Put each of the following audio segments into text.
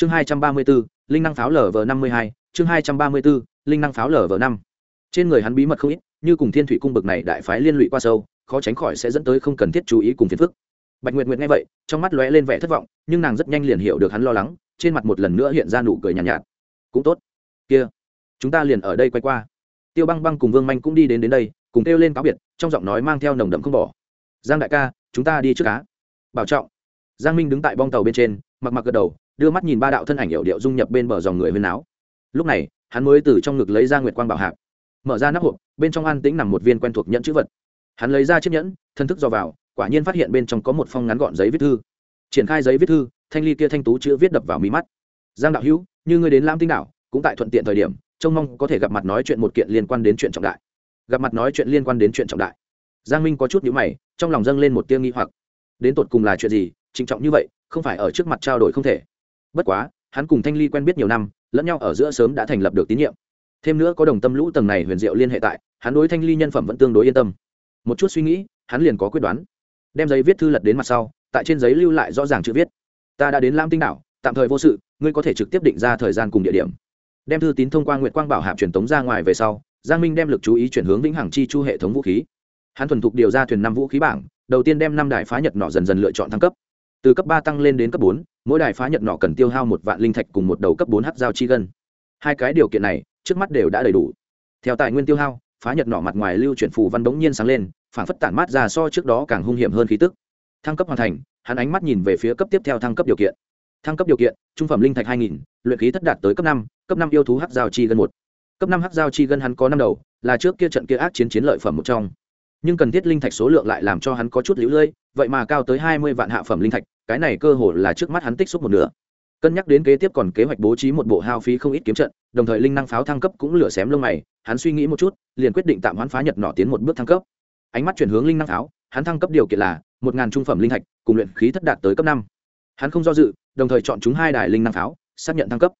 chương hai trăm ba mươi b ố linh năng pháo lv năm mươi hai chương hai trăm ba mươi b ố linh năng pháo lở lv năm. Trên người hắn bí mật không ít như cùng thiên thủy cung bực này đại phái liên lụy qua sâu khó tránh khỏi sẽ dẫn tới không cần thiết chú ý cùng phiền phức. Bạch nguyệt nguyệt nghe vậy trong mắt lóe lên vẻ thất vọng nhưng nàng rất nhanh liền hiểu được hắn lo lắng trên mặt một lần nữa hiện ra nụ cười nhàn nhạt, nhạt. Cũng tốt. Kia chúng ta liền ở đây quay qua. Tiêu băng băng cùng vương manh cũng đi đến đến đây cùng kêu lên cáo biệt trong giọng nói mang theo nồng đậm không bỏ. Giang đại ca chúng ta đi trước cá bảo trọng. Giang minh đứng tại bong tàu bên trên mặc mặc gật đầu đưa mắt nhìn ba đạo thân ảnh hiệu điệu dung nhập bên bờ dòng người huyên áo lúc này, hắn mới từ trong ngực lấy ra nguyệt quang bảo hạc, mở ra nắp hộp, bên trong an tĩnh nằm một viên quen thuộc nhẫn chữ vật. Hắn lấy ra chiếc nhẫn, thân thức do vào, quả nhiên phát hiện bên trong có một phong ngắn gọn giấy viết thư. Triển khai giấy viết thư, thanh ly kia thanh tú chữ viết đập vào mí mắt. Giang đạo hữu, như ngươi đến lam tinh đảo, cũng tại thuận tiện thời điểm, trông mong có thể gặp mặt nói chuyện một kiện liên quan đến chuyện trọng đại. Gặp mặt nói chuyện liên quan đến chuyện trọng đại. Giang minh có chút nhữ mày, trong lòng dâng lên một tiêu nghi hoặc. Đến tột cùng là chuyện gì, trịnh trọng như vậy, không phải ở trước mặt trao đổi không thể bất quá, hắn cùng thanh ly quen biết nhiều năm, lẫn nhau ở giữa sớm đã thành lập được tín nhiệm. Thêm nữa có đồng tâm lũ tầng này huyền diệu liên hệ tại, hắn đối thanh ly nhân phẩm vẫn tương đối yên tâm. Một chút suy nghĩ, hắn liền có quyết đoán. Đem giấy viết thư lật đến mặt sau, tại trên giấy lưu lại rõ ràng chữ viết. Ta đã đến lam tinh đảo, tạm thời vô sự, ngươi có thể trực tiếp định ra thời gian cùng địa điểm. Đem thư tín thông qua nguyện quang bảo hạp truyền tống ra ngoài về sau, giang minh đem lực chú ý chuyển hướng vĩnh hằng chi chu hệ thống vũ khí. Hắn thuần thục điều ra thuyền năm vũ khí bảng, đầu tiên đem năm đài phá nhật nọ dần dần lựa chọn thăng cấp. Từ cấp ba tăng lên đến cấp bốn mỗi đài phá nhật nọ cần tiêu hao một vạn linh thạch cùng một đầu cấp bốn h giao chi gân. Hai cái điều kiện này, trước mắt đều đã đầy đủ. Theo tài nguyên tiêu hao, phá nhật nọ mặt ngoài lưu chuyển phù văn bỗng nhiên sáng lên, phản phất tản mát ra so trước đó càng hung hiểm hơn khí tức. Thăng cấp hoàn thành, hắn ánh mắt nhìn về phía cấp tiếp theo thăng cấp điều kiện. Thăng cấp điều kiện, trung phẩm linh thạch hai nghìn, luyện khí thất đạt tới cấp năm cấp năm yêu thú hắc giao chi gân một. Cấp năm hắc giao chi gân hắn có năm đầu, là trước kia trận kia ác chiến chiến lợi phẩm một trong nhưng cần thiết linh thạch số lượng lại làm cho hắn có chút lũ lơi vậy mà cao tới hai mươi vạn hạ phẩm linh thạch, cái này cơ hồ là trước mắt hắn tích xúc một nửa. Cân nhắc đến kế tiếp còn kế hoạch bố trí một bộ hao phí không ít kiếm trận, đồng thời linh năng pháo thăng cấp cũng lửa xém lông mày, hắn suy nghĩ một chút, liền quyết định tạm hoãn phá nhật nọ tiến một bước thăng cấp. Ánh mắt chuyển hướng linh năng pháo, hắn thăng cấp điều kiện là một ngàn trung phẩm linh thạch, cùng luyện khí thất đạt tới cấp năm. Hắn không do dự, đồng thời chọn chúng hai đài linh năng pháo, xác nhận thăng cấp.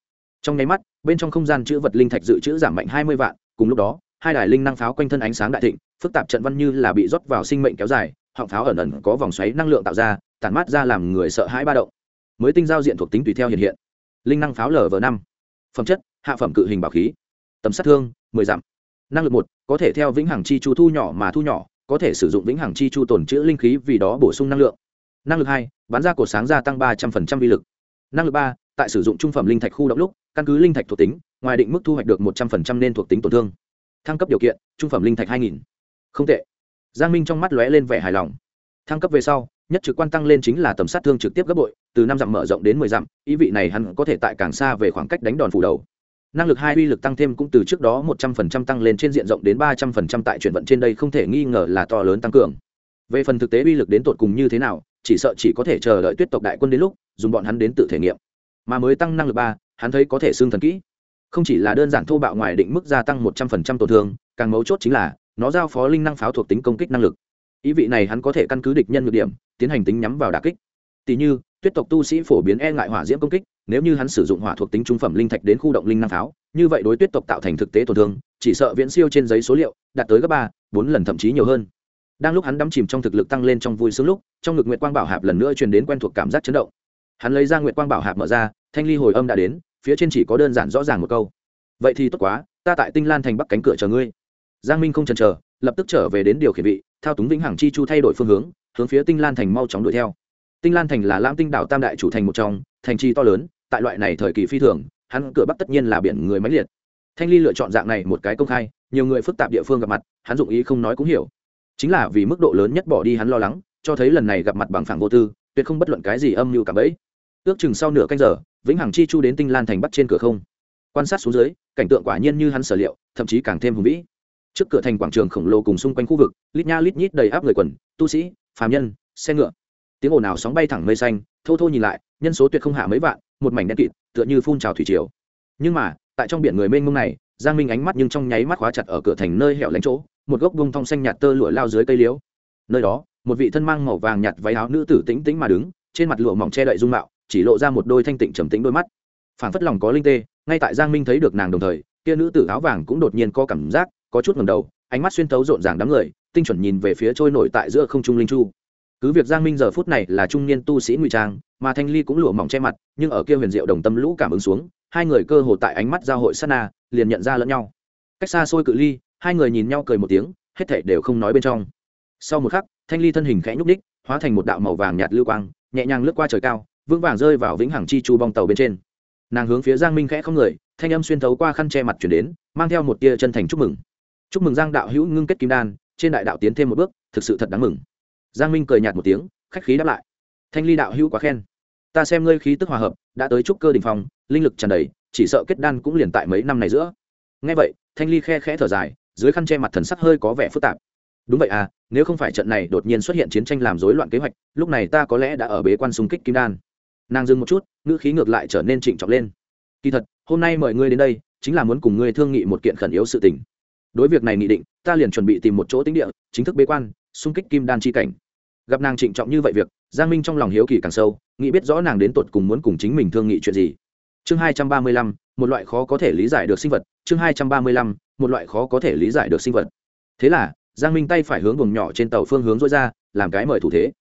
Trong nháy mắt, bên trong không gian chữ vật linh thạch dự trữ giảm mạnh hai mươi vạn, cùng lúc đó hai đài linh năng pháo quanh thân ánh sáng đại thịnh, phức tạp trận văn như là bị rót vào sinh mệnh kéo dài, họng pháo ẩn ẩn có vòng xoáy năng lượng tạo ra, tản mát ra làm người sợ hãi ba động. Mới tinh giao diện thuộc tính tùy theo hiện hiện. Linh năng pháo lv năm. Phẩm chất, hạ phẩm cự hình bảo khí. Tầm sát thương, mười dặm. Năng lực một, có thể theo vĩnh hằng chi chu thu nhỏ mà thu nhỏ, có thể sử dụng vĩnh hằng chi chu tồn chữ linh khí vì đó bổ sung năng lượng. Năng lực hai, bán ra cổ sáng gia tăng ba trăm linh vi lực. Năng lực ba, tại sử dụng trung phẩm linh thạch khu động lúc, căn cứ linh thạch thuộc tính, ngoài định mức thu hoạch được một trăm linh nên thuộc tính tổn thương thăng cấp điều kiện, trung phẩm linh thạch hai nghìn. Không tệ. Giang minh trong mắt lóe lên vẻ hài lòng. Thăng cấp về sau, nhất trực quan tăng lên chính là tầm sát thương trực tiếp gấp bội, từ năm dặm mở rộng đến mười dặm, ý vị này hắn có thể tại càng xa về khoảng cách đánh đòn phủ đầu. Năng lực hai uy lực tăng thêm cũng từ trước đó một trăm phần trăm tăng lên trên diện rộng đến ba trăm phần trăm tại chuyển vận trên đây không thể nghi ngờ là to lớn tăng cường. Về phần thực tế uy lực đến tột cùng như thế nào, chỉ sợ chỉ có thể chờ đợi tuyết tộc đại quân đến lúc, dùng bọn hắn đến tự thể nghiệm. Mà mới tăng năng lực ba, hắn thấy có thể xương thần kỹ không chỉ là đơn giản thô bạo ngoài định mức gia tăng một trăm phần trăm tổn thương, càng mấu chốt chính là, nó giao phó linh năng pháo thuộc tính công kích năng lực. Ý vị này hắn có thể căn cứ địch nhân ngược điểm, tiến hành tính nhắm vào đà kích. Tỷ như, tuyết tộc tu sĩ phổ biến e ngại hỏa diễm công kích, nếu như hắn sử dụng hỏa thuộc tính trung phẩm linh thạch đến khu động linh năng pháo, như vậy đối tuyết tộc tạo thành thực tế tổn thương, chỉ sợ viễn siêu trên giấy số liệu, đạt tới gấp ba, bốn lần thậm chí nhiều hơn. Đang lúc hắn đắm chìm trong thực lực tăng lên trong vui sướng lúc, trong ngực nguyệt quang bảo hạp lần nữa truyền đến quen thuộc cảm giác chấn động. Hắn lấy ra nguyệt quang bảo hạp mở ra, thanh ly hồi âm đã đến phía trên chỉ có đơn giản rõ ràng một câu. Vậy thì tốt quá, ta tại tinh lan thành bắc cánh cửa chờ ngươi. Giang minh không chần chờ, lập tức trở về đến điều khiển vị, thao túng vĩnh hằng chi chu thay đổi phương hướng hướng phía tinh lan thành mau chóng đuổi theo. Tinh lan thành là lãm tinh đảo tam đại chủ thành một trong, thành trì to lớn, tại loại này thời kỳ phi thường, hắn cửa bắc tất nhiên là biển người máy liệt. Thanh ly lựa chọn dạng này một cái công khai, nhiều người phức tạp địa phương gặp mặt, hắn dụng ý không nói cũng hiểu. Chính là vì mức độ lớn nhất bỏ đi hắn lo lắng, cho thấy lần này gặp mặt bằng phẳng vô tư, tuyệt không bất luận cái gì âm mưu cả ấy ước chừng sau nửa canh giờ vĩnh hằng chi chu đến tinh lan thành bắc trên cửa không. Quan sát xuống dưới, cảnh tượng quả nhiên như hắn sở liệu, thậm chí càng thêm hùng vĩ. Trước cửa thành quảng trường khổng lồ cùng xung quanh khu vực, lít nha lít nhít đầy áp người quần, tu sĩ, phàm nhân, xe ngựa. Tiếng ồn ào sóng bay thẳng mây xanh, thô thô nhìn lại, nhân số tuyệt không hạ mấy vạn, một mảnh đen kịt, tựa như phun trào thủy triều. Nhưng mà, tại trong biển người mênh mông này, giang minh ánh mắt nhưng trong nháy mắt khóa chặt ở cửa thành nơi hẻo lánh chỗ, một gốc bông thong xanh nhạt tơ lụa lao dưới cây liễu. Nơi đó, một vị thân mang màu vàng nhạt váy áo nữ tử tĩnh tĩnh mà đứng, trên mặt lụa mỏng che đậy dung mạo chỉ lộ ra một đôi thanh tịnh trầm tĩnh đôi mắt. Phảng phất lòng có linh tê, ngay tại giang minh thấy được nàng đồng thời, kia nữ tử áo vàng cũng đột nhiên có cảm giác, có chút ngầm đầu, ánh mắt xuyên tấu rộn ràng đám người, tinh chuẩn nhìn về phía trôi nổi tại giữa không trung linh chu. Cứ việc giang minh giờ phút này là trung niên tu sĩ ngụy trang, mà thanh ly cũng lụa mỏng che mặt, nhưng ở kia huyền diệu đồng tâm lũ cảm ứng xuống, hai người cơ hồ tại ánh mắt giao hội sát na, liền nhận ra lẫn nhau. Cách xa xôi cự ly, hai người nhìn nhau cười một tiếng, hết thảy đều không nói bên trong. Sau một khắc, thanh ly thân hình khẽ nhúc ních hóa thành một đạo màu vàng nhạt lưu quang, nhẹ nhàng lướt qua trời cao vững vàng rơi vào vĩnh hằng chi chu bong tàu bên trên. Nàng hướng phía giang minh khẽ không người, thanh âm xuyên thấu qua khăn che mặt chuyển đến, mang theo một tia chân thành chúc mừng. Chúc mừng giang đạo hữu ngưng kết kim đan, trên đại đạo tiến thêm một bước, thực sự thật đáng mừng. Giang minh cười nhạt một tiếng, khách khí đáp lại. Thanh ly đạo hữu quá khen. Ta xem ngươi khí tức hòa hợp, đã tới trúc cơ đình phòng linh lực tràn đầy, chỉ sợ kết đan cũng liền tại mấy năm này giữa. Ngay vậy, thanh ly khe khẽ thở dài, dưới khăn che mặt thần sắc hơi có vẻ phức tạp. Đúng vậy à nếu không phải trận này đột nhiên xuất hiện chiến tranh làm rối loạn kế hoạch, lúc này ta có lẽ đã ở bế quan xung kích kim đan nàng dừng một chút, ngữ khí ngược lại trở nên trịnh trọng lên. Kỳ thật, hôm nay mời ngươi đến đây, chính là muốn cùng ngươi thương nghị một kiện khẩn yếu sự tình. Đối việc này nghị định, ta liền chuẩn bị tìm một chỗ tính địa, chính thức bế quan, xung kích kim đan chi cảnh. Gặp nàng trịnh trọng như vậy việc, giang minh trong lòng hiếu kỳ càng sâu, nghĩ biết rõ nàng đến tột cùng muốn cùng chính mình thương nghị chuyện gì. Chương hai trăm ba mươi lăm, một loại khó có thể lý giải được sinh vật. Chương hai trăm ba mươi lăm, một loại khó có thể lý giải được sinh vật. Thế là, giang minh tay phải hướng buồng nhỏ trên tàu phương hướng dối ra, làm cái mời thủ thế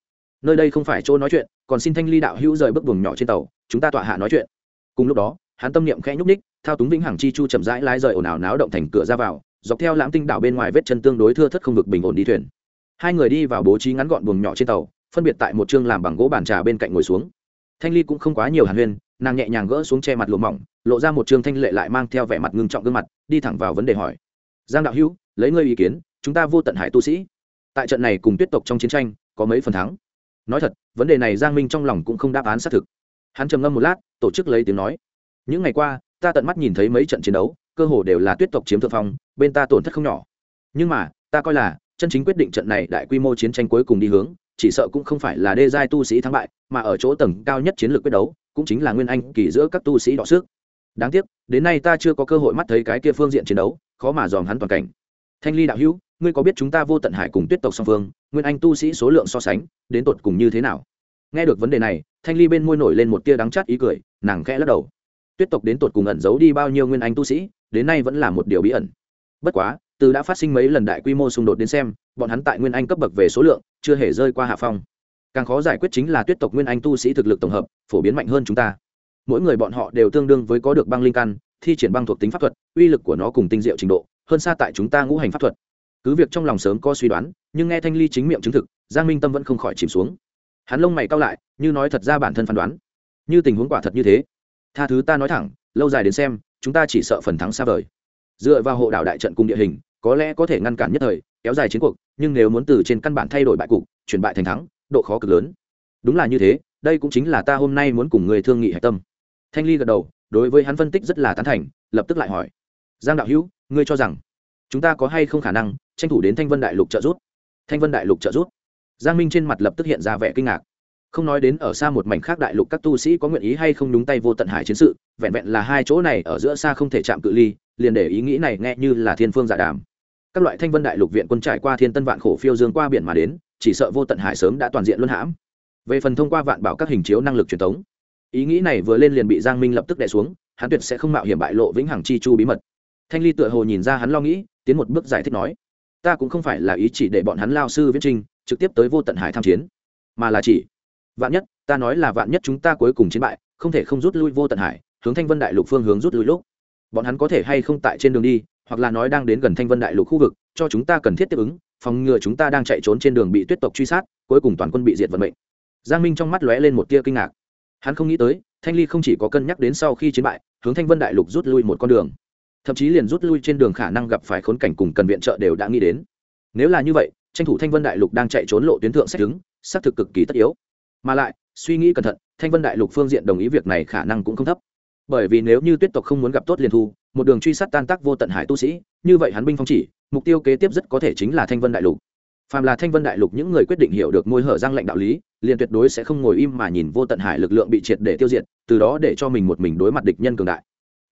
nơi đây không phải chỗ nói chuyện, còn xin thanh ly đạo hữu rời bước buồng nhỏ trên tàu, chúng ta tọa hạ nói chuyện. Cùng lúc đó, hắn tâm niệm khẽ nhúc ních thao túng vĩnh hằng chi chu chậm rãi lái rời ồn ào náo động thành cửa ra vào, dọc theo lãng tinh đảo bên ngoài vết chân tương đối thưa thất không vực bình ổn đi thuyền. Hai người đi vào bố trí ngắn gọn buồng nhỏ trên tàu, phân biệt tại một chương làm bằng gỗ bàn trà bên cạnh ngồi xuống. Thanh ly cũng không quá nhiều hàn huyên, nàng nhẹ nhàng gỡ xuống che mặt lụa mỏng, lộ ra một chương thanh lệ lại mang theo vẻ mặt ngưng trọng gương mặt, đi thẳng vào vấn đề hỏi. Giang đạo hữu, lấy ngươi ý kiến, chúng ta vô tận hải tu sĩ. Tại trận này cùng tuyết tộc trong chiến tranh, có mấy phần thắng? Nói thật, vấn đề này giang minh trong lòng cũng không đáp án xác thực. Hắn trầm ngâm một lát, tổ chức lấy tiếng nói. Những ngày qua, ta tận mắt nhìn thấy mấy trận chiến đấu, cơ hồ đều là tuyết tộc chiếm thượng phong, bên ta tổn thất không nhỏ. Nhưng mà, ta coi là, chân chính quyết định trận này đại quy mô chiến tranh cuối cùng đi hướng, chỉ sợ cũng không phải là đê giai tu sĩ thắng bại, mà ở chỗ tầng cao nhất chiến lược quyết đấu, cũng chính là nguyên anh kỳ giữa các tu sĩ đọ sức. Đáng tiếc, đến nay ta chưa có cơ hội mắt thấy cái kia phương diện chiến đấu, khó mà dòm hắn toàn cảnh thanh ly đạo hữu, ngươi có biết chúng ta vô tận hải cùng tuyết tộc song phương, nguyên anh tu sĩ số lượng so sánh, đến tột cùng như thế nào? Nghe được vấn đề này, thanh ly bên môi nổi lên một tia đắng chát ý cười, nàng khẽ lắc đầu. Tuyết tộc đến tột cùng ẩn giấu đi bao nhiêu nguyên anh tu sĩ, đến nay vẫn là một điều bí ẩn. Bất quá, từ đã phát sinh mấy lần đại quy mô xung đột đến xem, bọn hắn tại nguyên anh cấp bậc về số lượng, chưa hề rơi qua hạ phong. Càng khó giải quyết chính là tuyết tộc nguyên anh tu sĩ thực lực tổng hợp, phổ biến mạnh hơn chúng ta. Mỗi người bọn họ đều tương đương với có được băng linh căn, thi triển băng thuộc tính pháp thuật, uy lực của nó cùng tinh diệu trình độ hơn xa tại chúng ta ngũ hành pháp thuật. Cứ việc trong lòng sớm có suy đoán, nhưng nghe thanh ly chính miệng chứng thực, giang minh tâm vẫn không khỏi chìm xuống. Hắn lông mày cao lại, như nói thật ra bản thân phán đoán. Như tình huống quả thật như thế. Tha thứ ta nói thẳng, lâu dài đến xem, chúng ta chỉ sợ phần thắng xa vời. Dựa vào hộ đảo đại trận cung địa hình, có lẽ có thể ngăn cản nhất thời, kéo dài chiến cuộc, nhưng nếu muốn từ trên căn bản thay đổi bại cục, chuyển bại thành thắng, độ khó cực lớn. Đúng là như thế, đây cũng chính là ta hôm nay muốn cùng người thương nghị hạch tâm. Thanh ly gật đầu, đối với hắn phân tích rất là tán thành, lập tức lại hỏi. Giang đạo hữu ngươi cho rằng chúng ta có hay không khả năng tranh thủ đến thanh vân đại lục trợ giúp? Thanh vân đại lục trợ giúp? Giang minh trên mặt lập tức hiện ra vẻ kinh ngạc. Không nói đến ở xa một mảnh khác đại lục các tu sĩ có nguyện ý hay không đúng tay vô tận hải chiến sự, vẹn vẹn là hai chỗ này ở giữa xa không thể chạm cự ly, liền để ý nghĩ này nghe như là thiên phương giả đàm. Các loại thanh vân đại lục viện quân trải qua thiên tân vạn khổ phiêu dương qua biển mà đến, chỉ sợ vô tận hải sớm đã toàn diện luân hãm. Về phần thông qua vạn bảo các hình chiếu năng lực truyền thống, ý nghĩ này vừa lên liền bị giang minh lập tức đẻ xuống, hắn tuyệt sẽ không mạo hiểm bại lộ vĩnh hằng chi chu bí mật thanh ly tựa hồ nhìn ra hắn lo nghĩ, tiến một bước giải thích nói, ta cũng không phải là ý chỉ để bọn hắn lao sư viễn trinh trực tiếp tới vô tận hải tham chiến, mà là chỉ, vạn nhất, ta nói là vạn nhất chúng ta cuối cùng chiến bại, không thể không rút lui vô tận hải, hướng thanh vân đại lục phương hướng rút lui lúc. Bọn hắn có thể hay không tại trên đường đi, hoặc là nói đang đến gần thanh vân đại lục khu vực, cho chúng ta cần thiết tiếp ứng, phòng ngừa chúng ta đang chạy trốn trên đường bị tuyết tộc truy sát, cuối cùng toàn quân bị diệt vận mệnh. Giang minh trong mắt lóe lên một tia kinh ngạc. Hắn không nghĩ tới, thanh ly không chỉ có cân nhắc đến sau khi chiến bại, hướng thanh vân đại lục rút lui một con đường thậm chí liền rút lui trên đường khả năng gặp phải khốn cảnh cùng cần viện trợ đều đã nghĩ đến. Nếu là như vậy, tranh thủ thanh vân đại lục đang chạy trốn lộ tuyến thượng sách đứng, xác thực cực kỳ tất yếu. Mà lại, suy nghĩ cẩn thận, thanh vân đại lục phương diện đồng ý việc này khả năng cũng không thấp. Bởi vì nếu như tuyết tộc không muốn gặp tốt liền thu, một đường truy sát tan tác vô tận hải tu sĩ, như vậy hắn binh phong chỉ, mục tiêu kế tiếp rất có thể chính là thanh vân đại lục. Phàm là thanh vân đại lục những người quyết định hiểu được môi hở răng lệnh đạo lý, liền tuyệt đối sẽ không ngồi im mà nhìn vô tận hải lực lượng bị triệt để tiêu diệt, từ đó để cho mình một mình đối mặt địch nhân cường đại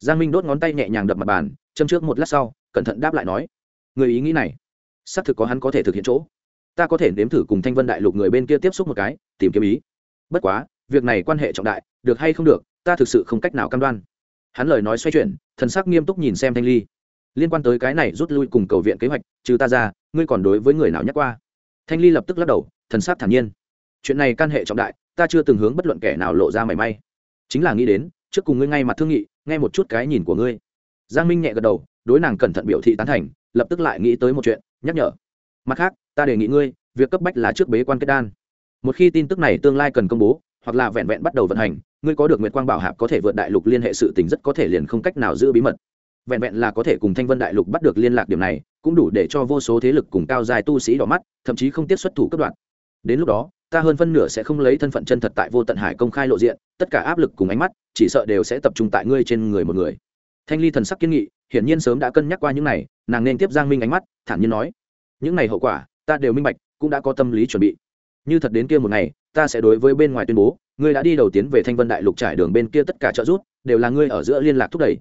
giang minh đốt ngón tay nhẹ nhàng đập mặt bàn, châm trước một lát sau, cẩn thận đáp lại nói, người ý nghĩ này, xác thực có hắn có thể thực hiện chỗ. Ta có thể nếm thử cùng thanh vân đại lục người bên kia tiếp xúc một cái, tìm kiếm ý. Bất quá, việc này quan hệ trọng đại, được hay không được, ta thực sự không cách nào cam đoan. Hắn lời nói xoay chuyển, thần sắc nghiêm túc nhìn xem thanh ly. Liên quan tới cái này rút lui cùng cầu viện kế hoạch, trừ ta ra, ngươi còn đối với người nào nhắc qua? Thanh ly lập tức lắc đầu, thần sắc thản nhiên. Chuyện này can hệ trọng đại, ta chưa từng hướng bất luận kẻ nào lộ ra mảy may. Chính là nghĩ đến, trước cùng ngươi ngay mặt thương nghị nghe một chút cái nhìn của ngươi. Giang minh nhẹ gật đầu, đối nàng cẩn thận biểu thị tán thành, lập tức lại nghĩ tới một chuyện, nhắc nhở. Mặt khác, ta đề nghị ngươi, việc cấp bách là trước bế quan kết đan. Một khi tin tức này tương lai cần công bố, hoặc là vẹn vẹn bắt đầu vận hành, ngươi có được nguyệt quang bảo hạp có thể vượt đại lục liên hệ sự tình rất có thể liền không cách nào giữ bí mật. Vẹn vẹn là có thể cùng thanh vân đại lục bắt được liên lạc điểm này, cũng đủ để cho vô số thế lực cùng cao dài tu sĩ đỏ mắt, thậm chí không tiếp xuất thủ cấp đoạn. Đến lúc đó ta hơn phân nửa sẽ không lấy thân phận chân thật tại vô tận hải công khai lộ diện, tất cả áp lực cùng ánh mắt, chỉ sợ đều sẽ tập trung tại ngươi trên người một người. Thanh ly thần sắc kiên nghị, hiển nhiên sớm đã cân nhắc qua những này, nàng nên tiếp giang minh ánh mắt, thản nhiên nói, những này hậu quả, ta đều minh bạch, cũng đã có tâm lý chuẩn bị. Như thật đến kia một ngày, ta sẽ đối với bên ngoài tuyên bố, ngươi đã đi đầu tiến về thanh vân đại lục trải đường bên kia tất cả trợ giúp, đều là ngươi ở giữa liên lạc thúc đẩy.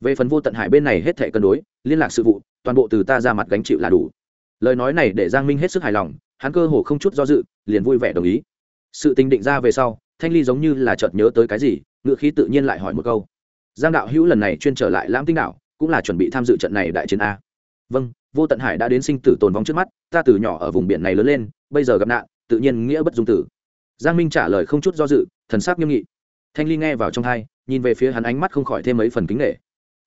Về phần vô tận hải bên này hết thể cân đối, liên lạc sự vụ, toàn bộ từ ta ra mặt gánh chịu là đủ. Lời nói này để giang minh hết sức hài lòng, hắn cơ hồ không chút do dự liền vui vẻ đồng ý. Sự tình định ra về sau, thanh ly giống như là chợt nhớ tới cái gì ngự khí tự nhiên lại hỏi một câu. Giang đạo hữu lần này chuyên trở lại lãm tinh đạo cũng là chuẩn bị tham dự trận này đại chiến a. Vâng vô tận hải đã đến sinh tử tồn vong trước mắt, ta từ nhỏ ở vùng biển này lớn lên, bây giờ gặp nạn, tự nhiên nghĩa bất dung tử. Giang minh trả lời không chút do dự, thần sắc nghiêm nghị. Thanh ly nghe vào trong hai, nhìn về phía hắn ánh mắt không khỏi thêm mấy phần kính nghệ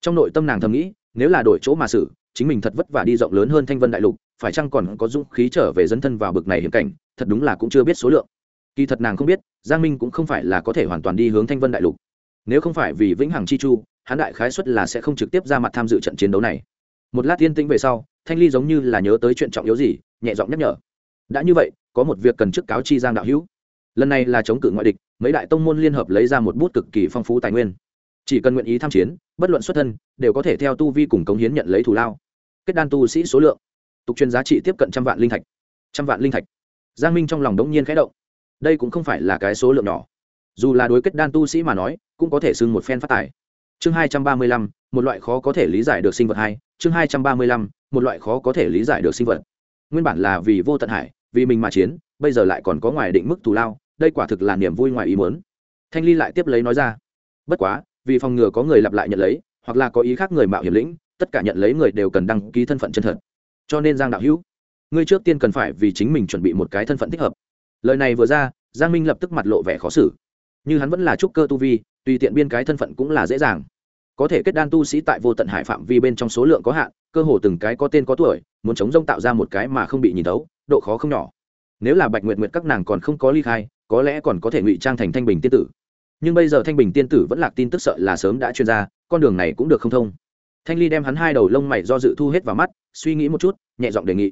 trong nội tâm nàng thầm nghĩ, nếu là đổi chỗ mà xử, chính mình thật vất vả đi rộng lớn hơn thanh vân đại lục phải chăng còn có dũng khí trở về dấn thân vào bực này hiểm cảnh, thật đúng là cũng chưa biết số lượng. Kỳ thật nàng không biết, giang minh cũng không phải là có thể hoàn toàn đi hướng thanh vân đại lục. Nếu không phải vì vĩnh hằng chi chu, hắn đại khái xuất là sẽ không trực tiếp ra mặt tham dự trận chiến đấu này. Một lát tiên tĩnh về sau, thanh ly giống như là nhớ tới chuyện trọng yếu gì, nhẹ giọng nhắc nhở. Đã như vậy, có một việc cần trước cáo chi giang đạo hữu. Lần này là chống cự ngoại địch, mấy đại tông môn liên hợp lấy ra một bút cực kỳ phong phú tài nguyên. Chỉ cần nguyện ý tham chiến, bất luận xuất thân, đều có thể theo tu vi cùng cống hiến nhận lấy thù lao. Kết đan tu sĩ số lượng tục chuyên giá trị tiếp cận trăm vạn linh thạch. Trăm vạn linh thạch. Giang minh trong lòng đống nhiên khẽ động. Đây cũng không phải là cái số lượng nhỏ. Dù là đối kết đan tu sĩ mà nói, cũng có thể xưng một phen phát tài. Chương hai trăm ba mươi lăm, một loại khó có thể lý giải được sinh vật hai. Chương hai trăm ba mươi lăm, một loại khó có thể lý giải được sinh vật. Nguyên bản là vì vô tận hải, vì mình mà chiến, bây giờ lại còn có ngoài định mức thù lao, đây quả thực là niềm vui ngoài ý muốn. Thanh ly lại tiếp lấy nói ra. Bất quá, vì phòng ngừa có người lặp lại nhận lấy, hoặc là có ý khác người mạo hiểm lĩnh, tất cả nhận lấy người đều cần đăng ký thân phận chân thật cho nên giang đạo hữu, ngươi trước tiên cần phải vì chính mình chuẩn bị một cái thân phận thích hợp. Lời này vừa ra, giang minh lập tức mặt lộ vẻ khó xử. Như hắn vẫn là trúc cơ tu vi, tùy tiện biên cái thân phận cũng là dễ dàng. Có thể kết đan tu sĩ tại vô tận hải phạm vi bên trong số lượng có hạn, cơ hồ từng cái có tên có tuổi, muốn chống rông tạo ra một cái mà không bị nhìn tấu độ khó không nhỏ. Nếu là bạch nguyệt nguyệt các nàng còn không có ly khai, có lẽ còn có thể ngụy trang thành thanh bình tiên tử. Nhưng bây giờ thanh bình tiên tử vẫn lạc tin tức sợ là sớm đã chuyên ra, con đường này cũng được không thông thanh ly đem hắn hai đầu lông mày do dự thu hết vào mắt, suy nghĩ một chút, nhẹ giọng đề nghị.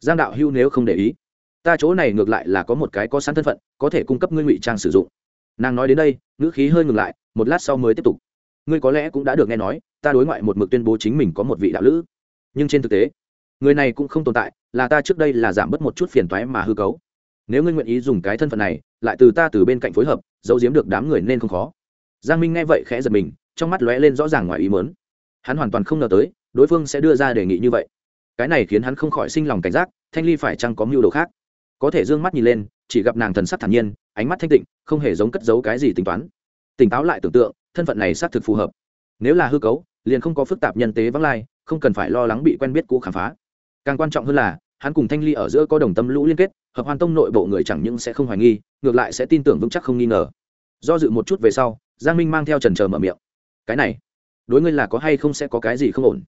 Giang đạo hưu nếu không để ý, ta chỗ này ngược lại là có một cái có sẵn thân phận, có thể cung cấp ngươi ngụy trang sử dụng. Nàng nói đến đây, ngữ khí hơi ngừng lại, một lát sau mới tiếp tục. Ngươi có lẽ cũng đã được nghe nói, ta đối ngoại một mực tuyên bố chính mình có một vị đạo lữ. Nhưng trên thực tế, người này cũng không tồn tại, là ta trước đây là giảm bớt một chút phiền toái mà hư cấu. Nếu ngươi nguyện ý dùng cái thân phận này, lại từ ta từ bên cạnh phối hợp, giấu giếm được đám người nên không khó. Giang minh nghe vậy khẽ giật mình, trong mắt lóe lên rõ ràng ngoài ý mớn hắn hoàn toàn không ngờ tới, đối phương sẽ đưa ra đề nghị như vậy. Cái này khiến hắn không khỏi sinh lòng cảnh giác, thanh ly phải chăng có mưu đồ khác? Có thể d ư ơ n g mắt nhìn lên, chỉ gặp nàng thần sắc thản nhiên, ánh mắt thanh tịnh, không hề giống cất giấu cái gì tính toán. Tỉnh táo lại tưởng tượng, thân phận này xác thực phù hợp. Nếu là hư cấu, liền không có phức tạp nhân tế vắng lai, không cần phải lo lắng bị quen biết cũ khám phá. Càng quan trọng hơn là, hắn cùng thanh ly ở giữa có đồng tâm lũ liên kết, hợp hoàn tông nội bộ người chẳng những sẽ không hoài nghi, ngược lại sẽ tin tưởng vững chắc không nghi ngờ. Do dự một chút về sau, giang minh mang theo trần trờ mở miệng. Cái này đối ngươi là có hay không sẽ có cái gì không ổn?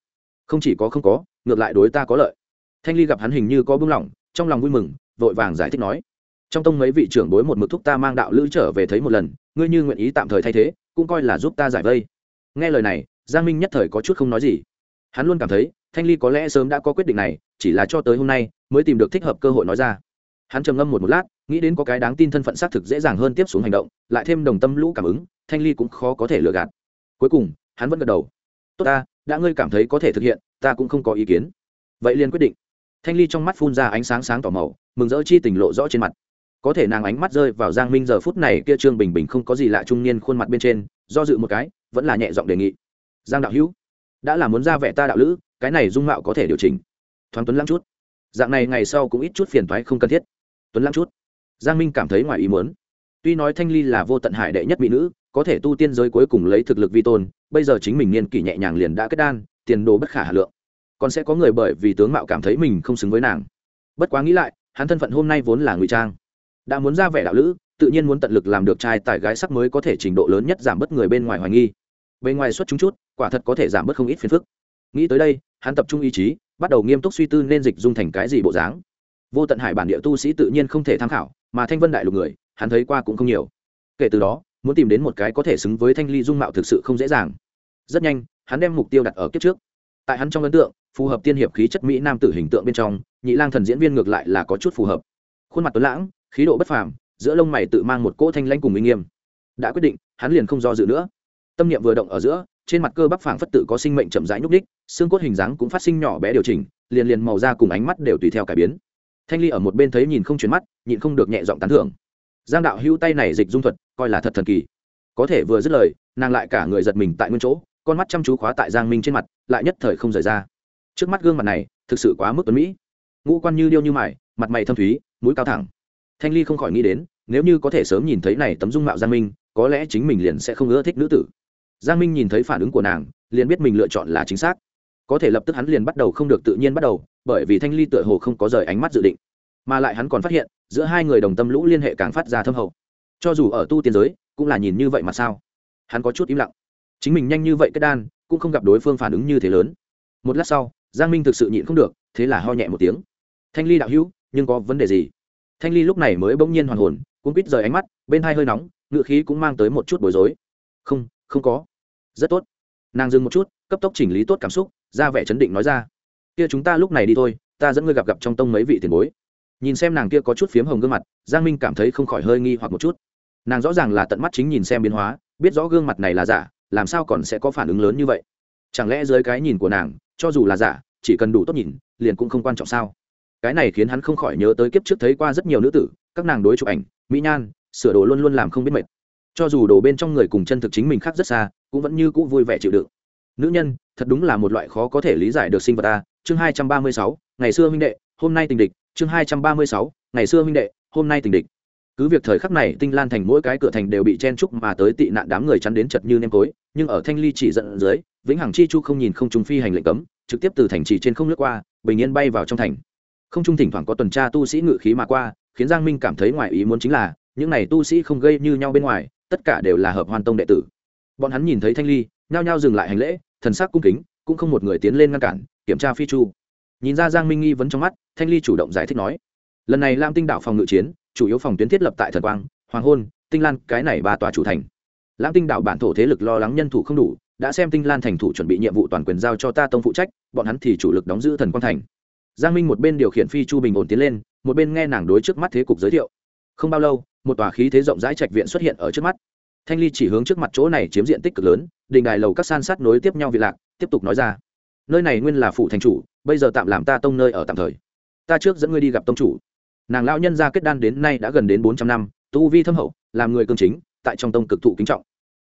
Không chỉ có không có, ngược lại đối ta có lợi. Thanh ly gặp hắn hình như có bưng lỏng, trong lòng vui mừng, vội vàng giải thích nói, trong tông mấy vị trưởng bối một mực thúc ta mang đạo lữ trở về thấy một lần, ngươi như nguyện ý tạm thời thay thế, cũng coi là giúp ta giải vây. Nghe lời này, giang minh nhất thời có chút không nói gì. Hắn luôn cảm thấy, thanh ly có lẽ sớm đã có quyết định này, chỉ là cho tới hôm nay, mới tìm được thích hợp cơ hội nói ra. Hắn trầm ngâm một một lát, nghĩ đến có cái đáng tin thân phận xác thực dễ dàng hơn tiếp xuống hành động, lại thêm đồng tâm lũ cảm ứng, thanh ly cũng khó có thể lừa gạt. Cuối cùng hắn vẫn gật đầu. Tốt ta, đã ngươi cảm thấy có thể thực hiện, ta cũng không có ý kiến. Vậy liền quyết định. Thanh ly trong mắt phun ra ánh sáng sáng tỏ màu, mừng rỡ chi tình lộ rõ trên mặt. Có thể nàng ánh mắt rơi vào giang minh giờ phút này kia trương bình bình không có gì lạ trung niên khuôn mặt bên trên, do dự một cái, vẫn là nhẹ giọng đề nghị. Giang đạo hữu, đã là muốn ra vẻ ta đạo lữ, cái này dung mạo có thể điều chỉnh. Thoáng tuấn lăng chút. Dạng này ngày sau cũng ít chút phiền toái không cần thiết. Tuấn lăng chút. Giang minh cảm thấy ngoài ý muốn tuy nói thanh ly là vô tận hải đệ nhất mỹ nữ, có thể tu tiên giới cuối cùng lấy thực lực vi tôn, bây giờ chính mình niên kỷ nhẹ nhàng liền đã kết đan, tiền đồ bất khả hà lượng. Còn sẽ có người bởi vì tướng mạo cảm thấy mình không xứng với nàng. Bất quá nghĩ lại, hắn thân phận hôm nay vốn là ngụy trang. Đã muốn ra vẻ đạo lữ, tự nhiên muốn tận lực làm được trai tài gái sắc mới có thể trình độ lớn nhất giảm bớt người bên ngoài hoài nghi. Bên ngoài xuất chúng chút, quả thật có thể giảm bớt không ít phiền phức. Nghĩ tới đây, hắn tập trung ý chí, bắt đầu nghiêm túc suy tư nên dịch dung thành cái gì bộ dáng. Vô tận hải bản địa tu sĩ tự nhiên không thể tham khảo, mà thanh vân đại lục người hắn thấy qua cũng không nhiều. Kể từ đó, muốn tìm đến một cái có thể xứng với thanh ly dung mạo thực sự không dễ dàng. Rất nhanh, hắn đem mục tiêu đặt ở kiếp trước. Tại hắn trong ấn tượng, phù hợp tiên hiệp khí chất mỹ nam tử hình tượng bên trong, nhị lang thần diễn viên ngược lại là có chút phù hợp. Khuôn mặt tuấn lãng, khí độ bất phàm, giữa lông mày tự mang một cỗ thanh lãnh cùng uy nghiêm. Đã quyết định, hắn liền không do dự nữa. Tâm niệm vừa động ở giữa, trên mặt cơ bắp phảng phất tự có sinh mệnh chậm rãi nhúc đích xương cốt hình dáng cũng phát sinh nhỏ bé điều chỉnh, liền liền màu da cùng ánh mắt đều tùy theo cải biến. Thanh ly ở một bên thấy nhìn không chuyển mắt, nhịn không được nhẹ giọng tán thưởng giang đạo hữu tay này dịch dung thuật, coi là thật thần kỳ. Có thể vừa dứt lời, nàng lại cả người giật mình tại nguyên chỗ, con mắt chăm chú khóa tại giang minh trên mặt, lại nhất thời không rời ra. Trước mắt gương mặt này, thực sự quá mức tuấn mỹ. Ngũ quan như điêu như mải mặt mày thâm thúy, mũi cao thẳng. Thanh ly không khỏi nghĩ đến, nếu như có thể sớm nhìn thấy này tấm dung mạo giang minh, có lẽ chính mình liền sẽ không ưa thích nữ tử. Giang minh nhìn thấy phản ứng của nàng, liền biết mình lựa chọn là chính xác. Có thể lập tức hắn liền bắt đầu không được tự nhiên bắt đầu, bởi vì thanh ly tựa hồ không có rời ánh mắt dự định mà lại hắn còn phát hiện, giữa hai người đồng tâm lũ liên hệ càng phát ra thâm hậu. Cho dù ở tu tiên giới, cũng là nhìn như vậy mà sao? Hắn có chút im lặng. Chính mình nhanh như vậy kết đan, cũng không gặp đối phương phản ứng như thế lớn. Một lát sau, giang minh thực sự nhịn không được, thế là ho nhẹ một tiếng. Thanh ly đạo hữu, nhưng có vấn đề gì? Thanh ly lúc này mới bỗng nhiên hoàn hồn cũng quýt rời ánh mắt, bên hai hơi nóng, ngựa khí cũng mang tới một chút bối rối. Không không có. Rất tốt. Nàng dừng một chút, cấp tốc chỉnh lý tốt cảm xúc, ra vẻ chấn định nói ra. Kia chúng ta lúc này đi thôi, ta dẫn ngươi gặp gặp trong tông mấy vị tiền bối nhìn xem nàng kia có chút phiếm hồng gương mặt, giang minh cảm thấy không khỏi hơi nghi hoặc một chút. Nàng rõ ràng là tận mắt chính nhìn xem biến hóa, biết rõ gương mặt này là giả, làm sao còn sẽ có phản ứng lớn như vậy? Chẳng lẽ dưới cái nhìn của nàng, cho dù là giả, chỉ cần đủ tốt nhìn, liền cũng không quan trọng sao? Cái này khiến hắn không khỏi nhớ tới kiếp trước thấy qua rất nhiều nữ tử, các nàng đối chụp ảnh, mỹ nhan, sửa đồ luôn luôn làm không biết mệt. Cho dù đồ bên trong người cùng chân thực chính mình khác rất xa, cũng vẫn như cũ vui vẻ chịu đựng. Nữ nhân, thật đúng là một loại khó có thể lý giải được sinh vật ta. Chương hai trăm ba mươi sáu, ngày xưa huynh đệ, hôm nay tình địch chương hai trăm ba mươi sáu, ngày xưa huynh đệ, hôm nay tình địch. Cứ việc thời khắc này tinh lan thành mỗi cái cửa thành đều bị chen trúc mà tới tị nạn đám người chắn đến chật như nêm tối nhưng ở thanh ly chỉ dẫn dưới, vĩnh hằng chi chu không nhìn không trung phi hành lệnh cấm, trực tiếp từ thành trì trên không lướt qua, bình yên bay vào trong thành. Không trung thỉnh thoảng có tuần tra tu sĩ ngự khí mà qua, khiến giang minh cảm thấy ngoài ý muốn chính là, những này tu sĩ không gây như nhau bên ngoài, tất cả đều là hợp hoàn tông đệ tử. Bọn hắn nhìn thấy thanh ly, nhao nhao dừng lại hành lễ, thần sắc cung kính, cũng không một người tiến lên ngăn cản, kiểm tra phi chu nhìn ra giang minh nghi vấn trong mắt, thanh ly chủ động giải thích nói, lần này lam tinh đạo phòng ngự chiến, chủ yếu phòng tuyến thiết lập tại thần quang, hoàng hôn, tinh lan, cái này ba tòa chủ thành. Lam tinh đạo bản thổ thế lực lo lắng nhân thủ không đủ, đã xem tinh lan thành thủ chuẩn bị nhiệm vụ toàn quyền giao cho ta tông phụ trách, bọn hắn thì chủ lực đóng giữ thần quang thành. Giang minh một bên điều khiển phi chu bình ổn tiến lên, một bên nghe nàng đối trước mắt thế cục giới thiệu. Không bao lâu, một tòa khí thế rộng rãi trạch viện xuất hiện ở trước mắt. Thanh ly chỉ hướng trước mặt chỗ này chiếm diện tích cực lớn, đình đài lầu các san sát nối tiếp nhau vị lạc, tiếp tục nói ra, nơi này nguyên là phủ thành chủ bây giờ tạm làm ta tông nơi ở tạm thời. Ta trước dẫn ngươi đi gặp tông chủ. Nàng lão nhân gia kết đan đến nay đã gần đến bốn trăm năm, tu vi thâm hậu, làm người cương chính, tại trong tông cực thụ kính trọng.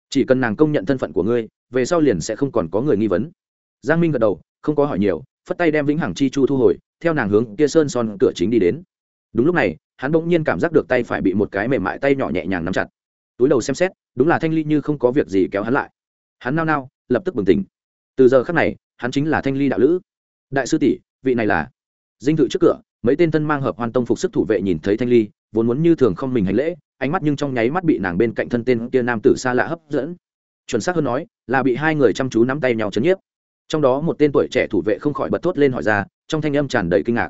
Chỉ cần nàng công nhận thân phận của ngươi, về sau liền sẽ không còn có người nghi vấn. Giang minh gật đầu, không có hỏi nhiều, phất tay đem vĩnh hằng chi chu thu hồi, theo nàng hướng kia sơn son cửa chính đi đến. Đúng lúc này, hắn bỗng nhiên cảm giác được tay phải bị một cái mềm mại tay nhỏ nhẹ nhàng nắm chặt. Túi đầu xem xét, đúng là thanh ly như không có việc gì kéo hắn lại. Hắn nao nao, lập tức bừng tỉnh. Từ giờ khắc này, hắn chính là thanh ly đạo lữ đại sư tỷ, vị này là? Dinh thự trước cửa, mấy tên thân mang hợp hoàn tông phục sức thủ vệ nhìn thấy thanh ly, vốn muốn như thường không mình hành lễ, ánh mắt nhưng trong nháy mắt bị nàng bên cạnh thân tên kia nam tử xa lạ hấp dẫn. Chuẩn xác hơn nói, là bị hai người chăm chú nắm tay nhau chấn nhiếp. Trong đó một tên tuổi trẻ thủ vệ không khỏi bật thốt lên hỏi ra, trong thanh âm tràn đầy kinh ngạc.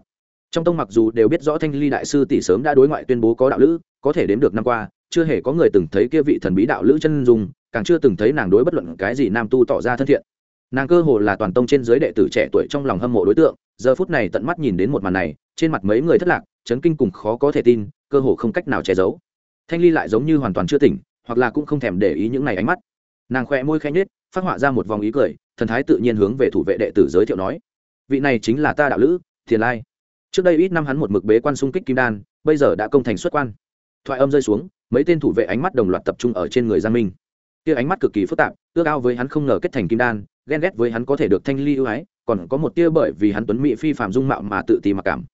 Trong tông mặc dù đều biết rõ thanh ly đại sư tỷ sớm đã đối ngoại tuyên bố có đạo lữ, có thể đếm được năm qua, chưa hề có người từng thấy kia vị thần bí đạo lữ chân dung, càng chưa từng thấy nàng đối bất luận cái gì nam tu tỏ ra thân thiện nàng cơ hồ là toàn tông trên giới đệ tử trẻ tuổi trong lòng hâm mộ đối tượng, giờ phút này tận mắt nhìn đến một màn này, trên mặt mấy người thất lạc, chấn kinh cùng khó có thể tin, cơ hồ không cách nào che giấu. Thanh ly lại giống như hoàn toàn chưa tỉnh, hoặc là cũng không thèm để ý những này ánh mắt. Nàng khoe môi khẽ nhết phát họa ra một vòng ý cười, thần thái tự nhiên hướng về thủ vệ đệ tử giới thiệu nói, vị này chính là ta đạo lữ, thiền lai. Trước đây ít năm hắn một mực bế quan xung kích kim đan, bây giờ đã công thành xuất quan. Thoại âm rơi xuống, mấy tên thủ vệ ánh mắt đồng loạt tập trung ở trên người giang minh. Kia ánh mắt cực kỳ phức tạp, ước ao với hắn không ngờ kết thành kim đan ghen ghét với hắn có thể được thanh ly ưu ái, còn có một tia bởi vì hắn tuấn mỹ phi phạm dung mạo mà tự ti mặc cảm.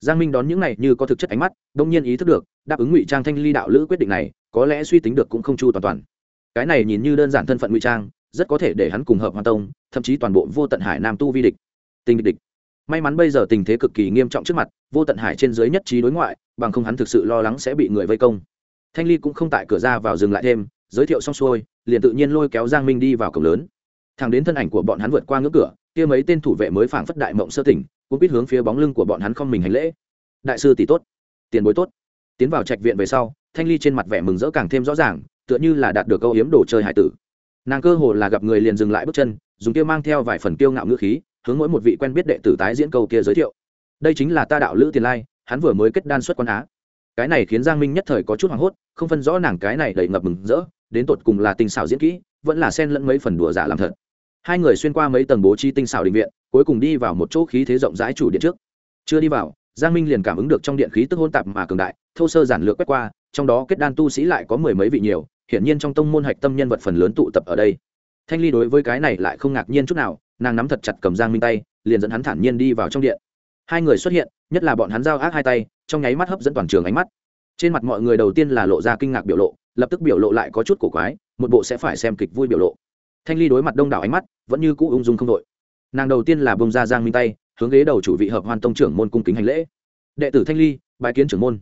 Giang minh đón những này như có thực chất ánh mắt, đông nhiên ý thức được, đáp ứng ngụy trang thanh ly đạo lữ quyết định này, có lẽ suy tính được cũng không chu toàn toàn. Cái này nhìn như đơn giản thân phận ngụy trang, rất có thể để hắn cùng hợp hoàn tông, thậm chí toàn bộ vô tận hải nam tu vi địch. Tình địch địch. May mắn bây giờ tình thế cực kỳ nghiêm trọng trước mặt, vô tận hải trên dưới nhất trí đối ngoại, bằng không hắn thực sự lo lắng sẽ bị người vây công. Thanh ly cũng không tại cửa ra vào dừng lại thêm, giới thiệu xong xuôi, liền tự nhiên lôi kéo giang minh đi vào cổng lớn thằng đến thân ảnh của bọn hắn vượt qua ngưỡng cửa, kia mấy tên thủ vệ mới phảng phất đại mộng sơ tỉnh cũng biết hướng phía bóng lưng của bọn hắn không mình hành lễ. Đại sư tỷ tốt, tiền bối tốt. Tiến vào trạch viện về sau, thanh ly trên mặt vẻ mừng rỡ càng thêm rõ ràng, tựa như là đạt được câu hiếm đồ chơi hải tử. Nàng cơ hồ là gặp người liền dừng lại bước chân, dùng kia mang theo vài phần kiêu ngạo ngữ khí, hướng mỗi một vị quen biết đệ tử tái diễn câu kia giới thiệu. Đây chính là ta đạo lữ tiền lai, hắn vừa mới kết đan xuất quan á. Cái này khiến giang minh nhất thời có chút hoảng hốt, không phân rõ nàng cái này đầy ngập mừng rỡ, đến tột cùng là tình xảo diễn kỹ, vẫn là xen lẫn mấy phần đùa giả làm thật hai người xuyên qua mấy tầng bố trí tinh xảo định viện, cuối cùng đi vào một chỗ khí thế rộng rãi chủ điện trước. Chưa đi vào, giang minh liền cảm ứng được trong điện khí tức hôn tạp mà cường đại, thô sơ giản lược quét qua, trong đó kết đan tu sĩ lại có mười mấy vị nhiều, hiển nhiên trong tông môn hạch tâm nhân vật phần lớn tụ tập ở đây. Thanh ly đối với cái này lại không ngạc nhiên chút nào, nàng nắm thật chặt cầm giang minh tay, liền dẫn hắn thản nhiên đi vào trong điện. Hai người xuất hiện, nhất là bọn hắn giao ác hai tay, trong nháy mắt hấp dẫn toàn trường ánh mắt. Trên mặt mọi người đầu tiên là lộ ra kinh ngạc biểu lộ, lập tức biểu lộ lại có chút cổ quái, một bộ sẽ phải xem kịch vui biểu lộ thanh ly đối mặt đông đảo ánh mắt, vẫn như cũ ung dung không đội. Nàng đầu tiên là bông ra giang minh tay, hướng ghế đầu chủ vị hợp hoan tông trưởng môn cung kính hành lễ. Đệ tử thanh ly bài kiến trưởng môn.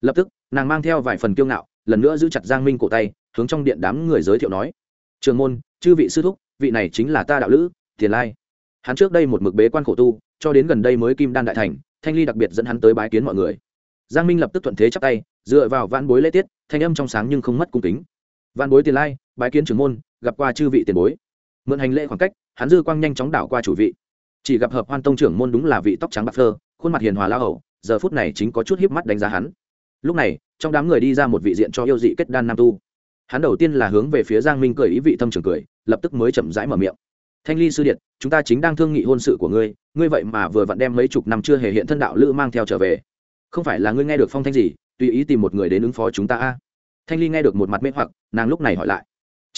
Lập tức, nàng mang theo vài phần kiêu ngạo, lần nữa giữ chặt giang minh cổ tay, hướng trong điện đám người giới thiệu nói trường môn, chư vị sư thúc, vị này chính là ta đạo lữ, tiền lai. Hắn trước đây một mực bế quan khổ tu, cho đến gần đây mới kim đan đại thành, thanh ly đặc biệt dẫn hắn tới bái kiến mọi người. Giang minh lập tức thuận thế chắp tay, dựa vào vãn bối lễ tiết, thanh âm trong sáng nhưng không mất cung kính. Vãn bối tiền lai bái kiến trưởng môn, gặp qua chư vị tiền bối. Mượn hành lễ khoảng cách, hắn dư quang nhanh chóng đảo qua chủ vị. Chỉ gặp hợp hoan tông trưởng môn đúng là vị tóc trắng bạc thơ khuôn mặt hiền hòa lao hậu giờ phút này chính có chút hiếp mắt đánh giá hắn. Lúc này, trong đám người đi ra một vị diện cho yêu dị kết đan nam tu. Hắn đầu tiên là hướng về phía giang minh cười ý vị thâm trường cười, lập tức mới chậm rãi mở miệng. Thanh ly sư điện, chúng ta chính đang thương nghị hôn sự của ngươi ngươi vậy mà vừa vặn đem mấy chục năm chưa hề hiện thân đạo lữ mang theo trở về. Không phải là ngươi nghe được phong thanh gì, tùy ý tìm một người đến ứng phó chúng ta a? Thanh ly nghe được một mặt mê hoặc, nàng lúc này hỏi lại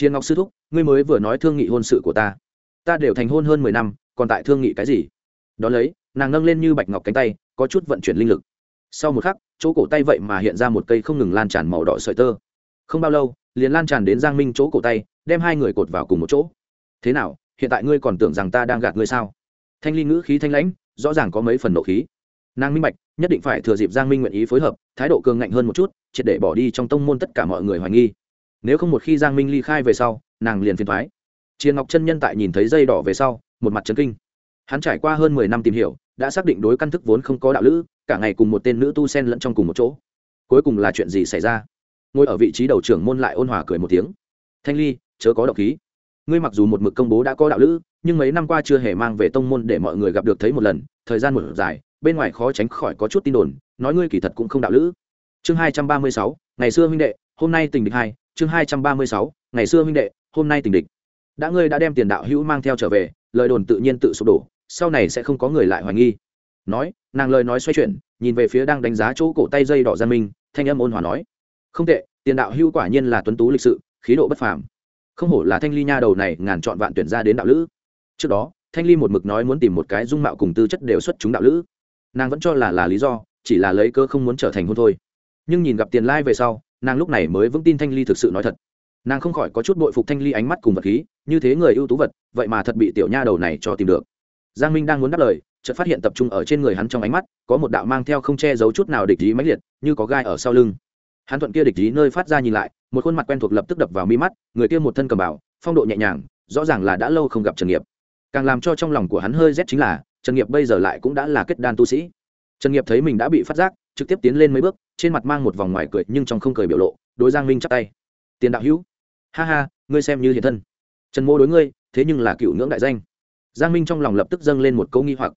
chiến ngọc sư thúc, ngươi mới vừa nói thương nghị hôn sự của ta. Ta đều thành hôn hơn mười năm, còn tại thương nghị cái gì? Đ ó lấy, nàng nâng lên như bạch ngọc cánh tay, có chút vận chuyển linh lực. Sau một khắc, chỗ cổ tay vậy mà hiện ra một cây không ngừng lan tràn màu đỏ sợi tơ. Không bao lâu, liền lan tràn đến giang minh chỗ cổ tay, đem hai người cột vào cùng một chỗ. Thế nào, hiện tại ngươi còn tưởng rằng ta đang gạt ngươi sao? Thanh ly ngữ khí thanh lãnh, rõ ràng có mấy phần nộ khí. Nàng minh bạch, nhất định phải thừa dịp giang minh nguyện ý phối hợp, thái độ cường ngạnh hơn một chút, triệt để bỏ đi trong tông môn tất cả mọi người hoài nghi nếu không một khi giang minh ly khai về sau, nàng liền phiền thoái chiến ngọc chân nhân tại nhìn thấy dây đỏ về sau, một mặt trấn kinh. Hắn trải qua hơn mười năm tìm hiểu, đã xác định đối căn thức vốn không có đạo lữ, cả ngày cùng một tên nữ tu sen lẫn trong cùng một chỗ. Cuối cùng là chuyện gì xảy ra? Ngồi ở vị trí đầu trưởng môn lại ôn hòa cười một tiếng. Thanh ly, chớ có độc khí. Ngươi mặc dù một mực công bố đã có đạo lữ, nhưng mấy năm qua chưa hề mang về tông môn để mọi người gặp được thấy một lần, thời gian một dài, bên ngoài khó tránh khỏi có chút tin đồn, nói ngươi kỳ thật cũng không đạo lữ. Chương hai trăm ba mươi sáu, ngày xưa huynh đệ, hôm nay tình địch hai chương hai trăm ba mươi sáu, ngày xưa huynh đệ, hôm nay tình địch. Đã ngươi đã đem tiền đạo hữu mang theo trở về, lời đồn tự nhiên tự sụp đổ, sau này sẽ không có người lại hoài nghi. Nói, nàng lời nói xoay chuyển, nhìn về phía đang đánh giá chỗ cổ tay dây đỏ gian minh, thanh âm ôn hòa nói, không tệ, tiền đạo hữu quả nhiên là tuấn tú lịch sự, khí độ bất phàm. Không hổ là thanh ly nha đầu này ngàn chọn vạn tuyển ra đến đạo lữ. Trước đó, thanh ly một mực nói muốn tìm một cái dung mạo cùng tư chất đều xuất chúng đạo lữ. Nàng vẫn cho là là lý do, chỉ là lấy cơ không muốn trở thành hôn thôi. Nhưng nhìn gặp tiền lai về sau nàng lúc này mới vững tin thanh ly thực sự nói thật. Nàng không khỏi có chút bội phục thanh ly ánh mắt cùng vật khí, như thế người ưu tú vật, vậy mà thật bị tiểu nha đầu này cho tìm được. Giang minh đang muốn đáp lời, chợt phát hiện tập trung ở trên người hắn trong ánh mắt, có một đạo mang theo không che giấu chút nào địch ý mãnh liệt, như có gai ở sau lưng. Hắn thuận kia địch ý nơi phát ra nhìn lại, một khuôn mặt quen thuộc lập tức đập vào mi mắt, người kia một thân cầm bảo phong độ nhẹ nhàng, rõ ràng là đã lâu không gặp trần nghiệp. Càng làm cho trong lòng của hắn hơi rét chính là, trần nghiệp bây giờ lại cũng đã là kết đan tu sĩ. Trần nghiệp thấy mình đã bị phát giác, trực tiếp tiến lên mấy bước trên mặt mang một vòng ngoài cười nhưng trong không cười biểu lộ, đối giang minh chắp tay. Tiền đạo hữu, ha ha, ngươi xem như hiện thân. Trần mô đối ngươi, thế nhưng là cựu ngưỡng đại danh. Giang minh trong lòng lập tức dâng lên một câu nghi hoặc.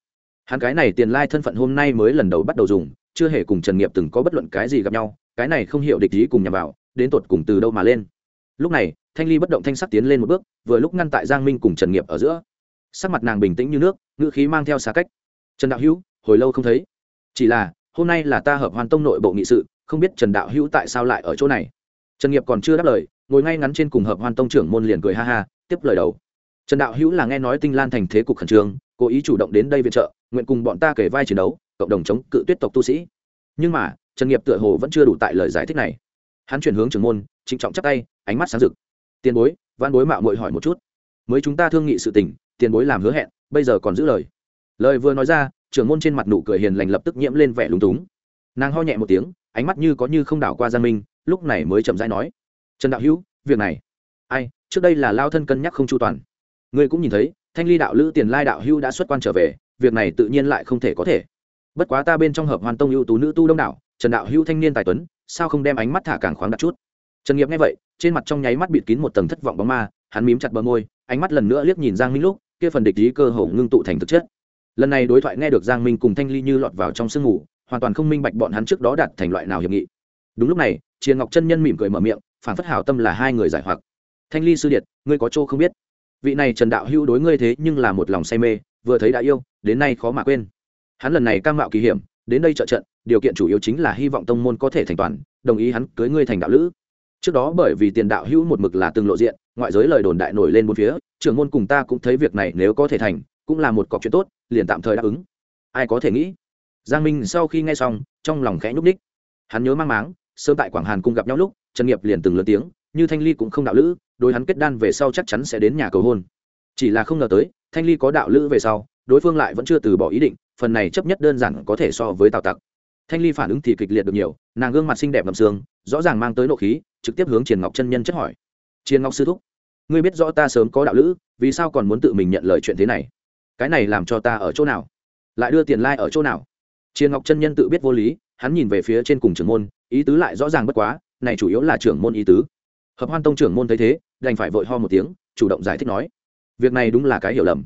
Hắn cái này tiền lai thân phận hôm nay mới lần đầu bắt đầu dùng, chưa hề cùng trần nghiệp từng có bất luận cái gì gặp nhau, cái này không hiểu địch ý cùng nhà vào, đến tột cùng từ đâu mà lên. Lúc này, thanh ly bất động thanh sắc tiến lên một bước, vừa lúc ngăn tại giang minh cùng trần nghiệp ở giữa. Sắc mặt nàng bình tĩnh như nước, ngữ khí mang theo xa cách. Trần đạo hữu, hồi lâu không thấy. Chỉ là hôm nay là ta hợp hoàn tông nội bộ nghị sự, không biết trần đạo hữu tại sao lại ở chỗ này. Trần nghiệp còn chưa đáp lời, ngồi ngay ngắn trên cùng hợp hoàn tông trưởng môn liền cười ha ha, tiếp lời đầu. Trần đạo hữu là nghe nói tinh lan thành thế cục khẩn trương, cố ý chủ động đến đây viện trợ, nguyện cùng bọn ta kể vai chiến đấu, cộng đồng chống cự tuyết tộc tu sĩ. Nhưng mà, trần nghiệp tựa hồ vẫn chưa đủ tại lời giải thích này. Hắn chuyển hướng trưởng môn, trịnh trọng chắc tay, ánh mắt sáng rực. Tiền bối văn bối mạo mội hỏi một chút. Mới chúng ta thương nghị sự tình, tiền bối làm hứa hẹn, bây giờ còn giữ lời. Lời vừa nói ra trưởng môn trên mặt nụ cười hiền lành lập tức nhiễm lên vẻ lúng túng. Nàng ho nhẹ một tiếng, ánh mắt như có như không đảo qua giang minh, lúc này mới chậm rãi nói, trần đạo hữu, việc này. Ai, trước đây là lao thân cân nhắc không chu toàn. Ngươi cũng nhìn thấy, thanh ly đạo lữ tiền lai đạo hữu đã xuất quan trở về, việc này tự nhiên lại không thể có thể. Bất quá ta bên trong hợp hoàn tông ưu tú nữ tu đông đảo, trần đạo hữu thanh niên tài tuấn, sao không đem ánh mắt thả càng khoáng đặt chút? Trần nghiệp nghe vậy, trên mặt trong nháy mắt bịt kín một tầng thất vọng bóng ma, hắn mím chặt bờ môi, ánh mắt lần nữa liếc nhìn giang minh lúc, kia phần địch ý cơ hồ ngưng tụ thành thực chất lần này đối thoại nghe được giang minh cùng thanh ly như lọt vào trong sương ngủ, hoàn toàn không minh bạch bọn hắn trước đó đặt thành loại nào hiệp nghị. Đúng lúc này, triền ngọc chân nhân mỉm cười mở miệng, phản phất hảo tâm là hai người giải hoặc. Thanh ly sư điệt, ngươi có chỗ không biết. Vị này trần đạo hữu đối ngươi thế nhưng là một lòng say mê, vừa thấy đã yêu, đến nay khó mà quên. Hắn lần này cam mạo kỳ hiểm, đến đây trợ trận, điều kiện chủ yếu chính là hy vọng tông môn có thể thành toàn, đồng ý hắn cưới ngươi thành đạo lữ. Trước đó bởi vì tiền đạo hữu một mực là từng lộ diện, ngoại giới lời đồn đại nổi lên một phía, trưởng môn cùng ta cũng thấy việc này nếu có thể thành, cũng là một cọc chuyện tốt liền tạm thời đáp ứng. Ai có thể nghĩ? Giang minh sau khi nghe xong, trong lòng khẽ nhúc ních hắn nhớ mang máng, sớm tại quảng hàn cung gặp nhau lúc, trần nghiệp liền từng lớn tiếng, như thanh ly cũng không đạo lữ, đối hắn kết đan về sau chắc chắn sẽ đến nhà cầu hôn. Chỉ là không ngờ tới, thanh ly có đạo lữ về sau, đối phương lại vẫn chưa từ bỏ ý định, phần này chấp nhất đơn giản có thể so với tào tặc. Thanh ly phản ứng thì kịch liệt được nhiều, nàng gương mặt xinh đẹp ngầm xương rõ ràng mang tới nộ khí, trực tiếp hướng triền ngọc chân nhân chất hỏi. Triền ngọc sư thúc, ngươi biết rõ ta sớm có đạo lữ, vì sao còn muốn tự mình nhận lời chuyện thế này? Cái này làm cho ta ở chỗ nào? Lại đưa tiền lai、like、ở chỗ nào? Triền ngọc chân nhân tự biết vô lý, hắn nhìn về phía trên cùng trưởng môn, ý tứ lại rõ ràng bất quá, này chủ yếu là trưởng môn ý tứ. Hợp hoan tông trưởng môn thấy thế, đành phải vội ho một tiếng, chủ động giải thích nói, việc này đúng là cái hiểu lầm.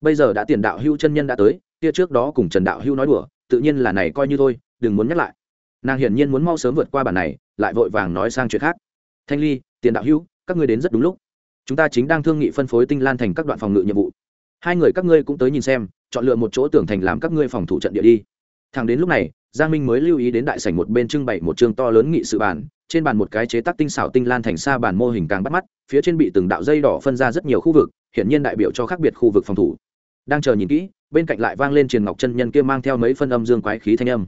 Bây giờ đã tiền đạo hưu chân nhân đã tới, kia trước đó cùng trần đạo hưu nói đùa, tự nhiên là này coi như thôi, đừng muốn nhắc lại. Nàng hiển nhiên muốn mau sớm vượt qua bản này, lại vội vàng nói sang chuyện khác. Thanh ly, tiền đạo hưu các ngươi đến rất đúng lúc. Chúng ta chính đang thương nghị phân phối tinh lan thành các đoạn phòng ngự nhiệm vụ hai người các ngươi cũng tới nhìn xem, chọn lựa một chỗ tưởng thành làm các ngươi phòng thủ trận địa đi. Thẳng đến lúc này, giang minh mới lưu ý đến đại sảnh một bên trưng bày một chương to lớn nghị sự bàn, trên bàn một cái chế tác tinh xảo tinh lan thành xa bàn mô hình càng bắt mắt, phía trên bị từng đạo dây đỏ phân ra rất nhiều khu vực, hiển nhiên đại biểu cho khác biệt khu vực phòng thủ. Đang chờ nhìn kỹ, bên cạnh lại vang lên truyền ngọc chân nhân kia mang theo mấy phân âm dương quái khí thanh âm.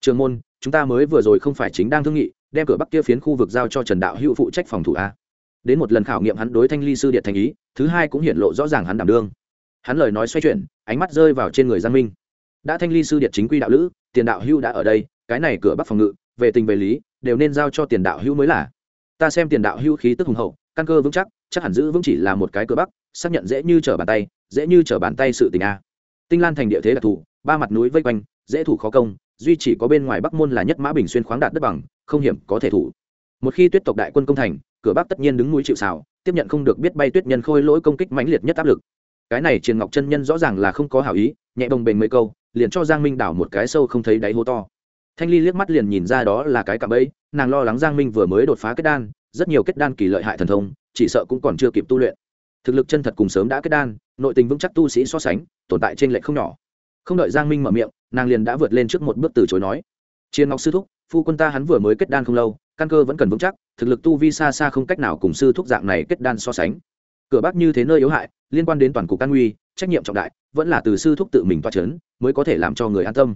Trường môn, chúng ta mới vừa rồi không phải chính đang thương nghị, đem cửa bắc kia phiến khu vực giao cho trần đạo hữu phụ trách phòng thủ a. Đến một lần khảo nghiệm hắn đối thanh ly sư điện thành ý, thứ hai cũng hiện lộ rõ ràng hắn đảm đương hắn lời nói xoay chuyển, ánh mắt rơi vào trên người giang minh. Đã thanh ly sư điện chính quy đạo lữ, tiền đạo Hưu đã ở đây, cái này cửa bắc phòng ngự, về tình về lý, đều nên giao cho tiền đạo Hưu mới là. Ta xem tiền đạo Hưu khí tức hùng hậu, căn cơ vững chắc chắc hẳn giữ vững chỉ là một cái cửa bắc, xác nhận dễ như trở bàn tay, dễ như trở bàn tay sự tình a. Tinh lan thành địa thế đặc thù, ba mặt núi vây quanh, dễ thủ khó công, duy chỉ có bên ngoài bắc môn là nhất mã bình xuyên khoáng đạt đất bằng, không hiểm có thể thủ. Một khi tuyết tộc đại quân công thành, cửa bắc tất nhiên đứng núi chịu xào tiếp nhận không được biết bay tuyết nhân khôi lỗi công kích mãnh liệt nhất áp lực cái này triền ngọc chân nhân rõ ràng là không có hảo ý, nhẹ bồng bềnh mấy câu, liền cho giang minh đảo một cái sâu không thấy đáy hố to. Thanh ly liếc mắt liền nhìn ra đó là cái cạm ấy nàng lo lắng giang minh vừa mới đột phá kết đan, rất nhiều kết đan kỳ lợi hại thần thông, chỉ sợ cũng còn chưa kịp tu luyện. Thực lực chân thật cùng sớm đã kết đan, nội tình vững chắc tu sĩ so sánh, tồn tại trên lệch không nhỏ. Không đợi giang minh mở miệng, nàng liền đã vượt lên trước một bước từ chối nói. Chiến ngọc sư thúc, phu quân ta hắn vừa mới kết đan không lâu, căn cơ vẫn cần vững chắc, thực lực tu vi xa xa không cách nào cùng sư thúc dạng này kết đan so sánh cửa bắc như thế nơi yếu hại, liên quan đến toàn cục căn nguy, trách nhiệm trọng đại, vẫn là từ sư thúc tự mình toa c h ấ n mới có thể làm cho người an tâm.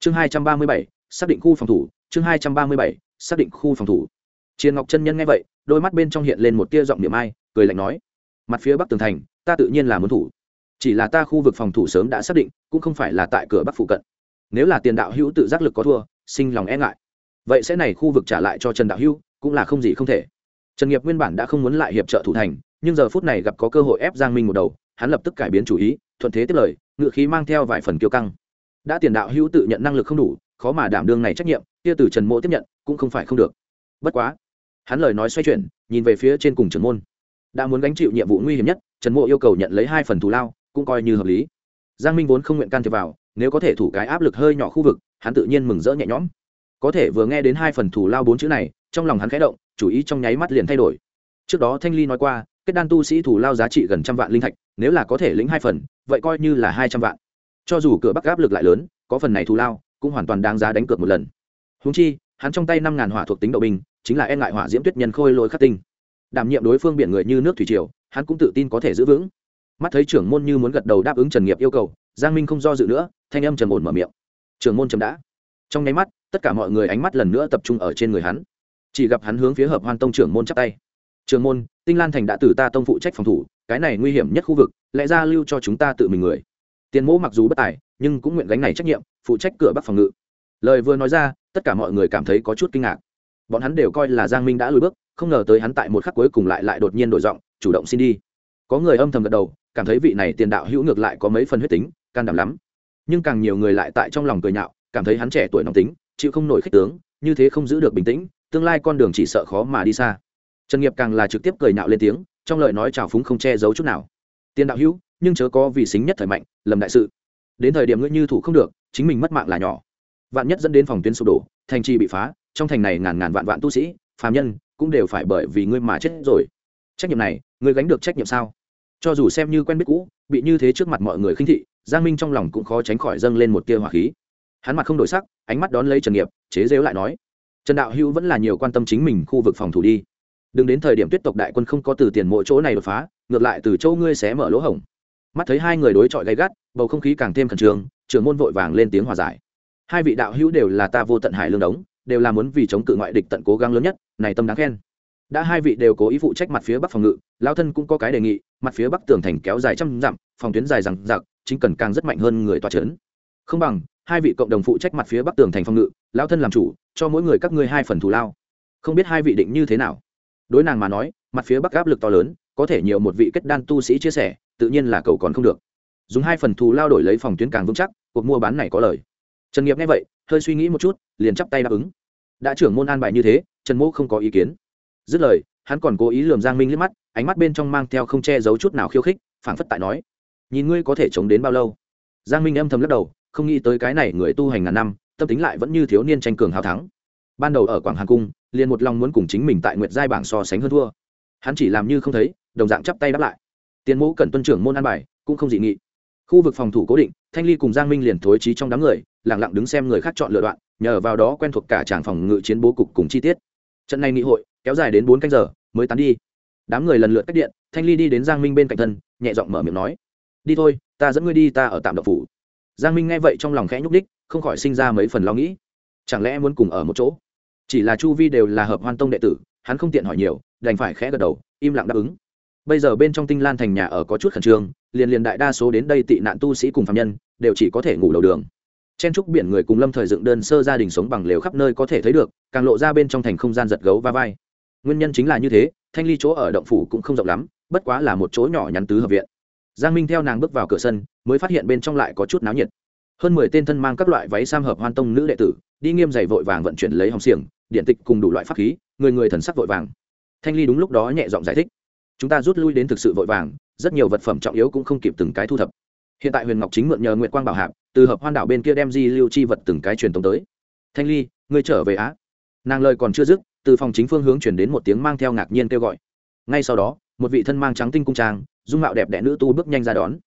Chương hai trăm ba mươi bảy, xác định khu phòng thủ, chương hai trăm ba mươi bảy, xác định khu phòng thủ. Chiến ngọc chân nhân nghe vậy, đôi mắt bên trong hiện lên một tia giọng niệm ai, cười lạnh nói, mặt phía bắc tường thành, ta tự nhiên là muốn thủ. Chỉ là ta khu vực phòng thủ sớm đã xác định, cũng không phải là tại cửa bắc phụ cận. Nếu là tiền đạo hữu tự giác lực có thua, sinh lòng e ngại. Vậy sẽ này khu vực trả lại cho trần đạo hữu, cũng là không gì không thể. Trần nghiệp nguyên bản đã không muốn lại hiệp trợ thủ thành nhưng giờ phút này gặp có cơ hội ép giang minh một đầu, hắn lập tức cải biến chủ ý, thuận thế tiếp lời ngự khí mang theo vài phần kiêu căng. Đã tiền đạo hữu tự nhận năng lực không đủ, khó mà đảm đương này trách nhiệm, kia từ trần mộ tiếp nhận, cũng không phải không được. Bất quá, hắn lời nói xoay chuyển, nhìn về phía trên cùng trưởng môn. Đã muốn gánh chịu nhiệm vụ nguy hiểm nhất, trần mộ yêu cầu nhận lấy hai phần thù lao, cũng coi như hợp lý. Giang minh vốn không nguyện can thiệp vào, nếu có thể thủ cái áp lực hơi nhỏ khu vực, hắn tự nhiên mừng rỡ nhẹ nhõm. Có thể vừa nghe đến hai phần thù lao bốn chữ này, trong lòng hắn khẽ động, chủ ý trong nháy mắt liền thay đổi. Trước đó thanh ly nói qua kết đan tu sĩ thủ lao giá trị gần trăm vạn linh thạch, nếu là có thể lĩnh hai phần, vậy coi như là hai trăm vạn. Cho dù cửa bắc áp lực lại lớn, có phần này thù lao, cũng hoàn toàn đáng giá đánh cược một lần. Húng chi, hắn trong tay năm ngàn hỏa thuộc tính đậu binh chính là e ngại hỏa diễm tuyết nhân khôi lỗi khắc tinh. Đảm nhiệm đối phương biển người như nước thủy triều, hắn cũng tự tin có thể giữ vững. Mắt thấy trưởng môn như muốn gật đầu đáp ứng trần nghiệp yêu cầu, giang minh không do dự nữa, thanh âm trầm ổn mở miệng. Trưởng môn trầm đã. Trong nháy mắt, tất cả mọi người ánh mắt lần nữa tập trung ở trên người hắn. Chỉ gặp hắn hướng phía hợp hoan tông trưởng môn chắp tay. Trường môn, tinh lan thành đã từ ta tông phụ trách phòng thủ, cái này nguy hiểm nhất khu vực, lẽ ra lưu cho chúng ta tự mình người. Tiền mẫu mặc dù bất tài, nhưng cũng nguyện gánh này trách nhiệm, phụ trách cửa bắc phòng ngự. Lời vừa nói ra, tất cả mọi người cảm thấy có chút kinh ngạc. Bọn hắn đều coi là giang minh đã lùi bước, không ngờ tới hắn tại một khắc cuối cùng lại lại đột nhiên đổi giọng, chủ động xin đi. Có người âm thầm gật đầu, cảm thấy vị này tiền đạo hữu ngược lại có mấy phần huyết tính, can đảm lắm. Nhưng càng nhiều người lại tại trong lòng cười nhạo, cảm thấy hắn trẻ tuổi nóng tính, chịu không nổi khích tướng, như thế không giữ được bình tĩnh, tương lai con đường chỉ sợ khó mà đi xa trần nghiệp càng là trực tiếp cười nhạo lên tiếng, trong lời nói trào phúng không che giấu chút nào. Tiền đạo hữu, nhưng chớ có vì xính nhất thời mạnh, lầm đại sự. Đến thời điểm ngươi như thủ không được, chính mình mất mạng là nhỏ. Vạn nhất dẫn đến phòng tuyến sụp đổ, thành trì bị phá, trong thành này ngàn ngàn vạn vạn tu sĩ, phàm nhân, cũng đều phải bởi vì ngươi mà chết rồi. Trách nhiệm này, ngươi gánh được trách nhiệm sao? Cho dù xem như quen biết cũ, bị như thế trước mặt mọi người khinh thị, giang minh trong lòng cũng khó tránh khỏi dâng lên một tia hỏa khí. Hắn mặt không đổi sắc, ánh mắt đón lấy trần nghiệp, chế dếu lại nói, trần đạo hữu vẫn là nhiều quan tâm chính mình khu vực phòng thủ đi đừng đến thời điểm tuyết tộc đại quân không có từ tiền mỗi chỗ này đột phá, ngược lại từ châu ngươi xé mở lỗ hổng. Mắt thấy hai người đối chọi gay gắt, bầu không khí càng thêm khẩn trương, trưởng môn vội vàng lên tiếng hòa giải. Hai vị đạo hữu đều là ta vô tận hải lương đống, đều là muốn vì chống cự ngoại địch tận cố gắng lớn nhất, này tâm đáng khen. Đã hai vị đều cố ý phụ trách mặt phía bắc phòng ngự lao thân cũng có cái đề nghị, mặt phía bắc tường thành kéo dài trăm dặm, phòng tuyến dài rằng giặc chính cần càng rất mạnh hơn người tòa trấn. Không bằng, hai vị cộng đồng phụ trách mặt phía bắc tường thành phòng ngự lao thân làm chủ, cho mỗi người các ngươi hai phần thù lao. Không biết hai vị định như thế nào? Đối nàng mà nói, mặt phía bắc áp lực to lớn, có thể nhiều một vị kết đan tu sĩ chia sẻ, tự nhiên là cầu còn không được. Dùng hai phần thù lao đổi lấy phòng tuyến càng vững chắc, cuộc mua bán này có lời. Trần nghiệp nghe vậy, hơi suy nghĩ một chút, liền chắp tay đáp ứng. Đã trưởng môn an bài như thế, trần mỗ không có ý kiến. Dứt lời, hắn còn cố ý lườm giang minh liếc mắt, ánh mắt bên trong mang theo không che giấu chút nào khiêu khích, phảng phất tại nói, nhìn ngươi có thể chống đến bao lâu? Giang minh âm thầm lắc đầu, không nghĩ tới cái này người tu hành ngàn năm, tâm tính lại vẫn như thiếu niên tranh cường hào thắng. Ban đầu ở quảng hà cung liền một lòng muốn cùng chính mình tại nguyệt giai bảng so sánh hơn thua. Hắn chỉ làm như không thấy, đồng dạng chắp tay đáp lại. Tiền mẫu cần tuân trưởng môn an bài, cũng không dị nghị. Khu vực phòng thủ cố định, thanh ly cùng giang minh liền thối trí trong đám người lẳng lặng đứng xem người khác chọn lựa đoạn, nhờ vào đó quen thuộc cả tràng phòng ngự chiến bố cục cùng chi tiết. Trận này nghị hội, kéo dài đến bốn canh giờ, mới tán đi. Đám người lần lượt cách điện, thanh ly đi đến giang minh bên cạnh thân, nhẹ giọng mở miệng nói, đi thôi, ta dẫn ngươi đi, ta ở tạm độc phủ. Giang minh nghe vậy trong lòng khẽ nhúc đích không khỏi sinh ra mấy phần lo nghĩ. Chẳng lẽ muốn cùng ở một chỗ? Chỉ là chu vi đều là hợp hoan tông đệ tử, hắn không tiện hỏi nhiều, đành phải khẽ gật đầu, im lặng đáp ứng. Bây giờ bên trong tinh lan thành nhà ở có chút khẩn trương, liền liền đại đa số đến đây tị nạn tu sĩ cùng phạm nhân, đều chỉ có thể ngủ đầu đường. Chen trúc biển người cùng lâm thời dựng đơn sơ gia đình sống bằng lều khắp nơi có thể thấy được, càng lộ ra bên trong thành không gian giật gấu va vai. Nguyên nhân chính là như thế, thanh ly chỗ ở động phủ cũng không rộng lắm, bất quá là một chỗ nhỏ nhắn tứ hợp viện. Giang minh theo nàng bước vào cửa sân, mới phát hiện bên trong lại có chút náo nhiệt. Hơn mười tên thân mang các loại váy sam hợp hoan tông nữ đệ tử đi nghiêm dày vội vàng vận chuyển lấy hồng xiềng, điện tịch cùng đủ loại pháp khí, người người thần sắc vội vàng. Thanh ly đúng lúc đó nhẹ giọng giải thích, chúng ta rút lui đến thực sự vội vàng, rất nhiều vật phẩm trọng yếu cũng không kịp từng cái thu thập. Hiện tại huyền ngọc chính mượn nhờ nguyện quang bảo hạp, từ hợp hoan đảo bên kia đem di lưu chi vật từng cái truyền tống tới. Thanh ly, ngươi trở về á. Nàng lời còn chưa dứt, từ phòng chính phương hướng chuyển đến một tiếng mang theo ngạc nhiên kêu gọi. Ngay sau đó, một vị thân mang trắng tinh cung trang, dung mạo đẹp đẽ nữ tu bước nhanh ra đón.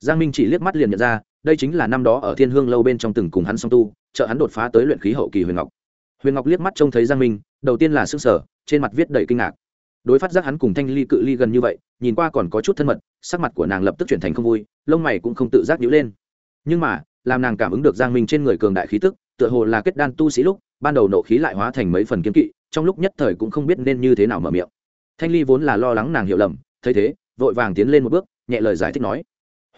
Giang minh chỉ liếc mắt liền nhận ra, đây chính là năm đó ở thiên hương lâu bên trong từng cùng hắn song tu trợ hắn đột phá tới luyện khí hậu kỳ huyền ngọc. Huyền ngọc liếc mắt trông thấy giang minh, đầu tiên là s ư n g sở trên mặt viết đầy kinh ngạc. Đối phát giác hắn cùng thanh ly cự ly gần như vậy, nhìn qua còn có chút thân mật, sắc mặt của nàng lập tức chuyển thành không vui, lông mày cũng không tự giác nhữ lên. Nhưng mà, làm nàng cảm ứng được giang minh trên người cường đại khí tức, tựa hồ là kết đan tu sĩ lúc, ban đầu nộ khí lại hóa thành mấy phần kiếm kỵ, trong lúc nhất thời cũng không biết nên như thế nào mở miệng. Thanh ly vốn là lo lắng nàng hiểu lầm, thấy thế, vội vàng tiến lên một bước, nhẹ lời giải thích nói,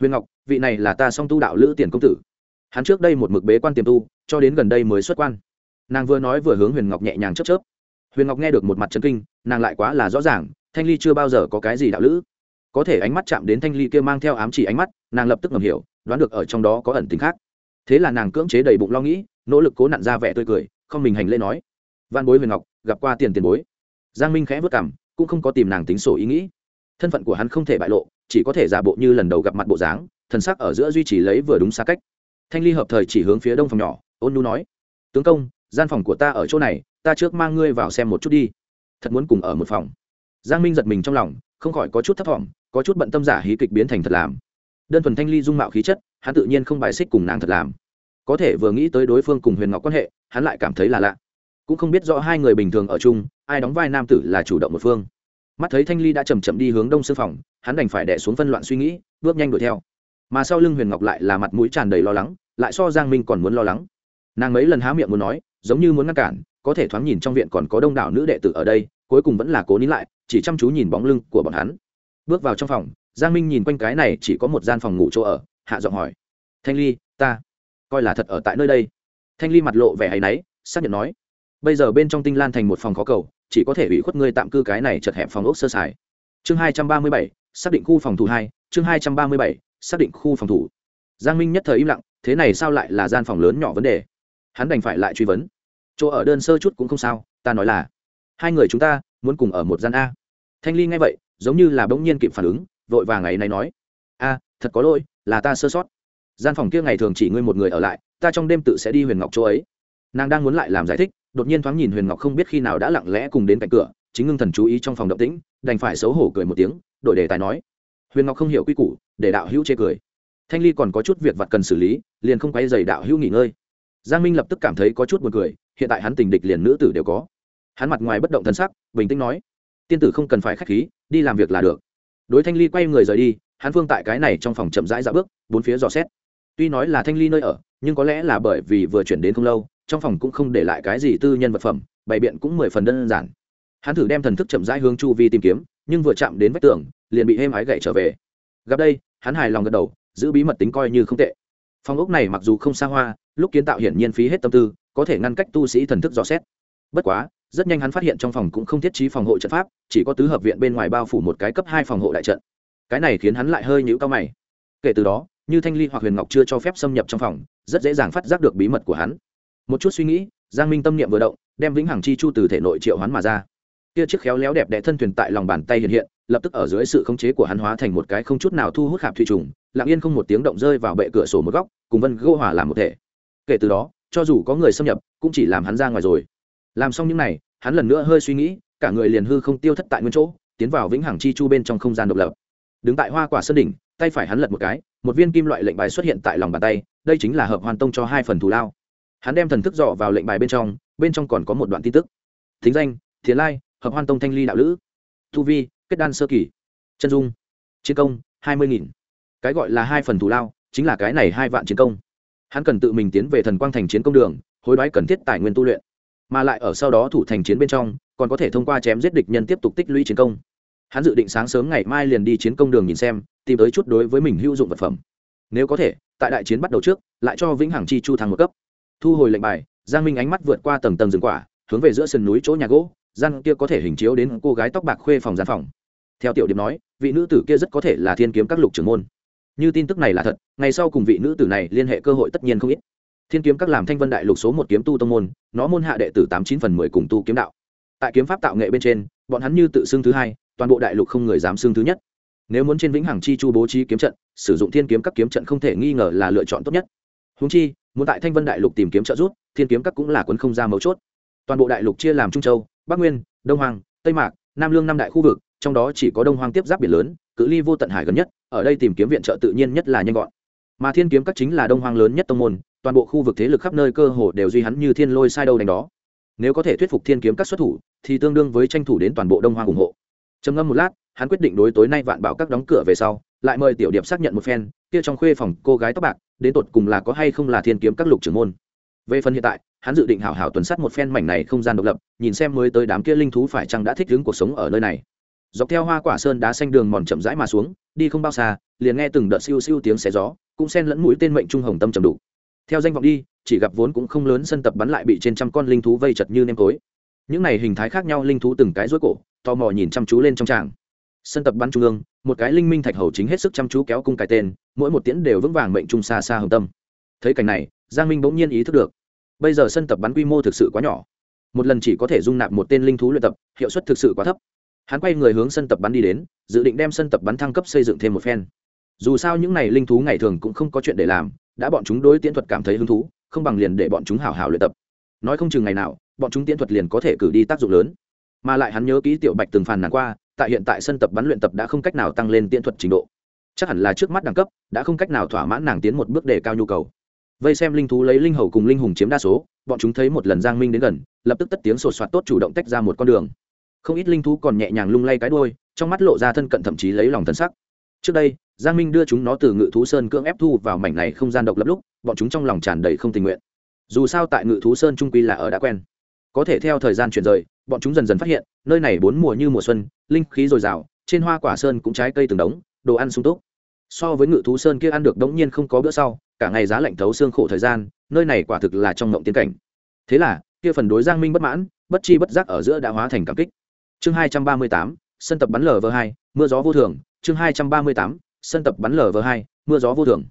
huyền ngọc, vị này là ta song tu đạo lữ tiền công tử hắn trước đây một mực bế quan tiềm tu, cho đến gần đây mới xuất quan. Nàng vừa nói vừa hướng huyền ngọc nhẹ nhàng chấp chớp. Huyền ngọc nghe được một mặt chân kinh, nàng lại quá là rõ ràng, thanh ly chưa bao giờ có cái gì đạo lữ. Có thể ánh mắt chạm đến thanh ly kia mang theo ám chỉ ánh mắt, nàng lập tức ngầm hiểu, đoán được ở trong đó có ẩn tính khác. Thế là nàng cưỡng chế đầy bụng lo nghĩ, nỗ lực cố nặn ra vẻ tươi cười, không mình hành lễ nói văn bối huyền ngọc, gặp qua tiền tiền bối. Giang minh khẽ vất cảm cũng không có tìm nàng tính sổ ý nghĩ. Thân phận của hắn không thể bại lộ, chỉ có thể giả bộ như lần đầu gặp mặt bộ dáng, thần sắc ở giữa duy trì lấy vừa đúng xa cách thanh ly hợp thời chỉ hướng phía đông phòng nhỏ, ôn nu nói, tướng công, gian phòng của ta ở chỗ này, ta trước mang ngươi vào xem một chút đi. Thật muốn cùng ở một phòng. Giang minh giật mình trong lòng, không khỏi có chút thấp t có chút bận tâm giả hí kịch biến thành thật làm. Đơn thuần thanh ly dung mạo khí chất, hắn tự nhiên không bài xích cùng nàng thật làm. Có thể vừa nghĩ tới đối phương cùng huyền ngọc quan hệ, hắn lại cảm thấy là lạ. Cũng không biết rõ hai người bình thường ở chung, ai đóng vai nam tử là chủ động một phương. Mắt thấy thanh ly đã chầm chậm đi hướng đông sư phòng, hắn đành phải đẻ xuống phân loạn suy nghĩ, bước nhanh đuổi theo mà sau lưng huyền ngọc lại là mặt mũi tràn đầy lo lắng, lại so giang minh còn muốn lo lắng. Nàng mấy lần há miệng muốn nói, giống như muốn ngăn cản, có thể thoáng nhìn trong viện còn có đông đảo nữ đệ tử ở đây, cuối cùng vẫn là cố nín lại, chỉ chăm chú nhìn bóng lưng của bọn hắn. Bước vào trong phòng, giang minh nhìn quanh cái này chỉ có một gian phòng ngủ chỗ ở, hạ giọng hỏi, thanh ly, ta coi là thật ở tại nơi đây. Thanh ly mặt lộ vẻ hay náy, xác nhận nói, bây giờ bên trong tinh lan thành một phòng khó cầu, chỉ có thể ủy khuất ngươi tạm cư cái này chật hẹp phòng ốc sơ sài. Chương hai trăm ba mươi bảy, xác định khu phòng thủ hai, chương hai trăm ba mươi bảy xác định khu phòng thủ. Giang minh nhất thời im lặng, thế này sao lại là gian phòng lớn nhỏ vấn đề? Hắn đành phải lại truy vấn. Chỗ ở đơn sơ chút cũng không sao, ta nói là, hai người chúng ta muốn cùng ở một gian a. Thanh ly nghe vậy, giống như là bỗng nhiên kịp phản ứng, vội vàng ngày này nói, a, thật có lỗi, là ta sơ sót. Gian phòng kia ngày thường chỉ ngươi một người ở lại, ta trong đêm tự sẽ đi huyền ngọc chỗ ấy. Nàng đang muốn lại làm giải thích, đột nhiên thoáng nhìn huyền ngọc không biết khi nào đã lặng lẽ cùng đến cạnh cửa, chính ngưng thần chú ý trong phòng động tĩnh, đành phải xấu hổ cười một tiếng, đổi đề tài nói huyền ngọc không hiểu quy củ, để đạo hữu chê cười. Thanh ly còn có chút việc vặt cần xử lý, liền không quay dày đạo hữu nghỉ ngơi. Giang minh lập tức cảm thấy có chút b u ồ n cười, hiện tại hắn tình địch liền nữ tử đều có. Hắn mặt ngoài bất động thân sắc, bình tĩnh nói, tiên tử không cần phải k h á c h khí, đi làm việc là được. Đối thanh ly quay người rời đi, hắn phương tại cái này trong phòng chậm rãi ra bước, bốn phía dò xét. Tuy nói là thanh ly nơi ở, nhưng có lẽ là bởi vì vừa chuyển đến không lâu, trong phòng cũng không để lại cái gì tư nhân vật phẩm, bày biện cũng mười phần đơn giản. Hắn thử đem thần thức chậm rãi hướng chu vi tìm kiếm nhưng vừa chạm đến vách tường, liền bị êm ái gậy trở về. Gặp đây, hắn hài lòng gật đầu, giữ bí mật tính coi như không tệ. Phòng ốc này mặc dù không xa hoa, lúc kiến tạo hiển nhiên phí hết tâm tư, có thể ngăn cách tu sĩ thần thức dò xét. Bất quá, rất nhanh hắn phát hiện trong phòng cũng không thiết trí phòng hộ trận pháp, chỉ có tứ hợp viện bên ngoài bao phủ một cái cấp hai phòng hộ đại trận. Cái này khiến hắn lại hơi nhũ cao mày. Kể từ đó, như thanh ly hoặc huyền ngọc chưa cho phép xâm nhập trong phòng, rất dễ dàng phát giác được bí mật của hắn. Một chút suy nghĩ, giang minh tâm niệm vừa động, đem vĩnh hằng chi chu từ thể nội triệu hắn mà ra kia chiếc khéo léo đẹp đẽ thân thuyền tại lòng bàn tay hiện hiện, lập tức ở dưới sự khống chế của hắn hóa thành một cái không chút nào thu hút hạp thủy trùng, lặng yên không một tiếng động rơi vào bệ cửa sổ một góc, cùng vân gô hòa làm một thể. Kể từ đó, cho dù có người xâm nhập, cũng chỉ làm hắn ra ngoài rồi. Làm xong những này, hắn lần nữa hơi suy nghĩ, cả người liền hư không tiêu thất tại nguyên chỗ, tiến vào vĩnh hằng chi chu bên trong không gian độc lập. Đứng tại hoa quả sơn đỉnh, tay phải hắn lật một cái, một viên kim loại lệnh bài xuất hiện tại lòng bàn tay, đây chính là hợp hoàn tông cho hai phần thù lao. Hắn đem thần thức dọ vào lệnh bài bên trong bên trong còn có một đoạn tin tức. Thính danh, thiền lai hợp hoan tông thanh ly đạo lữ, thu vi, kết đan sơ kỳ, chân dung, chiến công, hai mươi nghìn. Cái gọi là hai phần thù lao, chính là cái này hai vạn chiến công. Hắn cần tự mình tiến về thần quang thành chiến công đường, hối đoái cần thiết tài nguyên tu luyện. Mà lại ở sau đó thủ thành chiến bên trong, còn có thể thông qua chém giết địch nhân tiếp tục tích lũy chiến công. Hắn dự định sáng sớm ngày mai liền đi chiến công đường nhìn xem, tìm tới chút đối với mình hữu dụng vật phẩm. Nếu có thể, tại đại chiến bắt đầu trước, lại cho vĩnh hằng chi chu thăng một cấp. Thu hồi lệnh bài, giang minh ánh mắt vượt qua tầng tầng rừng quả, hướng về giữa sườn núi chỗ nhà gỗ gian kia có thể hình chiếu đến cô gái tóc bạc khuê phòng gian phòng. Theo tiểu điệp nói, vị nữ tử kia rất có thể là thiên kiếm các lục trưởng môn. Như tin tức này là thật, ngày sau cùng vị nữ tử này liên hệ cơ hội tất nhiên không ít. Thiên kiếm các làm thanh vân đại lục số một kiếm tu tông môn, nó môn hạ đệ tử tám chín phần mười cùng tu kiếm đạo. Tại kiếm pháp tạo nghệ bên trên, bọn hắn như tự xưng thứ hai, toàn bộ đại lục không người dám xưng thứ nhất. Nếu muốn trên vĩnh hằng chi chu bố trí kiếm trận, sử dụng thiên kiếm các kiếm trận không thể nghi ngờ là lựa chọn tốt nhất. Húng chi, muốn tại thanh vân đại lục tìm kiếm trợ giúp, thiên kiếm các cũng là quấn không ra mấu chốt. Toàn bộ đại lục chia làm trung châu bắc nguyên, đông hoàng tây mạc, nam lương năm đại khu vực, trong đó chỉ có đông hoàng tiếp giáp biển lớn, cự ly vô tận hải gần nhất, ở đây tìm kiếm viện trợ tự nhiên nhất là nhanh gọn. Mà thiên kiếm các chính là đông hoàng lớn nhất tông môn, toàn bộ khu vực thế lực khắp nơi cơ hồ đều duy hắn như thiên lôi sai đâu đánh đó. Nếu có thể thuyết phục thiên kiếm các xuất thủ, thì tương đương với tranh thủ đến toàn bộ đông hoàng ủng hộ. Trầm ngâm một lát, hắn quyết định đối tối nay vạn bảo các đóng cửa về sau, lại mời tiểu điệp xác nhận một phen, kia trong khuê phòng cô gái tóc bạc, đến tột cùng là có hay không là thiên kiếm các lục trưởng môn về phần hiện tại, hắn dự định hảo hảo tuần sát một phen mảnh này không gian độc lập, nhìn xem mới tới đám kia linh thú phải chăng đã thích ứng cuộc sống ở nơi này. Dọc theo hoa quả sơn đá xanh đường mòn chậm rãi mà xuống, đi không bao xa, liền nghe từng đợt siêu siêu tiếng xé gió, cũng xen lẫn mũi tên mệnh trung hồng tâm trầm đủ. Theo danh vọng đi, chỉ gặp vốn cũng không lớn sân tập bắn lại bị trên trăm con linh thú vây chật như nêm tối. Những này hình thái khác nhau linh thú từng cái rối cổ, tò mò nhìn chăm chú lên trong tràng. Sân tập bắn trung ương, một cái linh minh thạch hầu chính hết sức chăm chú kéo cung cái tên, mỗi một tiễn đều vững vàng mệnh trung xa xa hồng tâm. Thấy cảnh này giang minh bỗng nhiên ý thức được, bây giờ sân tập bắn quy mô thực sự quá nhỏ. Một lần chỉ có thể dung nạp một tên linh thú luyện tập, hiệu suất thực sự quá thấp. Hắn quay người hướng sân tập bắn đi đến, dự định đem sân tập bắn thăng cấp xây dựng thêm một phen. Dù sao những n à y linh thú ngày thường cũng không có chuyện để làm, đã bọn chúng đối tiễn thuật cảm thấy hứng thú, không bằng liền để bọn chúng hào hào luyện tập. Nói không chừng ngày nào, bọn chúng tiễn thuật liền có thể cử đi tác dụng lớn. Mà lại hắn nhớ ký tiểu bạch từng phàn nàn qua, tại hiện tại sân tập bắn luyện tập đã không cách nào tăng lên tiễn thuật trình độ. Chắc hẳn là trước mắt đẳng cấp, đã không cách nào thỏa mãn nàng tiến một bước đề cao nhu cầu vây xem linh thú lấy linh hầu cùng linh hùng chiếm đa số, bọn chúng thấy một lần giang minh đến gần, lập tức tất tiếng sột soạt tốt chủ động tách ra một con đường. Không ít linh thú còn nhẹ nhàng lung lay cái đôi trong mắt lộ ra thân cận thậm chí lấy lòng thân sắc. Trước đây, giang minh đưa chúng nó từ ngự thú sơn cưỡng ép thu vào mảnh này không gian độc lập lúc, bọn chúng trong lòng tràn đầy không tình nguyện. Dù sao tại ngự thú sơn trung quy là ở đã quen. Có thể theo thời gian chuyển rời, bọn chúng dần dần phát hiện, nơi này bốn mùa như mùa xuân, linh khí dồi dào, trên hoa quả sơn cũng trái cây từng đống, đồ ăn sung túc. So với ngự thú sơn kia ăn được đống nhiên không có bữa sau cả ngày giá lạnh thấu xương khổ thời gian, nơi này quả thực là trong ngộng tiến cảnh. Thế là, kia phần đối giang minh bất mãn, bất chi bất giác ở giữa đã hóa thành cảm kích. Chương hai trăm ba mươi tám, sân tập bắn lv hai, mưa gió vô thường. Chương hai trăm ba mươi tám, sân tập bắn lv hai, mưa gió vô thường.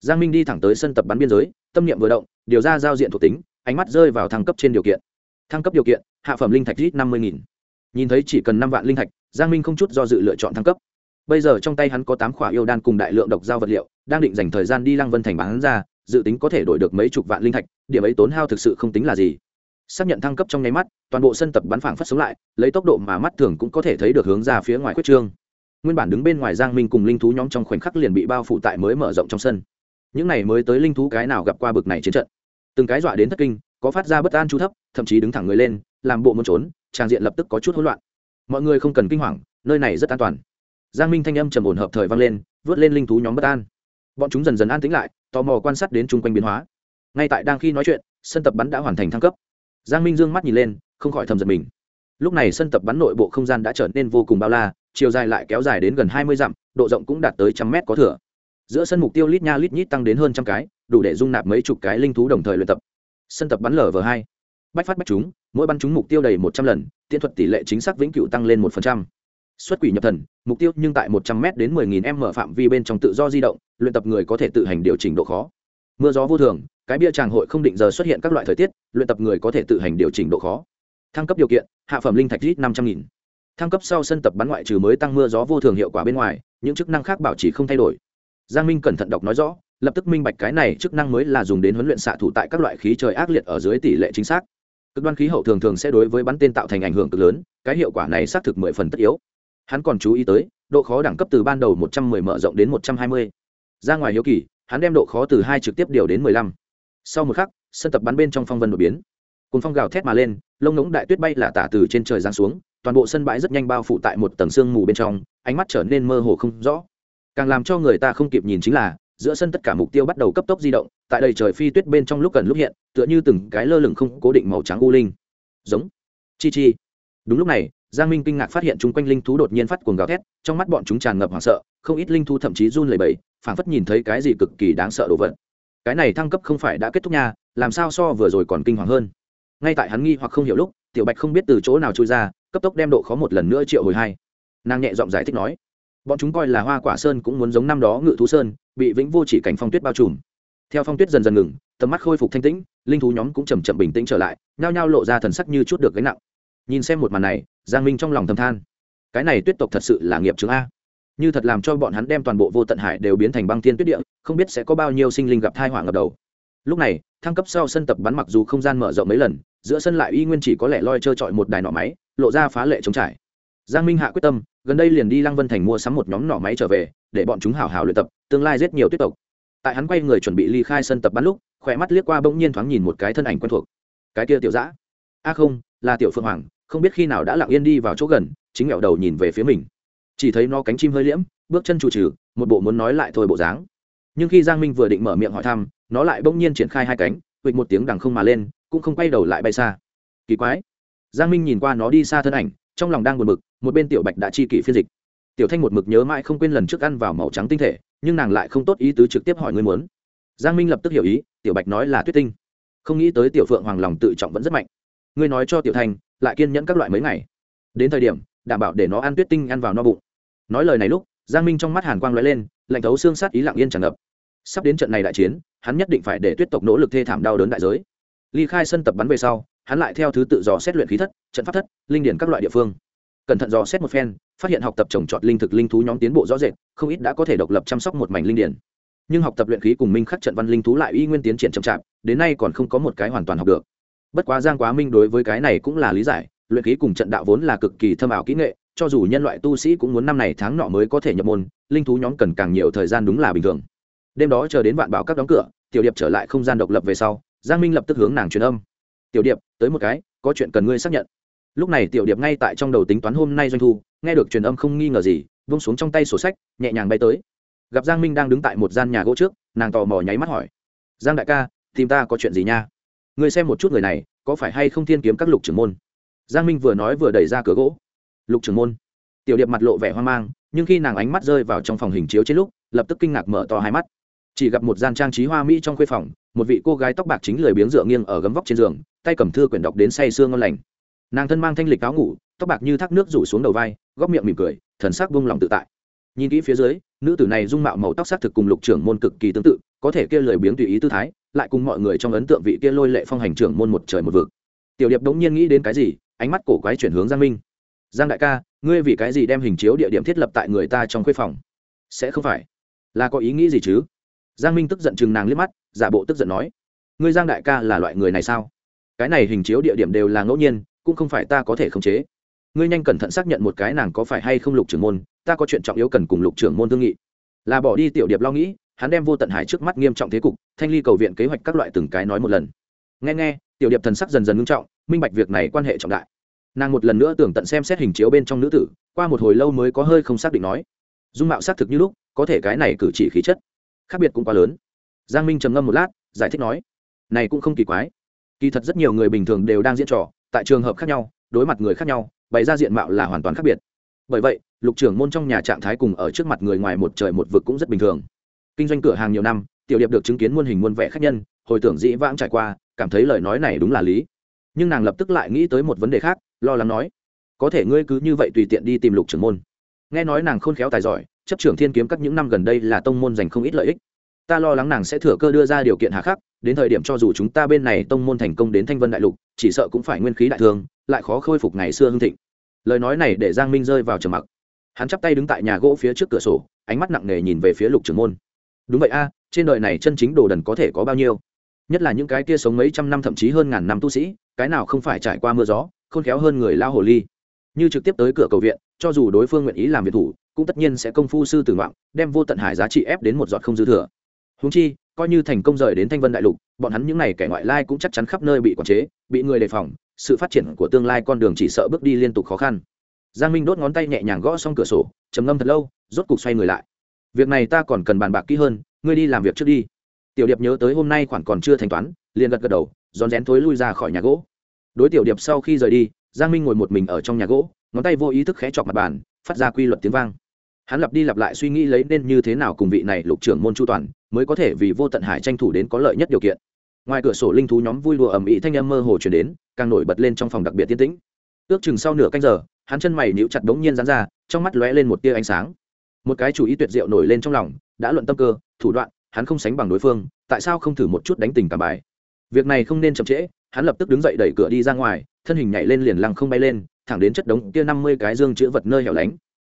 Giang minh đi thẳng tới sân tập bắn biên giới, tâm niệm vừa động, điều ra giao diện thuộc tính, ánh mắt rơi vào thăng cấp trên điều kiện. Thăng cấp điều kiện, hạ phẩm linh thạch rít năm mươi nghìn. Nhìn thấy chỉ cần năm vạn linh thạch, giang minh không chút do dự lựa chọn thăng cấp. Bây giờ trong tay hắn có tám khỏa yêu đan cùng đại lượng độc giao vật liệu đang định dành thời gian đi lăng vân thành bán ra, dự tính có thể đổi được mấy chục vạn linh thạch, điểm ấy tốn hao thực sự không tính là gì. Xác nhận thăng cấp trong nháy mắt, toàn bộ sân tập bắn phảng phất sống lại, lấy tốc độ mà mắt thường cũng có thể thấy được hướng ra phía ngoài quyết trương. Nguyên bản đứng bên ngoài giang minh cùng linh thú nhóm trong khoảnh khắc liền bị bao phủ tại mới mở rộng trong sân. Những này mới tới linh thú cái nào gặp qua bực này chiến trận. Từng cái dọa đến thất kinh, có phát ra bất an chú thấp, thậm chí đứng thẳng người lên, làm bộ muốn trốn, trang diện lập tức có chút hỗn loạn. Mọi người không cần kinh hoàng, nơi này rất an toàn. Giang minh thanh âm trầm ổn hợp thời vang lên, vớt lên linh thú nhóm bất an bọn chúng dần dần an tĩnh lại, tò mò quan sát đến chung quanh biến hóa. Ngay tại đang khi nói chuyện, sân tập bắn đã hoàn thành thăng cấp. Giang minh dương mắt nhìn lên, không khỏi thầm giật mình. Lúc này sân tập bắn nội bộ không gian đã trở nên vô cùng bao la, chiều dài lại kéo dài đến gần hai mươi dặm, độ rộng cũng đạt tới trăm mét có thừa. Giữa sân mục tiêu lít nha lít nhít tăng đến hơn trăm cái, đủ để dung nạp mấy chục cái linh thú đồng thời luyện tập. Sân tập bắn lở v hai. Bách phát bách chúng, mỗi bắn chúng mục tiêu đầy một trăm lần tiện thuật tỷ lệ chính xác vĩnh cửu tăng lên một phần trăm xuất quỷ nhập thần, mục tiêu nhưng tại một trăm m đến mười nghìn m phạm vi bên trong tự do di động, luyện tập người có thể tự hành điều chỉnh độ khó. Mưa gió vô thường, cái bia tràng hội không định giờ xuất hiện các loại thời tiết, luyện tập người có thể tự hành điều chỉnh độ khó. Thăng cấp điều kiện, hạ phẩm linh thạch rít năm trăm nghìn. Thăng cấp sau sân tập bắn ngoại trừ mới tăng mưa gió vô thường hiệu quả bên ngoài, những chức năng khác bảo trì không thay đổi. Giang minh cẩn thận đọc nói rõ, lập tức minh bạch cái này chức năng mới là dùng đến huấn luyện xạ thủ tại các loại khí trời ác liệt ở dưới tỷ lệ chính xác. Cực đoan khí hậu thường thường sẽ đối với bắn tên tạo thành ảnh hưởng cực lớn, cái hiệu quả này xác thực mười phần tất yếu hắn còn chú ý tới, độ khó đẳng cấp từ ban đầu một trăm mười mở rộng đến một trăm hai mươi. Ra ngoài hiếu kỳ, hắn đem độ khó từ hai trực tiếp điều đến mười lăm. Sau một khắc, sân tập bắn bên trong phong vân đột biến. Cùng phong gào thét mà lên, lông ngỗng đại tuyết bay là tả từ trên trời giáng xuống, toàn bộ sân bãi rất nhanh bao phủ tại một tầng sương mù bên trong, ánh mắt trở nên mơ hồ không rõ. Càng làm cho người ta không kịp nhìn chính là, giữa sân tất cả mục tiêu bắt đầu cấp tốc di động, tại đầy trời phi tuyết bên trong lúc cần lúc hiện, tựa như từng cái lơ lửng không cố định màu trắng u linh. Giống. Chi chi. Đúng lúc này giang minh kinh ngạc phát hiện chung quanh linh thú đột nhiên phát cuồng gào thét, trong mắt bọn chúng tràn ngập hoảng sợ, không ít linh thú thậm chí run lẩy bẩy, phảng phất nhìn thấy cái gì cực kỳ đáng sợ đồ vật. Cái này thăng cấp không phải đã kết thúc nha, làm sao so vừa rồi còn kinh hoàng hơn. Ngay tại hắn nghi hoặc không hiểu lúc, tiểu bạch không biết từ chỗ nào trôi ra, cấp tốc đem độ khó một lần nữa triệu hồi hai. Nàng nhẹ giọng giải thích nói, bọn chúng coi là hoa quả sơn cũng muốn giống năm đó ngự thú sơn, bị vĩnh vô chỉ cảnh phong tuyết bao trùm. Theo phong tuyết dần dần ngừng, tầm mắt khôi phục thanh tĩnh, linh thú nhóm cũng chầm chậm bình tĩnh trở lại, nhao nhao lộ ra thần sắc như chút được gánh nặng nhìn xem một màn này, giang minh trong lòng thầm than. Cái này tuyết tộc thật sự là nghiệp chứng a. Như thật làm cho bọn hắn đem toàn bộ vô tận hải đều biến thành băng thiên tuyết địa, không biết sẽ có bao nhiêu sinh linh gặp thai họa ngập đầu. Lúc này, thăng cấp sau sân tập bắn mặc dù không gian mở rộng mấy lần, giữa sân lại y nguyên chỉ có lẽ loi trơ trọi một đài nỏ máy, lộ ra phá lệ chống trải. Giang minh hạ quyết tâm, gần đây liền đi lăng vân thành mua sắm một nhóm nỏ máy trở về, để bọn chúng hào hào luyện tập, tương lai rất nhiều tuyết tộc. Tại hắn quay người chuẩn bị ly khai sân tập bắn lúc, khỏe mắt liếc qua bỗng nhiên thoáng nhìn một cái thân ảnh quen thuộc. Cái kia tiểu dã. A không, là tiểu phượng hoàng không biết khi nào đã lặng yên đi vào chỗ gần, chính mẹo đầu nhìn về phía mình. Chỉ thấy nó cánh chim hơi liễm, bước chân trụ trừ, một bộ muốn nói lại thôi bộ dáng. Nhưng khi giang minh vừa định mở miệng hỏi thăm, nó lại bỗng nhiên triển khai hai cánh vịt một tiếng đằng không mà lên, cũng không quay đầu lại bay xa. Kỳ quái. Giang minh nhìn qua nó đi xa thân ảnh, trong lòng đang buồn bực, một bên tiểu bạch đã chi kỷ phiên dịch. Tiểu thanh một mực nhớ mãi không quên lần trước ăn vào màu trắng tinh thể, nhưng nàng lại không tốt ý tứ trực tiếp hỏi người muốn. Giang minh lập tức hiểu ý, tiểu bạch nói là tuyết tinh. Không nghĩ tới tiểu phượng hoàng lòng tự trọng vẫn rất mạnh. Ngươi nói cho tiểu thanh lại kiên nhẫn các loại mấy ngày. Đến thời điểm, đảm bảo để nó ăn tuyết tinh ăn vào no bụng. Nói lời này lúc, giang minh trong mắt hàn quang l ó e lên, lạnh thấu xương sát ý lặng yên tràn ngập. Sắp đến trận này đại chiến, hắn nhất định phải để tuyết tộc nỗ lực thê thảm đau đớn đại giới. Ly khai sân tập bắn về sau, hắn lại theo thứ tự dò xét luyện khí thất, trận pháp thất, linh điển các loại địa phương. Cẩn thận dò xét một phen, phát hiện học tập trồng trọt linh thực linh thú nhóm tiến bộ rõ rệt, không ít đã có thể độc lập chăm sóc một mảnh linh điển. Nhưng học tập luyện khí cùng minh khắc trận văn linh thú lại y nguyên tiến triển chậm chạp, đến nay còn không có một cái hoàn toàn học được bất quá giang quá minh đối với cái này cũng là lý giải, luyện khí cùng trận đạo vốn là cực kỳ thâm ảo kỹ nghệ, cho dù nhân loại tu sĩ cũng muốn năm này tháng nọ mới có thể nhập môn, linh thú nhóm cần càng nhiều thời gian đúng là bình thường. Đêm đó chờ đến vạn bảo các đóng cửa, tiểu điệp trở lại không gian độc lập về sau, giang minh lập tức hướng nàng truyền âm. Tiểu điệp, tới một cái, có chuyện cần ngươi xác nhận. Lúc này tiểu điệp ngay tại trong đầu tính toán hôm nay doanh thu, nghe được truyền âm không nghi ngờ gì vung xuống trong tay sổ sách, nhẹ nhàng bay tới. Gặp giang minh đang đứng tại một gian nhà gỗ trước, nàng tò mò nháy mắt hỏi. Giang đại ca, tìm ta có chuyện gì nha? Người xem một chút người này, có phải hay không thiên kiếm các lục trưởng môn? Giang minh vừa nói vừa đẩy ra cửa gỗ. Lục trưởng môn. Tiểu điệp mặt lộ vẻ hoang mang, nhưng khi nàng ánh mắt rơi vào trong phòng hình chiếu trên lúc, lập tức kinh ngạc mở to hai mắt. Chỉ gặp một gian trang trí hoa mỹ trong khuê phòng, một vị cô gái tóc bạc chính lười biếng dựa nghiêng ở gấm vóc trên giường, tay cầm thư quyển đọc đến say sương ngon lành. Nàng thân mang thanh lịch áo ngủ, tóc bạc như thác nước rủ xuống đầu vai, góc miệng mỉm cười, thần sắc vung lòng tự tại. Nhìn kỹ phía dưới, nữ tử này dung mạo màu tóc xác thực cùng lục trưởng môn cực kỳ tương tự, có thể kia lười biếng tùy ý tư thái lại cùng mọi người trong ấn tượng vị kia lôi lệ phong hành trưởng môn một trời một vực. Tiểu điệp đống nhiên nghĩ đến cái gì, ánh mắt cổ quái chuyển hướng giang minh. Giang đại ca, ngươi vì cái gì đem hình chiếu địa điểm thiết lập tại người ta trong khuê phòng? Sẽ không phải. Là có ý nghĩ gì chứ? Giang minh tức giận chừng nàng liếc mắt, giả bộ tức giận nói. Ngươi giang đại ca là loại người này sao? Cái này hình chiếu địa điểm đều là ngẫu nhiên, cũng không phải ta có thể khống chế. Ngươi nhanh cẩn thận xác nhận một cái nàng có phải hay không lục trưởng môn, ta có chuyện trọng yếu cần cùng lục trưởng môn thương nghị. Là bỏ đi, tiểu điệp lo nghĩ hắn đem vô tận hải trước mắt nghiêm trọng thế cục, thanh ly cầu viện kế hoạch các loại từng cái nói một lần. Nghe nghe, tiểu điệp thần sắc dần dần ngưng trọng, minh bạch việc này quan hệ trọng đại. Nàng một lần nữa tưởng tận xem xét hình chiếu bên trong nữ tử, qua một hồi lâu mới có hơi không xác định nói. Dung mạo xác thực như lúc, có thể cái này cử chỉ khí chất, khác biệt cũng quá lớn. Giang minh trầm ngâm một lát, giải thích nói, này cũng không kỳ quái. Kỳ thật rất nhiều người bình thường đều đang diễn trò, tại trường hợp khác nhau, đối mặt người khác nhau, bày ra diện mạo là hoàn toàn khác biệt. Bởi vậy, lục trưởng môn trong nhà trạng thái cùng ở trước mặt người ngoài một trời một vực cũng rất bình thường kinh doanh cửa hàng nhiều năm, tiểu điệp được chứng kiến muôn hình muôn vẻ khác nhân, hồi tưởng dĩ vãng trải qua, cảm thấy lời nói này đúng là lý. Nhưng nàng lập tức lại nghĩ tới một vấn đề khác, lo lắng nói, có thể ngươi cứ như vậy tùy tiện đi tìm lục trưởng môn. Nghe nói nàng khôn khéo tài giỏi, chấp trưởng thiên kiếm các những năm gần đây là tông môn dành không ít lợi ích. Ta lo lắng nàng sẽ thừa cơ đưa ra điều kiện hạ khắc, đến thời điểm cho dù chúng ta bên này tông môn thành công đến thanh vân đại lục, chỉ sợ cũng phải nguyên khí đại thương, lại khó khôi phục ngày xưa hưng thịnh. Lời nói này để giang minh rơi vào trầm mặc. Hắn chắp tay đứng tại nhà gỗ phía trước cửa sổ, ánh mắt nặng nề nhìn về phía lục trưởng môn đúng vậy a, trên đời này chân chính đồ đần có thể có bao nhiêu? Nhất là những cái kia sống mấy trăm năm thậm chí hơn ngàn năm tu sĩ, cái nào không phải trải qua mưa gió, khôn khéo hơn người lao hồ ly. Như trực tiếp tới cửa cầu viện, cho dù đối phương nguyện ý làm việc thủ, cũng tất nhiên sẽ công phu sư tử ngoạn, đem vô tận hải giá trị ép đến một giọt không dư thừa. Húng chi, coi như thành công rời đến thanh vân đại lục, bọn hắn những n à y kẻ ngoại lai cũng chắc chắn khắp nơi bị quản chế, bị người đề phòng, sự phát triển của tương lai con đường chỉ sợ bước đi liên tục khó khăn. Giang minh đốt ngón tay nhẹ nhàng gõ xong cửa sổ, trầm ngâm thật lâu, rốt cục xoay người lại việc này ta còn cần bàn bạc kỹ hơn, ngươi đi làm việc trước đi. Tiểu điệp nhớ tới hôm nay khoản còn chưa thanh toán, liền gật gật đầu, rón rén thối lui ra khỏi nhà gỗ. Đối tiểu điệp sau khi rời đi, giang minh ngồi một mình ở trong nhà gỗ, ngón tay vô ý thức khẽ chọc mặt bàn, phát ra quy luật tiếng vang. Hắn lặp đi lặp lại suy nghĩ lấy nên như thế nào cùng vị này lục trưởng môn chu toàn, mới có thể vì vô tận hải tranh thủ đến có lợi nhất điều kiện. Ngoài cửa sổ linh thú nhóm vui đùa ầm ĩ thanh âm mơ hồ chuyển đến, càng nổi bật lên trong phòng đặc biệt tiến tĩnh. Ước chừng sau nửa canh giờ, hắn chân mày níu chặt đống nhiên dán ra, trong mắt lóe lên một tia ánh sáng một cái chủ ý tuyệt diệu nổi lên trong lòng, đã luận tâm cơ, thủ đoạn, hắn không sánh bằng đối phương, tại sao không thử một chút đánh tình cảm bài? Việc này không nên chậm trễ, hắn lập tức đứng dậy đẩy cửa đi ra ngoài, thân hình nhảy lên liền lăng không bay lên, thẳng đến chất đống kia năm mươi cái dương chữ vật nơi hẻo lánh.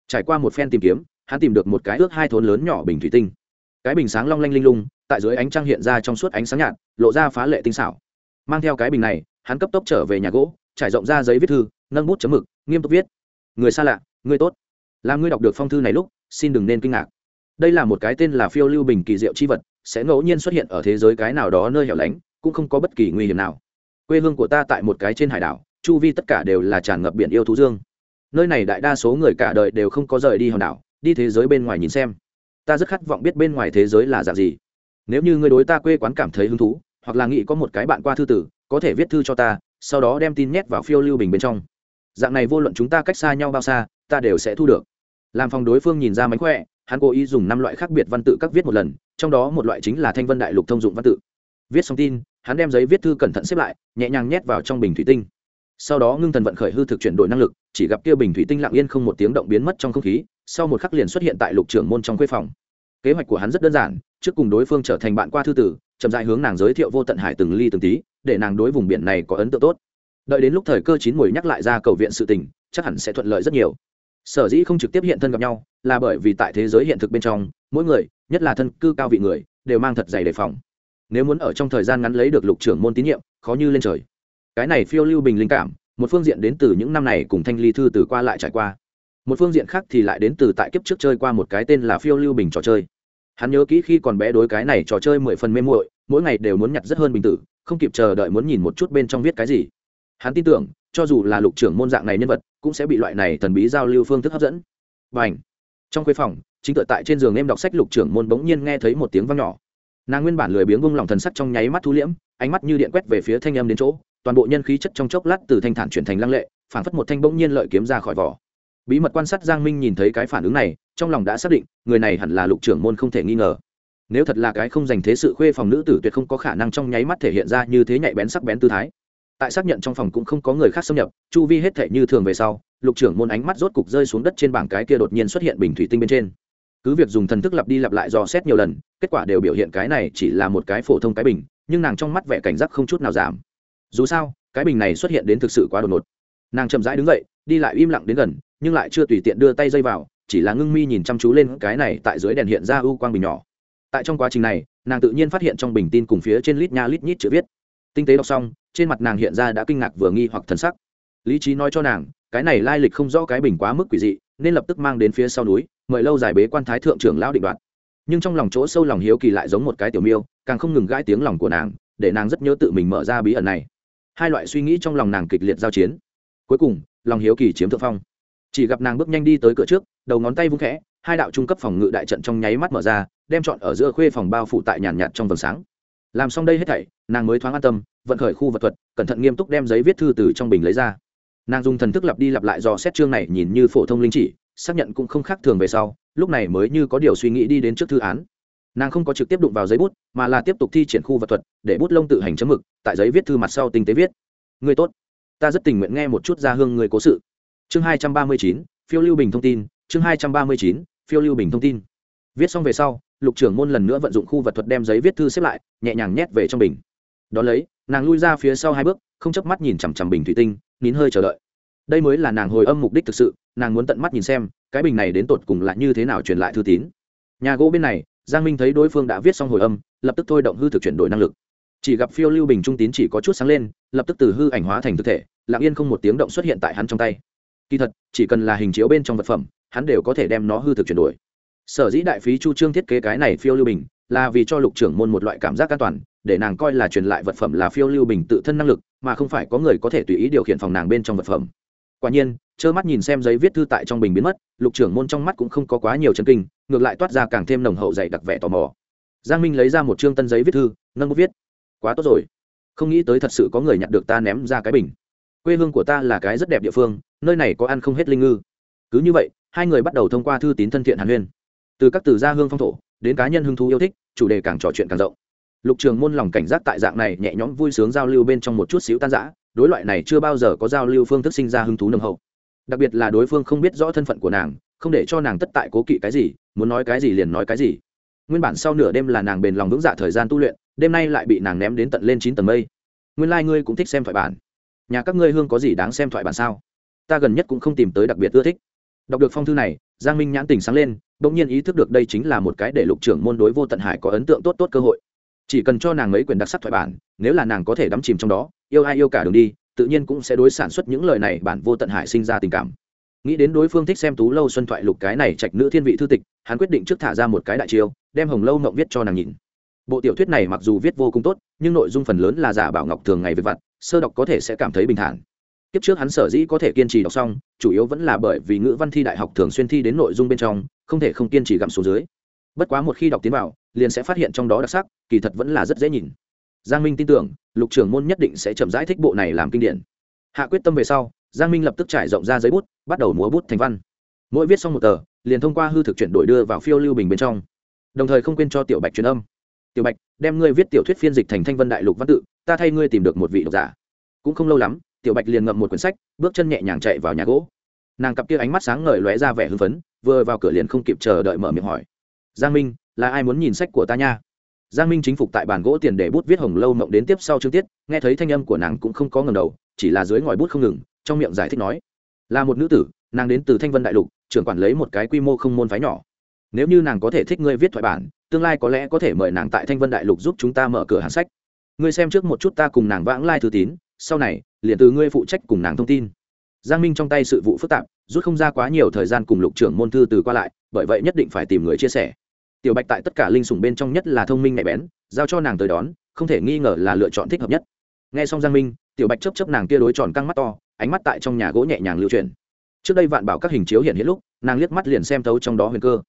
Trải qua một phen tìm kiếm, hắn tìm được một cái ước hai thốn lớn nhỏ bình thủy tinh. Cái bình sáng long lanh linh lung, tại dưới ánh trăng hiện ra trong suốt ánh sáng nhạt, lộ ra phá lệ tinh xảo. Mang theo cái bình này, hắn cấp tốc trở về nhà gỗ, trải rộng ra giấy viết thư, nâng bút chấm mực, nghiêm túc viết. Người xa lạ, người tốt. Làm ngươi đọc được phong thư này lúc xin đừng nên kinh ngạc. Đây là một cái tên là phiêu lưu bình kỳ diệu chi vật, sẽ ngẫu nhiên xuất hiện ở thế giới cái nào đó nơi hẻo lánh, cũng không có bất kỳ nguy hiểm nào. Quê hương của ta tại một cái trên hải đảo, chu vi tất cả đều là tràn ngập biển yêu thú dương. Nơi này đại đa số người cả đời đều không có rời đi hòn đảo, đi thế giới bên ngoài nhìn xem. Ta rất khát vọng biết bên ngoài thế giới là dạng gì. Nếu như người đối ta quê quán cảm thấy hứng thú, hoặc là nghĩ có một cái bạn qua thư tử, có thể viết thư cho ta, sau đó đem tin nhét vào phiêu lưu bình bên trong. Dạng này vô luận chúng ta cách xa nhau bao xa, ta đều sẽ thu được làm phòng đối phương nhìn ra mánh khỏe, hắn cố ý dùng năm loại khác biệt văn tự các viết một lần, trong đó một loại chính là thanh vân đại lục thông dụng văn tự. Viết xong tin, hắn đem giấy viết thư cẩn thận xếp lại, nhẹ nhàng nhét vào trong bình thủy tinh. Sau đó ngưng thần vận khởi hư thực chuyển đổi năng lực, chỉ gặp kia bình thủy tinh lặng yên không một tiếng động biến mất trong không khí, sau một khắc liền xuất hiện tại lục trưởng môn trong khuê phòng. Kế hoạch của hắn rất đơn giản, trước cùng đối phương trở thành bạn qua thư tử, chậm dại hướng nàng giới thiệu vô tận hải từng ly từng tí, để nàng đối vùng biển này có ấn tượng tốt. Đợi đến lúc thời cơ chín mùi nhắc lại ra cầu viện sự tình, chắc hẳn sẽ thuận lợi rất nhiều sở dĩ không trực tiếp hiện thân gặp nhau, là bởi vì tại thế giới hiện thực bên trong, mỗi người, nhất là thân cư cao vị người, đều mang thật dày đề phòng. Nếu muốn ở trong thời gian ngắn lấy được lục trưởng môn tín nhiệm, khó như lên trời. Cái này phiêu lưu bình linh cảm, một phương diện đến từ những năm này cùng thanh ly thư từ qua lại trải qua. Một phương diện khác thì lại đến từ tại kiếp trước chơi qua một cái tên là phiêu lưu bình trò chơi. Hắn nhớ kỹ khi còn bé đối cái này trò chơi mười phần mê muội, mỗi ngày đều muốn nhặt rất hơn bình tử, không kịp chờ đợi muốn nhìn một chút bên trong viết cái gì. Hắn tin tưởng, cho dù là lục trưởng môn dạng này nhân vật cũng sẽ bị loại này thần bí giao lưu phương thức hấp dẫn. Và ảnh trong khuê phòng, chính tựa tại trên giường em đọc sách lục trưởng môn bỗng nhiên nghe thấy một tiếng vang nhỏ. Nàng nguyên bản lười biếng bông lòng thần sắc trong nháy mắt thu liễm, ánh mắt như điện quét về phía thanh âm đến chỗ, toàn bộ nhân khí chất trong chốc lát từ thanh thản chuyển thành lăng lệ, phảng phất một thanh bỗng nhiên lợi kiếm ra khỏi vỏ. Bí mật quan sát giang minh nhìn thấy cái phản ứng này, trong lòng đã xác định, người này hẳn là lục trưởng môn không thể nghi ngờ. Nếu thật là cái không dành thế sự khuê phòng nữ tử tuyệt không có khả năng trong nháy mắt thể hiện ra như thế nhạy bén sắc bén tư thái tại xác nhận trong phòng cũng không có người khác xâm nhập, chu vi hết thể như thường về sau, lục trưởng môn ánh mắt rốt cục rơi xuống đất trên bảng cái kia đột nhiên xuất hiện bình thủy tinh bên trên. Cứ việc dùng thần thức lặp đi lặp lại dò xét nhiều lần, kết quả đều biểu hiện cái này chỉ là một cái phổ thông cái bình, nhưng nàng trong mắt vẻ cảnh giác không chút nào giảm. Dù sao, cái bình này xuất hiện đến thực sự quá đột ngột. Nàng chậm rãi đứng dậy, đi lại im lặng đến gần, nhưng lại chưa tùy tiện đưa tay dây vào, chỉ là ngưng mi nhìn chăm chú lên cái này tại dưới đèn hiện ra ưu quang bình nhỏ. Tại trong quá trình này, nàng tự nhiên phát hiện trong bình tin cùng phía trên lít nha lít nhít chữ viết tinh tế đọc xong, trên mặt nàng hiện ra đã kinh ngạc vừa nghi hoặc thần sắc. Lý trí nói cho nàng, cái này lai lịch không rõ cái bình quá mức quỷ dị, nên lập tức mang đến phía sau núi, mời lâu dài bế quan thái thượng trưởng lão định đoạt. Nhưng trong lòng chỗ sâu lòng hiếu kỳ lại giống một cái tiểu miêu, càng không ngừng gãi tiếng lòng của nàng, để nàng rất nhớ tự mình mở ra bí ẩn này. Hai loại suy nghĩ trong lòng nàng kịch liệt giao chiến. Cuối cùng, lòng hiếu kỳ chiếm thượng phong. Chỉ gặp nàng bước nhanh đi tới cửa trước, đầu ngón tay vung khẽ, hai đạo trung cấp phòng ngự đại trận trong nháy mắt mở ra, đem chọn ở giữa khuê phòng bao phủ tại nhàn nhạt trong vầng sáng làm xong đây hết thảy, nàng mới thoáng an tâm, vận khởi khu vật thuật, cẩn thận nghiêm túc đem giấy viết thư từ trong bình lấy ra. Nàng dùng thần thức lặp đi lặp lại do xét chương này, nhìn như phổ thông linh chỉ, xác nhận cũng không khác thường về sau, lúc này mới như có điều suy nghĩ đi đến trước thư án. Nàng không có trực tiếp đụng vào giấy bút, mà là tiếp tục thi triển khu vật thuật, để bút lông tự hành chấm mực, tại giấy viết thư mặt sau tinh tế viết. Người tốt, ta rất tình nguyện nghe một chút ra hương người cố sự. Chương hai trăm ba mươi chín, phiêu lưu bình thông tin, chương hai trăm ba mươi chín, phiêu lưu bình thông tin viết xong về sau, lục trưởng môn lần nữa vận dụng khu vật thuật đem giấy viết thư xếp lại, nhẹ nhàng nhét về trong bình. Đ ó lấy, nàng lui ra phía sau hai bước, không chớp mắt nhìn chằm chằm bình thủy tinh, nín hơi chờ đợi. Đây mới là nàng hồi âm mục đích thực sự, nàng muốn tận mắt nhìn xem, cái bình này đến tột cùng là như thế nào truyền lại thư tín. Nhà gỗ bên này, giang minh thấy đối phương đã viết xong hồi âm, lập tức thôi động hư thực chuyển đổi năng lực. Chỉ gặp phiêu lưu bình trung tín chỉ có chút sáng lên, lập tức từ hư ảnh hóa thành thực thể, lặng yên không một tiếng động xuất hiện tại hắn trong tay. Kỳ thật, chỉ cần là hình chiếu bên trong vật phẩm, hắn đều có thể đem nó hư thực chuyển đổi sở dĩ đại phí chu trương thiết kế cái này phiêu lưu bình là vì cho lục trưởng môn một loại cảm giác an toàn, để nàng coi là truyền lại vật phẩm là phiêu lưu bình tự thân năng lực, mà không phải có người có thể tùy ý điều khiển phòng nàng bên trong vật phẩm. Quả nhiên, trơ mắt nhìn xem giấy viết thư tại trong bình biến mất, lục trưởng môn trong mắt cũng không có quá nhiều chân kinh, ngược lại toát ra càng thêm nồng hậu dày đặc vẻ tò mò. Giang minh lấy ra một chương tân giấy viết thư, nâng bút viết. Quá tốt rồi. Không nghĩ tới thật sự có người nhặt được ta ném ra cái bình. Quê hương của ta là cái rất đẹp địa phương, nơi này có ăn không hết linh ngư. Cứ như vậy, hai người bắt đầu thông qua thư tín thân thiện hàn huyên từ các từ gia hương phong thổ, đến cá nhân hứng thú yêu thích, chủ đề càng trò chuyện càng rộng. Lục trường môn lòng cảnh giác tại dạng này nhẹ nhõm vui sướng giao lưu bên trong một chút xíu tan giã đối loại này chưa bao giờ có giao lưu phương thức sinh ra hứng thú nồng hậu. Đặc biệt là đối phương không biết rõ thân phận của nàng, không để cho nàng tất tại cố kỵ cái gì, muốn nói cái gì liền nói cái gì. Nguyên bản sau nửa đêm là nàng bền lòng vững dạ thời gian tu luyện, đêm nay lại bị nàng ném đến tận lên chín tầng mây. Nguyên lai、like、ngươi cũng thích xem thoại bản. Nhà các ngươi hương có gì đáng xem thoại bản sao? Ta gần nhất cũng không tìm tới đặc biệt ưa thích đọc được phong thư này, giang minh nhãn tình sáng lên đ ỗ n g nhiên ý thức được đây chính là một cái để lục trưởng môn đối vô tận hải có ấn tượng tốt tốt cơ hội. Chỉ cần cho nàng mấy quyền đặc sắc thoại bản, nếu là nàng có thể đắm chìm trong đó, yêu ai yêu cả đường đi, tự nhiên cũng sẽ đối sản xuất những lời này bản vô tận hải sinh ra tình cảm. Nghĩ đến đối phương thích xem tú lâu xuân thoại lục cái này trạch nữ thiên vị thư tịch, hắn quyết định trước thả ra một cái đại chiêu, đem hồng lâu mộng viết cho nàng nhìn. Bộ tiểu thuyết này mặc dù viết vô cùng tốt, nhưng nội dung phần lớn là giả bảo ngọc thường ngày về vặt, sơ đọc có thể sẽ cảm thấy bình thản kiếp trước hắn sở dĩ có thể kiên trì đọc xong, chủ yếu vẫn là bởi vì ngữ văn thi đại học thường xuyên thi đến nội dung bên trong, không thể không kiên trì gặm xuống dưới. Bất quá một khi đọc tiến vào, liền sẽ phát hiện trong đó đặc sắc, kỳ thật vẫn là rất dễ nhìn. Giang minh tin tưởng, lục trưởng môn nhất định sẽ chậm rãi thích bộ này làm kinh điển. Hạ quyết tâm về sau, giang minh lập tức trải rộng ra giấy bút, bắt đầu múa bút thành văn. Mỗi viết xong một tờ, liền thông qua hư thực chuyển đổi đưa vào phiêu lưu bình bên trong. Đồng thời không quên cho tiểu bạch truyền âm. Tiểu bạch, đem ngươi viết tiểu thuyết phiên dịch thành thanh vân đại lục văn tự, ta thay ngươi tìm được một vị độc giả. Cũng không lâu lắm tiểu bạch liền ngậm một quyển sách, bước chân nhẹ nhàng chạy vào nhà gỗ. Nàng cặp kia ánh mắt sáng ngời lóe ra vẻ hưng phấn, vừa vào cửa liền không kịp chờ đợi mở miệng hỏi. Giang minh, là ai muốn nhìn sách của ta nha? Giang minh chính phục tại bàn gỗ tiền để bút viết hồng lâu mộng đến tiếp sau chương tiết, nghe thấy thanh âm của nàng cũng không có ngầm đầu, chỉ là dưới ngòi bút không ngừng, trong miệng giải thích nói, là một nữ tử, nàng đến từ thanh vân đại lục, trưởng quản lấy một cái quy mô không môn phái nhỏ. Nếu như nàng có thể thích ngươi viết thoại bản, tương lai có lẽ có thể mời nàng tại thanh vân đại lục giúp chúng ta mở cửa hàng sách. Ngươi xem trước một chút ta cùng nàng vãng lai thư tín sau này, liền từ ngươi phụ trách cùng nàng thông tin. Giang minh trong tay sự vụ phức tạp, rút không ra quá nhiều thời gian cùng lục trưởng môn thư từ qua lại, bởi vậy nhất định phải tìm người chia sẻ. Tiểu bạch tại tất cả linh sủng bên trong nhất là thông minh nhạy bén, giao cho nàng tới đón, không thể nghi ngờ là lựa chọn thích hợp nhất. Nghe xong giang minh, tiểu bạch chấp chấp nàng kia đối tròn căng mắt to, ánh mắt tại trong nhà gỗ nhẹ nhàng lưu truyền trước đây vạn bảo các hình chiếu hiện hiện lúc, nàng liếc mắt liền xem thấu trong đó huyền cơ.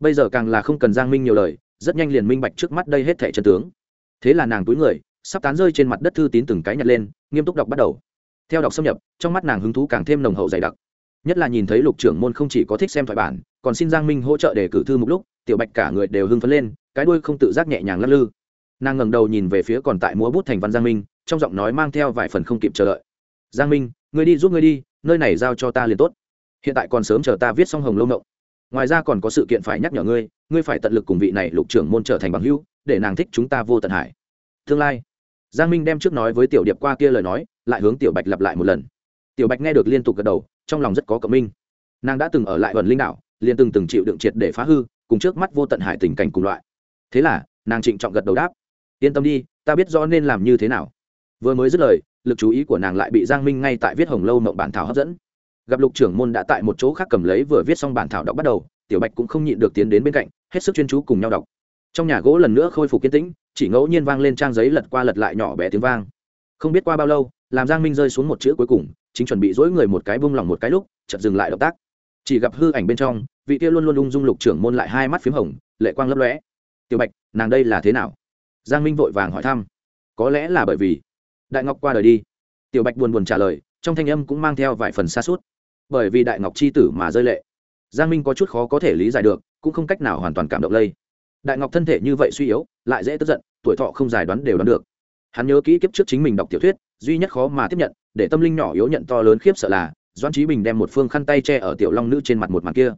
Bây giờ càng là không cần giang minh nhiều lời, rất nhanh liền minh bạch trước mắt đây hết thẻ chân tướng. Thế là nàng túi người sắp tán rơi trên mặt đất thư tín từng cái nhặt lên, nghiêm túc đọc bắt đầu. Theo đọc xâm nhập, trong mắt nàng hứng thú càng thêm nồng hậu dày đặc. Nhất là nhìn thấy lục trưởng môn không chỉ có thích xem thoại bản, còn xin giang minh hỗ trợ để cử thư một lúc, tiểu bạch cả người đều hưng phấn lên, cái đuôi không tự giác nhẹ nhàng lắc lư. Nàng ngẩng đầu nhìn về phía còn tại múa bút thành văn giang minh, trong giọng nói mang theo vài phần không kịp chờ đợi. Giang minh, ngươi đi giúp ngươi đi, nơi này giao cho ta liền tốt. Hiện tại còn sớm chờ ta viết xong hồng lâu mộng ngoài ra còn có sự kiện phải nhắc nhở ngươi ngươi phải tận lực cùng vị này lục trưởng môn trở thành bằng hữu, để nàng thích chúng ta vô tận hải. Tương lai giang minh đem trước nói với tiểu điệp qua kia lời nói, lại hướng tiểu bạch lặp lại một lần. Tiểu bạch nghe được liên tục gật đầu, trong lòng rất có cộng minh. Nàng đã từng ở lại vần linh đảo, liền từng từng chịu đựng triệt để phá hư, cùng trước mắt vô tận hải tình cảnh cùng loại. Thế là, nàng trịnh trọng gật đầu đáp. Yên tâm đi, ta biết rõ nên làm như thế nào. Vừa mới dứt lời, lực chú ý của nàng lại bị giang minh ngay tại viết hồng lâu mộng bản thảo hấp dẫn. Gặp lục trưởng môn đã tại một chỗ khác cầm lấy vừa viết xong bản thảo đọc bắt đầu, tiểu bạch cũng không nhịn được tiến đến bên cạnh, hết sức chuyên chú cùng nhau đọc. Trong nhà gỗ lần nữa khôi phục kiên tĩnh chỉ ngẫu nhiên vang lên trang giấy lật qua lật lại nhỏ bé tiếng vang. Không biết qua bao lâu, làm giang minh rơi xuống một chữ cuối cùng, chính chuẩn bị dỗi người một cái vung lỏng một cái lúc, chợt dừng lại động tác. Chỉ gặp hư ảnh bên trong, vị kia luôn luôn ung dung lục trưởng môn lại hai mắt p h í m hồng, lệ quang lấp lõe tiểu bạch, nàng đây là thế nào? Giang minh vội vàng hỏi thăm. Có lẽ là bởi vì đại ngọc qua đời đi. Tiểu bạch buồn buồn trả lời, trong thanh âm cũng mang theo vài phần xa suốt bởi vì đại ngọc c h i tử mà rơi lệ. Giang minh có chút khó có thể lý giải được, cũng không cách nào hoàn toàn cảm động lây đại ngọc thân thể như vậy suy yếu, lại dễ tức giận, tuổi thọ không dài đoán đều đoán được. Hắn nhớ kỹ kiếp trước chính mình đọc tiểu thuyết, duy nhất khó mà tiếp nhận, để tâm linh nhỏ yếu nhận to lớn khiếp sợ là doan trí bình đem một phương khăn tay che ở tiểu long nữ trên mặt một mặt kia.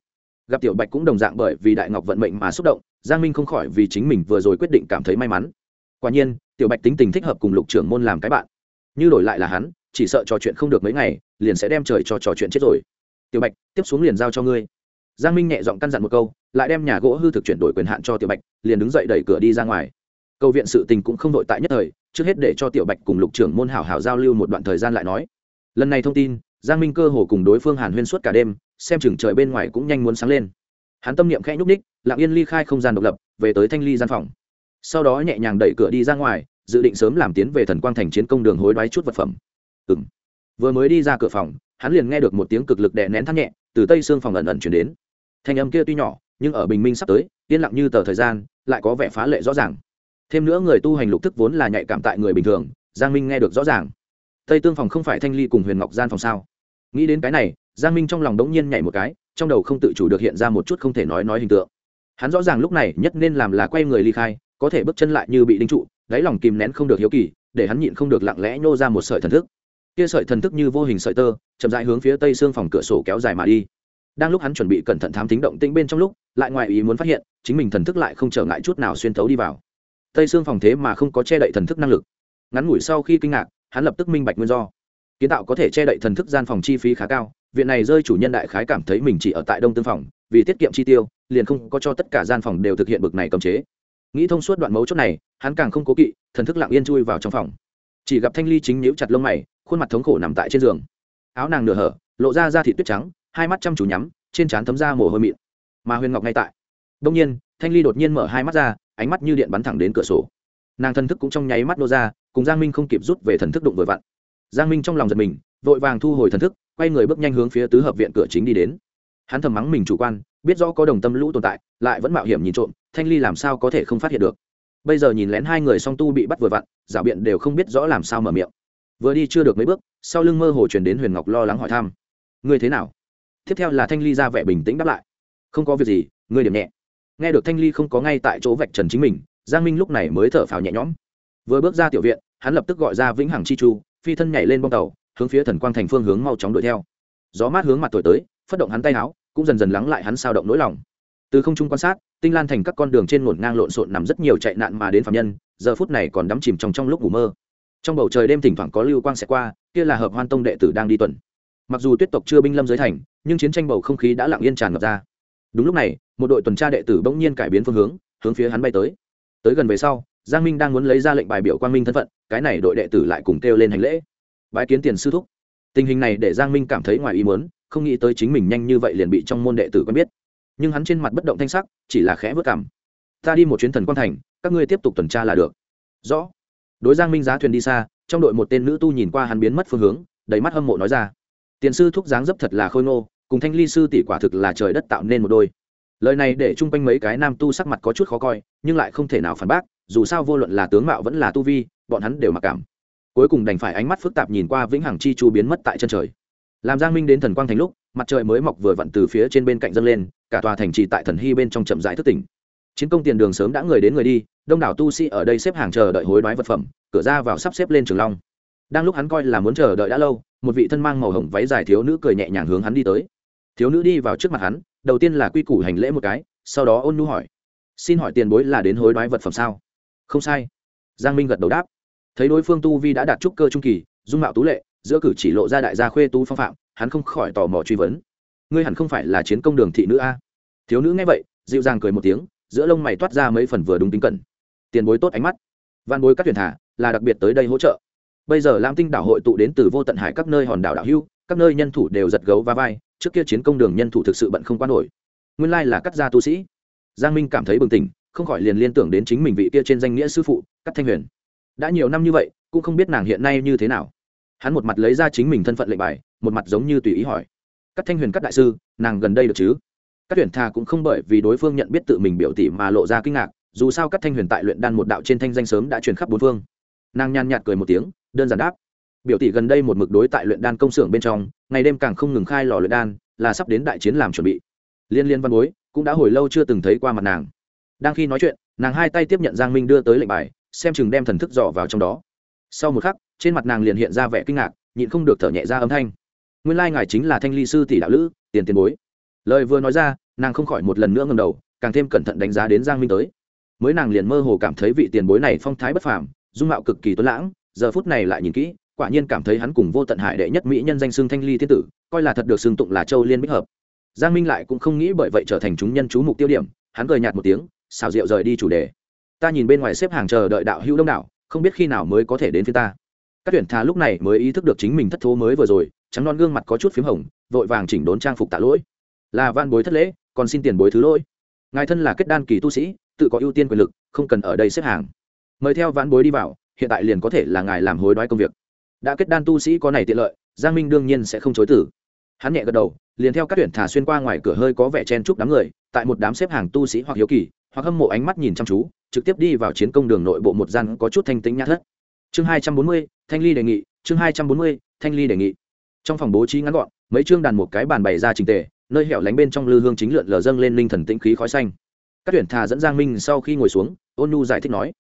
Gặp tiểu bạch cũng đồng dạng bởi vì đại ngọc vận mệnh mà xúc động, giang minh không khỏi vì chính mình vừa rồi quyết định cảm thấy may mắn. Quả nhiên, tiểu bạch tính tình thích hợp cùng lục trưởng môn làm cái bạn. Như đổi lại là hắn, chỉ sợ trò chuyện không được mấy ngày, liền sẽ đem trời cho trò chuyện chết rồi. Tiểu bạch, tiếp xuống liền giao cho ngươi giang minh nhẹ giọng căn dặn một câu lại đem nhà gỗ hư thực chuyển đổi quyền hạn cho tiểu bạch liền đứng dậy đẩy cửa đi ra ngoài. Câu viện sự tình cũng không đội tại nhất thời trước hết để cho tiểu bạch cùng lục trưởng môn hảo hảo giao lưu một đoạn thời gian lại nói. Lần này thông tin giang minh cơ hồ cùng đối phương hàn huyên suốt cả đêm xem chừng trời bên ngoài cũng nhanh muốn sáng lên. Hắn tâm niệm khẽ nhúc ních lặng yên ly khai không gian độc lập về tới thanh ly gian phòng. Sau đó nhẹ nhàng đẩy cửa đi ra ngoài dự định sớm làm tiến về thần quang thành chiến công đường hối đoái chút vật phẩm. Ừm, vừa mới đi ra cửa phòng hắn liền nghe được một tiếng cực lực đè nén thắt nhẹ từ tây xương phòng ẩn ẩn chuyển đến thanh âm kia tuy nhỏ, nhưng ở bình minh sắp tới, yên lặng như tờ thời gian, lại có vẻ phá lệ rõ ràng. Thêm nữa người tu hành lục thức vốn là nhạy cảm tại người bình thường, giang minh nghe được rõ ràng. Tây tương phòng không phải thanh ly cùng huyền ngọc gian phòng sao? Nghĩ đến cái này, giang minh trong lòng đống nhiên nhảy một cái, trong đầu không tự chủ được hiện ra một chút không thể nói nói hình tượng. Hắn rõ ràng lúc này nhất nên làm là quay người ly khai, có thể bước chân lại như bị đinh trụ, đáy lòng kìm nén không được hiếu kỳ, để hắn nhịn không được lặng lẽ nhô ra một sợi thần thức. Kia sợi thần thức như vô hình sợi tơ, chậm rãi hướng phía tây xương phòng cửa sổ kéo dài mà đi đang lúc hắn chuẩn bị cẩn thận thám tính động tĩnh bên trong lúc, lại ngoài ý muốn phát hiện, chính mình thần thức lại không trở ngại chút nào xuyên thấu đi vào. Tây xương phòng thế mà không có che đậy thần thức năng lực. Ngắn ngủi sau khi kinh ngạc, hắn lập tức minh bạch nguyên do. Kiến tạo có thể che đậy thần thức gian phòng chi phí khá cao, viện này rơi chủ nhân đại khái cảm thấy mình chỉ ở tại đông tương phòng, vì tiết kiệm chi tiêu, liền không có cho tất cả gian phòng đều thực hiện bực này cấm chế. Nghĩ thông suốt đoạn mấu chốt này, hắn càng không cố kỵ, thần thức lặng yên chui vào trong phòng. Chỉ gặp thanh ly chính nhíu chặt lông mày, khuôn mặt thống khổ nằm tại trên giường. Áo nàng nửa hở, lộ ra da thịt tuyết trắng hai mắt chăm chú nhắm, trên trán thấm ra mồ hôi mịn. Mà huyền ngọc ngay tại. Đông nhiên, thanh ly đột nhiên mở hai mắt ra, ánh mắt như điện bắn thẳng đến cửa sổ. Nàng thần thức cũng trong nháy mắt nô ra, cùng giang minh không kịp rút về thần thức đụng vừa vặn. Giang minh trong lòng giật mình, vội vàng thu hồi thần thức, quay người bước nhanh hướng phía tứ hợp viện cửa chính đi đến. Hắn thầm mắng mình chủ quan, biết rõ có đồng tâm lũ tồn tại, lại vẫn mạo hiểm nhìn trộm, thanh ly làm sao có thể không phát hiện được? Bây giờ nhìn lén hai người song tu bị bắt vừa vặn, giả biện đều không biết rõ làm sao mở miệng. Vừa đi chưa được mấy bước, sau lưng mơ hồ chuyển đến huyền ngọc lo lắng hỏi thăm. Ngươi thế nào? Tiếp theo là thanh ly ra vẻ bình tĩnh đáp lại. Không có việc gì, ngươi điểm nhẹ. Nghe được thanh ly không có ngay tại chỗ vạch trần chính mình, giang minh lúc này mới thở phào nhẹ nhõm. Vừa bước ra tiểu viện, hắn lập tức gọi ra vĩnh hằng chi chu, phi thân nhảy lên bong tàu, hướng phía thần quang thành phương hướng mau chóng đuổi theo. Gió mát hướng mặt thổi tới, phất động hắn tay áo, cũng dần dần lắng lại hắn sao động nỗi lòng. Từ không trung quan sát, tinh lan thành các con đường trên ngổn ngang lộn xộn nằm rất nhiều chạy nạn mà đến phạm nhân, giờ phút này còn đắm chìm trong trong lúc ngủ mơ. Trong bầu trời đêm thỉnh thoảng có lưu quang sẽ qua, kia là hợp hoan tông đệ tử đang đi tuần mặc dù tuyết tộc chưa binh lâm giới thành, nhưng chiến tranh bầu không khí đã lặng yên tràn ngập ra. Đúng lúc này, một đội tuần tra đệ tử bỗng nhiên cải biến phương hướng hướng phía hắn bay tới. Tới gần về sau, giang minh đang muốn lấy ra lệnh bài biểu quang minh thân phận, cái này đội đệ tử lại cùng kêu lên hành lễ. Bãi kiến tiền sư thúc. Tình hình này để giang minh cảm thấy ngoài ý muốn, không nghĩ tới chính mình nhanh như vậy liền bị trong môn đệ tử quen biết. Nhưng hắn trên mặt bất động thanh sắc, chỉ là khẽ vất cảm. Ta đi một chuyến thần quan thành, các ngươi tiếp tục tuần tra là được. Rõ. Đối giang minh giá thuyền đi xa, trong đội một tên nữ tu nhìn qua hắn biến mất phương hướng, đầy mắt hâm mộ nói ra tiền sư thúc dáng dấp thật là khôi ngô, cùng thanh ly sư tỷ quả thực là trời đất tạo nên một đôi. Lời này để chung quanh mấy cái nam tu sắc mặt có chút khó coi, nhưng lại không thể nào phản bác, dù sao vô luận là tướng mạo vẫn là tu vi, bọn hắn đều mặc cảm. Cuối cùng đành phải ánh mắt phức tạp nhìn qua vĩnh hằng chi chu biến mất tại chân trời. Làm giang minh đến thần quang thành lúc, mặt trời mới mọc vừa vặn từ phía trên bên cạnh dâng lên, cả tòa thành trì tại thần hy bên trong chậm rãi thức tỉnh. Chiến công tiền đường sớm đã người đến người đi, đông đảo tu sĩ ở đây xếp hàng chờ đợi hối đoái vật phẩm, cửa ra vào sắp xếp lên trường long. Đang lúc hắn coi là muốn chờ đợi đã lâu một vị thân mang màu hồng váy dài thiếu nữ cười nhẹ nhàng hướng hắn đi tới. Thiếu nữ đi vào trước mặt hắn, đầu tiên là quy củ hành lễ một cái, sau đó ôn nhu hỏi, xin hỏi tiền bối là đến hối đoái vật phẩm sao? Không sai. Giang minh gật đầu đáp. Thấy đối phương tu vi đã đạt trúc cơ trung kỳ, dung mạo tú lệ, giữa cử chỉ lộ ra đại gia khuê tú phong phạm, hắn không khỏi tò mò truy vấn, ngươi hẳn không phải là chiến công đường thị nữ a? Thiếu nữ nghe vậy, dịu dàng cười một tiếng, giữa lông mày toát ra mấy phần vừa đúng tính cẩn. Tiền bối tốt ánh mắt. Văn bối các tuyển thả là đặc biệt tới đây hỗ trợ bây giờ lam tinh đảo hội tụ đến từ vô tận hải các nơi hòn đảo đảo hưu các nơi nhân thủ đều giật gấu và vai, trước kia chiến công đường nhân thủ thực sự bận không quan nổi. Nguyên lai là cắt gia tu sĩ. Giang minh cảm thấy bừng tỉnh, không khỏi liền liên tưởng đến chính mình vị kia trên danh nghĩa sư phụ cắt thanh huyền. Đã nhiều năm như vậy, cũng không biết nàng hiện nay như thế nào. Hắn một mặt lấy ra chính mình thân phận lệnh bài, một mặt giống như tùy ý hỏi. Cắt thanh huyền cắt đại sư, nàng gần đây được chứ? Các tuyển thà cũng không bởi vì đối phương nhận biết tự mình biểu tỷ mà lộ ra kinh ngạc, dù sao các thanh huyền tại luyện đan một đạo trên thanh danh sớm đã truyền khắp bốn phương nàng nhàn nhạt cười một tiếng, đơn giản đáp. Biểu tỷ gần đây một mực đối tại luyện đan công xưởng bên trong, ngày đêm càng không ngừng khai lò luyện đan, là sắp đến đại chiến làm chuẩn bị. Liên liên văn bối cũng đã hồi lâu chưa từng thấy qua mặt nàng. Đang khi nói chuyện, nàng hai tay tiếp nhận giang minh đưa tới lệnh bài, xem chừng đem thần thức dò vào trong đó. Sau một khắc, trên mặt nàng liền hiện ra vẻ kinh ngạc, nhịn không được thở nhẹ ra âm thanh. Nguyên lai ngài chính là thanh ly sư tỷ đạo lữ, tiền tiền bối. Lời vừa nói ra, nàng không khỏi một lần nữa ngầm đầu, càng thêm cẩn thận đánh giá đến giang minh tới. Mới nàng liền mơ hồ cảm thấy vị tiền bối này phong thái bất phàm dung mạo cực kỳ tuấn lãng, giờ phút này lại nhìn kỹ, quả nhiên cảm thấy hắn cùng vô tận hải đệ nhất mỹ nhân danh xưng thanh ly thiên tử, coi là thật được xưng tụng là châu liên bích hợp. Giang minh lại cũng không nghĩ bởi vậy trở thành chúng nhân chú mục tiêu điểm, hắn cười nhạt một tiếng, xào rượu rời đi chủ đề. Ta nhìn bên ngoài xếp hàng chờ đợi đạo hữu đông đảo, không biết khi nào mới có thể đến phía ta. Các tuyển thà lúc này mới ý thức được chính mình thất thố mới vừa rồi, trắng non gương mặt có chút p h í m hồng, vội vàng chỉnh đốn trang phục tạ lỗi. Là van bối thất lễ, còn xin tiền bối thứ lỗi. Ngài thân là kết đan kỳ tu sĩ, tự có ưu tiên quyền lực, không cần ở đây xếp hàng mời theo vãn bối đi vào, hiện tại liền có thể là ngài làm hối đoái công việc. Đã kết đan tu sĩ có này tiện lợi, giang minh đương nhiên sẽ không chối tử hắn nhẹ gật đầu, liền theo các tuyển thả xuyên qua ngoài cửa hơi có vẻ chen chúc đám người, tại một đám xếp hàng tu sĩ hoặc hiếu kỳ, hoặc hâm mộ ánh mắt nhìn chăm chú, trực tiếp đi vào chiến công đường nội bộ một gian có chút thanh tính nhát thất. Chương hai trăm bốn mươi, thanh ly đề nghị, chương hai trăm bốn mươi, thanh ly đề nghị. Trong phòng bố trí ngắn gọn, mấy chương đàn một cái bàn bày ra trình tề, nơi hẻo lánh bên trong lư hương chính lượn lờ dâng lên linh thần tĩnh khí khói xanh. Các tuyển thà dẫn giang minh sau khi ngồi xuống, ôn nhu giải thích nói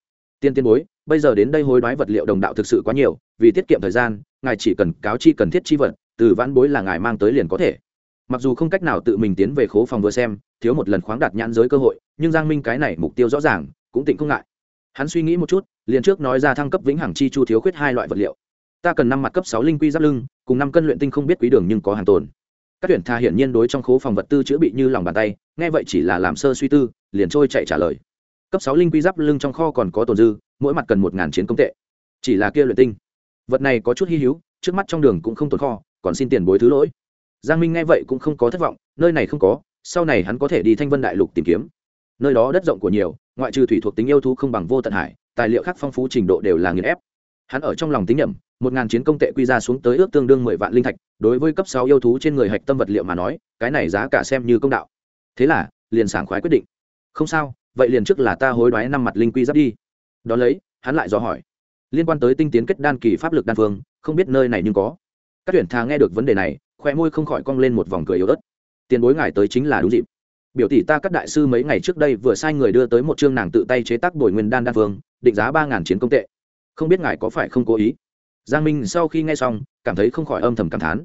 tiên tiên bối, bây giờ đến đây hối đoái vật liệu đồng đạo thực sự quá nhiều, vì tiết kiệm thời gian, ngài chỉ cần cáo chi cần thiết chi vật, từ vãn bối là ngài mang tới liền có thể. Mặc dù không cách nào tự mình tiến về khố phòng vừa xem, thiếu một lần khoáng đặt nhãn giới cơ hội, nhưng giang minh cái này mục tiêu rõ ràng, cũng tỉnh không ngại. Hắn suy nghĩ một chút, liền trước nói ra thăng cấp vĩnh hằng chi chu thiếu khuyết hai loại vật liệu. Ta cần năm mặt cấp sáu linh quy giáp lưng, cùng năm cân luyện tinh không biết quý đường nhưng có hàng tồn. Các tuyển tha hiển nhiên đối trong khố phòng vật tư chữa bị như lòng bàn tay, nghe vậy chỉ là làm sơ suy tư, liền trôi chạy trả lời cấp sáu linh quy giáp lưng trong kho còn có tồn dư, mỗi mặt cần một ngàn chiến công tệ. Chỉ là kia luyện tinh. Vật này có chút hy hữu, trước mắt trong đường cũng không tồn kho, còn xin tiền bối thứ lỗi. Giang minh nghe vậy cũng không có thất vọng, nơi này không có, sau này hắn có thể đi thanh vân đại lục tìm kiếm. Nơi đó đất rộng của nhiều, ngoại trừ thủy thuộc tính yêu thú không bằng vô tận hải, tài liệu khác phong phú trình độ đều là nghiền ép. Hắn ở trong lòng tính nhẩm, một ngàn chiến công tệ quy ra xuống tới ước tương đương mười vạn linh thạch, đối với cấp sáu yêu thú trên người hạch tâm vật liệu mà nói, cái này giá cả xem như công đạo. Thế là, liền sảng khoái quyết định. Không sao vậy liền trước là ta hối đoái năm mặt linh quy giáp đi. Đ ó lấy, hắn lại dò hỏi. Liên quan tới tinh tiến kết đan kỳ pháp lực đan phương, không biết nơi này nhưng có. Các tuyển thà nghe được vấn đề này khoe môi không khỏi cong lên một vòng cười yếu ớt. Tiền bối ngài tới chính là đúng dịp. Biểu tỷ ta các đại sư mấy ngày trước đây vừa sai người đưa tới một chương nàng tự tay chế tác đổi nguyên đan đan phương, định giá ba ngàn chiến công tệ. Không biết ngài có phải không cố ý? Giang minh sau khi nghe xong, cảm thấy không khỏi âm thầm cảm thán.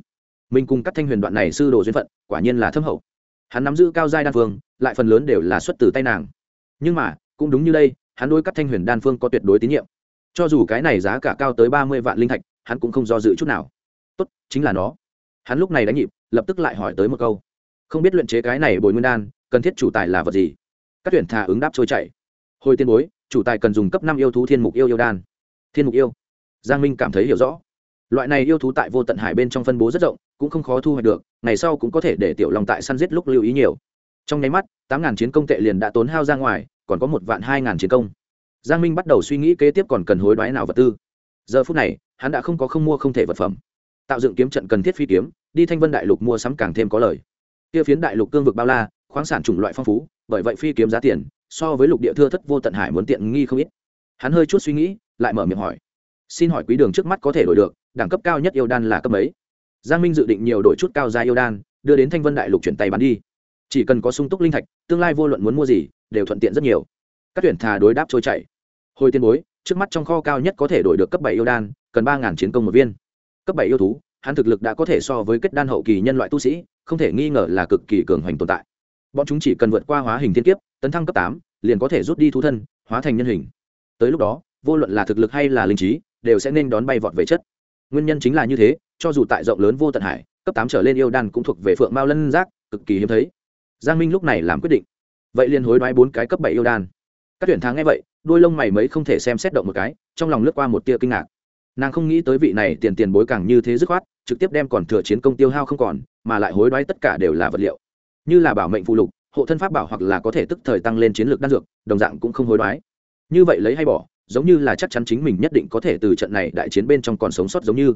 Mình cùng các thanh huyền đoạn này sư đồ duyên phận, quả nhiên là thâm hậu. Hắn nắm giữ cao giai đan phương, lại phần lớn đều là xuất từ tay nàng nhưng mà, cũng đúng như đây, hắn đối các thanh huyền đan phương có tuyệt đối tín nhiệm. Cho dù cái này giá cả cao tới ba mươi vạn linh thạch, hắn cũng không do dự chút nào. Tốt, chính là nó. Hắn lúc này đánh nhịp, lập tức lại hỏi tới một câu. Không biết luyện chế cái này bồi nguyên đan, cần thiết chủ tài là vật gì? Các tuyển thà ứng đáp trôi chảy. Hồi tiên bối, chủ tài cần dùng cấp năm yêu thú thiên mục yêu yêu đan. Thiên mục yêu. Giang minh cảm thấy hiểu rõ. Loại này yêu thú tại vô tận hải bên trong phân bố rất rộng, cũng không khó thu hoạch được, ngày sau cũng có thể để tiểu lòng tại săn giết lúc lưu ý nhiều trong nháy mắt, tám ngàn chiến công tệ liền đã tốn hao ra ngoài, còn có một vạn hai ngàn chiến công. Giang minh bắt đầu suy nghĩ kế tiếp còn cần hối đoái nào vật tư. Giờ phút này, hắn đã không có không mua không thể vật phẩm. Tạo dựng kiếm trận cần thiết phi kiếm, đi thanh vân đại lục mua sắm càng thêm có lời kia phiến đại lục cương vực bao la, khoáng sản chủng loại phong phú, bởi vậy phi kiếm giá tiền, so với lục địa thưa thất vô tận hải muốn tiện nghi không ít. Hắn hơi chút suy nghĩ, lại mở miệng hỏi. Xin hỏi quý đường trước mắt có thể đổi được, đẳng cấp cao nhất yêu đan là cấp mấy? Giang minh dự định nhiều đổi chút cao gia yêu đan, đưa đến thanh vân đại lục chuyển tay bán đi chỉ cần có sung túc linh thạch, tương lai vô luận muốn mua gì, đều thuận tiện rất nhiều. Các tuyển thà đối đáp trôi chảy. Hồi tiên bối, trước mắt trong kho cao nhất có thể đổi được cấp bảy yêu đan, cần ba ngàn chiến công một viên. Cấp bảy yêu thú, hắn thực lực đã có thể so với kết đan hậu kỳ nhân loại tu sĩ, không thể nghi ngờ là cực kỳ cường hoành tồn tại. Bọn chúng chỉ cần vượt qua hóa hình thiên kiếp, tấn thăng cấp tám, liền có thể rút đi thú thân, hóa thành nhân hình. Tới lúc đó, vô luận là thực lực hay là linh trí, đều sẽ nên đón bay vọt về chất. Nguyên nhân chính là như thế, cho dù tại rộng lớn vô tận hải, cấp tám trở lên yêu đan cũng thuộc về phượng mao lân giác, cực kỳ hiếm thấy giang minh lúc này làm quyết định. Vậy liền hối đoái bốn cái cấp bảy yêu đan. Các tuyển thắng nghe vậy, đôi lông mày mấy không thể xem xét động một cái, trong lòng lướt qua một tia kinh ngạc. Nàng không nghĩ tới vị này tiền tiền bối càng như thế dứt khoát, trực tiếp đem còn thừa chiến công tiêu hao không còn, mà lại hối đoái tất cả đều là vật liệu. Như là bảo mệnh phụ lục, hộ thân pháp bảo hoặc là có thể tức thời tăng lên chiến lược đan dược, đồng dạng cũng không hối đoái. Như vậy lấy hay bỏ, giống như là chắc chắn chính mình nhất định có thể từ trận này đại chiến bên trong còn sống sót giống như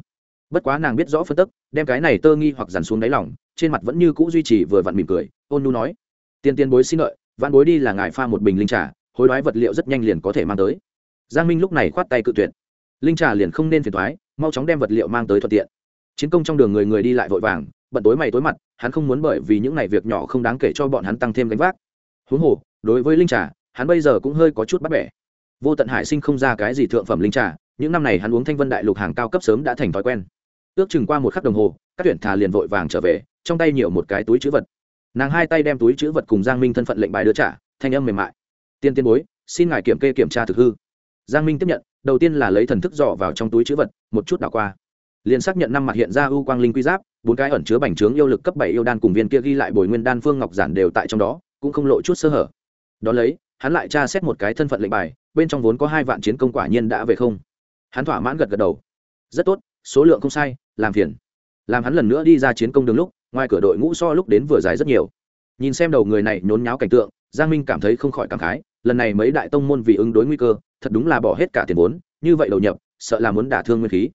bất quá nàng biết rõ phân tức, đem cái này tơ nghi hoặc dằn xuống đáy lòng, trên mặt vẫn như cũ duy trì vừa vặn mỉm cười, ôn nu nói tiền tiền bối xin lợi vạn bối đi là ngài pha một bình linh trà, hối đoái vật liệu rất nhanh liền có thể mang tới. Giang minh lúc này khoát tay cự tuyệt. Linh trà liền không nên phiền thoái mau chóng đem vật liệu mang tới thuận tiện. Chiến công trong đường người người đi lại vội vàng, bận tối mày tối mặt, hắn không muốn bởi vì những ngày việc nhỏ không đáng kể cho bọn hắn tăng thêm gánh vác. Huống hồ, đối với linh trà, hắn bây giờ cũng hơi có chút bắt bẻ. Vô tận hải sinh không ra cái gì thượng phẩm linh trà, những năm này hắn uống thanh vân đại lục hàng cao cấp sớm đã thành thói quen ước chừng qua một khắc đồng hồ, các tuyển thà liền vội vàng trở về, trong tay nhiều một cái túi chữ vật. Nàng hai tay đem túi chữ vật cùng giang minh thân phận lệnh bài đưa trả, thanh âm mềm mại. Tiên tiên bối, xin ngài kiểm kê kiểm tra thực hư. Giang minh tiếp nhận, đầu tiên là lấy thần thức dò vào trong túi chữ vật, một chút đảo qua. Liền xác nhận năm mặt hiện ra ưu quang linh quy giáp, bốn cái ẩn chứa bành trướng yêu lực cấp bảy yêu đan cùng viên kia ghi lại bồi nguyên đan phương ngọc giản đều tại trong đó, cũng không lộ chút sơ hở. Đ ó lấy, hắn lại tra xét một cái thân phận lệnh bài, bên trong vốn có hai vạn chiến công quả nhiên đã về không. Hắn thỏa mãn gật gật đầu. Rất tốt, số lượng không sai làm phiền. Làm hắn lần nữa đi ra chiến công đường lúc, ngoài cửa đội ngũ so lúc đến vừa dài rất nhiều. Nhìn xem đầu người này nhốn nháo cảnh tượng, giang minh cảm thấy không khỏi cảm khái, lần này mấy đại tông môn vì ứng đối nguy cơ, thật đúng là bỏ hết cả tiền vốn, như vậy đầu nhập, sợ là muốn đả thương nguyên khí.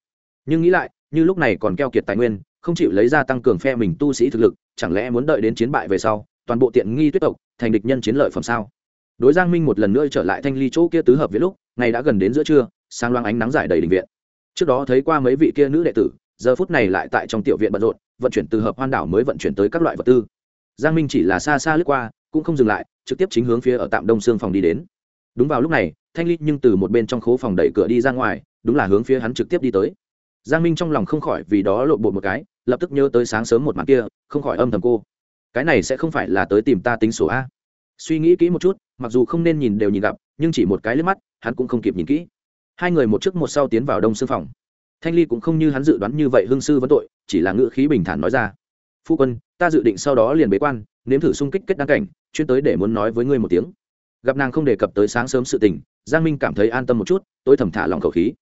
Nhưng nghĩ lại, như lúc này còn keo kiệt tài nguyên, không chịu lấy ra tăng cường phe mình tu sĩ thực lực, chẳng lẽ muốn đợi đến chiến bại về sau, toàn bộ tiện nghi tuyết tộc, thành địch nhân chiến lợi phẩm sao? Đối giang minh một lần nữa trở lại thanh ly chỗ kia tứ hợp viết lúc, ngày đã gần đến giữa trưa sang loang ánh nắng giải đầy đình viện. Trước đó thấy qua mấy vị kia nữ đệ tử giờ phút này lại tại trong tiểu viện bận rộn, vận chuyển từ hợp hoan đảo mới vận chuyển tới các loại vật tư. Giang minh chỉ là xa xa lướt qua, cũng không dừng lại, trực tiếp chính hướng phía ở tạm đông xương phòng đi đến. Đúng vào lúc này, thanh ly nhưng từ một bên trong khố phòng đẩy cửa đi ra ngoài, đúng là hướng phía hắn trực tiếp đi tới. Giang minh trong lòng không khỏi vì đó lộn bột một cái, lập tức nhớ tới sáng sớm một màn kia, không khỏi âm thầm cô. Cái này sẽ không phải là tới tìm ta tính sổ a. Suy nghĩ kỹ một chút, mặc dù không nên nhìn đều nhìn gặp, nhưng chỉ một cái liếc mắt, hắn cũng không kịp nhìn kỹ. Hai người một trước một sau tiến vào đông xương phòng thanh ly cũng không như hắn dự đoán như vậy hương sư vấn tội, chỉ là ngữ khí bình thản nói ra. Phu quân, ta dự định sau đó liền bế quan, nếm thử xung kích kết đăng cảnh, chuyên tới để muốn nói với ngươi một tiếng. Gặp nàng không đề cập tới sáng sớm sự tình, giang minh cảm thấy an tâm một chút tôi thầm thả lòng khẩu khí.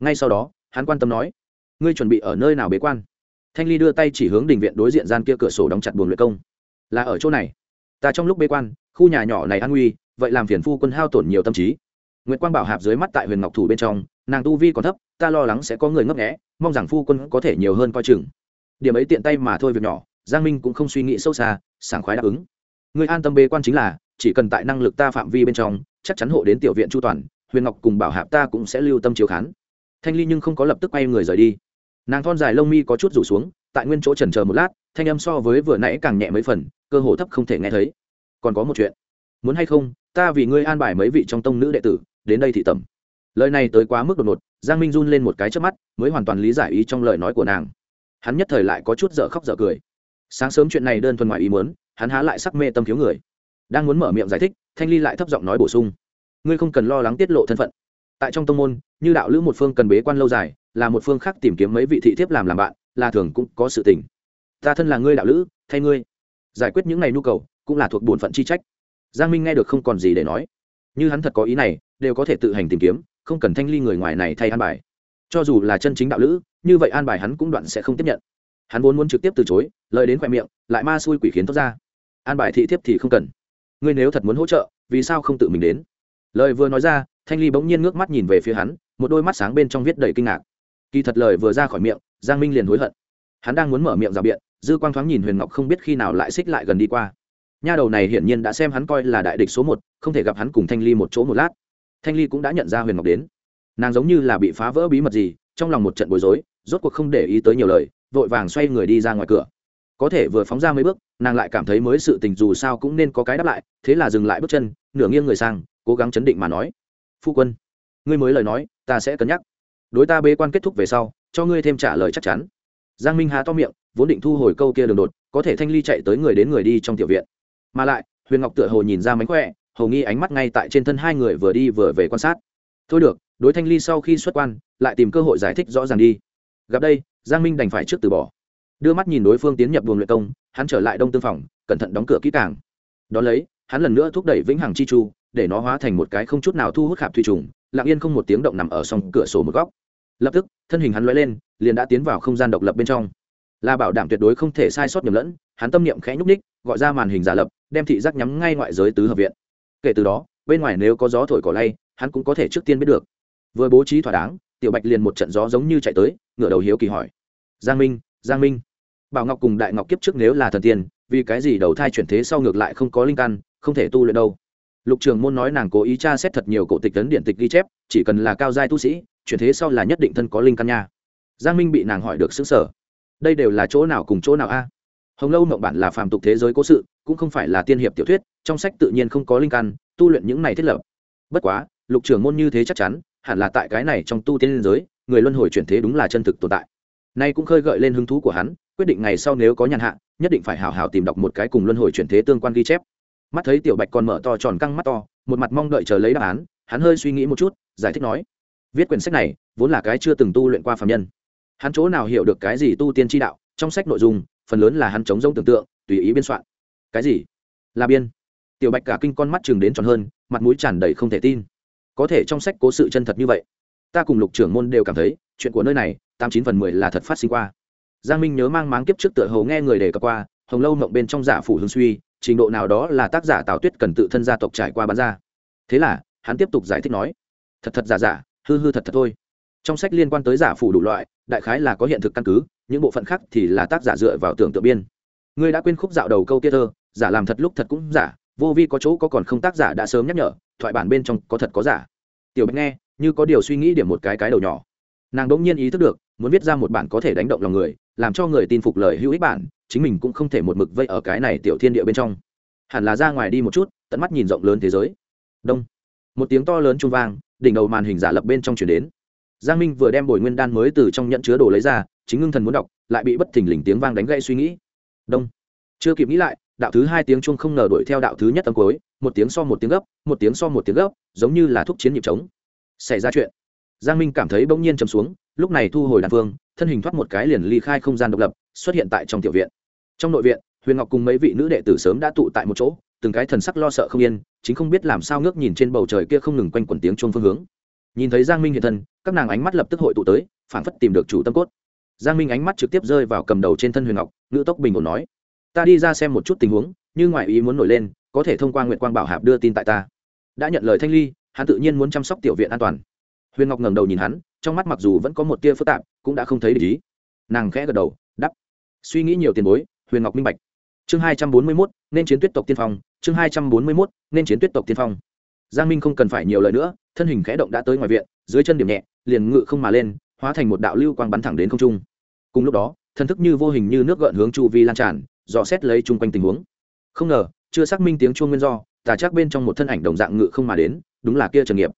Ngay sau đó, hắn quan tâm nói, ngươi chuẩn bị ở nơi nào bế quan? Thanh ly đưa tay chỉ hướng đình viện đối diện gian kia cửa sổ đóng chặt buồng luyện công. Là ở chỗ này. Ta trong lúc bế quan, khu nhà nhỏ này an nguy, vậy làm phiền phu quân hao tổn nhiều tâm trí nguyễn quang bảo hạp dưới mắt tại huyền ngọc thủ bên trong nàng tu vi còn thấp ta lo lắng sẽ có người ngấp nghé, mong rằng phu quân có thể nhiều hơn coi chừng. Điểm ấy tiện tay mà thôi việc nhỏ giang minh cũng không suy nghĩ sâu xa sảng khoái đáp ứng. Người an tâm bê quan chính là chỉ cần tại năng lực ta phạm vi bên trong chắc chắn hộ đến tiểu viện chu toàn huyền ngọc cùng bảo hạp ta cũng sẽ lưu tâm chiếu khán. Thanh ly nhưng không có lập tức quay người rời đi. Nàng thon dài lông mi có chút rủ xuống tại nguyên chỗ chần chờ một lát thanh âm so với vừa nãy càng nhẹ mấy phần cơ hồ thấp không thể nghe thấy. Còn có một chuyện. Muốn hay không ta vì ngươi an bài mấy vị trong tông nữ đệ tử đến đây thị tẩm lời này tới quá mức đột ngột, giang minh run lên một cái trước mắt, mới hoàn toàn lý giải ý trong lời nói của nàng. Hắn nhất thời lại có chút dở khóc dở cười. Sáng sớm chuyện này đơn thuần ngoài ý muốn, hắn há lại sắc mê tâm thiếu người. Đang muốn mở miệng giải thích, thanh ly lại thấp giọng nói bổ sung. Ngươi không cần lo lắng tiết lộ thân phận. Tại trong tông môn, như đạo lữ một phương cần bế quan lâu dài, là một phương khác tìm kiếm mấy vị thị thiếp làm làm bạn, là thường cũng có sự tình. Ta thân là ngươi đạo lữ, thay ngươi. Giải quyết những ngày nhu cầu, cũng là thuộc bổn phận chi trách. Giang minh nghe được không còn gì để nói. Như hắn thật có ý này đều có thể tự hành tìm kiếm, không cần thanh ly người ngoài này thay an bài. Cho dù là chân chính đạo lữ, như vậy an bài hắn cũng đoạn sẽ không tiếp nhận. Hắn vốn muốn trực tiếp từ chối, lời đến khoe miệng, lại ma xui quỷ khiến tốt ra. An bài thị thiếp thì không cần. Ngươi nếu thật muốn hỗ trợ, vì sao không tự mình đến? Lời vừa nói ra, thanh ly bỗng nhiên ngước mắt nhìn về phía hắn, một đôi mắt sáng bên trong viết đầy kinh ngạc. Kỳ thật lời vừa ra khỏi miệng, giang minh liền hối hận. Hắn đang muốn mở miệng rào biện, dư quang thoáng nhìn huyền ngọc không biết khi nào lại xích lại gần đi qua. Nha đầu này hiển nhiên đã xem hắn coi là đại địch số một, không thể gặp hắn cùng thanh ly một chỗ một lát thanh ly cũng đã nhận ra huyền ngọc đến nàng giống như là bị phá vỡ bí mật gì trong lòng một trận bối rối rốt cuộc không để ý tới nhiều lời vội vàng xoay người đi ra ngoài cửa có thể vừa phóng ra mấy bước nàng lại cảm thấy mới sự tình dù sao cũng nên có cái đáp lại thế là dừng lại bước chân nửa nghiêng người sang cố gắng chấn định mà nói phu quân ngươi mới lời nói ta sẽ cân nhắc đối ta bế quan kết thúc về sau cho ngươi thêm trả lời chắc chắn giang minh há to miệng vốn định thu hồi câu kia đường đột có thể thanh ly chạy tới người đến người đi trong tiểu viện mà lại huyền ngọc tựa hồ nhìn ra mánh khỏe hầu nghi ánh mắt ngay tại trên thân hai người vừa đi vừa về quan sát. Thôi được, đối thanh ly sau khi xuất quan, lại tìm cơ hội giải thích rõ ràng đi. Gặp đây, giang minh đành phải trước từ bỏ. Đưa mắt nhìn đối phương tiến nhập buồng luyện công, hắn trở lại đông tương phòng, cẩn thận đóng cửa kỹ càng. Đón lấy, hắn lần nữa thúc đẩy vĩnh hằng chi chu, để nó hóa thành một cái không chút nào thu hút khạp thủy trùng, lặng yên không một tiếng động nằm ở song cửa sổ một góc. Lập tức, thân hình hắn lóe lên, liền đã tiến vào không gian độc lập bên trong. Là bảo đảm tuyệt đối không thể sai sót nhầm lẫn, hắn tâm niệm khẽ nhúc ních gọi ra màn hình giả lập, đem thị giác nhắm ngay ngoại giới tứ hợp viện kể từ đó, bên ngoài nếu có gió thổi cỏ lay, hắn cũng có thể trước tiên biết được. Vừa bố trí thỏa đáng, tiểu bạch liền một trận gió giống như chạy tới, ngửa đầu hiếu kỳ hỏi. Giang minh giang minh. Bảo ngọc cùng đại ngọc kiếp trước nếu là thần tiên, vì cái gì đầu thai chuyển thế sau ngược lại không có linh căn, không thể tu luyện đâu? Lục trường môn nói nàng cố ý tra xét thật nhiều cổ tịch tấn điện tịch ghi chép, chỉ cần là cao giai tu sĩ, chuyển thế sau là nhất định thân có linh căn nha. Giang minh bị nàng hỏi được xứng sở đây đều là chỗ nào cùng chỗ nào a? Hồng lâu mộng bản là phàm tục thế giới cố sự, cũng không phải là tiên hiệp tiểu thuyết trong sách tự nhiên không có linh căn, tu luyện những này thiết lập. Bất quá, lục trường môn như thế chắc chắn, hẳn là tại cái này trong tu tiên liên giới, người luân hồi chuyển thế đúng là chân thực tồn tại. Nay cũng khơi gợi lên hứng thú của hắn, quyết định ngày sau nếu có nhàn hạ, nhất định phải hào hào tìm đọc một cái cùng luân hồi chuyển thế tương quan ghi chép. Mắt thấy tiểu bạch còn mở to tròn căng mắt to, một mặt mong đợi chờ lấy đáp án, hắn hơi suy nghĩ một chút, giải thích nói, viết quyển sách này, vốn là cái chưa từng tu luyện qua phạm nhân. Hắn chỗ nào hiểu được cái gì tu tiên tri đạo, trong sách nội dung, phần lớn là hắn chống rông tưởng tượng, tùy ý biên soạn. Cái gì? Là biên tiểu bạch cả kinh con mắt chừng đến tròn hơn, mặt mũi tràn đầy không thể tin. Có thể trong sách cố sự chân thật như vậy, ta cùng lục trưởng môn đều cảm thấy, chuyện của nơi này, tám chín phần mười là thật phát sinh qua. Giang minh nhớ mang máng kiếp trước tựa hầu nghe người đề cập qua, hồng lâu mộng bên trong giả phủ hương suy, trình độ nào đó là tác giả tào tuyết cần tự thân gia tộc trải qua bán ra. Thế là, hắn tiếp tục giải thích nói, thật thật giả giả, hư hư thật thật thôi. Trong sách liên quan tới giả phủ đủ loại, đại khái là có hiện thực căn cứ, những bộ phận khác thì là tác giả dựa vào tưởng tượng biên. Ngươi đã quên khúc dạo đầu câu kia thơ, giả làm thật lúc thật cũng giả vô vi có chỗ có còn không tác giả đã sớm nhắc nhở, thoại bản bên trong có thật có giả. Tiểu bạch nghe, như có điều suy nghĩ điểm một cái cái đầu nhỏ. Nàng đỗng nhiên ý thức được, muốn viết ra một bản có thể đánh động lòng người, làm cho người tin phục lời hữu ích bản, chính mình cũng không thể một mực vây ở cái này tiểu thiên địa bên trong. Hẳn là ra ngoài đi một chút, tận mắt nhìn rộng lớn thế giới. Đông. Một tiếng to lớn trung vang, đỉnh đầu màn hình giả lập bên trong chuyển đến. Giang minh vừa đem bồi nguyên đan mới từ trong nhận chứa đồ lấy ra, chính ngưng thần muốn đọc, lại bị bất thình lình tiếng vang đánh gây suy nghĩ. Đông. Chưa kịp nghĩ lại đạo thứ hai tiếng chuông không ngờ đuổi theo đạo thứ nhất âm cuối, một tiếng so một tiếng gấp, một tiếng so một tiếng gấp, giống như là thúc chiến nhịp trống. Xảy ra chuyện. Giang minh cảm thấy bỗng nhiên chầm xuống, lúc này thu hồi đàn phương thân hình thoát một cái liền ly khai không gian độc lập, xuất hiện tại trong tiểu viện. Trong nội viện, huyền ngọc cùng mấy vị nữ đệ tử sớm đã tụ tại một chỗ, từng cái thần sắc lo sợ không yên, chính không biết làm sao ngước nhìn trên bầu trời kia không ngừng quanh quẩn tiếng chuông phương hướng. Nhìn thấy giang minh hiện thân, các nàng ánh mắt lập tức hội tụ tới, phảng phất tìm được chủ tâm cốt. Giang minh ánh mắt trực tiếp rơi vào cầm đầu trên thân huyền ngọc, ngữ tốc bình ổn nói ta đi ra xem một chút tình huống, như ngoại ý muốn nổi lên, có thể thông qua nguyện quang bảo hạp đưa tin tại ta. Đã nhận lời thanh ly, hắn tự nhiên muốn chăm sóc tiểu viện an toàn. Huyền ngọc ngẩng đầu nhìn hắn, trong mắt mặc dù vẫn có một tia phức tạp, cũng đã không thấy để ý. Nàng khẽ gật đầu đắp suy nghĩ nhiều tiền bối, huyền ngọc minh bạch. Chương hai trăm bốn mươi mốt, nên chiến tuyết tộc tiên phong, chương hai trăm bốn mươi mốt, nên chiến tuyết tộc tiên phong. Giang minh không cần phải nhiều lời nữa, thân hình khẽ động đã tới ngoài viện, dưới chân điểm nhẹ, liền ngự không mà lên, hóa thành một đạo lưu quang bắn thẳng đến không trung. Cùng lúc đó thân thức như vô hình như nước gợn hướng chu vi lan tràn dò xét lấy chung quanh tình huống. Không ngờ, chưa xác minh tiếng chuông nguyên do, tà chắc bên trong một thân ảnh đồng dạng ngự không mà đến, đúng là kia trần nghiệp.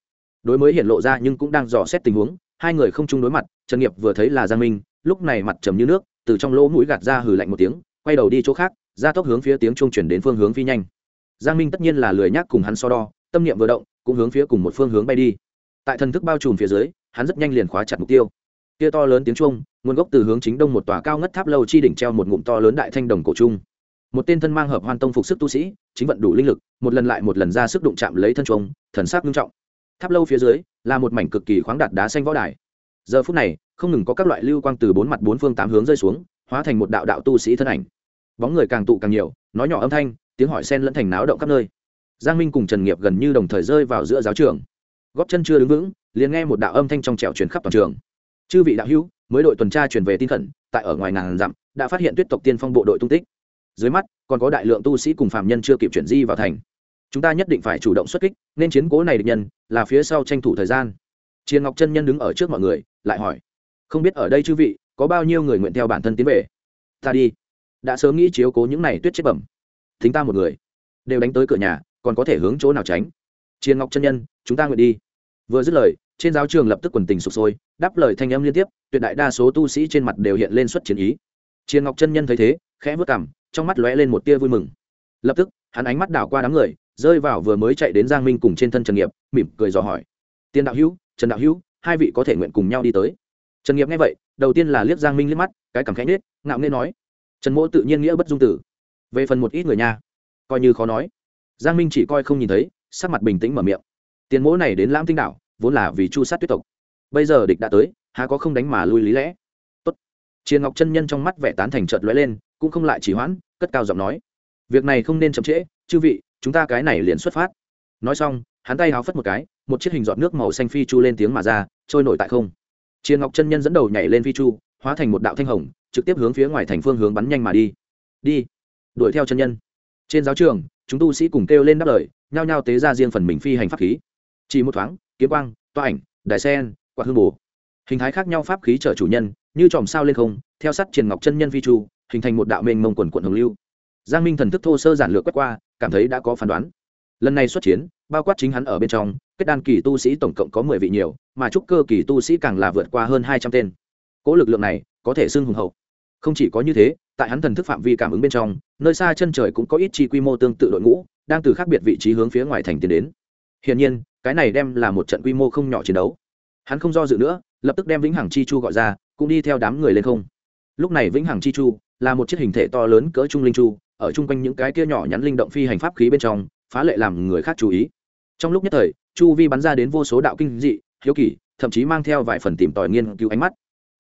Đối mới hiện lộ ra nhưng cũng đang dò xét tình huống, hai người không chung đối mặt, trần nghiệp vừa thấy là giang minh, lúc này mặt trầm như nước, từ trong lỗ mũi gạt ra hừ lạnh một tiếng, quay đầu đi chỗ khác, ra tốc hướng phía tiếng chuông chuyển đến phương hướng phi nhanh. Giang minh tất nhiên là lười nhác cùng hắn so đo, tâm niệm vừa động, cũng hướng phía cùng một phương hướng bay đi. Tại thần thức bao trùm phía dưới, hắn rất nhanh liền khóa chặt mục tiêu kia to lớn tiếng chuông, nguồn gốc từ hướng chính đông một tòa cao ngất tháp lâu chi đỉnh treo một ngụm to lớn đại thanh đồng cổ trung một tên thân mang hợp hoan tông phục sức tu sĩ, chính vận đủ linh lực, một lần lại một lần ra sức đụng chạm lấy thân chuông, thần sắc nghiêm trọng. Tháp lâu phía dưới, là một mảnh cực kỳ khoáng đạt đá xanh võ đài. Giờ phút này, không ngừng có các loại lưu quang từ bốn mặt bốn phương tám hướng rơi xuống, hóa thành một đạo đạo tu sĩ thân ảnh. Bóng người càng tụ càng nhiều, nói nhỏ âm thanh, tiếng hỏi sen lẫn thành náo động khắp nơi. Giang minh cùng trần nghiệp gần như đồng thời rơi vào giữa giáo trường. Góp chân chưa đứng vững, liền nghe một đạo âm thanh trong trẻo truyền khắp toàn trường chư vị đạo hữu, mới đội tuần tra chuyển về tin khẩn, tại ở ngoài ngàn dặm, đã phát hiện tuyết tộc tiên phong bộ đội tung tích. Dưới mắt, còn có đại lượng tu sĩ cùng phạm nhân chưa kịp chuyển di vào thành. Chúng ta nhất định phải chủ động xuất kích, nên chiến cố này địch nhân, là phía sau tranh thủ thời gian. Chiến ngọc chân nhân đứng ở trước mọi người, lại hỏi, không biết ở đây chư vị, có bao nhiêu người nguyện theo bản thân tiến về? Ta đi. Đã sớm nghĩ chiếu cố những này tuyết chết bẩm. Thính ta một người. Đều đánh tới cửa nhà, còn có thể hướng chỗ nào tránh? Chiến ngọc chân nhân, chúng ta nguyện đi. Vừa dứt lời trên giáo trường lập tức quần tình sụp sôi, đáp lời thanh âm liên tiếp, tuyệt đại đa số tu sĩ trên mặt đều hiện lên xuất chiến ý. Chiến ngọc chân nhân thấy thế, khẽ vớt cảm trong mắt lóe lên một tia vui mừng. Lập tức, hắn ánh mắt đảo qua đám người, rơi vào vừa mới chạy đến giang minh cùng trên thân trần nghiệp, mỉm cười dò hỏi. Tiên đạo hữu, trần đạo hữu, hai vị có thể nguyện cùng nhau đi tới. Trần nghiệp nghe vậy, đầu tiên là liếc giang minh liếc mắt, cái cảm khẽ nết ngạo nghê nói. Trần mỗ tự nhiên nghĩa bất dung tử. Về phần một ít người nha coi như khó nói. Giang minh chỉ coi không nhìn thấy, sắc mặt bình tĩnh mở miệng. Tiền mỗ này đến lãm tinh đảo vốn là vì chu sát tuyết tộc. Bây giờ địch đã tới, há có không đánh mà lui lý lẽ? Tốt. Triền ngọc chân nhân trong mắt vẻ tán thành trợt lóe lên, cũng không lại chỉ hoãn, cất cao giọng nói. Việc này không nên chậm trễ, chư vị, chúng ta cái này liền xuất phát. Nói xong, hắn tay háo phất một cái, một chiếc hình giọt nước màu xanh phi chu lên tiếng mà ra, trôi nổi tại không. Triền ngọc chân nhân dẫn đầu nhảy lên phi chu, hóa thành một đạo thanh hồng, trực tiếp hướng phía ngoài thành phương hướng bắn nhanh mà đi. Đi. Đuổi theo chân nhân. Trên giáo trường, chúng tu sĩ cùng kêu lên đáp lời, nhao nhao tế ra riêng phần mình phi hành pháp khí. Chỉ một thoáng kiếm quang toa ảnh, đài sen, quạt hương bồ. Hình thái khác nhau pháp khí chở chủ nhân, như chòm sao lên không, theo sắt triền ngọc chân nhân phi chu, hình thành một đạo mênh mông quần quận hồng lưu. Giang minh thần thức thô sơ giản lược quét qua, cảm thấy đã có phán đoán. Lần này xuất chiến, bao quát chính hắn ở bên trong, kết đan kỳ tu sĩ tổng cộng có mười vị nhiều, mà trúc cơ kỳ tu sĩ càng là vượt qua hơn hai trăm tên. Cỗ lực lượng này, có thể xưng hùng hậu. Không chỉ có như thế, tại hắn thần thức phạm vi cảm ứng bên trong, nơi xa chân trời cũng có ít chi quy mô tương tự đội ngũ, đang từ khác biệt vị trí hướng phía ngoài thành tiến đến. Hiển nhiên cái này đem là một trận quy mô không nhỏ chiến đấu. Hắn không do dự nữa, lập tức đem vĩnh hằng chi chu gọi ra, cũng đi theo đám người lên không. Lúc này vĩnh hằng chi chu là một chiếc hình thể to lớn cỡ trung linh chu, ở chung quanh những cái kia nhỏ nhắn linh động phi hành pháp khí bên trong, phá lệ làm người khác chú ý. Trong lúc nhất thời, chu vi bắn ra đến vô số đạo kinh dị, hiếu kỳ, thậm chí mang theo vài phần tìm tòi nghiên cứu ánh mắt.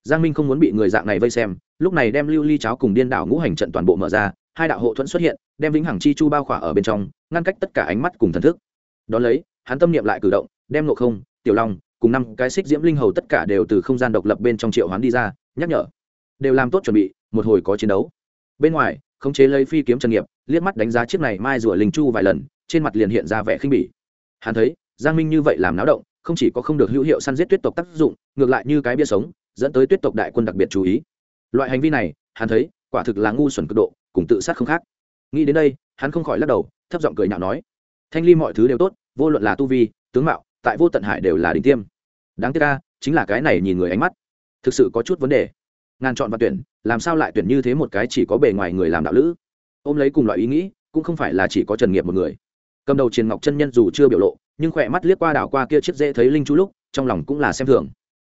Giang minh không muốn bị người dạng này vây xem, lúc này đem lưu ly cháo cùng điên đảo ngũ hành trận toàn bộ mở ra, hai đạo hộ thuẫn xuất hiện, đem vĩnh hằng chi chu bao khỏa ở bên trong, ngăn cách tất cả ánh mắt cùng thần thức. Đón lấy hắn tâm niệm lại cử động, đem nộ không, tiểu long, cùng năm cái xích diễm linh hầu tất cả đều từ không gian độc lập bên trong triệu hoán đi ra, nhắc nhở. Đều làm tốt chuẩn bị, một hồi có chiến đấu. Bên ngoài, khống chế lấy phi kiếm trần nghiệp, liếc mắt đánh giá chiếc này mai rủa linh chu vài lần, trên mặt liền hiện ra vẻ khinh bỉ. Hắn thấy, giang minh như vậy làm náo động, không chỉ có không được hữu hiệu săn giết tuyết tộc tác dụng, ngược lại như cái bia sống, dẫn tới tuyết tộc đại quân đặc biệt chú ý. Loại hành vi này, hắn thấy, quả thực là ngu xuẩn cực độ, cùng tự sát không khác. Nghĩ đến đây, hắn không khỏi lắc đầu, thấp giọng cười nhạo nói, thanh ly mọi thứ đều tốt vô luận là tu vi, tướng mạo, tại vô tận hải đều là đỉnh tiêm. Đáng tiếc ca chính là cái này nhìn người ánh mắt, thực sự có chút vấn đề. Ngàn chọn và tuyển, làm sao lại tuyển như thế một cái chỉ có bề ngoài người làm đạo lữ? Ôm lấy cùng loại ý nghĩ, cũng không phải là chỉ có trần nghiệp một người. Cầm đầu triền ngọc chân nhân dù chưa biểu lộ, nhưng khỏe mắt liếc qua đảo qua kia chiếc dễ thấy linh chú lúc, trong lòng cũng là xem thường.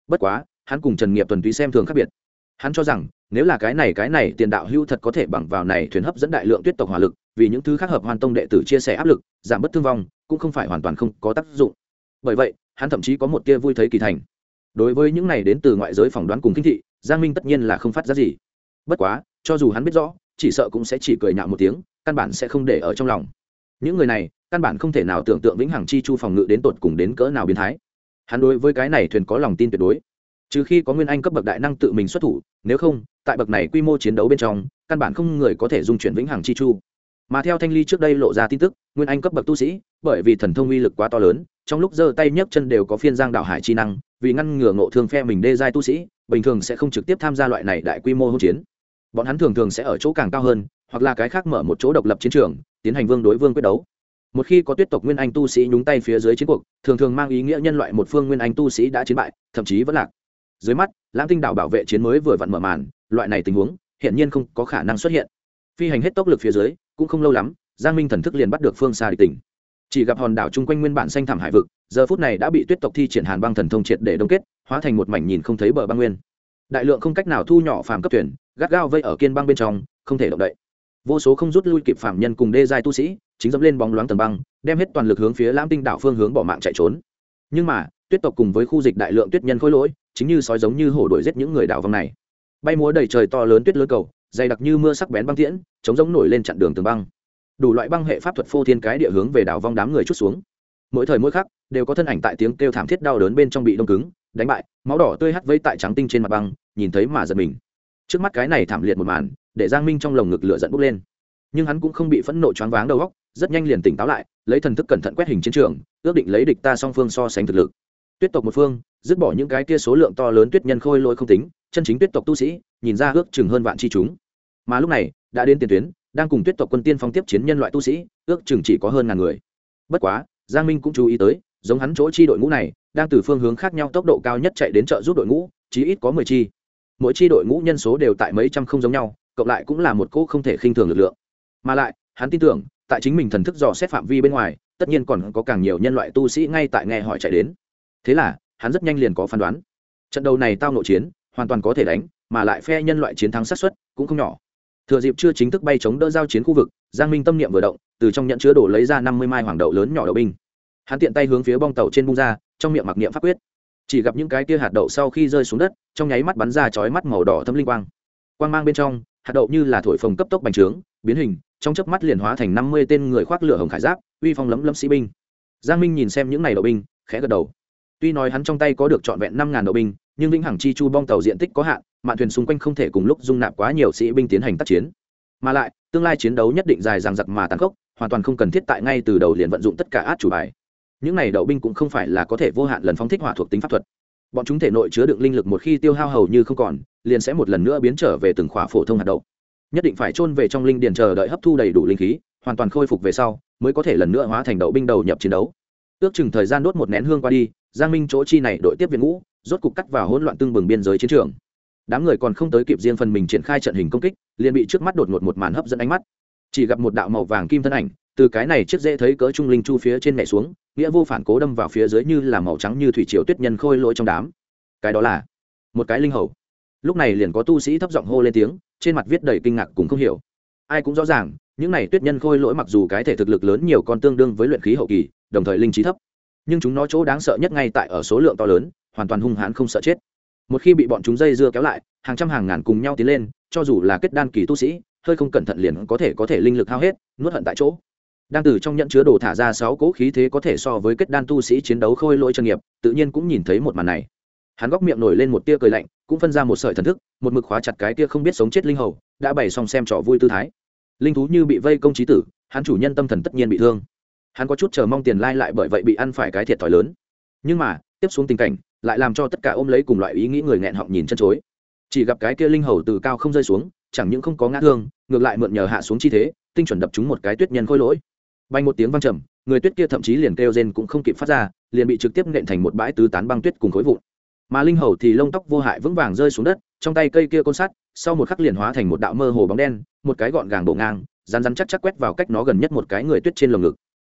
Bất quá, hắn cùng trần nghiệp tuần túy xem thường khác biệt. Hắn cho rằng nếu là cái này cái này, tiền đạo hưu thật có thể bằng vào này thuyền hấp dẫn đại lượng tuyết tộc hỏa lực, vì những thứ khác hợp hoàn tông đệ tử chia sẻ áp lực, giảm bớt thương vong, cũng không phải hoàn toàn không có tác dụng. Bởi vậy, hắn thậm chí có một tia vui thấy kỳ thành. Đối với những này đến từ ngoại giới phỏng đoán cùng kinh thị, giang minh tất nhiên là không phát ra gì. Bất quá, cho dù hắn biết rõ, chỉ sợ cũng sẽ chỉ cười nhạo một tiếng, căn bản sẽ không để ở trong lòng. Những người này, căn bản không thể nào tưởng tượng vĩnh hằng chi chu phòng ngự đến tột cùng đến cỡ nào biến thái. Hắn đối với cái này thuyền có lòng tin tuyệt đối. Trừ khi có nguyên anh cấp bậc đại năng tự mình xuất thủ, nếu không tại bậc này quy mô chiến đấu bên trong, căn bản không người có thể dung chuyển vĩnh hằng chi chu. Mà theo thanh ly trước đây lộ ra tin tức, nguyên anh cấp bậc tu sĩ, bởi vì thần thông uy lực quá to lớn, trong lúc giơ tay nhấc chân đều có phiên giang đạo hải chi năng, vì ngăn ngừa ngộ thương phe mình đê giai tu sĩ, bình thường sẽ không trực tiếp tham gia loại này đại quy mô hỗn chiến. Bọn hắn thường thường sẽ ở chỗ càng cao hơn, hoặc là cái khác mở một chỗ độc lập chiến trường, tiến hành vương đối vương quyết đấu. Một khi có tuyết tộc nguyên anh tu sĩ nhúng tay phía dưới chiến cuộc, thường thường mang ý nghĩa nhân loại một phương nguyên anh tu sĩ đã chiến bại, thậm chí vẫn lạc dưới mắt, lãng tinh đảo bảo vệ chiến mới vừa vặn mở màn, loại này tình huống hiện nhiên không có khả năng xuất hiện. Phi hành hết tốc lực phía dưới, cũng không lâu lắm, giang minh thần thức liền bắt được phương xa địch tỉnh. Chỉ gặp hòn đảo chung quanh nguyên bản xanh thảm hải vực, giờ phút này đã bị tuyết tộc thi triển hàn băng thần thông triệt để đông kết, hóa thành một mảnh nhìn không thấy bờ băng nguyên. Đại lượng không cách nào thu nhỏ phàm cấp thuyền, gắt gao vây ở kiên băng bên trong, không thể động đậy. Vô số không rút lui kịp phạm nhân cùng đê giai tu sĩ, chính dẫm lên bóng loáng tầng băng, đem hết toàn lực hướng phía lãm tinh đảo phương hướng bỏ mạng chạy trốn. Nhưng mà, tuyết tộc cùng với khu dịch đại lượng tuyết nhân khối lỗi chính như sói giống như hổ đuổi giết những người đảo vong này. Bay múa đầy trời to lớn tuyết lớn cầu, dày đặc như mưa sắc bén băng tiễn, chống giống nổi lên chặn đường tường băng. Đủ loại băng hệ pháp thuật phô thiên cái địa hướng về đảo vong đám người chút xuống. Mỗi thời mỗi khắc, đều có thân ảnh tại tiếng kêu thảm thiết đau đớn bên trong bị đông cứng, đánh bại, máu đỏ tươi hắt vây tại trắng tinh trên mặt băng, nhìn thấy mà giật mình. Trước mắt cái này thảm liệt một màn, để giang minh trong lồng ngực lửa giận bốc lên. Nhưng hắn cũng không bị phẫn nộ choáng váng đầu óc, rất nhanh liền tỉnh táo lại, lấy thần thức cẩn thận quét hình chiến trường, ước định lấy địch ta song phương so sánh thực lực. Tuyết tộc một phương dứt bỏ những cái kia số lượng to lớn tuyết nhân khôi lỗi không tính, chân chính tuyết tộc tu sĩ, nhìn ra ước chừng hơn vạn chi chúng. Mà lúc này, đã đến tiền tuyến, đang cùng tuyết tộc quân tiên phong tiếp chiến nhân loại tu sĩ, ước chừng chỉ có hơn ngàn người. Bất quá, giang minh cũng chú ý tới, giống hắn chỗ chi đội ngũ này, đang từ phương hướng khác nhau tốc độ cao nhất chạy đến trợ giúp đội ngũ, chí ít có mười chi. Mỗi chi đội ngũ nhân số đều tại mấy trăm không giống nhau, cộng lại cũng là một cỗ không thể khinh thường lực lượng. Mà lại, hắn tin tưởng, tại chính mình thần thức dò xét phạm vi bên ngoài, tất nhiên còn có càng nhiều nhân loại tu sĩ ngay tại nghe hỏi chạy đến. Thế là hắn rất nhanh liền có phán đoán. Trận đầu này tao nội chiến, hoàn toàn có thể đánh, mà lại phe nhân loại chiến thắng sát xuất cũng không nhỏ. Thừa dịp chưa chính thức bay chống đỡ giao chiến khu vực, giang minh tâm niệm vừa động, từ trong nhận chứa đổ lấy ra năm mươi mai hoàng đậu lớn nhỏ đậu binh. Hắn tiện tay hướng phía bong tàu trên bung ra, trong miệng mặc niệm pháp quyết. Chỉ gặp những cái tia hạt đậu sau khi rơi xuống đất, trong nháy mắt bắn ra chói mắt màu đỏ thâm linh quang. Quang mang bên trong, hạt đậu như là thổi phồng cấp tốc bành trướng, biến hình, trong chớp mắt liền hóa thành năm mươi tên người khoác lửa hồng khải giáp, uy phong lấm lấm sĩ binh. Giang minh nhìn xem những này đậu binh, khẽ gật đầu tuy nói hắn trong tay có được trọn vẹn năm ngàn đội binh, nhưng vĩnh hằng chi chu bong tàu diện tích có hạn, mạn thuyền xung quanh không thể cùng lúc dung nạp quá nhiều sĩ binh tiến hành tác chiến. Mà lại, tương lai chiến đấu nhất định dài dằng dặc mà tàn khốc, hoàn toàn không cần thiết tại ngay từ đầu liền vận dụng tất cả át chủ bài. Những này đậu binh cũng không phải là có thể vô hạn lần phóng thích hỏa thuộc tính pháp thuật. Bọn chúng thể nội chứa đựng linh lực một khi tiêu hao hầu như không còn, liền sẽ một lần nữa biến trở về từng khỏa phổ thông hạt đậu. Nhất định phải chôn về trong linh điền chờ đợi hấp thu đầy đủ linh khí, hoàn toàn khôi phục về sau, mới có thể lần nữa hóa thành đậu binh đầu nhập chiến đấu. Ước chừng thời gian đốt một nén hương qua đi giang minh chỗ chi này đội tiếp viện ngũ, rốt cục cắt vào hỗn loạn tương bừng biên giới chiến trường. Đám người còn không tới kịp riêng phần mình triển khai trận hình công kích, liền bị trước mắt đột ngột một màn hấp dẫn ánh mắt. Chỉ gặp một đạo màu vàng kim thân ảnh, từ cái này chiếc dễ thấy cỡ trung linh chu phía trên mẹ xuống, nghĩa vô phản cố đâm vào phía dưới như là màu trắng như thủy triều tuyết nhân khôi lỗi trong đám. Cái đó là một cái linh hầu. Lúc này liền có tu sĩ thấp giọng hô lên tiếng, trên mặt viết đầy kinh ngạc cũng không hiểu. Ai cũng rõ ràng, những này tuyết nhân khôi lỗi mặc dù cái thể thực lực lớn nhiều con tương đương với luyện khí hậu kỳ, đồng thời linh trí thấp nhưng chúng nó chỗ đáng sợ nhất ngay tại ở số lượng to lớn, hoàn toàn hung hãn không sợ chết. Một khi bị bọn chúng dây dưa kéo lại, hàng trăm hàng ngàn cùng nhau tiến lên, cho dù là kết đan kỳ tu sĩ, hơi không cẩn thận liền có thể có thể linh lực hao hết, nuốt hận tại chỗ. Đang từ trong nhận chứa đồ thả ra sáu cỗ khí thế có thể so với kết đan tu sĩ chiến đấu khôi lỗi chân nghiệp, tự nhiên cũng nhìn thấy một màn này. Hắn góc miệng nổi lên một tia cười lạnh, cũng phân ra một sợi thần thức, một mực khóa chặt cái tia không biết sống chết linh hầu, đã bày xong xem trò vui tư thái. Linh thú như bị vây công trí tử, hắn chủ nhân tâm thần tất nhiên bị thương hắn có chút chờ mong tiền lai lại bởi vậy bị ăn phải cái thiệt thòi lớn. Nhưng mà, tiếp xuống tình cảnh, lại làm cho tất cả ôm lấy cùng loại ý nghĩ người nghẹn họng nhìn chân chối. Chỉ gặp cái kia linh hầu từ cao không rơi xuống, chẳng những không có ngã thương, ngược lại mượn nhờ hạ xuống chi thế, tinh chuẩn đập chúng một cái tuyết nhân khôi lỗi. Bay một tiếng văng trầm, người tuyết kia thậm chí liền kêu rên cũng không kịp phát ra, liền bị trực tiếp nện thành một bãi tứ tán băng tuyết cùng khối vụn. Mà linh hầu thì lông tóc vô hại vững vàng rơi xuống đất, trong tay cây kia côn sắt, sau một khắc liền hóa thành một đạo mơ hồ bóng đen, một cái gọn gàng đổ ngang rán rán chắc chắc quét vào cách nó gần nhất một cái người tuyết trên lồng ngực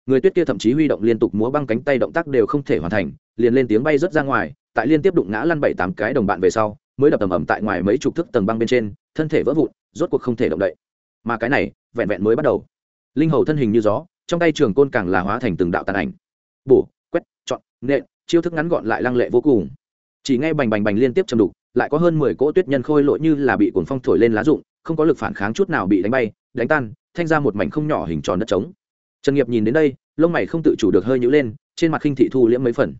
người tuyết kia thậm chí huy động liên tục múa băng cánh tay động tác đều không thể hoàn thành, liền lên tiếng bay rớt ra ngoài, tại liên tiếp đụng ngã lăn bảy tám cái đồng bạn về sau, mới đập ầm ầm tại ngoài mấy chục thước tầng băng bên trên, thân thể vỡ vụn, rốt cuộc không thể động đậy. Mà cái này, vẹn vẹn mới bắt đầu. Linh hầu thân hình như gió, trong tay trường côn càng là hóa thành từng đạo tàn ảnh. Bổ, quét, chọn, nện, chiêu thức ngắn gọn lại lăng lệ vô cùng. Chỉ ngay bành bành bành liên tiếp châm đục, lại có hơn mười cỗ tuyết nhân khôi lội như là bị cuồng phong thổi lên lá rụng, không có lực phản kháng chút nào bị đánh bay, đánh tan, thanh ra một mảnh không nhỏ hình tròn đất trống trần nghiệp nhìn đến đây, lông mày không tự chủ được hơi nhữ lên, trên mặt khinh thị thu liễm mấy phần.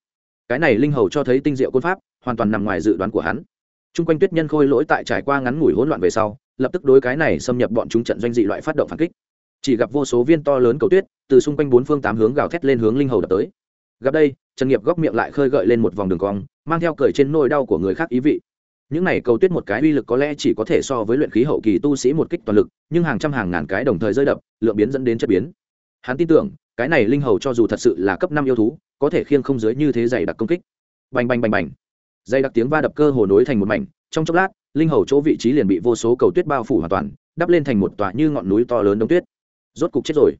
Cái này linh hầu cho thấy tinh diệu côn pháp, hoàn toàn nằm ngoài dự đoán của hắn. T r u n g quanh tuyết nhân khôi lỗi tại trải qua ngắn ngủi hỗn loạn về sau, lập tức đối cái này xâm nhập bọn chúng trận doanh dị loại phát động phản kích. Chỉ gặp vô số viên to lớn cầu tuyết, từ xung quanh bốn phương tám hướng gào thét lên hướng linh hầu đập tới. Gặp đây, trần nghiệp góc miệng lại khơi gợi lên một vòng đường cong, mang theo cười trên nôi đau của người khác ý vị. Những này cầu tuyết một cái uy lực có lẽ chỉ có thể so với luyện khí hậu kỳ tu sĩ một kích toàn lực, nhưng hàng trăm hàng ngàn cái đồng thời rơi đập, lượng biến dẫn đến chất biến hắn tin tưởng, cái này linh hầu cho dù thật sự là cấp năm yêu thú, có thể khiêng không dưới như thế dày đặc công kích. Bành bành bành bành. Dày đặc tiếng va đập cơ hồ nối thành một mảnh, trong chốc lát, linh hầu chỗ vị trí liền bị vô số cầu tuyết bao phủ hoàn toàn, đắp lên thành một tòa như ngọn núi to lớn đông tuyết. Rốt cục chết rồi.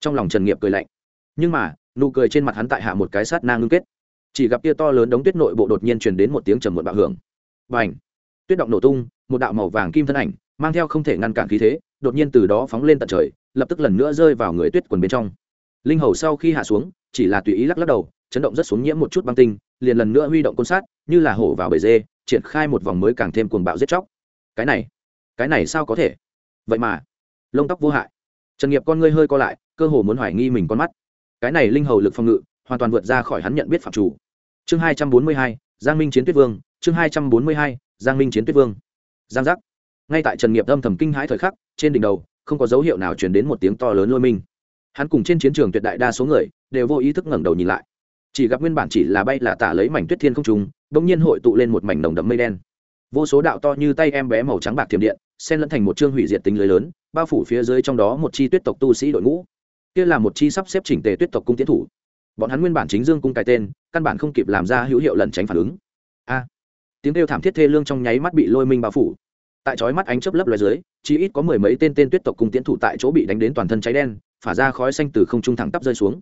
Trong lòng trần nghiệp cười lạnh. Nhưng mà, nụ cười trên mặt hắn tại hạ một cái sát na ngưng kết. Chỉ gặp tia to lớn đống tuyết nội bộ đột nhiên truyền đến một tiếng trầm muộn bạo hưởng. Bành! Tuyết động nổ tung, một đạo màu vàng kim thân ảnh, mang theo không thể ngăn cản khí thế, đột nhiên từ đó phóng lên tận trời lập tức lần nữa rơi vào người tuyết quần bên trong. Linh hầu sau khi hạ xuống, chỉ là tùy ý lắc lắc đầu, chấn động rất xuống nhiễm một chút băng tinh, liền lần nữa huy động côn sát, như là hổ vào bể dê, triển khai một vòng mới càng thêm cuồng bạo giết chóc. Cái này cái này sao có thể? Vậy mà, lông tóc vô hại. Trần nghiệp con ngươi hơi co lại, cơ hồ muốn hoài nghi mình con mắt. Cái này linh hầu lực phòng ngự, hoàn toàn vượt ra khỏi hắn nhận biết phạm chủ. Chương hai trăm bốn mươi hai, giang minh chiến tuyết vương, chương hai trăm bốn mươi hai, giang minh chiến tuyết vương. Giang giác. Ngay tại trần nghiệp âm thầm kinh hãi thời khắc, trên đỉnh đầu không có dấu hiệu nào truyền đến một tiếng to lớn lôi minh. Hắn cùng trên chiến trường tuyệt đại đa số người đều vô ý thức ngẩng đầu nhìn lại. Chỉ gặp nguyên bản chỉ là bay là tả lấy mảnh tuyết thiên không trùng bỗng nhiên hội tụ lên một mảnh nồng đậm mây đen. Vô số đạo to như tay em bé màu trắng bạc thiểm điện, xen lẫn thành một chương hủy diệt tính lưới lớn, bao phủ phía dưới trong đó một chi tuyết tộc tu sĩ đội ngũ. Kia là một chi sắp xếp chỉnh tề tuyết tộc cung tiến thủ. Bọn hắn nguyên bản chính dương cung cái tên, căn bản không kịp làm ra hữu hiệu lẩn tránh phản ứng. A! Tiếng kêu thảm thiết thê lương trong nháy mắt bị lôi minh bao phủ tại chói mắt ánh chớp lấp loài dưới, chỉ ít có mười mấy tên tên tuyết tộc cùng tiến thủ tại chỗ bị đánh đến toàn thân cháy đen, phả ra khói xanh từ không trung thẳng tắp rơi xuống.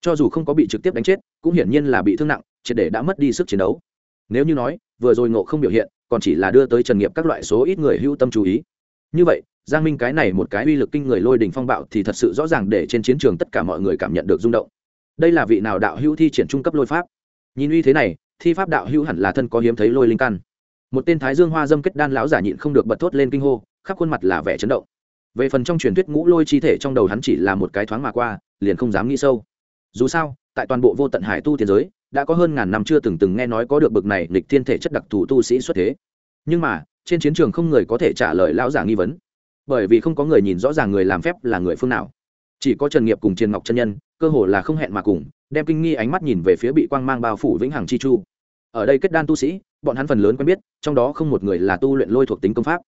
Cho dù không có bị trực tiếp đánh chết, cũng hiển nhiên là bị thương nặng, triệt để đã mất đi sức chiến đấu. Nếu như nói, vừa rồi ngộ không biểu hiện, còn chỉ là đưa tới trần nghiệp các loại số ít người hưu tâm chú ý. Như vậy, giang minh cái này một cái uy lực kinh người lôi đình phong bạo thì thật sự rõ ràng để trên chiến trường tất cả mọi người cảm nhận được rung động. Đây là vị nào đạo hữu thi triển trung cấp lôi pháp? Nhìn uy thế này, thi pháp đạo hữu hẳn là thân có hiếm thấy lôi linh căn một tên thái dương hoa dâm kết đan lão giả nhịn không được bật thốt lên kinh hô, khắp khuôn mặt là vẻ chấn động. Về phần trong truyền thuyết ngũ lôi chi thể trong đầu hắn chỉ là một cái thoáng mà qua, liền không dám nghĩ sâu. Dù sao, tại toàn bộ vô tận hải tu tiền giới, đã có hơn ngàn năm chưa từng từng nghe nói có được bực này lịch thiên thể chất đặc thù tu sĩ xuất thế. Nhưng mà, trên chiến trường không người có thể trả lời lão giả nghi vấn, bởi vì không có người nhìn rõ ràng người làm phép là người phương nào. Chỉ có trần nghiệp cùng triền ngọc chân nhân, cơ hồ là không hẹn mà cùng, đem kinh nghi ánh mắt nhìn về phía bị quang mang bao phủ vĩnh hằng chi chu ở đây kết đan tu sĩ, bọn hắn phần lớn quen biết, trong đó không một người là tu luyện lôi thuộc tính công pháp.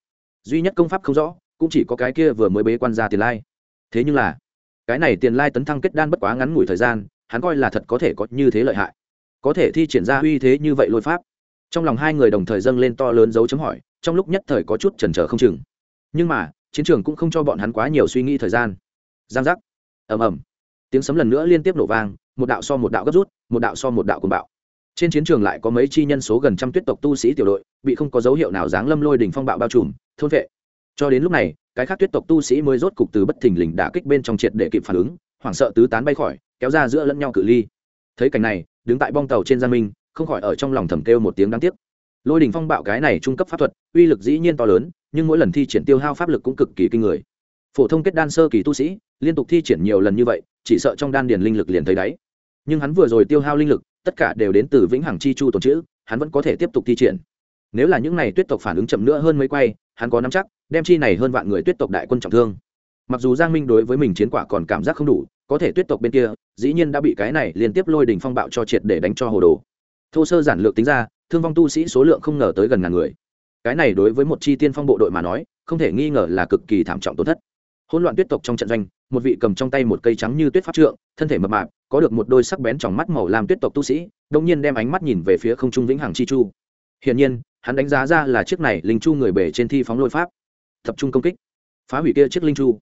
Duy nhất công pháp không rõ, cũng chỉ có cái kia vừa mới bế quan ra tiền lai. Thế nhưng là, cái này tiền lai tấn thăng kết đan bất quá ngắn ngủi thời gian, hắn coi là thật có thể có như thế lợi hại. Có thể thi triển ra uy thế như vậy lôi pháp. Trong lòng hai người đồng thời dâng lên to lớn dấu chấm hỏi, trong lúc nhất thời có chút chần chờ không chừng. Nhưng mà, chiến trường cũng không cho bọn hắn quá nhiều suy nghĩ thời gian. Giang giác. Ầm ầm. Tiếng sấm lần nữa liên tiếp nổ vang, một đạo so một đạo gấp rút, một đạo so một đạo cùng bạo trên chiến trường lại có mấy chi nhân số gần trăm tuyết tộc tu sĩ tiểu đội, bị không có dấu hiệu nào dáng lâm lôi đỉnh phong bạo bao trùm, thôn vệ. Cho đến lúc này, cái khác tuyết tộc tu sĩ mới rốt cục từ bất thình lình đả kích bên trong triệt để kịp phản ứng, hoảng sợ tứ tán bay khỏi, kéo ra giữa lẫn nhau cự ly. Thấy cảnh này, đứng tại bong tàu trên gia minh, không khỏi ở trong lòng thầm kêu một tiếng đáng tiếc. Lôi đỉnh phong bạo cái này trung cấp pháp thuật, uy lực dĩ nhiên to lớn, nhưng mỗi lần thi triển tiêu hao pháp lực cũng cực kỳ kinh người. Phổ thông kết đan sơ kỳ tu sĩ, liên tục thi triển nhiều lần như vậy, chỉ sợ trong đan điền linh lực liền thấy đáy. Nhưng hắn vừa rồi tiêu hao linh lực tất cả đều đến từ vĩnh hằng chi chu tồn chữ, hắn vẫn có thể tiếp tục thi triển. Nếu là những n à y tuyết tộc phản ứng chậm nữa hơn mấy quay, hắn có nắm chắc, đem chi này hơn vạn người tuyết tộc đại quân trọng thương. Mặc dù giang minh đối với mình chiến quả còn cảm giác không đủ, có thể tuyết tộc bên kia, dĩ nhiên đã bị cái này liên tiếp lôi đình phong bạo cho triệt để đánh cho hồ đồ. Thô sơ giản lược tính ra, thương vong tu sĩ số lượng không ngờ tới gần ngàn người. Cái này đối với một chi tiên phong bộ đội mà nói, không thể nghi ngờ là cực kỳ thảm trọng tổn thất. Hỗn loạn tuyết tộc trong trận doanh, một vị cầm trong tay một cây trắng như tuyết pháp trượng, thân thể mập mạp có được một đôi sắc bén trong mắt màu làm tuyết tộc tu sĩ đông nhiên đem ánh mắt nhìn về phía không trung vĩnh hằng chi chu. Hiển nhiên, hắn đánh giá ra là chiếc này linh chu người bể trên thi phóng lôi pháp, tập trung công kích, phá hủy kia chiếc linh chu.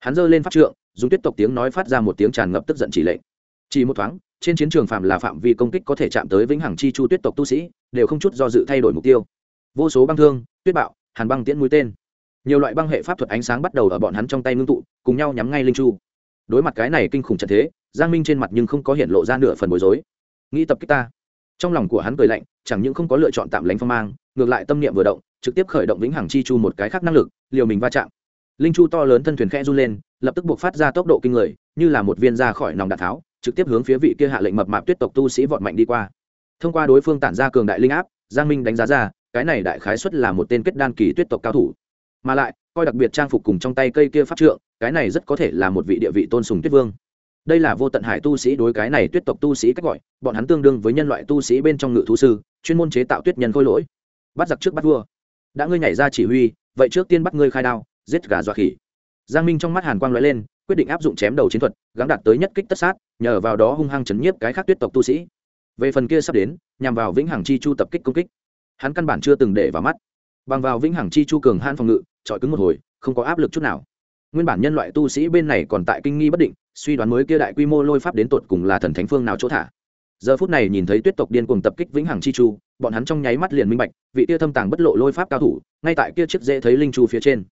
Hắn giơ lên pháp trượng, dùng tuyết tộc tiếng nói phát ra một tiếng tràn ngập tức giận chỉ lệnh. Chỉ một thoáng, trên chiến trường phạm là phạm vi công kích có thể chạm tới vĩnh hằng chi chu tuyết tộc tu sĩ, đều không chút do dự thay đổi mục tiêu. Vô số băng thương, tuyết bạo, hàn băng tiễn mũi tên. Nhiều loại băng hệ pháp thuật ánh sáng bắt đầu ở bọn hắn trong tay ngưng tụ, cùng nhau nhắm ngay linh chu đối mặt cái này kinh khủng trận thế, giang minh trên mặt nhưng không có hiện lộ ra nửa phần bối rối. Nghĩ tập kích ta. Trong lòng của hắn cười lạnh, chẳng những không có lựa chọn tạm lánh phong mang, ngược lại tâm niệm vừa động, trực tiếp khởi động vĩnh hằng chi chu một cái khác năng lực, liều mình va chạm. Linh chu to lớn thân thuyền khẽ run lên, lập tức buộc phát ra tốc độ kinh người, như là một viên ra khỏi nòng đạn tháo, trực tiếp hướng phía vị kia hạ lệnh mập mạp tuyết tộc tu sĩ vọt mạnh đi qua. Thông qua đối phương tản ra cường đại linh áp, giang minh đánh giá ra, cái này đại khái xuất là một tên kết đan kỳ tuyết tộc cao thủ. Mà lại coi đặc biệt trang phục cùng trong tay cây kia pháp trượng, cái này rất có thể là một vị địa vị tôn sùng tuyết vương. Đây là vô tận hải tu sĩ đối cái này tuyết tộc tu sĩ cách gọi, bọn hắn tương đương với nhân loại tu sĩ bên trong ngự thú sư, chuyên môn chế tạo tuyết nhân khôi lỗi. Bắt giặc trước bắt vua. Đã ngươi nhảy ra chỉ huy, vậy trước tiên bắt ngươi khai đao, giết gà dọa khỉ. Giang minh trong mắt hàn quang l lên, quyết định áp dụng chém đầu chiến thuật gắn đạt tới nhất kích tất sát, nhờ vào đó hung hăng chấn nhiếp cái khác tuyết tộc tu sĩ. Về phần kia sắp đến, nhằm vào vĩnh hằng chi chu tập kích công kích. Hắn căn bản chưa từng để vào mắt. Bằng vào vĩnh hằng chi chu cường han phòng ngự trọi cứng một hồi, không có áp lực chút nào. Nguyên bản nhân loại tu sĩ bên này còn tại kinh nghi bất định, suy đoán mới kia đại quy mô lôi pháp đến tột cùng là thần thánh phương nào chỗ thả. Giờ phút này nhìn thấy tuyết tộc điên cuồng tập kích vĩnh hằng chi chu, bọn hắn trong nháy mắt liền minh bạch, vị kia thâm tàng bất lộ lôi pháp cao thủ, ngay tại kia chiếc dễ thấy linh chu phía trên.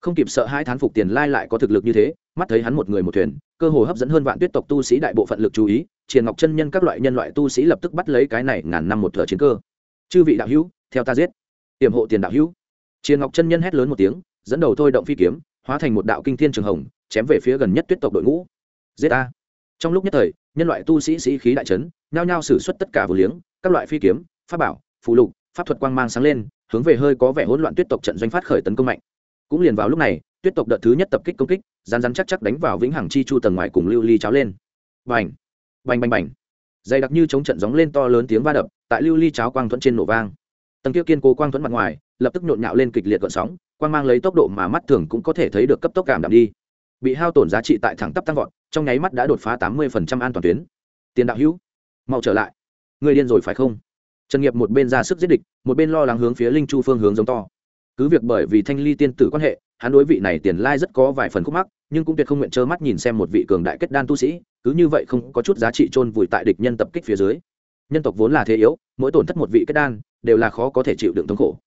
Không kịp sợ hai thán phục tiền lai lại có thực lực như thế, mắt thấy hắn một người một thuyền, cơ hồ hấp dẫn hơn vạn tuyết tộc tu sĩ đại bộ phận lực chú ý, triền ngọc chân nhân các loại nhân loại tu sĩ lập tức bắt lấy cái này ngàn năm một thợ chiến cơ. Chư vị đạo hữu, theo ta giết. Tiềm hộ tiền đạo hữu triền ngọc chân nhân hét lớn một tiếng, dẫn đầu thôi động phi kiếm, hóa thành một đạo kinh thiên trường hồng, chém về phía gần nhất tuyết tộc đội ngũ. Giết a trong lúc nhất thời, nhân loại tu sĩ sĩ khí đại trấn nhao nhao xử suất tất cả vừa liếng, các loại phi kiếm, pháp bảo, phù lục, pháp thuật quang mang sáng lên, hướng về hơi có vẻ hỗn loạn tuyết tộc trận doanh phát khởi tấn công mạnh. Cũng liền vào lúc này, tuyết tộc đợt thứ nhất tập kích công kích rán rán chắc chắc đánh vào vĩnh hằng chi chu tầng ngoài cùng lưu ly cháo lên. Bành! Bành bành bành! Dày đặc như chống trận gióng lên to lớn tiếng va đập, tại lưu ly cháo quang thuẫn trên nổ vang. Tầng kia kiên cố quang thuẫn mặt ngoài lập tức nhộn nhạo lên kịch liệt gợn sóng quan mang lấy tốc độ mà mắt thường cũng có thể thấy được cấp tốc cảm đạm đi. Bị hao tổn giá trị tại thẳng tắp tăng vọt, trong nháy mắt đã đột phá tám mươi an toàn tuyến. Tiền đạo hữu, mau trở lại. Người điên rồi phải không? Trần nghiệp một bên ra sức giết địch, một bên lo lắng hướng phía linh chu phương hướng giống to. Cứ việc bởi vì thanh ly tiên tử quan hệ, hắn đối vị này tiền lai rất có vài phần khúc mắc, nhưng cũng tuyệt không nguyện trơ mắt nhìn xem một vị cường đại kết đan tu sĩ, cứ như vậy không có chút giá trị chôn vùi tại địch nhân tập kích phía dưới. Nhân tộc vốn là thế yếu, mỗi tổn thất một vị kết đan, đều là khó có thể chịu đựng thống khổ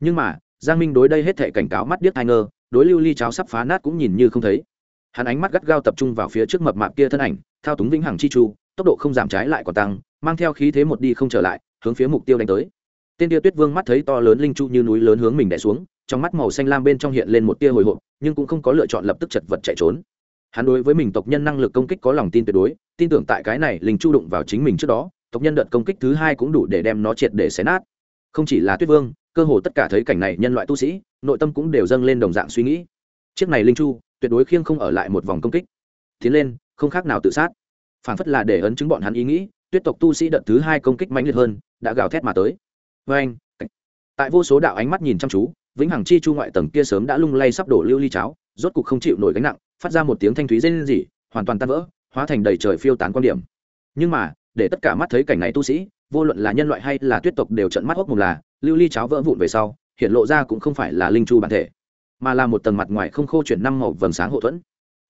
nhưng mà, giang minh đối đây hết thể cảnh cáo mắt điếc hai ngơ, đối lưu ly cháo sắp phá nát cũng nhìn như không thấy. Hắn ánh mắt gắt gao tập trung vào phía trước mập mạp kia thân ảnh, thao túng vĩnh hằng chi chu, tốc độ không giảm trái lại còn tăng, mang theo khí thế một đi không trở lại, hướng phía mục tiêu đánh tới. Tên tia tuyết vương mắt thấy to lớn linh chu như núi lớn hướng mình đẻ xuống, trong mắt màu xanh lam bên trong hiện lên một tia hồi hộp, nhưng cũng không có lựa chọn lập tức chật vật chạy trốn. Hắn đối với mình tộc nhân năng lực công kích có lòng tin tuyệt đối, tin tưởng tại cái này linh chu đụng vào chính mình trước đó, tộc nhân đợt công kích thứ hai cũng đủ để đem nó triệt để xé nát không chỉ là tuyết vương, cơ hồ tất cả thấy cảnh này nhân loại tu sĩ, nội tâm cũng đều dâng lên đồng dạng suy nghĩ. Chiếc này linh chu, tuyệt đối khiêng không ở lại một vòng công kích. Tiến lên, không khác nào tự sát. Phản phất là để ấn chứng bọn hắn ý nghĩ, tuyết tộc tu sĩ đợt thứ hai công kích mãnh liệt hơn, đã gào thét mà tới. Vê anh tại vô số đạo ánh mắt nhìn chăm chú, vĩnh hằng chi chu ngoại tầng kia sớm đã lung lay sắp đổ lưu ly cháo, rốt cục không chịu nổi gánh nặng, phát ra một tiếng thanh thúy rên rỉ, hoàn toàn tan vỡ, hóa thành đầy trời phiêu tán quan điểm. Nhưng mà, để tất cả mắt thấy cảnh này tu sĩ vô luận là nhân loại hay là tuyết tộc đều trận mắt hốc mùng là, lưu ly cháo vỡ vụn về sau, hiện lộ ra cũng không phải là linh chu bản thể, mà là một tầng mặt ngoài không khô chuyển năm màu vầng sáng hậu thuẫn.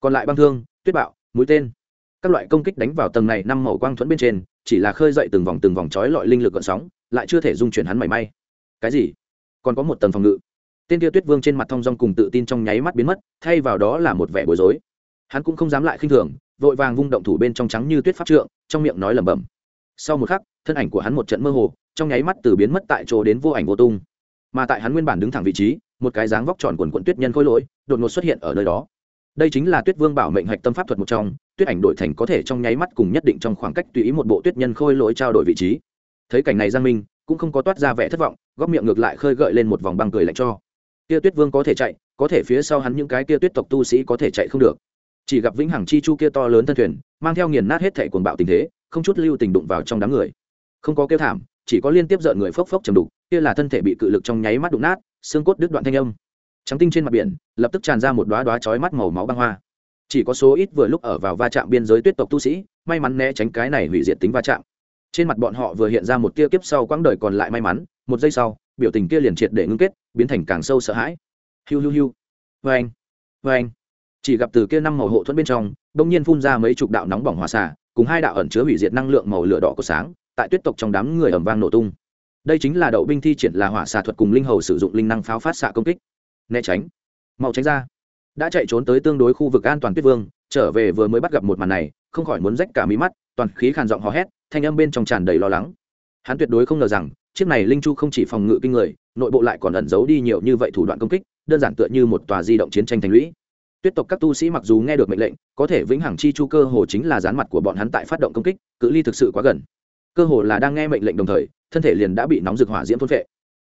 Còn lại băng thương, tuyết bạo, mũi tên, các loại công kích đánh vào tầng này năm màu quang thuẫn bên trên, chỉ là khơi dậy từng vòng từng vòng trói lọi linh lực gợn sóng, lại chưa thể dung chuyển hắn mảy may. Cái gì? Còn có một tầng phòng ngự. Tên tiêu tuyết vương trên mặt thong dong cùng tự tin trong nháy mắt biến mất, thay vào đó là một vẻ bối rối. Hắn cũng không dám lại khinh thường, vội vàng vung động thủ bên trong trắng như tuyết pháp trượng, trong miệng nói lẩm bẩm. Sau một khắc thân ảnh của hắn một trận mơ hồ, trong nháy mắt từ biến mất tại chỗ đến vô ảnh vô tung. Mà tại hắn nguyên bản đứng thẳng vị trí, một cái dáng vóc tròn quần quận tuyết nhân khôi lỗi, đột ngột xuất hiện ở nơi đó. Đây chính là tuyết vương bảo mệnh hạch tâm pháp thuật một trong, tuyết ảnh đổi thành có thể trong nháy mắt cùng nhất định trong khoảng cách tùy ý một bộ tuyết nhân khôi lỗi trao đổi vị trí. Thấy cảnh này giang minh, cũng không có toát ra vẻ thất vọng, góc miệng ngược lại khơi gợi lên một vòng băng cười lạnh cho. Kia tuyết vương có thể chạy, có thể phía sau hắn những cái kia tuyết tộc tu sĩ có thể chạy không được. Chỉ gặp vĩnh hằng chi chu kia to lớn thân thuyền, mang theo nghiền nát hết thẻ cuồng bạo tình thế, không chút lưu tình đụng vào trong đám người không có kêu thảm, chỉ có liên tiếp rợn người phốc phốc chầm đục, kia là thân thể bị cự lực trong nháy mắt đụng nát, xương cốt đứt đoạn thanh âm. Trắng tinh trên mặt biển, lập tức tràn ra một đoá đoá chói mắt màu máu băng hoa. Chỉ có số ít vừa lúc ở vào va chạm biên giới tuyết tộc tu sĩ, may mắn né tránh cái này hủy diệt tính va chạm. Trên mặt bọn họ vừa hiện ra một tia kiếp sau quãng đời còn lại may mắn, một giây sau, biểu tình kia liền triệt để ngưng kết, biến thành càng sâu sợ hãi. Hiu hiu hiu. Vê anh. Vê anh. Chỉ gặp từ kia năm màu hộ thuẫn bên trong, bỗng nhiên phun ra mấy chục đạo nóng bỏng hòa xả cùng hai đạo ẩn chứa hủy diệt năng lượng màu lửa đỏ của sáng tại tuyết tộc trong đám người ẩm vang nổ tung. Đây chính là đậu binh thi triển là hỏa xạ thuật cùng linh hầu sử dụng linh năng pháo phát xạ công kích. Né tránh. Mau tránh ra. Đã chạy trốn tới tương đối khu vực an toàn tuyết vương, trở về vừa mới bắt gặp một màn này, không khỏi muốn rách cả mí mắt, toàn khí khàn giọng hò hét, thanh âm bên trong tràn đầy lo lắng. Hắn tuyệt đối không ngờ rằng, chiếc này linh chu không chỉ phòng ngự kinh người, nội bộ lại còn ẩn giấu đi nhiều như vậy thủ đoạn công kích, đơn giản tựa như một tòa di động chiến tranh thành lũy. Tuyết tộc các tu sĩ mặc dù nghe được mệnh lệnh, có thể vĩnh hằng chi chu cơ hồ chính là dán mặt của bọn hắn tại phát động công kích, cự ly thực sự quá gần cơ hồ là đang nghe mệnh lệnh đồng thời, thân thể liền đã bị nóng rực hỏa diễm thôn vệ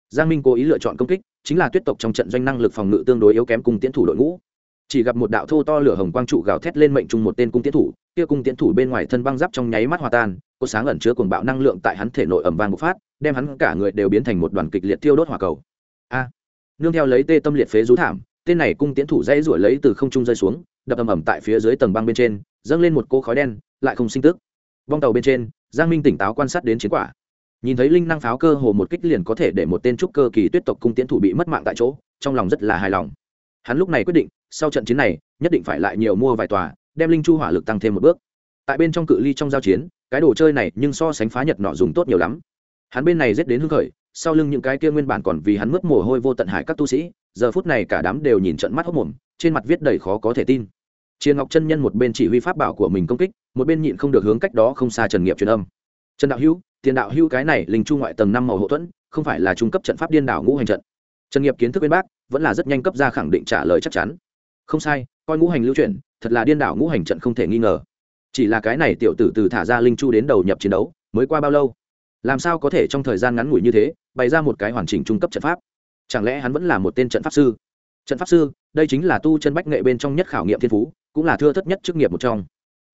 giang minh cố ý lựa chọn công kích, chính là tuyết tộc trong trận doanh năng lực phòng ngự tương đối yếu kém cùng tiến thủ đội ngũ. Chỉ gặp một đạo thô to lửa hồng quang trụ gào thét lên mệnh trung một tên cung tiến thủ, kia cung tiến thủ bên ngoài thân băng giáp trong nháy mắt hòa tan, có sáng ẩn chứa cuồng bạo năng lượng tại hắn thể nội ẩm vang bộc phát, đem hắn cả người đều biến thành một đoàn kịch liệt tiêu đốt hỏa cầu. A! Nương theo lấy tê tâm liệt phế rú thảm, tên này cung tiến thủ dãy ruổi lấy từ không trung rơi xuống, đập ầm ầm tại phía dưới tầng băng bên trên, dâng lên một cô khói đen, lại không sinh tức. Vong tàu bên trên giang minh tỉnh táo quan sát đến chiến quả. Nhìn thấy linh năng pháo cơ hồ một kích liền có thể để một tên trúc cơ kỳ tuyết tộc cung tiến thủ bị mất mạng tại chỗ trong lòng rất là hài lòng. Hắn lúc này quyết định sau trận chiến này nhất định phải lại nhiều mua vài tòa đem linh chu hỏa lực tăng thêm một bước. Tại bên trong cự ly trong giao chiến cái đồ chơi này nhưng so sánh phá nhật nọ dùng tốt nhiều lắm. Hắn bên này giết đến hưng khởi sau lưng những cái kia nguyên bản còn vì hắn mất mồ hôi vô tận hại các tu sĩ giờ phút này cả đám đều nhìn trận mắt hốc mồm trên mặt viết đầy khó có thể tin. Triền Ngọc chân nhân một bên chỉ huy pháp bảo của mình công kích, một bên nhịn không được hướng cách đó không xa Trần Nghiệp truyền âm. Trần đạo hữu, tiền đạo hữu cái này linh chu ngoại tầng năm màu hậu thuẫn, không phải là trung cấp trận pháp điên đảo ngũ hành trận. Trần Nghiệp kiến thức bên bác, vẫn là rất nhanh cấp ra khẳng định trả lời chắc chắn. Không sai, coi ngũ hành lưu chuyển, thật là điên đảo ngũ hành trận không thể nghi ngờ. Chỉ là cái này tiểu tử từ thả ra linh chu đến đầu nhập chiến đấu, mới qua bao lâu? Làm sao có thể trong thời gian ngắn ngủi như thế, bày ra một cái hoàn chỉnh trung cấp trận pháp? Chẳng lẽ hắn vẫn là một tên trận pháp sư? Trận pháp sư, đây chính là tu chân bách nghệ bên trong nhất khảo nghiệm thiên phú, cũng là thưa thất nhất chức nghiệp một trong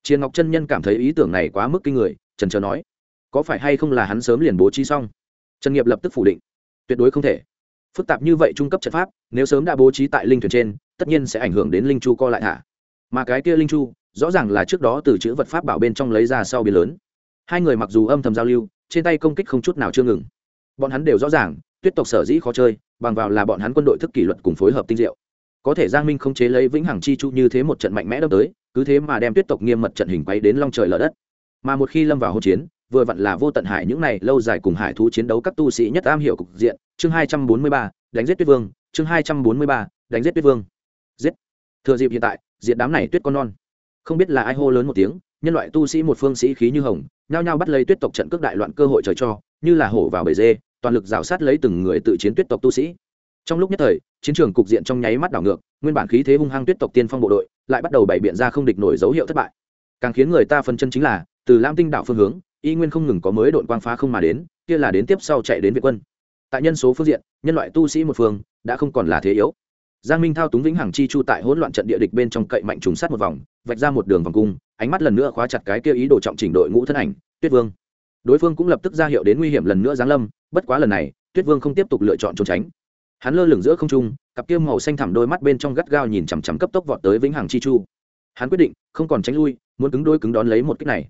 triền ngọc chân nhân cảm thấy ý tưởng này quá mức kinh người, trần trờ nói, có phải hay không là hắn sớm liền bố trí xong? Trần nghiệp lập tức phủ định, tuyệt đối không thể. Phức tạp như vậy trung cấp trận pháp, nếu sớm đã bố trí tại linh thuyền trên, tất nhiên sẽ ảnh hưởng đến linh chu co lại thả mà cái kia linh chu, rõ ràng là trước đó từ chữ vật pháp bảo bên trong lấy ra sau biến lớn. Hai người mặc dù âm thầm giao lưu, trên tay công kích không chút nào chưa ngừng. Bọn hắn đều rõ ràng, tuyết tộc sở dĩ khó chơi, bằng vào là bọn hắn quân đội thức kỷ luật cùng phối hợp tinh diệu. Có thể giang minh không chế lấy vĩnh hằng chi chu như thế một trận mạnh mẽ đâm tới cứ thế mà đem tuyết tộc nghiêm mật trận hình quay đến long trời lở đất. Mà một khi lâm vào hỗn chiến, vừa vặn là vô tận hải những này lâu dài cùng hải thú chiến đấu các tu sĩ nhất am hiểu cục diện. Chương hai trăm bốn mươi ba, đánh giết tuyết vương. Chương hai trăm bốn mươi ba, đánh giết tuyết vương. Giết. Thừa dịp hiện tại, diệt đám này tuyết con non. Không biết là ai hô lớn một tiếng, nhân loại tu sĩ một phương sĩ khí như hồng, nhao nhao bắt lấy tuyết tộc trận cước đại loạn cơ hội trời cho, như là hổ vào bể dê, toàn lực rào sát lấy từng người tự chiến tuyết tộc tu sĩ trong lúc nhất thời, chiến trường cục diện trong nháy mắt đảo ngược, nguyên bản khí thế hung hăng tuyết tộc tiên phong bộ đội, lại bắt đầu bày biện ra không địch nổi dấu hiệu thất bại. Càng khiến người ta phân chân chính là, từ lam tinh đảo phương hướng, y nguyên không ngừng có mới đội quang phá không mà đến, kia là đến tiếp sau chạy đến việt quân. Tại nhân số phương diện, nhân loại tu sĩ một phương, đã không còn là thế yếu. Giang minh thao túng vĩnh hằng chi chu tại hỗn loạn trận địa địch bên trong cậy mạnh trùng sát một vòng, vạch ra một đường vòng cung, ánh mắt lần nữa khóa chặt cái kia ý đồ trọng chỉnh đội ngũ thân ảnh, tuyết vương. Đối phương cũng lập tức ra hiệu đến nguy hiểm lần nữa giáng lâm, bất quá lần này, tuyết vương không tiếp tục lựa chọn trốn tránh hắn lơ lửng giữa không trung, cặp kia màu xanh thẳm đôi mắt bên trong gắt gao nhìn chằm chằm cấp tốc vọt tới vĩnh hằng chi chu. Hắn quyết định, không còn tránh lui, muốn cứng đôi cứng đón lấy một cách này.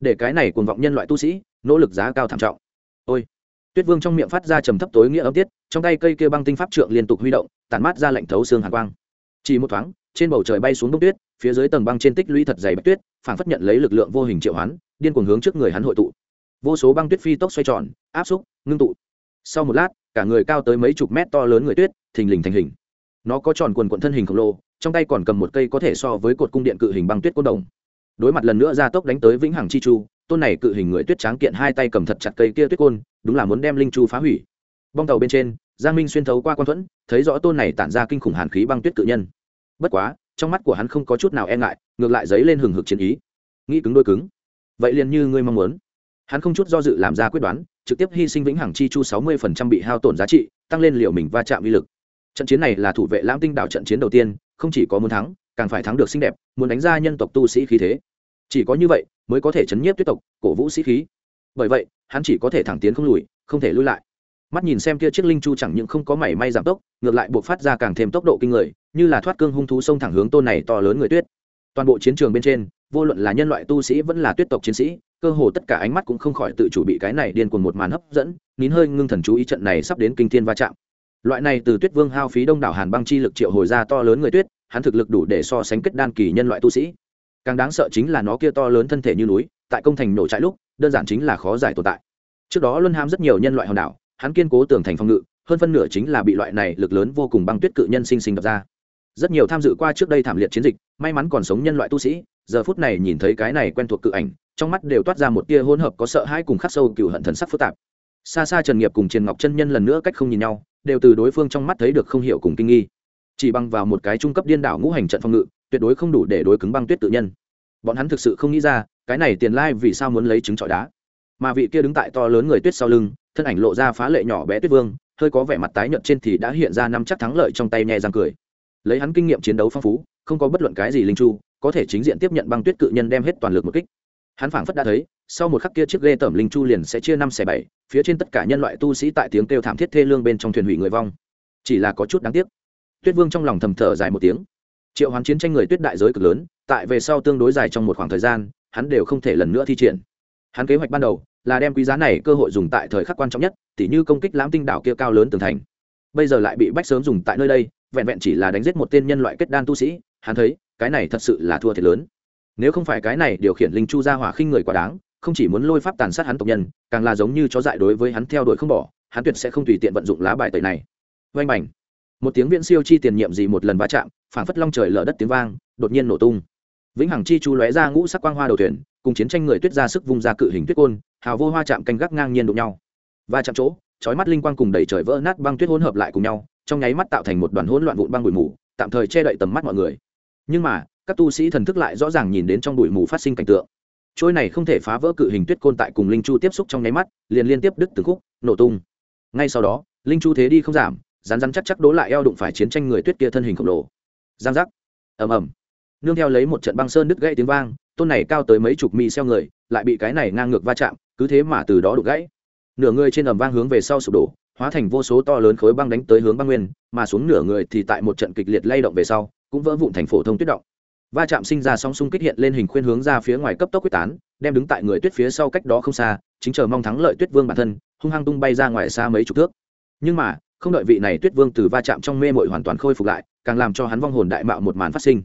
Để cái này cuồng vọng nhân loại tu sĩ, nỗ lực giá cao thảm trọng. Ôi! Tuyết vương trong miệng phát ra trầm thấp tối nghĩa âm tiết, trong tay cây kia băng tinh pháp trượng liên tục huy động tàn mát ra lạnh thấu xương hàn quang. Chỉ một thoáng, trên bầu trời bay xuống đông tuyết, phía dưới tầng băng trên tích lũy thật dày bạch tuyết phản phất nhận lấy lực lượng vô hình triệu hoán, điên cuồng hướng trước người hắn hội tụ. Vô số băng tuyết phi tốc xoay tròn, áp xúc, ngưng tụ. Sau một lát cả người cao tới mấy chục mét to lớn người tuyết, thình lình thành hình. Nó có tròn quần quận thân hình khổng lồ, trong tay còn cầm một cây có thể so với cột cung điện cự hình băng tuyết côn đồng. Đối mặt lần nữa ra tốc đánh tới vĩnh hằng chi chu, tôn này cự hình người tuyết tráng kiện hai tay cầm thật chặt cây kia tuyết côn, đúng là muốn đem linh chu phá hủy. Bong tàu bên trên, giang minh xuyên thấu qua quan thuẫn, thấy rõ tôn này tản ra kinh khủng hàn khí băng tuyết cự nhân. Bất quá, trong mắt của hắn không có chút nào e ngại, ngược lại dấy lên hừng hực chiến ý. Nghĩ cứng đôi cứng. Vậy liền như ngươi mong muốn hắn không chút do dự làm ra quyết đoán, trực tiếp hy sinh vĩnh hằng chi chu sáu mươi phần trăm bị hao tổn giá trị, tăng lên liệu mình va chạm uy lực. Trận chiến này là thủ vệ lãng tinh đảo trận chiến đầu tiên, không chỉ có muốn thắng, càng phải thắng được xinh đẹp, muốn đánh ra nhân tộc tu sĩ khí thế. Chỉ có như vậy mới có thể chấn nhiếp tuyết tộc, cổ vũ sĩ khí. Bởi vậy, hắn chỉ có thể thẳng tiến không lùi, không thể lui lại. Mắt nhìn xem kia chiếc linh chu chẳng những không có mảy may giảm tốc, ngược lại buộc phát ra càng thêm tốc độ kinh người, như là thoát cương hung thú sông thẳng hướng tôn này to lớn người tuyết. Toàn bộ chiến trường bên trên, vô luận là nhân loại tu sĩ vẫn là tuyết tộc chiến sĩ cơ hồ tất cả ánh mắt cũng không khỏi tự chủ bị cái này điên cuồng một màn hấp dẫn, nín hơi ngưng thần chú ý trận này sắp đến kinh thiên va chạm. Loại này từ tuyết vương hao phí đông đảo hàn băng chi lực triệu hồi ra to lớn người tuyết, hắn thực lực đủ để so sánh kết đan kỳ nhân loại tu sĩ. Càng đáng sợ chính là nó kia to lớn thân thể như núi, tại công thành nổ trại lúc, đơn giản chính là khó giải tồn tại. Trước đó luân ham rất nhiều nhân loại hòn đảo, hắn kiên cố tường thành phòng ngự, hơn phân nửa chính là bị loại này lực lớn vô cùng băng tuyết cự nhân sinh sinh đập ra. Rất nhiều tham dự qua trước đây thảm liệt chiến dịch, may mắn còn sống nhân loại tu sĩ, giờ phút này nhìn thấy cái này quen thuộc cự ảnh trong mắt đều toát ra một tia hỗn hợp có sợ hãi cùng khắc sâu cựu hận thần sắc phức tạp. Xa xa trần nghiệp cùng triền ngọc chân nhân lần nữa cách không nhìn nhau, đều từ đối phương trong mắt thấy được không hiểu cùng kinh nghi. Chỉ bằng vào một cái trung cấp điên đảo ngũ hành trận phòng ngự, tuyệt đối không đủ để đối cứng băng tuyết tự nhân. Bọn hắn thực sự không nghĩ ra, cái này tiền lai vì sao muốn lấy trứng trọi đá. Mà vị kia đứng tại to lớn người tuyết sau lưng, thân ảnh lộ ra phá lệ nhỏ bé tuyết vương, hơi có vẻ mặt tái nhợt trên thì đã hiện ra năm chắc thắng lợi trong tay nhẹ răng cười. Lấy hắn kinh nghiệm chiến đấu phong phú, không có bất luận cái gì linh chu có thể chính diện tiếp nhận băng tuyết cự nhân đem hết toàn lực một kích hắn phảng phất đã thấy, sau một khắc kia chiếc ghê tẩm linh chu liền sẽ chia năm xẻ bảy, phía trên tất cả nhân loại tu sĩ tại tiếng kêu thảm thiết thê lương bên trong thuyền hủy người vong. Chỉ là có chút đáng tiếc. Tuyết vương trong lòng thầm thở dài một tiếng. Triệu hoán chiến tranh người tuyết đại giới cực lớn, tại về sau tương đối dài trong một khoảng thời gian, hắn đều không thể lần nữa thi triển. Hắn kế hoạch ban đầu là đem quý giá này cơ hội dùng tại thời khắc quan trọng nhất, tỉ như công kích lãm tinh đảo kia cao lớn tường thành. Bây giờ lại bị bách sớm dùng tại nơi đây, vẹn vẹn chỉ là đánh giết một tên nhân loại kết đan tu sĩ, hắn thấy, cái này thật sự là thua thiệt lớn nếu không phải cái này điều khiển linh chu ra hỏa khinh người quá đáng, không chỉ muốn lôi pháp tàn sát hắn tộc nhân, càng là giống như chó dại đối với hắn theo đuổi không bỏ, hắn tuyệt sẽ không tùy tiện vận dụng lá bài tẩy này. Vanh bành. Một tiếng viễn siêu chi tiền nhiệm gì một lần va chạm, phảng phất long trời lở đất tiếng vang, đột nhiên nổ tung. Vĩnh hằng chi chu lóe ra ngũ sắc quang hoa đầu thuyền, cùng chiến tranh người tuyết ra sức vung ra cự hình tuyết côn, hào vô hoa chạm canh gác ngang nhiên đụng nhau. Va chạm chỗ, chói mắt linh quang cùng đẩy trời vỡ nát băng tuyết hỗn hợp lại cùng nhau, trong nháy mắt tạo thành một đoàn hỗn loạn vụn băng bụi mù, tạm thời che đậy tầm mắt mọi người. Nhưng mà các tu sĩ thần thức lại rõ ràng nhìn đến trong bụi mù phát sinh cảnh tượng. Trôi này không thể phá vỡ cự hình tuyết côn tại cùng linh chu tiếp xúc trong nháy mắt, liền liên tiếp đứt từng khúc, nổ tung. Ngay sau đó, linh chu thế đi không giảm rán rán chắc chắc đố lại eo đụng phải chiến tranh người tuyết kia thân hình khổng lồ. Giang giác. Ầm ầm. Nương theo lấy một trận băng sơn đứt gãy tiếng vang, tôn này cao tới mấy chục mi xeo người, lại bị cái này ngang ngược va chạm, cứ thế mà từ đó đục gãy. Nửa người trên ầm vang hướng về sau sụp đổ, hóa thành vô số to lớn khối băng đánh tới hướng băng nguyên, mà xuống nửa người thì tại một trận kịch liệt lay động về sau, cũng vỡ vụn thành phổ thông tuyết động va chạm sinh ra sóng xung kích hiện lên hình khuyên hướng ra phía ngoài cấp tốc quyết tán, đem đứng tại người tuyết phía sau cách đó không xa, chính chờ mong thắng lợi tuyết vương bản thân, hung hăng tung bay ra ngoài xa mấy chục thước. Nhưng mà, không đợi vị này tuyết vương từ va chạm trong mê mội hoàn toàn khôi phục lại, càng làm cho hắn vong hồn đại mạo một màn phát sinh.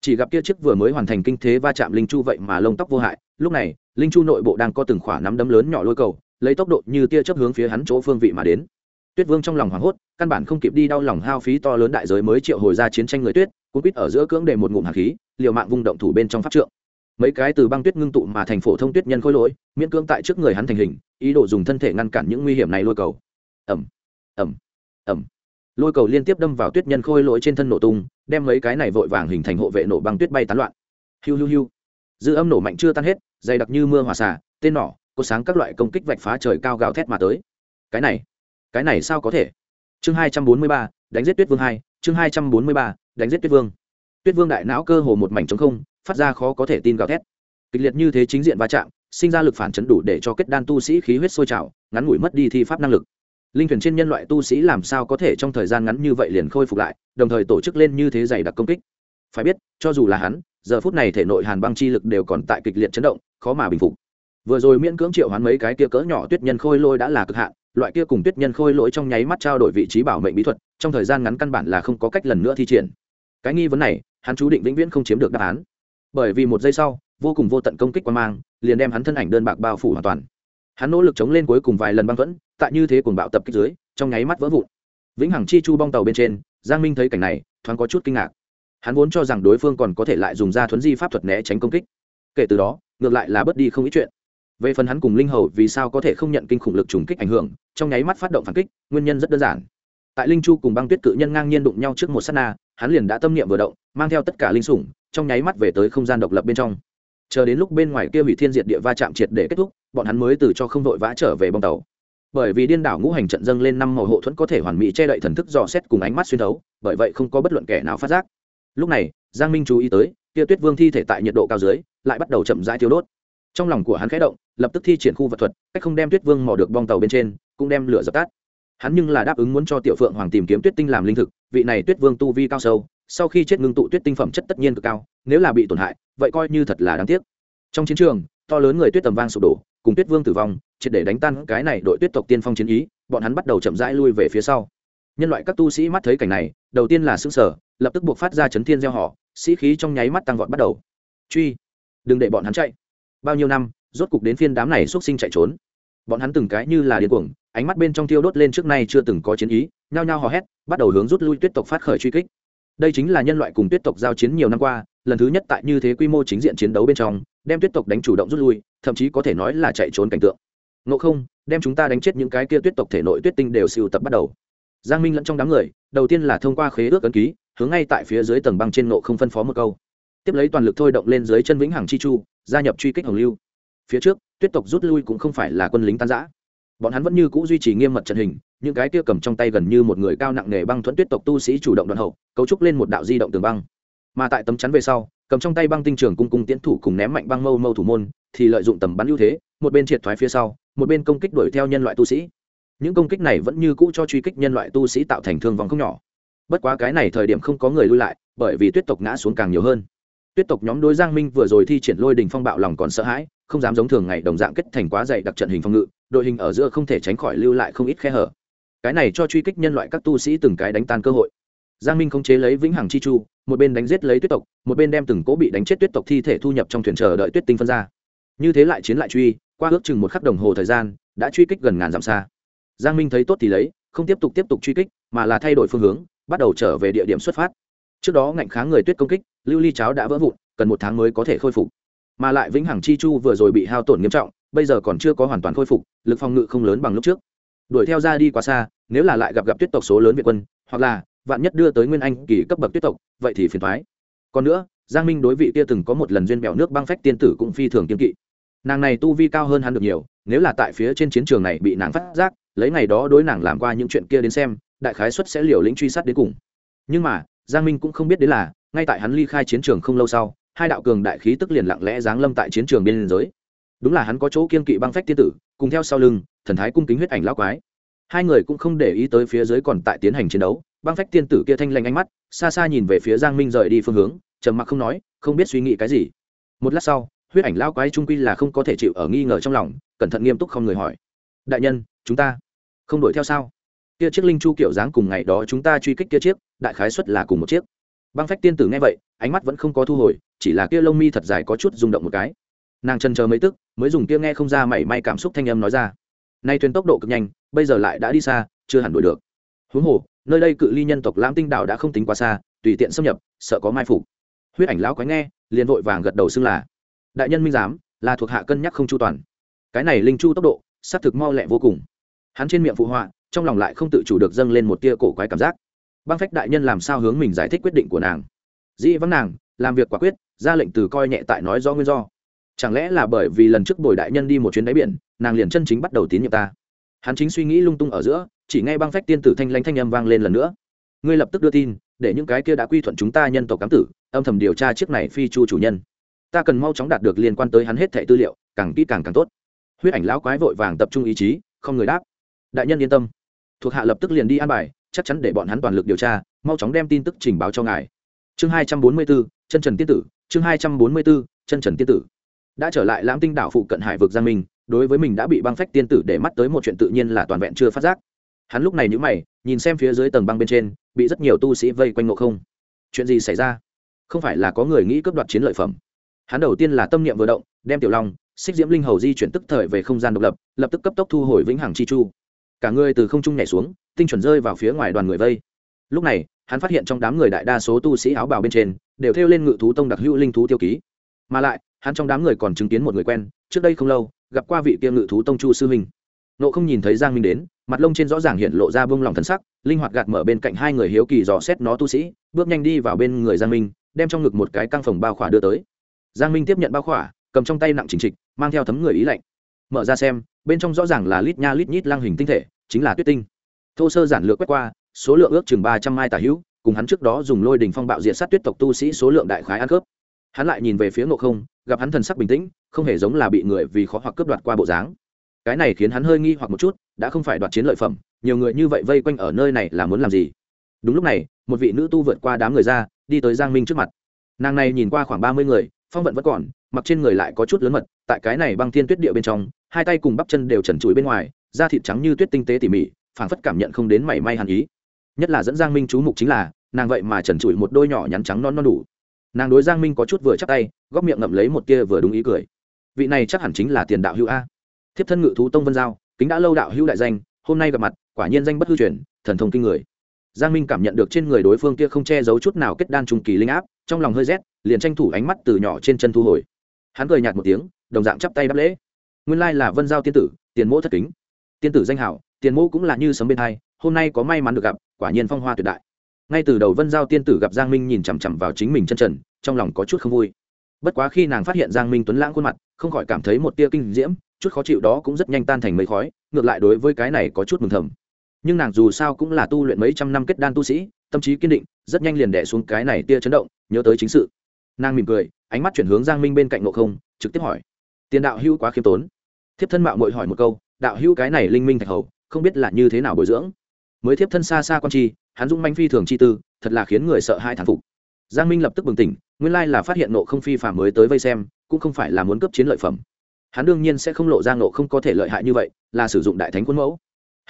Chỉ gặp kia chiếc vừa mới hoàn thành kinh thế va chạm linh chu vậy mà lông tóc vô hại, lúc này, linh chu nội bộ đang có từng khỏa nắm đấm lớn nhỏ lôi cầu, lấy tốc độ như tia chớp hướng phía hắn chỗ phương vị mà đến. Tuyết vương trong lòng hoảng hốt, căn bản không kịp đi đau lòng hao phí to lớn đại giới mới triệu hồi ra chiến tranh người tuyết cũng quýt ở giữa cưỡng để một ngụm hạt khí liều mạng vung động thủ bên trong pháp trượng. Mấy cái từ băng tuyết ngưng tụ mà thành phổ thông tuyết nhân khôi lỗi, miễn cưỡng tại trước người hắn thành hình, ý đồ dùng thân thể ngăn cản những nguy hiểm này lôi cầu. Ẩm ẩm ẩm lôi cầu liên tiếp đâm vào tuyết nhân khôi lỗi trên thân nổ tung, đem mấy cái này vội vàng hình thành hộ vệ nổ băng tuyết bay tán loạn. Hiu hiu hiu. Dư âm nổ mạnh chưa tan hết, dày đặc như mưa hòa xả tên nỏ, có sáng các loại công kích vạch phá trời cao gào thét mà tới. Cái này cái này sao có thể? Chương hai trăm bốn mươi ba, đánh giết tuyết vương hai, chương hai trăm bốn mươi ba, đánh giết tuyết vương tuyết vương đại não cơ hồ một mảnh trống không, phát ra khó có thể tin gào thét. Kịch liệt như thế chính diện va chạm, sinh ra lực phản chấn đủ để cho kết đan tu sĩ khí huyết sôi trào, ngắn ngủi mất đi thi pháp năng lực. Linh thuyền trên nhân loại tu sĩ làm sao có thể trong thời gian ngắn như vậy liền khôi phục lại, đồng thời tổ chức lên như thế dày đặc công kích. Phải biết, cho dù là hắn, giờ phút này thể nội hàn băng chi lực đều còn tại kịch liệt chấn động, khó mà bình phục. Vừa rồi miễn cưỡng triệu hoán mấy cái kia cỡ nhỏ tuyết nhân khôi lôi đã là cực hạn, loại kia cùng tuyết nhân khôi lỗi trong nháy mắt trao đổi vị trí bảo mệnh bí thuật, trong thời gian ngắn căn bản là không có cách lần nữa thi triển cái nghi vấn này, hắn chú định vĩnh viễn không chiếm được đáp án. Bởi vì một giây sau, vô cùng vô tận công kích quan mang, liền đem hắn thân ảnh đơn bạc bao phủ hoàn toàn. Hắn nỗ lực chống lên cuối cùng vài lần băng thuẫn, tại như thế cuồng bạo tập kích dưới, trong nháy mắt vỡ vụn. Vĩnh hằng chi chu bong tàu bên trên, giang minh thấy cảnh này, thoáng có chút kinh ngạc. Hắn vốn cho rằng đối phương còn có thể lại dùng ra thuấn di pháp thuật né tránh công kích. Kể từ đó, ngược lại là bớt đi không ít chuyện. Về phần hắn cùng linh hầu vì sao có thể không nhận kinh khủng lực trùng kích ảnh hưởng, trong nháy mắt phát động phản kích, nguyên nhân rất đơn giản tại linh chu cùng băng tuyết cự nhân ngang nhiên đụng nhau trước một s á t na, hắn liền đã tâm niệm vừa động, mang theo tất cả linh sủng, trong nháy mắt về tới không gian độc lập bên trong. Chờ đến lúc bên ngoài kia hủy thiên diệt địa va chạm triệt để kết thúc, bọn hắn mới từ cho không vội vã trở về bong tàu. Bởi vì điên đảo ngũ hành trận dâng lên năm màu hộ thuẫn có thể hoàn mỹ che đậy thần thức dò xét cùng ánh mắt xuyên thấu, bởi vậy không có bất luận kẻ nào phát giác. Lúc này, giang minh chú ý tới, kia tuyết vương thi thể tại nhiệt độ cao dưới, lại bắt đầu chậm rãi thiếu đốt. Trong lòng của hắn khẽ động, lập tức thi triển khu vật thuật, cách không đem tuyết vương mò được bong tàu bên trên, cũng đem lửa dập tắt hắn nhưng là đáp ứng muốn cho tiểu phượng hoàng tìm kiếm tuyết tinh làm linh thực, vị này tuyết vương tu vi cao sâu, sau khi chết ngưng tụ tuyết tinh phẩm chất tất nhiên cực cao, nếu là bị tổn hại, vậy coi như thật là đáng tiếc. Trong chiến trường, to lớn người tuyết tầm vang sụp đổ, cùng tuyết vương tử vong, triệt để đánh tan cái này đội tuyết tộc tiên phong chiến ý, bọn hắn bắt đầu chậm rãi lui về phía sau. Nhân loại các tu sĩ mắt thấy cảnh này, đầu tiên là xương sở lập tức buộc phát ra chấn thiên gieo họ, sĩ khí trong nháy mắt tăng vọt bắt đầu. Truy, đừng để bọn hắn chạy. Bao nhiêu năm, rốt cục đến phiên đám này xuất sinh chạy trốn. Bọn hắn từng cái như là điên cuồng ánh mắt bên trong thiêu đốt lên trước nay chưa từng có chiến ý, nhao nhao hò hét, bắt đầu hướng rút lui tuyết tộc phát khởi truy kích. Đây chính là nhân loại cùng tuyết tộc giao chiến nhiều năm qua, lần thứ nhất tại như thế quy mô chính diện chiến đấu bên trong, đem tuyết tộc đánh chủ động rút lui, thậm chí có thể nói là chạy trốn cảnh tượng. Ngộ không, đem chúng ta đánh chết những cái kia tuyết tộc thể nội tuyết tinh đều siêu tập bắt đầu. Giang minh lẫn trong đám người, đầu tiên là thông qua khế ước ấn ký, hướng ngay tại phía dưới tầng băng trên nộ không phân phó một câu. Tiếp lấy toàn lực thôi động lên dưới chân vĩnh hằng chi chu, gia nhập truy kích hồng lưu. Phía trước, tuyết tộc rút lui cũng không phải là quân lính tan giã bọn hắn vẫn như c ũ duy trì nghiêm mật trận hình, những cái kia cầm trong tay gần như một người cao nặng nề băng thuẫn tuyết tộc tu sĩ chủ động đoạn hậu, cấu trúc lên một đạo di động tường băng. Mà tại tấm chắn về sau, cầm trong tay băng tinh trường cung cung tiến thủ cùng ném mạnh băng mâu mâu thủ môn, thì lợi dụng tầm bắn ưu thế, một bên triệt thoái phía sau, một bên công kích đuổi theo nhân loại tu sĩ. Những công kích này vẫn như cũ cho truy kích nhân loại tu sĩ tạo thành thương vòng không nhỏ. Bất quá cái này thời điểm không có người lui lại, bởi vì tuyết tộc ngã xuống càng nhiều hơn. Tuyết tộc nhóm đối giang minh vừa rồi thi triển lôi đình phong bạo lòng còn sợ hãi, không dám giống thường ngày đồng dạng kết thành quá dày đặc trận hình phòng ngự đội hình ở giữa không thể tránh khỏi lưu lại không ít khe hở. Cái này cho truy kích nhân loại các tu sĩ từng cái đánh tan cơ hội. Giang minh không chế lấy vĩnh hằng chi chu, một bên đánh giết lấy tuyết tộc, một bên đem từng cỗ bị đánh chết tuyết tộc thi thể thu nhập trong thuyền chờ đợi tuyết tinh phân ra. Như thế lại chiến lại truy, qua ước chừng một khắc đồng hồ thời gian, đã truy kích gần ngàn dặm xa. Giang minh thấy tốt thì lấy, không tiếp tục tiếp tục truy kích, mà là thay đổi phương hướng, bắt đầu trở về địa điểm xuất phát. Trước đó ngạnh kháng người tuyết công kích, lưu ly cháo đã vỡ vụn, cần một tháng mới có thể khôi phục. Mà lại vĩnh hằng chi chu vừa rồi bị hao tổn nghiêm trọng bây giờ còn chưa có hoàn toàn khôi phục, lực phòng ngự không lớn bằng lúc trước. Đuổi theo ra đi quá xa, nếu là lại gặp gặp tuyết tộc số lớn việt quân, hoặc là vạn nhất đưa tới nguyên anh kỳ cấp bậc tuyết tộc, vậy thì phiền thoái còn nữa, giang minh đối vị kia từng có một lần duyên bèo nước băng phách tiên tử cũng phi thường kiên kỵ. Nàng này tu vi cao hơn hắn được nhiều, nếu là tại phía trên chiến trường này bị nàng phát giác, lấy ngày đó đối nàng làm qua những chuyện kia đến xem, đại khái xuất sẽ liều lĩnh truy sát đến cùng. Nhưng mà, giang minh cũng không biết đến là, ngay tại hắn ly khai chiến trường không lâu sau, hai đạo cường đại khí tức liền lặng lẽ giáng lâm tại chiến trường biên giới đúng là hắn có chỗ kiên kỵ băng phách tiên tử, cùng theo sau lưng, thần thái cung kính huyết ảnh lão quái. Hai người cũng không để ý tới phía dưới còn tại tiến hành chiến đấu, băng phách tiên tử kia thanh lanh ánh mắt, xa xa nhìn về phía giang minh rời đi phương hướng, trầm mặc không nói, không biết suy nghĩ cái gì. Một lát sau, huyết ảnh lao quái trung quy là không có thể chịu ở nghi ngờ trong lòng, cẩn thận nghiêm túc không người hỏi. Đại nhân, chúng ta không đuổi theo sao? Kia chiếc linh chu kiểu dáng cùng ngày đó chúng ta truy kích kia chiếc, đại khái xuất là cùng một chiếc. Băng phách tiên tử nghe vậy, ánh mắt vẫn không có thu hồi, chỉ là kia lông mi thật dài có chút rung động một cái nàng chân chờ mấy tức, mới dùng kia nghe không ra mảy may cảm xúc thanh âm nói ra. Nay thuyền tốc độ cực nhanh, bây giờ lại đã đi xa, chưa hẳn đuổi được. Huống hồ, nơi đây cự ly nhân tộc lãm tinh đảo đã không tính quá xa, tùy tiện xâm nhập, sợ có mai phục. Huyết ảnh lão quái nghe, liền vội vàng gật đầu xưng là, đại nhân minh giám, là thuộc hạ cân nhắc không chu toàn. Cái này linh chu tốc độ, xác thực mau lẹ vô cùng. Hắn trên miệng phụ họa, trong lòng lại không tự chủ được dâng lên một tia cổ quái cảm giác. Băng phách đại nhân làm sao hướng mình giải thích quyết định của nàng? Dĩ vắng nàng, làm việc quả quyết, ra lệnh từ coi nhẹ tại nói do nguyên do chẳng lẽ là bởi vì lần trước bồi đại nhân đi một chuyến đáy biển, nàng liền chân chính bắt đầu tín nhiệm ta? Hắn chính suy nghĩ lung tung ở giữa, chỉ nghe băng phách tiên tử thanh lanh thanh âm vang lên lần nữa. Ngươi lập tức đưa tin, để những cái kia đã quy thuận chúng ta nhân tộc cám tử, âm thầm điều tra chiếc này phi chu chủ nhân. Ta cần mau chóng đạt được liên quan tới hắn hết thẻ tư liệu, càng kỹ càng càng tốt. Huyết ảnh lão quái vội vàng tập trung ý chí, không người đáp. Đại nhân yên tâm. Thuộc hạ lập tức liền đi an bài, chắc chắn để bọn hắn toàn lực điều tra, mau chóng đem tin tức trình báo cho ngài. Chương hai trăm bốn mươi bốn chân trần tiên tử, chương hai trăm bốn mươi bốn chân trần tiên tử đã trở lại lãm tinh đảo phụ cận hải vực giang minh, đối với mình đã bị băng phách tiên tử để mắt tới một chuyện tự nhiên là toàn vẹn chưa phát giác. Hắn lúc này nhữ mày, nhìn xem phía dưới tầng băng bên trên, bị rất nhiều tu sĩ vây quanh ngộ không. Chuyện gì xảy ra? Không phải là có người nghĩ cướp đoạt chiến lợi phẩm. Hắn đầu tiên là tâm niệm vừa động, đem tiểu long, xích diễm linh hầu di chuyển tức thời về không gian độc lập lập tức cấp tốc thu hồi vĩnh hằng chi chu. Cả người từ không trung nhảy xuống, tinh chuẩn rơi vào phía ngoài đoàn người vây. Lúc này, hắn phát hiện trong đám người đại đa số tu sĩ áo bào bên trên, đều theo lên ngự thú tông đặc hữu linh thú tiêu ký. Mà lại hắn trong đám người còn chứng kiến một người quen, trước đây không lâu, gặp qua vị kia ngự thú tông chu sư huynh. Nộ không nhìn thấy giang minh đến, mặt lông trên rõ ràng hiện lộ ra bông lòng thần sắc, linh hoạt gạt mở bên cạnh hai người hiếu kỳ dò xét nó tu sĩ, bước nhanh đi vào bên người giang minh, đem trong ngực một cái căng phòng bao khỏa đưa tới. Giang minh tiếp nhận bao khỏa, cầm trong tay nặng chính trịch, mang theo thấm người ý lạnh. Mở ra xem, bên trong rõ ràng là lít nha lít nhít lang hình tinh thể, chính là tuyết tinh. Thô sơ giản lược quét qua, số lượng ước chừng ba trăm mai tà hữu, cùng hắn trước đó dùng lôi đình phong bạo diện sát tuyết tộc tu sĩ số lượng đại khái ăn khớp hắn lại nhìn về phía ngộ không, gặp hắn thần sắc bình tĩnh, không hề giống là bị người vì khó hoặc cướp đoạt qua bộ dáng. Cái này khiến hắn hơi nghi hoặc một chút, đã không phải đoạt chiến lợi phẩm, nhiều người như vậy vây quanh ở nơi này là muốn làm gì? Đúng lúc này, một vị nữ tu vượt qua đám người ra, đi tới giang minh trước mặt. Nàng này nhìn qua khoảng ba mươi người, phong vận vẫn còn, mặc trên người lại có chút lớn mật, tại cái này băng thiên tuyết địa bên trong, hai tay cùng bắp chân đều trần trụi bên ngoài, da thịt trắng như tuyết tinh tế tỉ mỉ, phảng phất cảm nhận không đến mảy may hàn ý. Nhất là dẫn giang minh chú mục chính là, nàng vậy mà trần trụi một đôi nhỏ nhắn trắng non non đủ nàng đối giang minh có chút vừa chắc tay góc miệng ngậm lấy một kia vừa đúng ý cười vị này chắc hẳn chính là tiền đạo hữu a thiếp thân ngự thú tông vân giao kính đã lâu đạo hữu đại danh hôm nay gặp mặt quả nhiên danh bất hư truyền thần thông kinh người giang minh cảm nhận được trên người đối phương kia không che giấu chút nào kết đan trùng kỳ linh áp trong lòng hơi rét liền tranh thủ ánh mắt từ nhỏ trên chân thu hồi hắn cười nhạt một tiếng đồng dạng chắp tay đáp lễ nguyên lai là vân giao tiên tử tiền mỗ thất kính tiên tử danh hảo tiền mỗ cũng là như sấm bên hai hôm nay có may mắn được gặp quả nhiên phong hoa tuyệt đại ngay từ đầu vân giao tiên tử gặp giang minh nhìn chằm chằm vào chính mình chân trần, trong lòng có chút không vui. Bất quá khi nàng phát hiện giang minh tuấn lãng khuôn mặt, không khỏi cảm thấy một tia kinh diễm, chút khó chịu đó cũng rất nhanh tan thành mấy khói, ngược lại đối với cái này có chút mừng thầm. Nhưng nàng dù sao cũng là tu luyện mấy trăm năm kết đan tu sĩ, tâm trí kiên định, rất nhanh liền đẻ xuống cái này tia chấn động, nhớ tới chính sự. Nàng mỉm cười, ánh mắt chuyển hướng giang minh bên cạnh ngộ không, trực tiếp hỏi, tiền đạo hữu quá khiêm tốn. Thiếp thân mạo mội hỏi một câu, đạo hữu cái này linh minh thạch hầu, không biết là như thế nào bồi dưỡng? Mới thiếp thân xa xa quan chi hắn dung manh phi thường chi tư, thật là khiến người sợ hai thản phục. Giang minh lập tức bừng tỉnh, nguyên lai là phát hiện nộ không phi phạm mới tới vây xem, cũng không phải là muốn cấp chiến lợi phẩm. Hắn đương nhiên sẽ không lộ ra nộ không có thể lợi hại như vậy, là sử dụng đại thánh khuôn mẫu.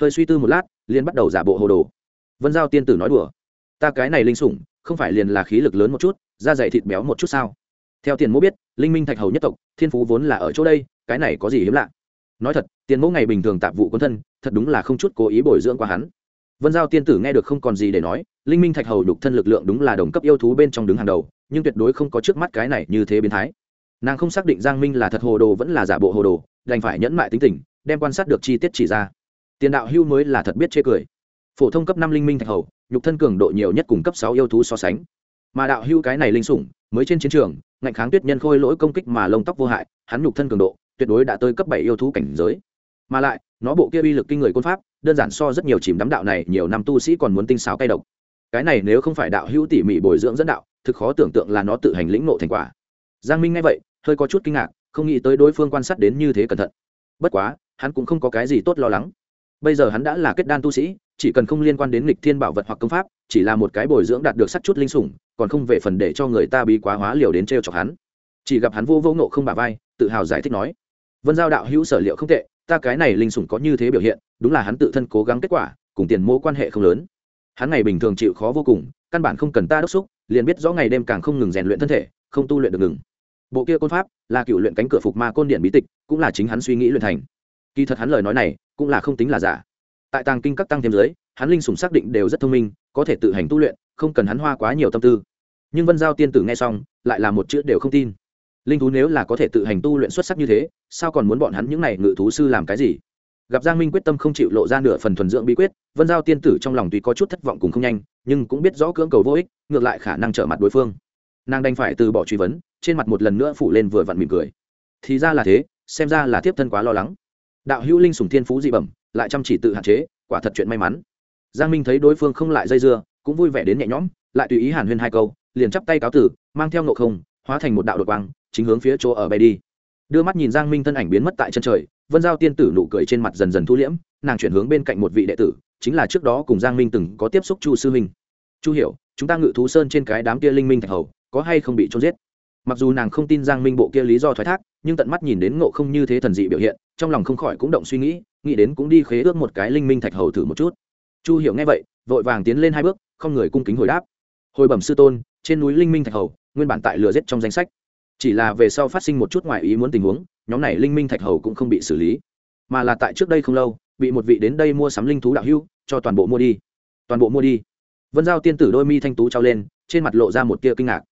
Hơi suy tư một lát liên bắt đầu giả bộ hồ đồ. Vân giao tiên tử nói đùa, ta cái này linh sủng, không phải liền là khí lực lớn một chút, da dày thịt béo một chút sao? Theo tiền mẫu biết, linh minh thạch hầu nhất tộc, thiên phú vốn là ở chỗ đây, cái này có gì hiếm lạ? Nói thật, tiền mẫu ngày bình thường tạp vụ quân thân, thật đúng là không chút cố ý bồi dưỡng qua hắn vân giao tiên tử nghe được không còn gì để nói, linh minh thạch hầu đục thân lực lượng đúng là đồng cấp yêu thú bên trong đứng hàng đầu, nhưng tuyệt đối không có trước mắt cái này như thế biến thái. Nàng không xác định giang minh là thật hồ đồ vẫn là giả bộ hồ đồ, đành phải nhẫn mại tính tình, đem quan sát được chi tiết chỉ ra. Tiền đạo hưu mới là thật biết chê cười. Phổ thông cấp năm linh minh thạch hầu, nhục thân cường độ nhiều nhất cùng cấp sáu yêu thú so sánh. Mà đạo hưu cái này linh sủng, mới trên chiến trường, ngạnh kháng tuyết nhân khôi lỗi công kích mà lông tóc vô hại, hắn nhục thân cường độ, tuyệt đối đã tới cấp bảy yêu thú cảnh giới mà lại, nó bộ kia uy lực kinh người côn pháp, đơn giản so rất nhiều chìm đắm đạo này nhiều năm tu sĩ còn muốn tinh xáo cay độc. Cái này nếu không phải đạo hữu tỉ mỉ bồi dưỡng dẫn đạo, thực khó tưởng tượng là nó tự hành lĩnh nộ thành quả. Giang minh nghe vậy, hơi có chút kinh ngạc, không nghĩ tới đối phương quan sát đến như thế cẩn thận. Bất quá, hắn cũng không có cái gì tốt lo lắng. Bây giờ hắn đã là kết đan tu sĩ, chỉ cần không liên quan đến lịch thiên bảo vật hoặc công pháp, chỉ là một cái bồi dưỡng đạt được sắc chút linh sủng, còn không về phần để cho người ta bí quá hóa liều đến t r e o chọc hắn. Chỉ gặp hắn vô vô nộ không bà vai, tự hào giải thích nói, vân giao đạo hữu sở liệu không tệ ta cái này linh sủng có như thế biểu hiện, đúng là hắn tự thân cố gắng kết quả, cùng tiền mô quan hệ không lớn. Hắn ngày bình thường chịu khó vô cùng, căn bản không cần ta đốc xúc, liền biết rõ ngày đêm càng không ngừng rèn luyện thân thể, không tu luyện được ngừng. Bộ kia côn pháp, là cựu luyện cánh cửa phục ma côn điện bí tịch, cũng là chính hắn suy nghĩ luyện thành. Kỳ thật hắn lời nói này, cũng là không tính là giả. Tại tàng kinh các tăng thêm giới hắn linh sủng xác định đều rất thông minh, có thể tự hành tu luyện, không cần hắn hoa quá nhiều tâm tư. Nhưng vân giao tiên tử nghe xong, lại là một chữ đều không tin linh thú nếu là có thể tự hành tu luyện xuất sắc như thế, sao còn muốn bọn hắn những n à y ngự thú sư làm cái gì? Gặp giang minh quyết tâm không chịu lộ ra nửa phần thuần dưỡng bí quyết, vân giao tiên tử trong lòng tuy có chút thất vọng cùng không nhanh, nhưng cũng biết rõ cưỡng cầu vô ích, ngược lại khả năng trở mặt đối phương. Nàng đành phải từ bỏ truy vấn, trên mặt một lần nữa phủ lên vừa vặn mỉm cười. Thì ra là thế, xem ra là tiếp thân quá lo lắng. Đạo hữu linh sùng thiên phú dị bẩm, lại chăm chỉ tự hạn chế, quả thật chuyện may mắn. Giang minh thấy đối phương không lại dây dưa, cũng vui vẻ đến nhẹ nhõm, lại tùy ý hàn huyên hai câu, liền chắp tay cáo tử, mang theo nộ không, hóa thành một đạo đột quang chính hướng phía chỗ ở bay đi. Đưa mắt nhìn giang minh thân ảnh biến mất tại chân trời, vân giao tiên tử nụ cười trên mặt dần dần thu liễm, nàng chuyển hướng bên cạnh một vị đệ tử, chính là trước đó cùng giang minh từng có tiếp xúc chu sư minh chu hiểu, chúng ta ngự thú sơn trên cái đám kia linh minh thạch hầu, có hay không bị trôn giết? Mặc dù nàng không tin giang minh bộ kia lý do thoái thác, nhưng tận mắt nhìn đến ngộ không như thế thần dị biểu hiện, trong lòng không khỏi cũng động suy nghĩ nghĩ đến cũng đi khế ước một cái linh minh thạch hầu thử một chút. Chu hiểu nghe vậy, vội vàng tiến lên hai bước, không người cung kính hồi đáp. Hồi bẩm sư tôn, trên núi linh minh thạch hầu, nguyên bản tại lừa giết trong danh sách chỉ là về sau phát sinh một chút ngoại ý muốn tình huống, nhóm này linh minh thạch hầu cũng không bị xử lý. Mà là tại trước đây không lâu, bị một vị đến đây mua sắm linh thú đạo hưu cho toàn bộ mua đi. Toàn bộ mua đi. Vân giao tiên tử đôi mi thanh tú trao lên, trên mặt lộ ra một tia kinh ngạc.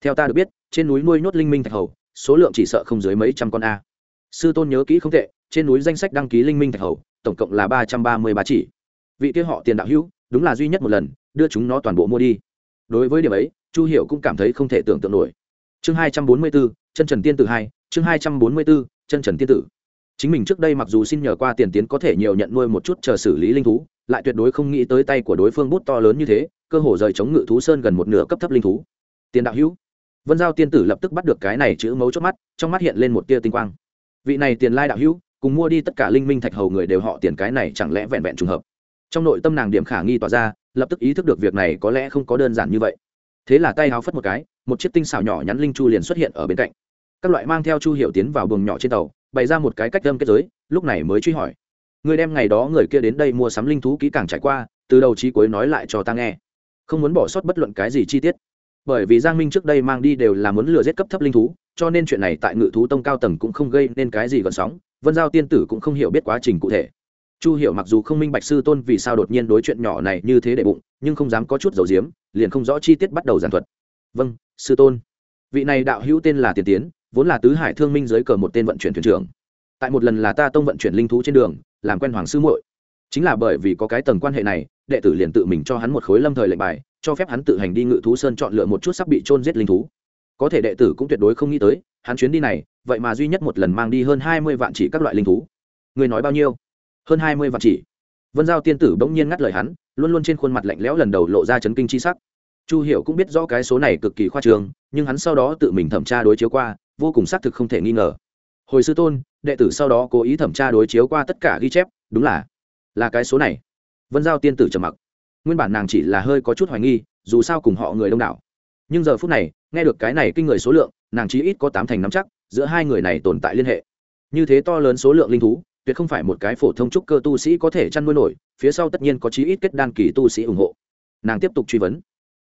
Theo ta được biết, trên núi nuôi nhốt linh minh thạch hầu, số lượng chỉ sợ không dưới mấy trăm con a. Sư tôn nhớ kỹ không tệ, trên núi danh sách đăng ký linh minh thạch hầu, tổng cộng là ba trăm ba mươi ba chỉ. Vị kia họ tiền đạo hữu, đúng là duy nhất một lần, đưa chúng nó toàn bộ mua đi. Đối với điểm ấy, chu hiểu cũng cảm thấy không thể tưởng tượng nổi chương hai trăm bốn mươi bốn chân trần tiên tử hai, chương hai trăm bốn mươi bốn chân trần tiên tử. Chính mình trước đây mặc dù xin nhờ qua tiền tiến có thể nhiều nhận nuôi một chút chờ xử lý linh thú, lại tuyệt đối không nghĩ tới tay của đối phương bút to lớn như thế, cơ hồ rời chống ngự thú sơn gần một nửa cấp thấp linh thú. Tiền đạo hữu. Vân giao tiên tử lập tức bắt được cái này chữ mấu chốt mắt, trong mắt hiện lên một tia tinh quang. Vị này tiền lai đạo hữu, cùng mua đi tất cả linh minh thạch hầu người đều họ tiền cái này chẳng lẽ vẹn vẹn trùng hợp? Trong nội tâm nàng điểm khả nghi tỏa ra, lập tức ý thức được việc này có lẽ không có đơn giản như vậy. Thế là tay háo phất một cái một chiếc tinh xảo nhỏ nhắn linh chu liền xuất hiện ở bên cạnh. Các loại mang theo chu hiệu tiến vào buồng nhỏ trên tàu, bày ra một cái cách đâm kết giới, lúc này mới truy hỏi. Người đem ngày đó người kia đến đây mua sắm linh thú kỹ càng trải qua, từ đầu chí cuối nói lại cho ta nghe. Không muốn bỏ sót bất luận cái gì chi tiết. Bởi vì giang minh trước đây mang đi đều là muốn lừa giết cấp thấp linh thú, cho nên chuyện này tại ngự thú tông cao tầng cũng không gây nên cái gì gợn sóng, vân giao tiên tử cũng không hiểu biết quá trình cụ thể. Chu hiểu mặc dù không minh bạch sư tôn vì sao đột nhiên đối chuyện nhỏ này như thế để bụng, nhưng không dám có chút dầu diếm, liền không rõ chi tiết bắt đầu giảng thuật. Vâng sư tôn. Vị này đạo hữu tên là tiền tiến, vốn là tứ hải thương minh dưới cờ một tên vận chuyển thuyền trưởng. Tại một lần là ta tông vận chuyển linh thú trên đường, làm quen hoàng sư muội. Chính là bởi vì có cái tầng quan hệ này, đệ tử liền tự mình cho hắn một khối lâm thời lệnh bài, cho phép hắn tự hành đi ngự thú sơn chọn lựa một chút sắp bị trôn giết linh thú. Có thể đệ tử cũng tuyệt đối không nghĩ tới, hắn chuyến đi này, vậy mà duy nhất một lần mang đi hơn hai mươi vạn chỉ các loại linh thú. Người nói bao nhiêu? Hơn hai mươi vạn chỉ. Vân giao tiên tử bỗng nhiên ngắt lời hắn, luôn luôn trên khuôn mặt lạnh lẽo lần đầu lộ ra chấn kinh c h i sắc chu hiểu cũng biết rõ cái số này cực kỳ khoa trường nhưng hắn sau đó tự mình thẩm tra đối chiếu qua, vô cùng xác thực không thể nghi ngờ. Hồi sư tôn, đệ tử sau đó cố ý thẩm tra đối chiếu qua tất cả ghi chép, đúng là là cái số này. Vân giao tiên tử trầm mặc. Nguyên bản nàng chỉ là hơi có chút hoài nghi, dù sao cùng họ người đông đảo. Nhưng giờ phút này, nghe được cái này kinh người số lượng, nàng chỉ ít có tám thành nắm chắc, giữa hai người này tồn tại liên hệ. Như thế to lớn số lượng linh thú, tuyệt không phải một cái phổ thông trúc cơ tu sĩ có thể chăn nuôi nổi, phía sau tất nhiên có chí ít kết đan kỳ tu sĩ ủng hộ. Nàng tiếp tục truy vấn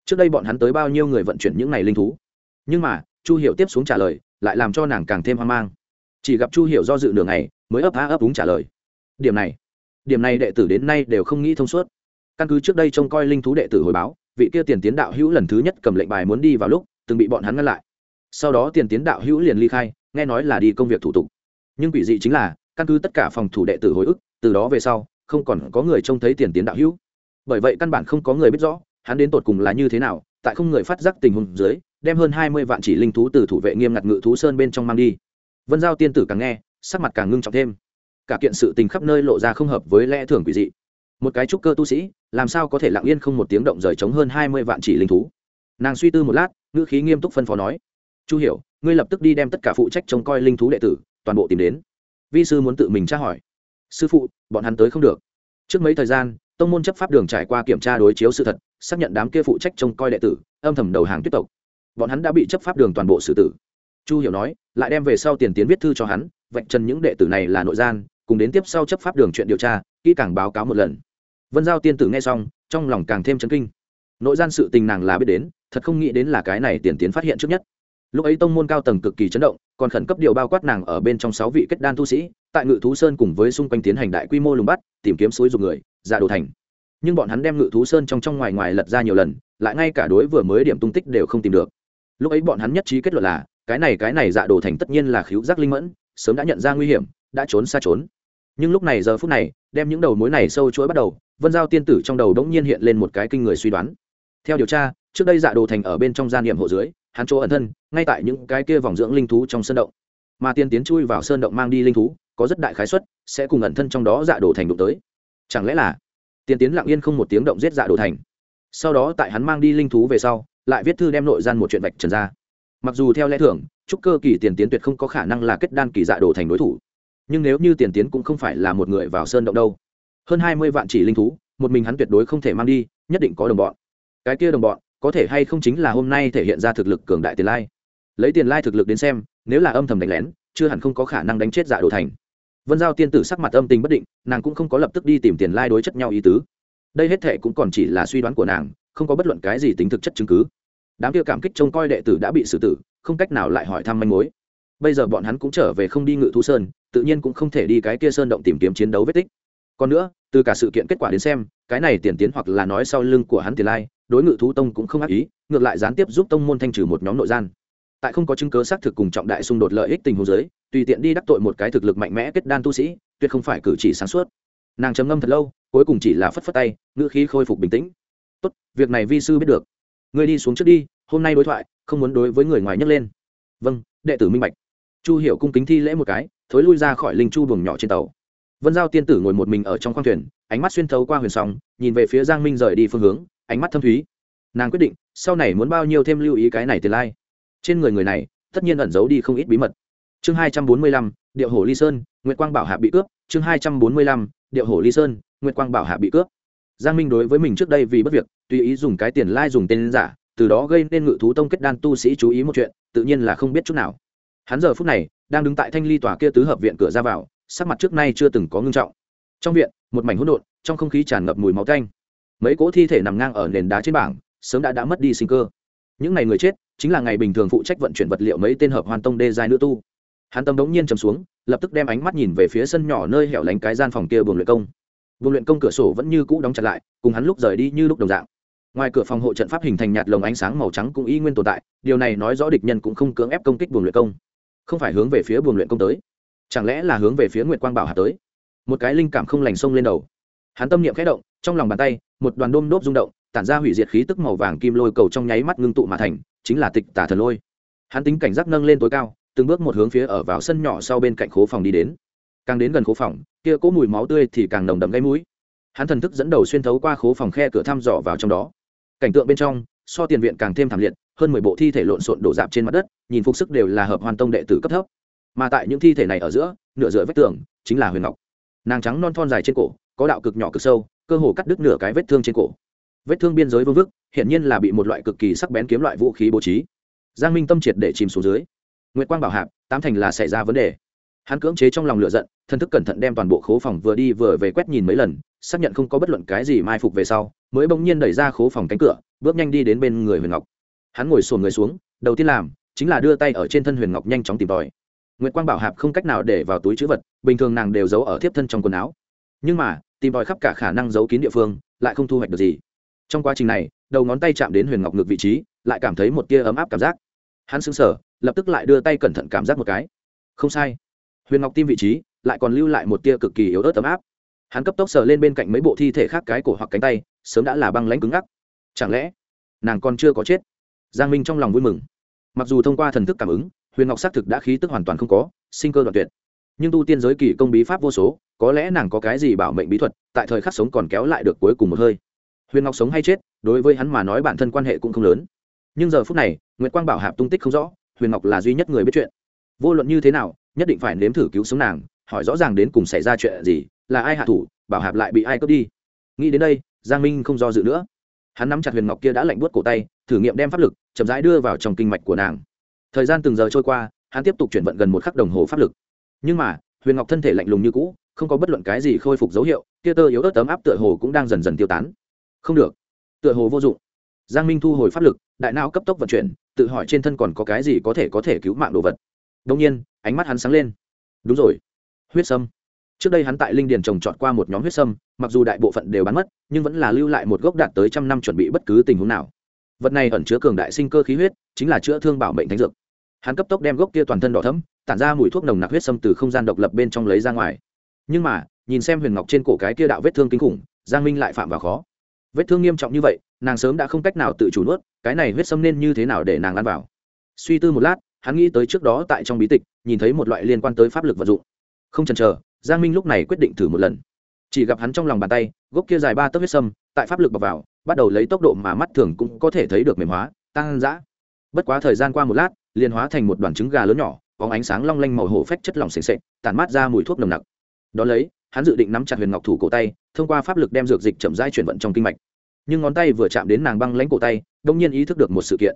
trước đây bọn hắn tới bao nhiêu người vận chuyển những này linh thú? Nhưng mà, chu Hiểu tiếp xuống trả lời, lại làm cho nàng càng thêm hoang mang. Chỉ gặp chu Hiểu do dự nửa ngày, mới ấp á ấp đúng trả lời. Điểm này điểm này đệ tử đến nay đều không nghĩ thông suốt. Căn cứ trước đây trông coi linh thú đệ tử hồi báo, vị kia tiền tiến đạo hữu lần thứ nhất cầm lệnh bài muốn đi vào lúc, từng bị bọn hắn ngăn lại. Sau đó tiền tiến đạo hữu liền ly khai, nghe nói là đi công việc thủ tục. Nhưng quỷ dị chính là, căn cứ tất cả phòng thủ đệ tử hồi ức, từ đó về sau, không còn có người trông thấy tiền tiến đạo hữu. Bởi vậy căn bản không có người biết rõ hắn đến tột cùng là như thế nào, tại không người phát giác tình huống dưới, đem hơn hai mươi vạn chỉ linh thú từ thủ vệ nghiêm ngặt ngự thú sơn bên trong mang đi. Vân giao tiên tử càng nghe, sắc mặt càng ngưng trọng thêm. Cả kiện sự tình khắp nơi lộ ra không hợp với lẽ thường quỷ dị. Một cái trúc cơ tu sĩ, làm sao có thể lặng yên không một tiếng động rời chống hơn hai mươi vạn chỉ linh thú? Nàng suy tư một lát, ngữ khí nghiêm túc phân phó nói, chu hiểu, ngươi lập tức đi đem tất cả phụ trách trông coi linh thú đệ tử, toàn bộ tìm đến. Vi sư muốn tự mình tra hỏi. Sư phụ, bọn hắn tới không được. Trước mấy thời gian tông môn chấp pháp đường trải qua kiểm tra đối chiếu sự thật, xác nhận đám kia phụ trách trông coi đệ tử, âm thầm đầu hàng tuyết tộc. Bọn hắn đã bị chấp pháp đường toàn bộ xử tử. Chu hiểu nói, lại đem về sau tiền tiến viết thư cho hắn, vạch trần những đệ tử này là nội gian, cùng đến tiếp sau chấp pháp đường chuyện điều tra, kỹ càng báo cáo một lần. Vân giao tiên tử nghe xong, trong lòng càng thêm chấn kinh. Nội gian sự tình nàng là biết đến, thật không nghĩ đến là cái này tiền tiến phát hiện trước nhất. Lúc ấy tông môn cao tầng cực kỳ chấn động, còn khẩn cấp điều bao quát nàng ở bên trong sáu vị kết đan tu sĩ, tại ngự thú sơn cùng với xung quanh tiến hành đại quy mô lùng bắt, tìm kiếm suối dục người giả đồ thành. Nhưng bọn hắn đem ngự thú sơn trong trong ngoài ngoài lật ra nhiều lần, lại ngay cả đối vừa mới điểm tung tích đều không tìm được. Lúc ấy bọn hắn nhất trí kết luận là, cái này cái này dạ đồ thành tất nhiên là khiếu giác linh mẫn, sớm đã nhận ra nguy hiểm, đã trốn xa trốn. Nhưng lúc này giờ phút này, đem những đầu mối này sâu chuỗi bắt đầu, vân giao tiên tử trong đầu đ ỗ n g nhiên hiện lên một cái kinh người suy đoán. Theo điều tra, trước đây dạ đồ thành ở bên trong gian niệm hộ dưới, hắn chỗ ẩn thân, ngay tại những cái kia vòng dưỡng linh thú trong sơn động. Mà tiên tiến chui vào sơn động mang đi linh thú, có rất đại khái suất, sẽ cùng ẩn thân trong đó dạ đồ thành đụng tới chẳng lẽ là tiền tiến lặng yên không một tiếng động giết dạ đồ thành? Sau đó tại hắn mang đi linh thú về sau, lại viết thư đem nội gian một chuyện vạch trần ra. Mặc dù theo lẽ thường trúc cơ kỳ tiền tiến tuyệt không có khả năng là kết đan kỳ dạ đồ thành đối thủ. Nhưng nếu như tiền tiến cũng không phải là một người vào sơn động đâu. Hơn hai mươi vạn chỉ linh thú, một mình hắn tuyệt đối không thể mang đi, nhất định có đồng bọn. Cái kia đồng bọn, có thể hay không chính là hôm nay thể hiện ra thực lực cường đại tiền lai. Lấy tiền lai thực lực đến xem, nếu là âm thầm đánh lén, chưa hẳn không có khả năng đánh chết dạ đồ thành vân giao tiên tử sắc mặt âm tình bất định, nàng cũng không có lập tức đi tìm tiền lai đối chất nhau ý tứ. Đây hết thệ cũng còn chỉ là suy đoán của nàng, không có bất luận cái gì tính thực chất chứng cứ. Đám kia cảm kích trông coi đệ tử đã bị xử tử, không cách nào lại hỏi thăm manh mối. Bây giờ bọn hắn cũng trở về không đi ngự thú sơn, tự nhiên cũng không thể đi cái kia sơn động tìm kiếm chiến đấu vết tích. Còn nữa, từ cả sự kiện kết quả đến xem, cái này tiền tiến hoặc là nói sau lưng của hắn tiền lai, đối ngự thú tông cũng không ác ý, ngược lại gián tiếp giúp tông môn thanh trừ một nhóm nội gian tại không có chứng cớ xác thực cùng trọng đại xung đột lợi ích tình huống giới tùy tiện đi đắc tội một cái thực lực mạnh mẽ kết đan tu sĩ, tuyệt không phải cử chỉ sáng suốt. Nàng trầm ngâm thật lâu, cuối cùng chỉ là phất phất tay, ngữ khí khôi phục bình tĩnh. Tốt, việc này vi sư biết được. Người đi xuống trước đi, hôm nay đối thoại, không muốn đối với người ngoài nhấc lên. Vâng đệ tử minh bạch. Chu hiểu cung kính thi lễ một cái, thối lui ra khỏi linh chu buồng nhỏ trên tàu. Vân giao tiên tử ngồi một mình ở trong khoang thuyền, ánh mắt xuyên thấu qua huyền sóng, nhìn về phía giang minh rời đi phương hướng, ánh mắt thâm thúy. Nàng quyết định, sau này muốn bao nhiêu thêm lưu ý cái này tiền lai trên người người này, tất nhiên ẩn giấu đi không ít bí mật. Chương hai trăm bốn mươi lăm, điệu hồ ly sơn nguyễn quang bảo hạ bị cướp. Chương hai trăm bốn mươi lăm, điệu hồ ly sơn nguyễn quang bảo hạ bị cướp. Giang minh đối với mình trước đây vì bất việc, tùy ý dùng cái tiền lai dùng tên giả, từ đó gây nên ngự thú tông kết đan tu sĩ chú ý một chuyện, tự nhiên là không biết chút nào. Hắn giờ phút này, đang đứng tại thanh ly tòa kia tứ hợp viện cửa ra vào, sắc mặt trước nay chưa từng có ngưng trọng. Trong viện, một mảnh hỗn độn, trong không khí tràn ngập mùi máu canh mấy cỗ thi thể nằm ngang ở nền đá trên bảng, sớm đã đã mất đi sinh cơ. Những ngày người chết chính là ngày bình thường phụ trách vận chuyển vật liệu mấy tên hợp hoàn tông đê dài nữ tu. Hắn tâm đống nhiên trầm xuống, lập tức đem ánh mắt nhìn về phía sân nhỏ nơi hẻo lánh cái gian phòng kia buồng luyện công. Buồng luyện công cửa sổ vẫn như cũ đóng chặt lại, cùng hắn lúc rời đi như lúc đồng dạng. Ngoài cửa phòng hộ trận pháp hình thành nhạt lồng ánh sáng màu trắng cũng y nguyên tồn tại, điều này nói rõ địch nhân cũng không cưỡng ép công kích buồng luyện công. Không phải hướng về phía buồng luyện công tới, chẳng lẽ là hướng về phía nguyệt quang bảo hà tới? Một cái linh cảm không lành sông lên đầu. Hắn tâm niệm khẽ động, trong lòng bàn tay, một đoàn đôm đốp rung động tản ra hủy diệt khí tức màu vàng kim lôi cầu trong nháy mắt ngưng tụ mà thành, chính là tịch tả thần lôi. Hắn tính cảnh giác nâng lên tối cao, từng bước một hướng phía ở vào sân nhỏ sau bên cạnh khố phòng đi đến. Càng đến gần khố phòng, kia cỗ mùi máu tươi thì càng nồng đậm gây mũi. Hắn thần thức dẫn đầu xuyên thấu qua khố phòng khe cửa thăm dò vào trong đó. Cảnh tượng bên trong, so tiền viện càng thêm thảm liệt, hơn mười bộ thi thể lộn xộn đổ dạp trên mặt đất, nhìn phục sức đều là hợp hoàn tông đệ tử cấp thấp. Mà tại những thi thể này ở giữa, nửa dựa vết tường, chính là huyền ngọc. Nàng trắng non thon dài trên cổ, có đạo cực nhỏ cực sâu, cơ hồ cắt đứt nửa cái vết thương trên cổ vết thương biên giới vương vức hiện nhiên là bị một loại cực kỳ sắc bén kiếm loại vũ khí bố trí. Giang minh tâm triệt để chìm xuống dưới. Nguyệt quang bảo hạp, tám thành là xảy ra vấn đề. Hắn cưỡng chế trong lòng lửa giận thân thức cẩn thận đem toàn bộ khố phòng vừa đi vừa về quét nhìn mấy lần, xác nhận không có bất luận cái gì mai phục về sau, mới bỗng nhiên đẩy ra khố phòng cánh cửa, bước nhanh đi đến bên người huyền ngọc. Hắn ngồi sồn người xuống, đầu tiên làm, chính là đưa tay ở trên thân huyền ngọc nhanh chóng tìm tòi. Nguyệt quang bảo hạp không cách nào để vào túi chữ vật, bình thường nàng đều giấu ở thiếp thân trong quần áo. Nhưng mà, tìm tòi khắp cả khả năng giấu kín địa phương, lại không thu hoạch được gì trong quá trình này, đầu ngón tay chạm đến huyền ngọc ngược vị trí, lại cảm thấy một tia ấm áp cảm giác. Hắn sững sờ, lập tức lại đưa tay cẩn thận cảm giác một cái. Không sai. Huyền ngọc tim vị trí, lại còn lưu lại một tia cực kỳ yếu ớt ấm áp. Hắn cấp tốc sờ lên bên cạnh mấy bộ thi thể khác cái cổ hoặc cánh tay, sớm đã là băng lãnh cứng ngắc. Chẳng lẽ, nàng còn chưa có chết? Giang minh trong lòng vui mừng. Mặc dù thông qua thần thức cảm ứng, huyền ngọc xác thực đã khí tức hoàn toàn không có, sinh cơ đoạn tuyệt. Nhưng tu tiên giới kỳ công bí pháp vô số, có lẽ nàng có cái gì bảo mệnh bí thuật, tại thời khắc sống còn kéo lại được cuối cùng một hơi huyền ngọc sống hay chết, đối với hắn mà nói bản thân quan hệ cũng không lớn. Nhưng giờ phút này nguyễn quang bảo hạp tung tích không rõ, huyền ngọc là duy nhất người biết chuyện. Vô luận như thế nào, nhất định phải nếm thử cứu sống nàng, hỏi rõ ràng đến cùng xảy ra chuyện gì, là ai hạ thủ, bảo hạp lại bị ai cướp đi. Nghĩ đến đây, giang minh không do dự nữa. Hắn nắm chặt huyền ngọc kia đã lạnh buốt cổ tay, thử nghiệm đem pháp lực, chậm rãi đưa vào trong kinh mạch của nàng. Thời gian từng giờ trôi qua, hắn tiếp tục chuyển vận gần một khắc đồng hồ pháp lực. Nhưng mà, huyền ngọc thân thể lạnh lùng như cũ, không có bất luận cái gì khôi phục dấu hiệu, kia tơ yếu ớt tấm áp tựa hồ cũng đang dần dần tiêu tán không được. Tựa hồ vô dụng. Giang minh thu hồi pháp lực, đại não cấp tốc vận chuyển, tự hỏi trên thân còn có cái gì có thể có thể cứu mạng đồ vật. Đông nhiên, ánh mắt hắn sáng lên. Đúng rồi. Huyết sâm. Trước đây hắn tại linh điền trồng trọt qua một nhóm huyết sâm, mặc dù đại bộ phận đều bán mất, nhưng vẫn là lưu lại một gốc đạt tới trăm năm chuẩn bị bất cứ tình huống nào. Vật này ẩn chứa cường đại sinh cơ khí huyết, chính là chữa thương bảo mệnh thánh dược. Hắn cấp tốc đem gốc kia toàn thân đỏ thấm tản ra mùi thuốc nồng nặc huyết sâm từ không gian độc lập bên trong lấy ra ngoài. Nhưng mà, nhìn xem huyền ngọc trên cổ cái kia đạo vết thương kinh khủng, giang minh lại phạm vào khó vết thương nghiêm trọng như vậy, nàng sớm đã không cách nào tự chủ nuốt, cái này huyết sâm nên như thế nào để nàng ăn vào? Suy tư một lát, hắn nghĩ tới trước đó tại trong bí tịch, nhìn thấy một loại liên quan tới pháp lực vật dụng. Không chần chờ, giang minh lúc này quyết định thử một lần. Chỉ gặp hắn trong lòng bàn tay, gốc kia dài ba tấc huyết sâm tại pháp lực bọc vào, bắt đầu lấy tốc độ mà mắt thường cũng có thể thấy được mềm hóa tăng dã bất quá thời gian qua một lát, liền hóa thành một đoàn trứng gà lớn nhỏ có ánh sáng long lanh màu hổ phách chất lỏng s ề tản mát ra mùi thuốc nồng nặc. Đón lấy hắn dự định nắm chặt huyền ngọc thủ cổ tay, thông qua pháp lực đem dược dịch chậm rãi chuyển vận trong kinh mạch. Nhưng ngón tay vừa chạm đến nàng băng lãnh cổ tay, đông nhiên ý thức được một sự kiện.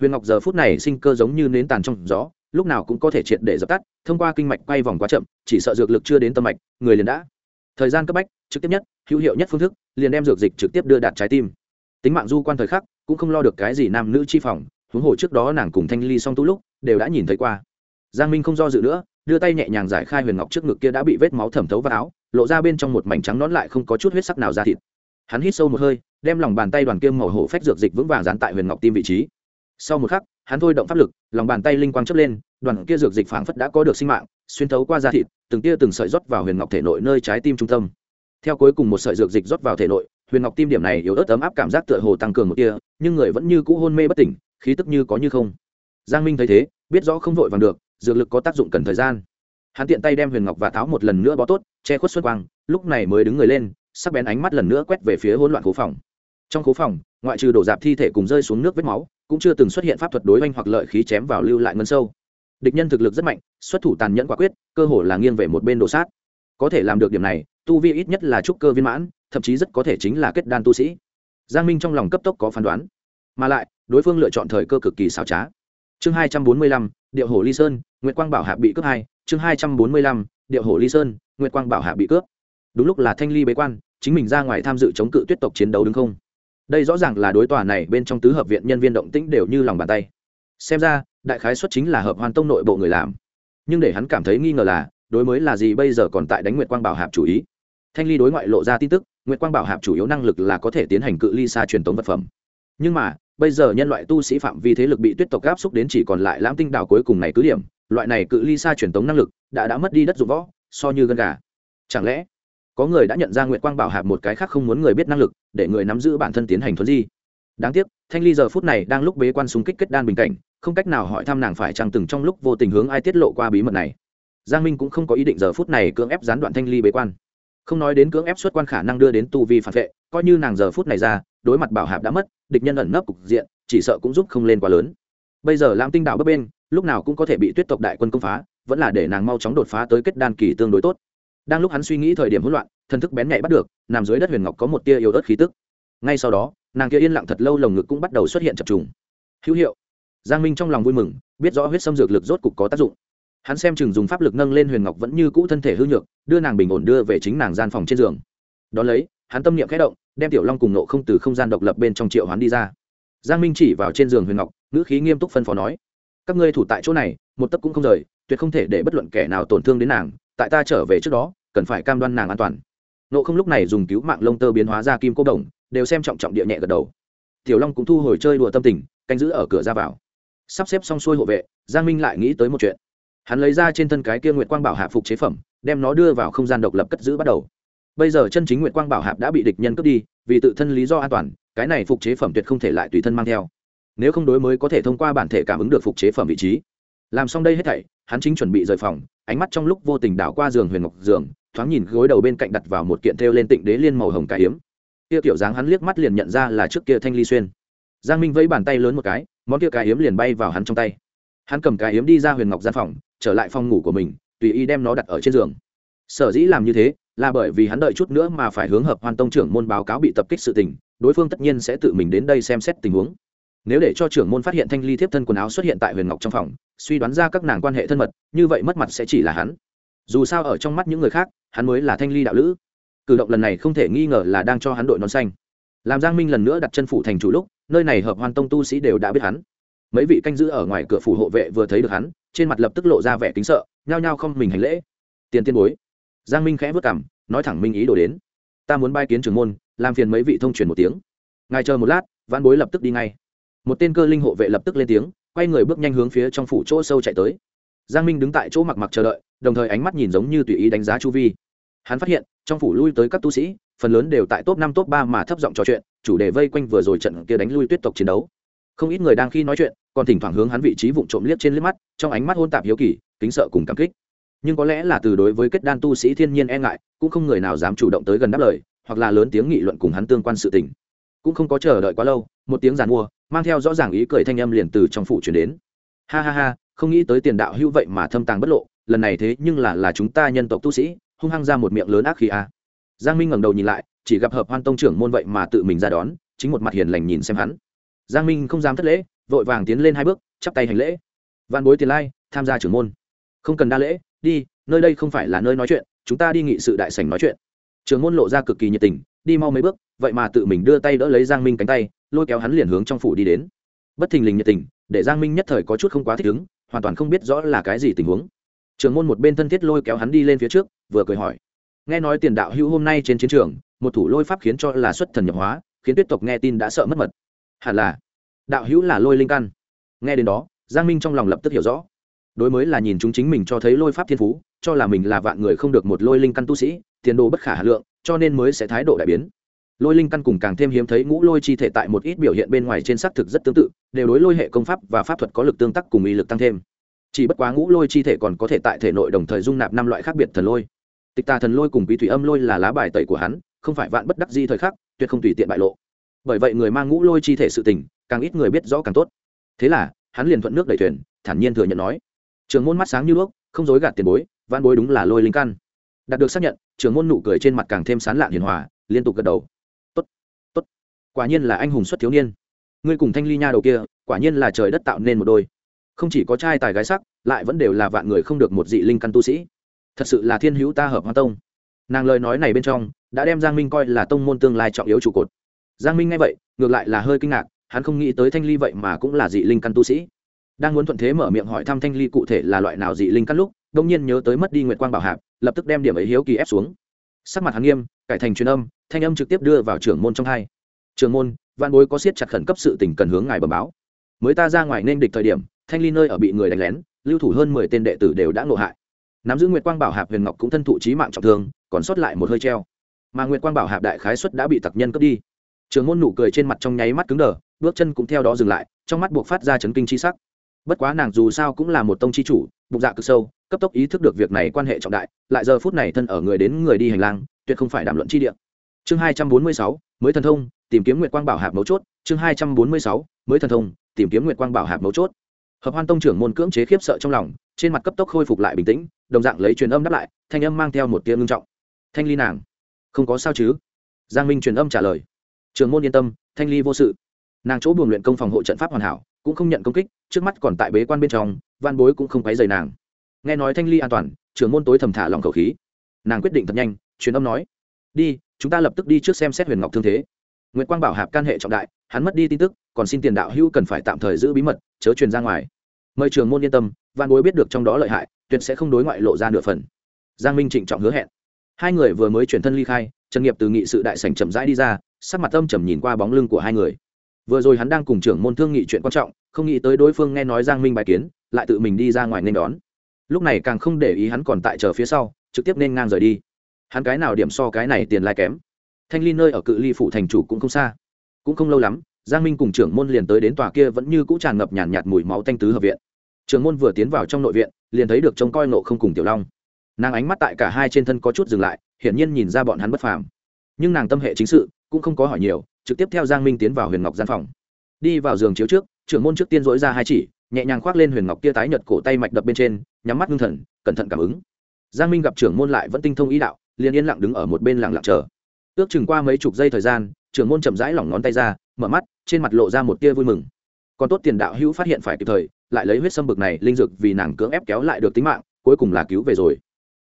Huyền ngọc giờ phút này sinh cơ giống như nến tàn trong gió, lúc nào cũng có thể triệt để dập tắt, thông qua kinh mạch quay vòng quá chậm, chỉ sợ dược lực chưa đến tâm mạch, người liền đã. Thời gian cấp bách, trực tiếp nhất, hữu hiệu nhất phương thức, liền đem dược dịch trực tiếp đưa đạt trái tim. Tính mạng du quan thời khắc, cũng không lo được cái gì nam nữ chi phòng, huống hồ trước đó nàng cùng thanh ly song tú lúc, đều đã nhìn thấy qua. Giang minh không do dự nữa đưa tay nhẹ nhàng giải khai huyền ngọc trước ngực kia đã bị vết máu thẩm thấu vào áo, lộ ra bên trong một mảnh trắng nón lại không có chút huyết sắc nào ra thịt. Hắn hít sâu một hơi, đem lòng bàn tay đoàn kiêm màu hổ phách dược dịch vững vàng dán tại huyền ngọc tim vị trí. Sau một khắc, hắn thôi động pháp lực, lòng bàn tay linh quang chấp lên, đoàn kia dược dịch phảng phất đã có được sinh mạng, xuyên thấu qua da thịt, từng tia từng sợi rót vào huyền ngọc thể nội nơi trái tim trung tâm. Theo cuối cùng một sợi dược dịch rót vào thể nội, huyền ngọc tim điểm này yếu ớt ấm áp cảm giác tựa hồ tăng cường một tia, nhưng người vẫn như cũ hôn mê bất tỉnh, khí tức như có như không. Giang minh thấy thế, biết rõ không vội vàng được dược lực có tác dụng cần thời gian. Hắn tiện tay đem huyền ngọc và tháo một lần nữa bó tốt, che khuất xuất quang, lúc này mới đứng người lên, sắc bén ánh mắt lần nữa quét về phía hỗn loạn khố phòng. Trong khố phòng, ngoại trừ đổ dạp thi thể cùng rơi xuống nước vết máu, cũng chưa từng xuất hiện pháp thuật đối oanh hoặc lợi khí chém vào lưu lại ngân sâu. Địch nhân thực lực rất mạnh, xuất thủ tàn nhẫn quả quyết, cơ hồ là nghiêng về một bên đồ sát. Có thể làm được điểm này, tu vi ít nhất là trúc cơ viên mãn, thậm chí rất có thể chính là kết đan tu sĩ. Giang minh trong lòng cấp tốc có phán đoán. Mà lại, đối phương lựa chọn thời cơ cực kỳ xảo trá. Chương hai trăm bốn mươi lăm, điệu hồ ly sơn Nguyệt quang bảo hạ bị cướp hai, chương hai trăm bốn mươi lăm, điệu Hổ ly sơn, Nguyệt quang bảo hạ bị cướp. Đúng lúc là thanh ly bế quan, chính mình ra ngoài tham dự chống cự tuyết tộc chiến đấu đúng không? Đây rõ ràng là đối tòa này bên trong tứ hợp viện nhân viên động tĩnh đều như lòng bàn tay. Xem ra, đại khái xuất chính là hợp hoàn tông nội bộ người làm. Nhưng để hắn cảm thấy nghi ngờ là, đối mới là gì bây giờ còn tại đánh nguyệt quang bảo hạp chủ ý? Thanh ly đối ngoại lộ ra tin tức, nguyệt quang bảo hạp chủ yếu năng lực là có thể tiến hành cự ly xa truyền tống vật phẩm. Nhưng mà, bây giờ nhân loại tu sĩ phạm vi thế lực bị tuyết tộc áp xúc đến chỉ còn lại lãm tinh đảo cuối cùng này cứ điểm loại này cự ly xa truyền tống năng lực đã đã mất đi đất dụng võ, so như gân gà. Chẳng lẽ có người đã nhận ra nguyệt quang bảo hạp một cái khác không muốn người biết năng lực, để người nắm giữ bản thân tiến hành thuấn di? Đáng tiếc, thanh ly giờ phút này đang lúc bế quan súng kích kết đan bình cảnh, không cách nào hỏi thăm nàng phải chăng từng trong lúc vô tình hướng ai tiết lộ qua bí mật này. Giang minh cũng không có ý định giờ phút này cưỡng ép gián đoạn thanh ly bế quan. Không nói đến cưỡng ép xuất quan khả năng đưa đến tu vi phản vệ, coi như nàng giờ phút này ra, đối mặt bảo hạp đã mất, địch nhân ẩn nấp cục diện, chỉ sợ cũng giúp không lên quá lớn. Bây giờ lam tinh đạo bấp bên lúc nào cũng có thể bị tuyết tộc đại quân công phá, vẫn là để nàng mau chóng đột phá tới kết đan kỳ tương đối tốt. Đang lúc hắn suy nghĩ thời điểm hỗn loạn, thần thức bén nhạy bắt được, nằm dưới đất huyền ngọc có một tia yếu ớt khí tức. Ngay sau đó, nàng kia yên lặng thật lâu lồng ngực cũng bắt đầu xuất hiện chập trùng. Hữu hiệu. Giang minh trong lòng vui mừng, biết rõ huyết xâm dược lực rốt cục có tác dụng. Hắn xem chừng dùng pháp lực nâng lên huyền ngọc vẫn như cũ thân thể hư nhược, đưa nàng bình ổn đưa về chính nàng gian phòng trên giường. Đ ó lấy, hắn tâm niệm khẽ động, đem tiểu long cùng nộ không từ không gian độc lập bên trong triệu hắn đi ra. Giang minh chỉ vào trên giường huyền ngọc, ngữ khí nghiêm túc phân phó nói các ngươi thủ tại chỗ này, một tấc cũng không rời, tuyệt không thể để bất luận kẻ nào tổn thương đến nàng, tại ta trở về trước đó, cần phải cam đoan nàng an toàn. Nộ không lúc này dùng cứu mạng lông tơ biến hóa ra kim cô đồng, đều xem trọng trọng địa nhẹ gật đầu. Tiểu long cũng thu hồi chơi đùa tâm tình, canh giữ ở cửa ra vào. Sắp xếp xong xuôi hộ vệ, giang minh lại nghĩ tới một chuyện. Hắn lấy ra trên thân cái kia nguyệt quang bảo hạ phục chế phẩm, đem nó đưa vào không gian độc lập cất giữ bắt đầu. Bây giờ chân chính nguyệt quang bảo hạp đã bị địch nhân cướp đi, vì tự thân lý do an toàn, cái này phục chế phẩm tuyệt không thể lại tùy thân mang theo nếu không đối mới có thể thông qua bản thể cảm ứng được phục chế phẩm vị trí. Làm xong đây hết thảy, hắn chính chuẩn bị rời phòng, ánh mắt trong lúc vô tình đảo qua giường huyền ngọc giường, thoáng nhìn gối đầu bên cạnh đặt vào một kiện thêu lên tịnh đế liên màu hồng cải hiếm kia tiểu dáng hắn liếc mắt liền nhận ra là trước kia thanh ly xuyên. Giang minh vẫy bàn tay lớn một cái, món kia cải hiếm liền bay vào hắn trong tay. Hắn cầm cải hiếm đi ra huyền ngọc gian phòng, trở lại phòng ngủ của mình, tùy ý đem nó đặt ở trên giường. Sở dĩ làm như thế, là bởi vì hắn đợi chút nữa mà phải hướng hợp hoan tông trưởng môn báo cáo bị tập kích sự tình, đối phương tất nhiên sẽ tự mình đến đây xem xét tình huống nếu để cho trưởng môn phát hiện thanh ly thiếp thân quần áo xuất hiện tại huyền ngọc trong phòng, suy đoán ra các nàng quan hệ thân mật, như vậy mất mặt sẽ chỉ là hắn. Dù sao ở trong mắt những người khác, hắn mới là thanh ly đạo lữ. Cử động lần này không thể nghi ngờ là đang cho hắn đội nón xanh. Làm giang minh lần nữa đặt chân phủ thành chủ lúc, nơi này hợp hoan tông tu sĩ đều đã biết hắn. Mấy vị canh giữ ở ngoài cửa phủ hộ vệ vừa thấy được hắn, trên mặt lập tức lộ ra vẻ kính sợ, nhao nhao không mình hành lễ. Tiền tiên bối. Giang minh khẽ vất cảm nói thẳng minh ý đổ đến. Ta muốn bay kiến trưởng môn, làm phiền mấy vị thông truyền một tiếng. Ngài chờ một lát văn bối lập tức đi ngay một tên cơ linh hộ vệ lập tức lên tiếng, quay người bước nhanh hướng phía trong phủ chỗ sâu chạy tới. Giang minh đứng tại chỗ mặc mặc chờ đợi, đồng thời ánh mắt nhìn giống như tùy ý đánh giá chu vi. Hắn phát hiện, trong phủ lui tới các tu sĩ, phần lớn đều tại top năm, top ba mà thấp giọng trò chuyện, chủ đề vây quanh vừa rồi trận kia đánh lui tuyết tộc chiến đấu. Không ít người đang khi nói chuyện, còn thỉnh thoảng hướng hắn vị trí vụng trộm liếc trên liếc mắt, trong ánh mắt hôn tạp hiếu kỳ, kính sợ cùng cảm kích. Nhưng có lẽ là từ đối với kết đan tu sĩ thiên nhiên e ngại, cũng không người nào dám chủ động tới gần đáp lời, hoặc là lớn tiếng nghị luận cùng hắn tương quan sự tình. Cũng không có chờ đợi quá lâu, một tiếng giàn mua mang theo rõ ràng ý cười thanh âm liền từ trong phủ chuyển đến. Ha ha ha, không nghĩ tới tiền đạo hữu vậy mà thâm tàng bất lộ, lần này thế nhưng là là chúng ta nhân tộc tu sĩ, hung hăng ra một miệng lớn ác khí a. Giang minh ngẩng đầu nhìn lại, chỉ gặp hợp hoan tông trưởng môn vậy mà tự mình ra đón, chính một mặt hiền lành nhìn xem hắn. Giang minh không dám thất lễ, vội vàng tiến lên hai bước, chắp tay hành lễ. Văn bối tiền lai, tham gia trưởng môn. Không cần đa lễ, đi, nơi đây không phải là nơi nói chuyện, chúng ta đi nghị sự đại sảnh nói chuyện. Trưởng môn lộ ra cực kỳ nhiệt tình, đi mau mấy bước vậy mà tự mình đưa tay đỡ lấy giang minh cánh tay, lôi kéo hắn liền hướng trong phủ đi đến. Bất thình lình nhiệt tình, để giang minh nhất thời có chút không quá thích ứng, hoàn toàn không biết rõ là cái gì tình huống. Trường môn một bên thân thiết lôi kéo hắn đi lên phía trước, vừa cười hỏi. Nghe nói tiền đạo hữu hôm nay trên chiến trường, một thủ lôi pháp khiến cho là xuất thần nhập hóa, khiến tuyết tộc nghe tin đã sợ mất mật. Hẳn là, đạo hữu là lôi linh căn. Nghe đến đó, giang minh trong lòng lập tức hiểu rõ. Đối mới là nhìn chúng chính mình cho thấy lôi pháp thiên phú, cho là mình là vạn người không được một lôi linh căn tu sĩ, tiền đồ bất khả hà lượng, cho nên mới sẽ thái độ đại biến lôi linh căn cùng càng thêm hiếm thấy ngũ lôi chi thể tại một ít biểu hiện bên ngoài trên xác thực rất tương tự, đều đối lôi hệ công pháp và pháp thuật có lực tương tác cùng ý lực tăng thêm. Chỉ bất quá ngũ lôi chi thể còn có thể tại thể nội đồng thời dung nạp năm loại khác biệt thần lôi. Tịch tà thần lôi cùng quý thủy âm lôi là lá bài tẩy của hắn, không phải vạn bất đắc di thời khắc, tuyệt không tùy tiện bại lộ. Bởi vậy người mang ngũ lôi chi thể sự tình, càng ít người biết rõ càng tốt. Thế là, hắn liền thuận nước đẩy thuyền, thản nhiên thừa nhận nói, trường môn mắt sáng như đuốc, không dối gạt tiền bối văn bối đúng là lôi linh căn. Đạt được xác nhận, trường môn nụ cười trên mặt càng thêm sán lạn hiền hòa, liên tục gật đầu quả nhiên là anh hùng xuất thiếu niên. Ngươi cùng thanh ly nha đầu kia, quả nhiên là trời đất tạo nên một đôi. Không chỉ có trai tài gái sắc, lại vẫn đều là vạn người không được một dị linh căn tu sĩ. Thật sự là thiên hữu ta hợp hoa tông. Nàng lời nói này bên trong, đã đem giang minh coi là tông môn tương lai trọng yếu trụ cột. Giang minh nghe vậy, ngược lại là hơi kinh ngạc, hắn không nghĩ tới thanh ly vậy mà cũng là dị linh căn tu sĩ. Đang muốn thuận thế mở miệng hỏi thăm thanh ly cụ thể là loại nào dị linh căn lúc đông nhiên nhớ tới mất đi nguyệt quang bảo hạp, lập tức đem điểm ấy hiếu kỳ ép xuống. Sắc mặt hắn nghiêm, cải thành truyền âm, thanh âm trực tiếp đưa vào trưởng môn trong hai. Trường môn, văn bối có siết chặt khẩn cấp sự tình cần hướng ngài bẩm báo. Mới ta ra ngoài nên địch thời điểm, thanh ly nơi ở bị người đánh lén, lưu thủ hơn mười tên đệ tử đều đã ngộ hại. Nắm giữ nguyệt quang bảo hạp huyền ngọc cũng thân thụ trí mạng trọng thương, còn sót lại một hơi treo. Mà nguyệt quang bảo hạp đại khái xuất đã bị tặc nhân cướp đi. Trường môn nụ cười trên mặt trong nháy mắt cứng đờ, bước chân cũng theo đó dừng lại, trong mắt buộc phát ra chấn kinh chi sắc. Bất quá nàng dù sao cũng là một tông chi chủ, bụng dạ cực sâu, cấp tốc ý thức được việc này quan hệ trọng đại, lại giờ phút này thân ở người đến người đi hành lang, tuyệt không phải đàm luận chi địa chương hai trăm bốn mươi sáu, mới thần thông, tìm kiếm nguyệt quang bảo hạp mấu chốt. Chương hai trăm bốn mươi sáu, mới thần thông, tìm kiếm nguyệt quang bảo hạp mấu chốt. Hợp hoan tông trưởng môn cưỡng chế khiếp sợ trong lòng, trên mặt cấp tốc khôi phục lại bình tĩnh, đồng dạng lấy truyền âm đáp lại, thanh âm mang theo một tia ngưng trọng. Thanh ly nàng, không có sao chứ? Giang minh truyền âm trả lời. Trường môn yên tâm, thanh ly vô sự. Nàng chỗ buồng luyện công phòng hộ trận pháp hoàn hảo, cũng không nhận công kích, trước mắt còn tại bế quan bên trong van bối cũng không quấy dày nàng. Nghe nói thanh ly an toàn trường môn tối thầm thả lòng khẩu khí. Nàng quyết định thật nhanh, truyền âm nói đi, chúng ta lập tức đi trước xem xét huyền ngọc thương thế. Nguyễn quang bảo hạp can hệ trọng đại, hắn mất đi tin tức, còn xin tiền đạo hữu cần phải tạm thời giữ bí mật, chớ truyền ra ngoài. Mời trường môn yên tâm văn bối biết được trong đó lợi hại, tuyệt sẽ không đối ngoại lộ ra nửa phần. Giang minh trịnh trọng hứa hẹn. Hai người vừa mới chuyển thân ly khai, trần nghiệp từ nghị sự đại sảnh chậm rãi đi ra, sắc mặt âm trầm nhìn qua bóng lưng của hai người. Vừa rồi hắn đang cùng trưởng môn thương nghị chuyện quan trọng, không nghĩ tới đối phương nghe nói giang minh bài kiến, lại tự mình đi ra ngoài nên đón. Lúc này càng không để ý hắn còn tại chờ phía sau, trực tiếp nên ngang rời đi hắn cái nào điểm so cái này tiền lai kém? Thanh ly nơi ở cự ly phủ thành chủ cũng không xa. Cũng không lâu lắm giang minh cùng trưởng môn liền tới đến tòa kia vẫn như cũ tràn ngập nhàn nhạt, nhạt mùi máu thanh tứ hợp viện. Trưởng môn vừa tiến vào trong nội viện liền thấy được trông coi nộ không cùng tiểu long. Nàng ánh mắt tại cả hai trên thân có chút dừng lại hiển nhiên nhìn ra bọn hắn bất phàm. Nhưng nàng tâm hệ chính sự cũng không có hỏi nhiều trực tiếp theo giang minh tiến vào huyền ngọc gian phòng. Đi vào giường chiếu trước trưởng môn trước tiên dỗi ra hai chỉ nhẹ nhàng khoác lên huyền ngọc kia tái nhật cổ tay mạch đập bên trên nhắm mắt ngưng thần cẩn thận cảm ứng. Giang minh gặp trưởng môn lại vẫn tinh thông ý đạo liền yên lặng đứng ở một bên lặng lặng chờ. Ước chừng qua mấy chục giây thời gian, trưởng môn chậm rãi lỏng ngón tay ra, mở mắt, trên mặt lộ ra một tia vui mừng. Còn tốt tiền đạo hữu phát hiện phải kịp thời, lại lấy huyết sâm bực này linh dược vì nàng cưỡng ép kéo lại được tính mạng, cuối cùng là cứu về rồi.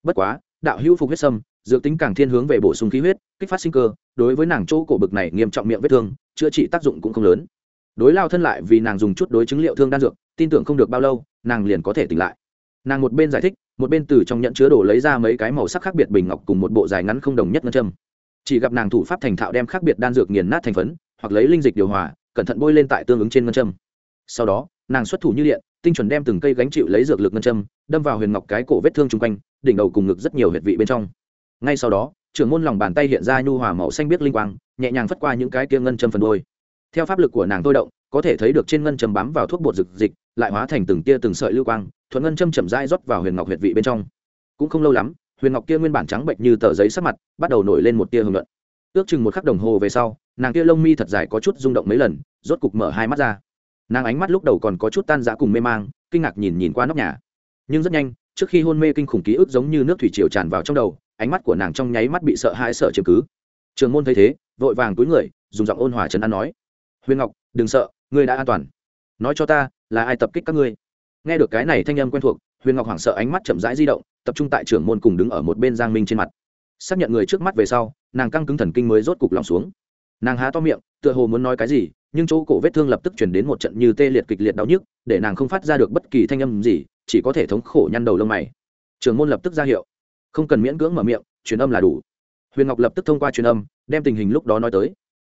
Bất quá, đạo hữu phục huyết sâm dược tính càng thiên hướng về bổ sung khí huyết, kích phát sinh cơ, đối với nàng chỗ cổ bực này nghiêm trọng miệng vết thương, chữa trị tác dụng cũng không lớn. Đối lao thân lại vì nàng dùng chút đối chứng liệu thương đan dược, tin tưởng không được bao lâu, nàng liền có thể tỉnh lại. Nàng một bên giải thích một bên từ trong nhận chứa đồ lấy ra mấy cái màu sắc khác biệt bình ngọc cùng một bộ dài ngắn không đồng nhất ngân châm. Chỉ gặp nàng thủ pháp thành thạo đem khác biệt đan dược nghiền nát thành phấn, hoặc lấy linh dịch điều hòa, cẩn thận bôi lên tại tương ứng trên ngân châm. Sau đó, nàng xuất thủ như điện, tinh chuẩn đem từng cây gánh chịu lấy dược lực ngân châm, đâm vào huyền ngọc cái cổ vết thương chung quanh, đỉnh đầu cùng ngực rất nhiều huyệt vị bên trong. Ngay sau đó, trưởng môn lòng bàn tay hiện ra nhu hòa màu xanh biết linh quang, nhẹ nhàng phất qua những cái kia ngân châm phần đôi. Theo pháp lực của nàng tôi động có thể thấy được trên ngân châm bám vào thuốc bột rực dịch lại hóa thành từng tia từng sợi lưu quang, thuận ngân châm chậm rãi rót vào huyền ngọc huyệt vị bên trong. Cũng không lâu lắm, huyền ngọc kia nguyên bản trắng bệnh như tờ giấy sắc mặt, bắt đầu nổi lên một tia hưởng luận. Ước chừng một khắc đồng hồ về sau, nàng kia lông mi thật dài có chút rung động mấy lần, rốt cục mở hai mắt ra. Nàng ánh mắt lúc đầu còn có chút tan dã cùng mê mang, kinh ngạc nhìn nhìn qua nóc nhà. Nhưng rất nhanh, trước khi hôn mê kinh khủng ký ức giống như nước thủy triều tràn vào trong đầu, ánh mắt của nàng trong nháy mắt bị sợ hãi sợ chiếm cứ. Trường môn thấy thế, vội vàng túi người, dùng giọng ôn hòa trấn an nói, huyền ngọc, đừng sợ ngươi đã an toàn. Nói cho ta, là ai tập kích các ngươi? Nghe được cái này thanh âm quen thuộc, huyền ngọc hoảng sợ ánh mắt chậm rãi di động, tập trung tại trưởng môn cùng đứng ở một bên giang minh trên mặt. Xác nhận người trước mắt về sau, nàng căng cứng thần kinh mới rốt cục lòng xuống. Nàng há to miệng, tựa hồ muốn nói cái gì, nhưng chỗ cổ vết thương lập tức chuyển đến một trận như tê liệt kịch liệt đau nhức, để nàng không phát ra được bất kỳ thanh âm gì, chỉ có thể thống khổ nhăn đầu lông mày. Trường môn lập tức ra hiệu. Không cần miễn cưỡng mở miệng, truyền âm là đủ. Huyền ngọc lập tức thông qua truyền âm, đem tình hình lúc đó nói tới.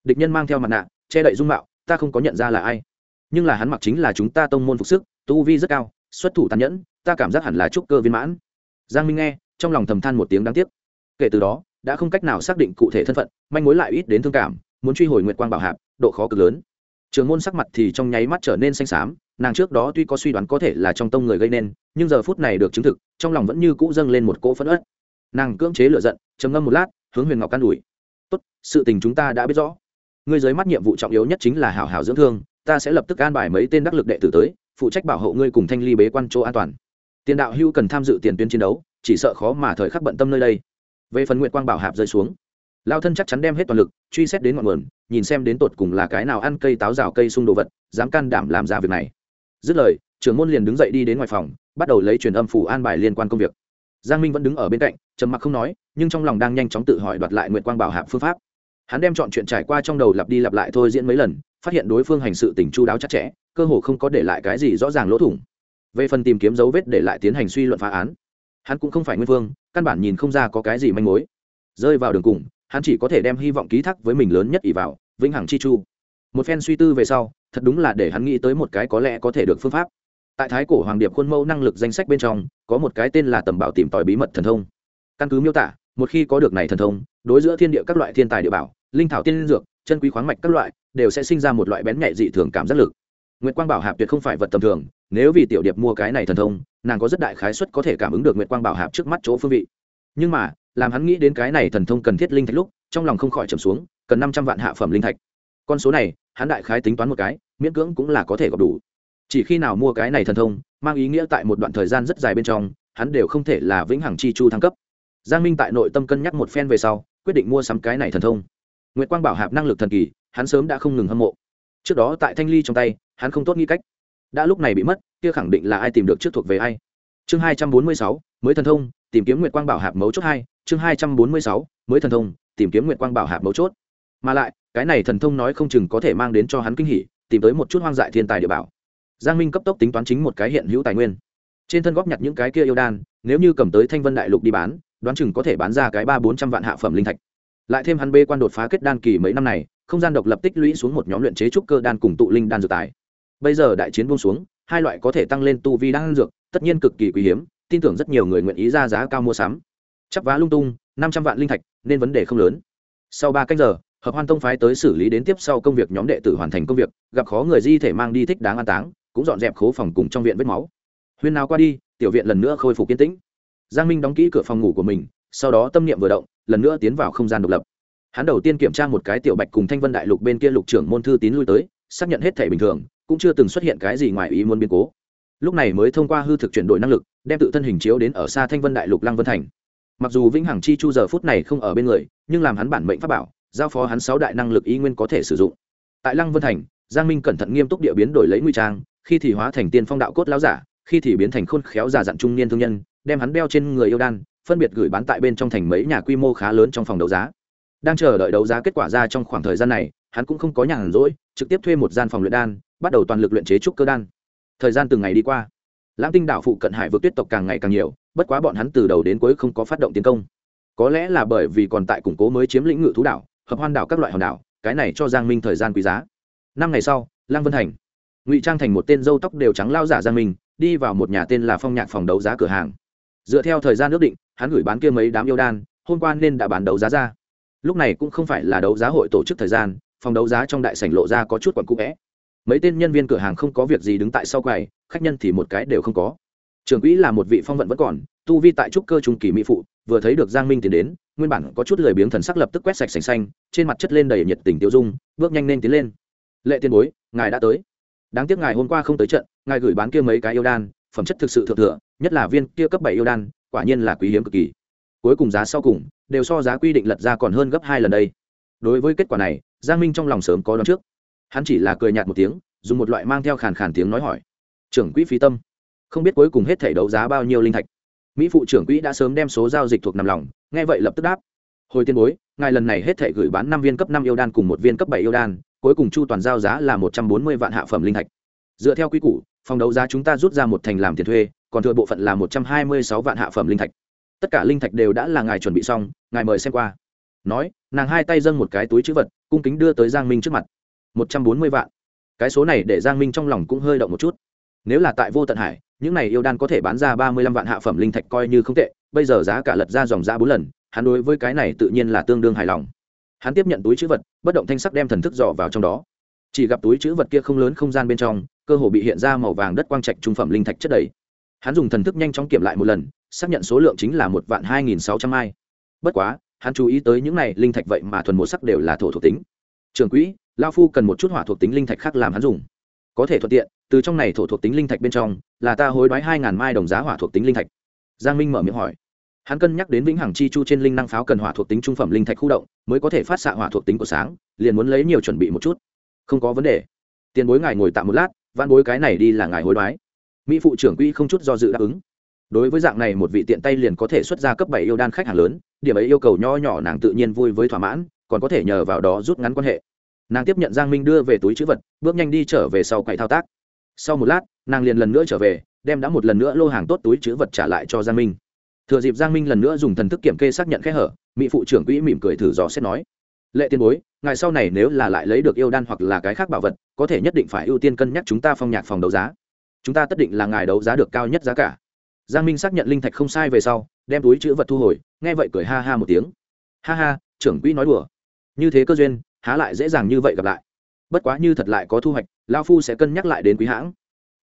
Địch nhân mang theo mặt nạ, che đậy dung mạo ta không có nhận ra là ai. Nhưng là hắn mặc chính là chúng ta tông môn phục sức, tu vi rất cao, xuất thủ tàn nhẫn, ta cảm giác hẳn là trúc cơ viên mãn. Giang minh nghe, trong lòng thầm than một tiếng đáng tiếc. Kể từ đó, đã không cách nào xác định cụ thể thân phận, manh mối lại ít đến thương cảm, muốn truy hồi nguyệt quang bảo hạp, độ khó cực lớn. Trường môn sắc mặt thì trong nháy mắt trở nên xanh xám, nàng trước đó tuy có suy đoán có thể là trong tông người gây nên, nhưng giờ phút này được chứng thực, trong lòng vẫn như cũ dâng lên một cỗ phẫn ớt nàng cưỡng chế lựa giận, trầm ngâm một lát, hướng huyền ngọc can đùi tốt, sự tình chúng ta đã biết rõ ngươi dưới mắt nhiệm vụ trọng yếu nhất chính là hảo hảo dưỡng thương, ta sẽ lập tức an bài mấy tên đắc lực đệ tử tới, phụ trách bảo hộ ngươi cùng thanh ly bế quan chỗ an toàn. Tiền đạo hưu cần tham dự tiền tuyến chiến đấu, chỉ sợ khó mà thời khắc bận tâm nơi đây. Về phần nguyện quang bảo hạp rơi xuống, lao thân chắc chắn đem hết toàn lực, truy xét đến ngọn nguồn, nhìn xem đến tột cùng là cái nào ăn cây táo rào cây sung đồ vật, dám can đảm làm ra việc này. Dứt lời, trưởng môn liền đứng dậy đi đến ngoài phòng, bắt đầu lấy truyền âm phủ an bài liên quan công việc. Giang minh vẫn đứng ở bên cạnh, trầm mặc không nói, nhưng trong lòng đang nhanh chóng tự hỏi đoạt lại nguyện quang bảo hạp phương pháp hắn đem chọn chuyện trải qua trong đầu lặp đi lặp lại thôi diễn mấy lần, phát hiện đối phương hành sự tình chu đáo chặt chẽ, cơ hồ không có để lại cái gì rõ ràng lỗ thủng. Về phần tìm kiếm dấu vết để lại tiến hành suy luận phá án, hắn cũng không phải nguyên vương, căn bản nhìn không ra có cái gì manh mối. Rơi vào đường cùng, hắn chỉ có thể đem hy vọng ký thác với mình lớn nhất ỷ vào, vĩnh hằng chi chu. Một phen suy tư về sau, thật đúng là để hắn nghĩ tới một cái có lẽ có thể được phương pháp. Tại thái cổ hoàng điệp khuôn mẫu năng lực danh sách bên trong, có một cái tên là tầm bảo tìm tòi bí mật thần thông. Căn cứ miêu tả, một khi có được này thần thông, đối giữa thiên địa các loại thiên tài địa bảo linh thảo tiên linh dược, chân quý khoáng mạch các loại, đều sẽ sinh ra một loại bén nhạy dị thường cảm giác lực. Nguyệt quang bảo hạp tuyệt không phải vật tầm thường, nếu vì tiểu điệp mua cái này thần thông, nàng có rất đại khái suất có thể cảm ứng được nguyệt quang bảo hạp trước mắt chỗ phương vị. Nhưng mà, làm hắn nghĩ đến cái này thần thông cần thiết linh thạch lúc, trong lòng không khỏi trầm xuống, cần năm trăm vạn hạ phẩm linh thạch. Con số này, hắn đại khái tính toán một cái, miễn cưỡng cũng là có thể gặp đủ. Chỉ khi nào mua cái này thần thông, mang ý nghĩa tại một đoạn thời gian rất dài bên trong, hắn đều không thể là vĩnh hằng chi chu thăng cấp. Giang minh tại nội tâm cân nhắc một phen về sau, quyết định mua sắm cái này thần thông. Nguyệt quang bảo hạp năng lực thần kỳ, hắn sớm đã không ngừng hâm mộ. Trước đó tại thanh ly trong tay, hắn không tốt nghĩ cách. Đã lúc này bị mất, kia khẳng định là ai tìm được trước thuộc về ai. Chương hai trăm bốn mươi sáu, mới thần thông, tìm kiếm nguyệt quang bảo hạp mấu chốt hai. Chương hai trăm bốn mươi sáu, mới thần thông, tìm kiếm nguyệt quang bảo hạp mấu chốt. Mà lại, cái này thần thông nói không chừng có thể mang đến cho hắn kinh hỉ, tìm tới một chút hoang dại thiên tài địa bảo. Giang minh cấp tốc tính toán chính một cái hiện hữu tài nguyên. Trên thân góp nhặt những cái kia yêu đan, nếu như cầm tới thanh vân đại lục đi bán, đoán chừng có thể bán ra cái ba bốn trăm vạn hạ phẩm linh thạch lại thêm hắn bê quan đột phá kết đan kỳ mấy năm này, không gian độc lập tích lũy xuống một nhóm luyện chế trúc cơ đan cùng tụ linh đan dược tài. Bây giờ đại chiến buông xuống, hai loại có thể tăng lên tu vi đan dược, tất nhiên cực kỳ quý hiếm, tin tưởng rất nhiều người nguyện ý ra giá cao mua sắm. Chắp vá lung tung, năm trăm vạn linh thạch, nên vấn đề không lớn. Sau ba cách giờ, hợp hoan tông phái tới xử lý đến tiếp sau công việc nhóm đệ tử hoàn thành công việc, gặp khó người di thể mang đi thích đáng an táng, cũng dọn dẹp khố phòng cùng trong viện vết máu. Huyên nào qua đi, tiểu viện lần nữa khôi phục kiên tĩnh. Giang minh đóng kỹ cửa phòng ngủ của mình, sau đó tâm niệm vừa động lần nữa tiến vào không gian độc lập. Hắn đầu tiên kiểm tra một cái tiểu bạch cùng thanh vân đại lục bên kia lục trưởng môn thư tín lui tới, xác nhận hết thể bình thường, cũng chưa từng xuất hiện cái gì ngoài ý muốn biến cố. Lúc này mới thông qua hư thực chuyển đổi năng lực, đem tự thân hình chiếu đến ở xa thanh vân đại lục lăng vân thành. Mặc dù vĩnh hằng chi chu giờ phút này không ở bên người, nhưng làm hắn bản mệnh pháp bảo, giao phó hắn sáu đại năng lực ý nguyên có thể sử dụng. Tại lăng vân thành, giang minh cẩn thận nghiêm túc địa biến đổi lấy nguy trang, khi thì hóa thành tiên phong đạo cốt láo giả, khi thì biến thành khôn khéo giả dặn trung niên thương nhân, đem hắn đeo trên người yêu đan phân biệt gửi bán tại bên trong thành mấy nhà quy mô khá lớn trong phòng đấu giá. Đang chờ đợi đấu giá kết quả ra trong khoảng thời gian này, hắn cũng không có nhàn rỗi, trực tiếp thuê một gian phòng luyện đan, bắt đầu toàn lực luyện chế trúc cơ đan. Thời gian từng ngày đi qua lãng tinh đảo phụ cận hải vượt tuyết tộc càng ngày càng nhiều, bất quá bọn hắn từ đầu đến cuối không có phát động tiến công. Có lẽ là bởi vì còn tại củng cố mới chiếm lĩnh ngự thú đảo, hợp hoan đảo các loại hòn đảo, cái này cho giang minh thời gian quý giá. Năm ngày sau, lăng vân thành, ngụy trang thành một tên dâu tóc đều trắng lao giả giang minh, đi vào một nhà tên là phong nhạc phòng đấu giá cửa hàng. Dựa theo thời gian ước định hắn gửi bán kia mấy đám yêu đan, hôm qua nên đã bán đấu giá ra. Lúc này cũng không phải là đấu giá hội tổ chức thời gian, phòng đấu giá trong đại sảnh lộ ra có chút quặn cũ vẽ. Mấy tên nhân viên cửa hàng không có việc gì đứng tại sau quầy, khách nhân thì một cái đều không có. Trưởng quỹ là một vị phong vận vẫn còn, tu vi tại trúc cơ trung kỳ mỹ phụ, vừa thấy được giang minh tiến đến, nguyên bản có chút lười biếng thần sắc lập tức quét sạch sành xanh, trên mặt chất lên đầy nhiệt tình tiêu dung, bước nhanh nên tiến lên. Lệ tiên bối, ngài đã tới. Đáng tiếc ngài hôm qua không tới trận, ngài gửi bán kia mấy cái yêu đan, phẩm chất thực sự thượng thừa, nhất là viên kia cấp bảy yêu đan quả nhiên là quý hiếm cực kỳ. Cuối cùng giá sau cùng, đều so giá quy định lật ra còn hơn gấp hai lần đây. Đối với kết quả này, giang minh trong lòng sớm có đón trước. Hắn chỉ là cười nhạt một tiếng, dùng một loại mang theo khàn khàn tiếng nói hỏi. Trưởng quỹ phí tâm. Không biết cuối cùng hết thể đấu giá bao nhiêu linh thạch. Mỹ phụ trưởng quỹ đã sớm đem số giao dịch thuộc nằm lòng, nghe vậy lập tức đáp. Hồi tiên bối, ngài lần này hết thể gửi bán năm viên cấp năm yêu đan cùng một viên cấp bảy yêu đan, cuối cùng chu toàn giao giá là một trăm bốn mươi vạn hạ phẩm linh thạch. Dựa theo quy củ, phòng đấu giá chúng ta rút ra một thành làm tiền thuê còn thừa bộ phận là một trăm hai mươi sáu vạn hạ phẩm linh thạch. Tất cả linh thạch đều đã là ngài chuẩn bị xong, ngài mời xem qua. Nói, nàng hai tay dâng một cái túi chữ vật, cung kính đưa tới giang minh trước mặt. Một trăm bốn mươi vạn. Cái số này để giang minh trong lòng cũng hơi động một chút. Nếu là tại vô tận hải, những này yêu đan có thể bán ra ba mươi lăm vạn hạ phẩm linh thạch coi như không tệ, bây giờ giá cả lật ra dòng ra bốn lần, hắn đối với cái này tự nhiên là tương đương hài lòng. Hắn tiếp nhận túi chữ vật, bất động thanh sắc đem thần thức dò vào trong đó. Chỉ gặp túi chữ vật kia không lớn không gian bên trong, cơ hồ bị hiện ra màu vàng đất quang trạch trung phẩm linh thạch chất đầy hắn dùng thần thức nhanh chóng kiểm lại một lần, xác nhận số lượng chính là một vạn hai nghìn sáu trăm hai bất quá, hắn chú ý tới những này linh thạch vậy mà thuần một sắc đều là thổ thuộc tính. Trường quỹ lao phu cần một chút hỏa thuộc tính linh thạch khác làm hắn dùng. Có thể thuận tiện, từ trong này thổ thuộc tính linh thạch bên trong, là ta hối đoái hai ngàn mai đồng giá hỏa thuộc tính linh thạch. Giang minh mở miệng hỏi. Hắn cân nhắc đến vĩnh hằng chi chu trên linh năng pháo cần hỏa thuộc tính trung phẩm linh thạch khu động, mới có thể phát xạ hỏa thuộc tính của sáng, liền muốn lấy nhiều chuẩn bị một chút. Không có vấn đề. Tiền bối ngài ngồi tạm một lát văn bối cái này đi là ngài hối đoái mỹ phụ trưởng quỹ không chút do dự đáp ứng. Đối với dạng này, một vị tiện tay liền có thể xuất ra cấp bảy yêu đan khách hàng lớn, điểm ấy yêu cầu nho nhỏ nàng tự nhiên vui với thỏa mãn, còn có thể nhờ vào đó rút ngắn quan hệ. Nàng tiếp nhận giang minh đưa về túi chữ vật, bước nhanh đi trở về sau quầy thao tác. Sau một lát, nàng liền lần nữa trở về, đem đã một lần nữa lô hàng tốt túi chữ vật trả lại cho giang minh. Thừa dịp giang minh lần nữa dùng thần thức kiểm kê xác nhận kẽ hở, mỹ phụ trưởng quỹ mỉm cười thử dò xét nói, lệ tiền bối, ngài sau này nếu là lại lấy được yêu đan hoặc là cái khác bảo vật, có thể nhất định phải ưu tiên cân nhắc chúng ta phong nhạc phòng đấu giá chúng ta tất định là ngài đấu giá được cao nhất giá cả. Giang minh xác nhận linh thạch không sai về sau, đem túi chữ vật thu hồi, nghe vậy cười ha ha một tiếng. Ha ha, trưởng quỹ nói đùa. Như thế cơ duyên, há lại dễ dàng như vậy gặp lại. Bất quá như thật lại có thu hoạch lao phu sẽ cân nhắc lại đến quý hãng.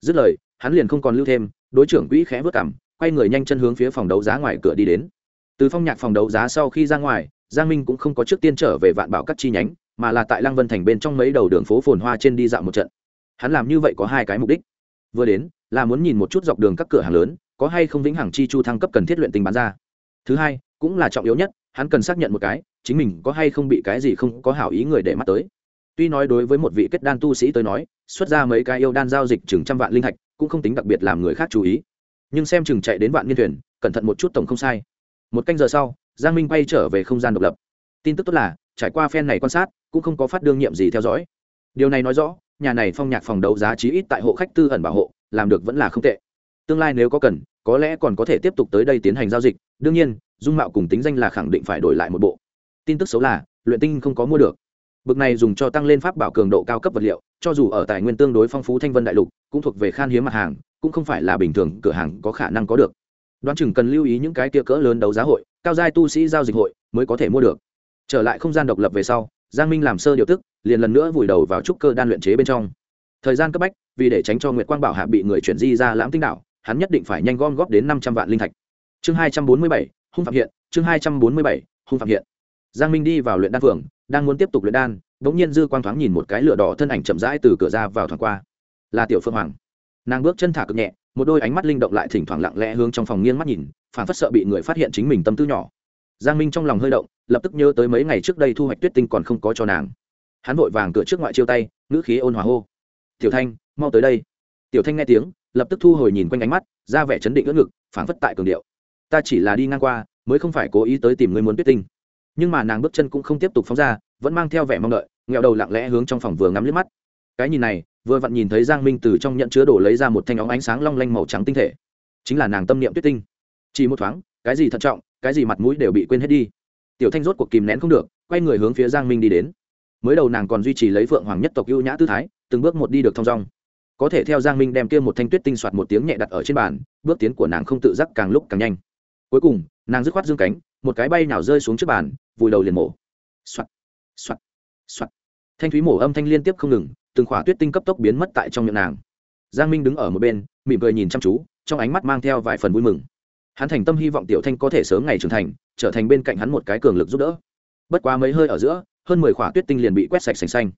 Dứt lời, hắn liền không còn lưu thêm, đối trưởng quỹ khẽ vớt cảm quay người nhanh chân hướng phía phòng đấu giá ngoài cửa đi đến. Từ phong nhạc phòng đấu giá sau khi ra ngoài, giang minh cũng không có trước tiên trở về vạn bảo các chi nhánh, mà là tại lăng vân thành bên trong mấy đầu đường phố phồn hoa trên đi dạo một trận. Hắn làm như vậy có hai cái mục đích vừa đến, là muốn nhìn một chút dọc đường các cửa hàng lớn, có hay không vĩnh hằng chi chu thăng cấp cần thiết luyện tình bán ra. Thứ hai, cũng là trọng yếu nhất, hắn cần xác nhận một cái, chính mình có hay không bị cái gì không có hảo ý người để mắt tới. Tuy nói đối với một vị kết đan tu sĩ tới nói, xuất ra mấy cái yêu đan giao dịch chừng trăm vạn linh thạch, cũng không tính đặc biệt làm người khác chú ý. Nhưng xem chừng chạy đến vạn niên thuyền, cẩn thận một chút tổng không sai. Một canh giờ sau, giang minh quay trở về không gian độc lập. Tin tức tốt là, trải qua phen này quan sát, cũng không có phát đương nhiệm gì theo dõi. Điều này nói rõ nhà này phong nhạc phòng đấu giá chí ít tại hộ khách tư ẩn bảo hộ, làm được vẫn là không tệ. Tương lai nếu có cần, có lẽ còn có thể tiếp tục tới đây tiến hành giao dịch, đương nhiên, dung mạo cùng tính danh là khẳng định phải đổi lại một bộ. Tin tức xấu là, luyện tinh không có mua được. Bực này dùng cho tăng lên pháp bảo cường độ cao cấp vật liệu, cho dù ở tài nguyên tương đối phong phú thanh vân đại lục, cũng thuộc về khan hiếm mặt hàng, cũng không phải là bình thường, cửa hàng có khả năng có được. Đoán chừng cần lưu ý những cái kia cỡ lớn đấu giá hội, cao giai tu sĩ giao dịch hội mới có thể mua được. Trở lại không gian độc lập về sau giang minh làm sơ điều tức, liền lần nữa vùi đầu vào trúc cơ đan luyện chế bên trong. Thời gian cấp bách, vì để tránh cho nguyệt quang bảo hạ bị người chuyển di ra lãm tinh đảo, hắn nhất định phải nhanh gom góp đến năm trăm vạn linh thạch. Chương hai trăm bốn mươi bảy, hung phạm hiện, chương hai trăm bốn mươi bảy, hung phạm hiện. Giang minh đi vào luyện đan phường, đang muốn tiếp tục luyện đan đ ỗ n g nhiên dư quang thoáng nhìn một cái lửa đỏ thân ảnh chậm rãi từ cửa ra vào thoáng qua. Là tiểu phương hoàng. Nàng bước chân thả cực nhẹ, một đôi ánh mắt linh động lại thỉnh thoảng lặng lẽ hướng trong phòng nghiêng mắt nhìn phản phất sợ bị người phát hiện chính mình tâm tư nhỏ. Giang minh trong lòng hơi động lập tức nhớ tới mấy ngày trước đây thu hoạch tuyết tinh còn không có cho nàng. Hắn vội vàng cửa trước ngoại chiêu tay, ngữ khí ôn hòa hô. Tiểu thanh, mau tới đây. Tiểu thanh nghe tiếng, lập tức thu hồi nhìn quanh ánh mắt, ra vẻ chấn định ưỡn ngực, phảng phất tại cường điệu. Ta chỉ là đi ngang qua, mới không phải cố ý tới tìm người muốn tuyết tinh. Nhưng mà nàng bước chân cũng không tiếp tục phóng ra, vẫn mang theo vẻ mong đợi, nghẹo đầu lặng lẽ hướng trong phòng vừa ngắm liếc mắt. Cái nhìn này, vừa vặn nhìn thấy giang minh từ trong nhận chứa đổ lấy ra một thanh óng ánh sáng long lanh màu trắng tinh thể. Chính là nàng tâm niệm tuyết tinh. Chỉ một thoáng, cái gì thận trọng, cái gì mặt mũi đều bị quên hết đi tiểu thanh rốt cuộc kìm nén không được, quay người hướng phía giang minh đi đến. Mới đầu nàng còn duy trì lấy phượng hoàng nhất tộc ưu nhã tư thái, từng bước một đi được thong dong. Có thể theo giang minh đem kia một thanh tuyết tinh soạt một tiếng nhẹ đặt ở trên bàn, bước tiến của nàng không tự giác càng lúc càng nhanh. Cuối cùng, nàng dứt khoát dương cánh, một cái bay nào rơi xuống trước bàn, vùi đầu liền mổ. Soạt soạt soạt. Thanh thúy mổ âm thanh liên tiếp không ngừng, từng khỏa tuyết tinh cấp tốc biến mất tại trong miệng nàng. Giang minh đứng ở một bên, mỉm cười nhìn chăm chú, trong ánh mắt mang theo vài phần vui mừng. Hắn thành tâm hy vọng tiểu thanh có thể sớm ngày trưởng thành trở thành bên cạnh hắn một cái cường lực giúp đỡ. Bất quá mấy hơi ở giữa, hơn mười khỏa tuyết tinh liền bị quét sạch sành xanh.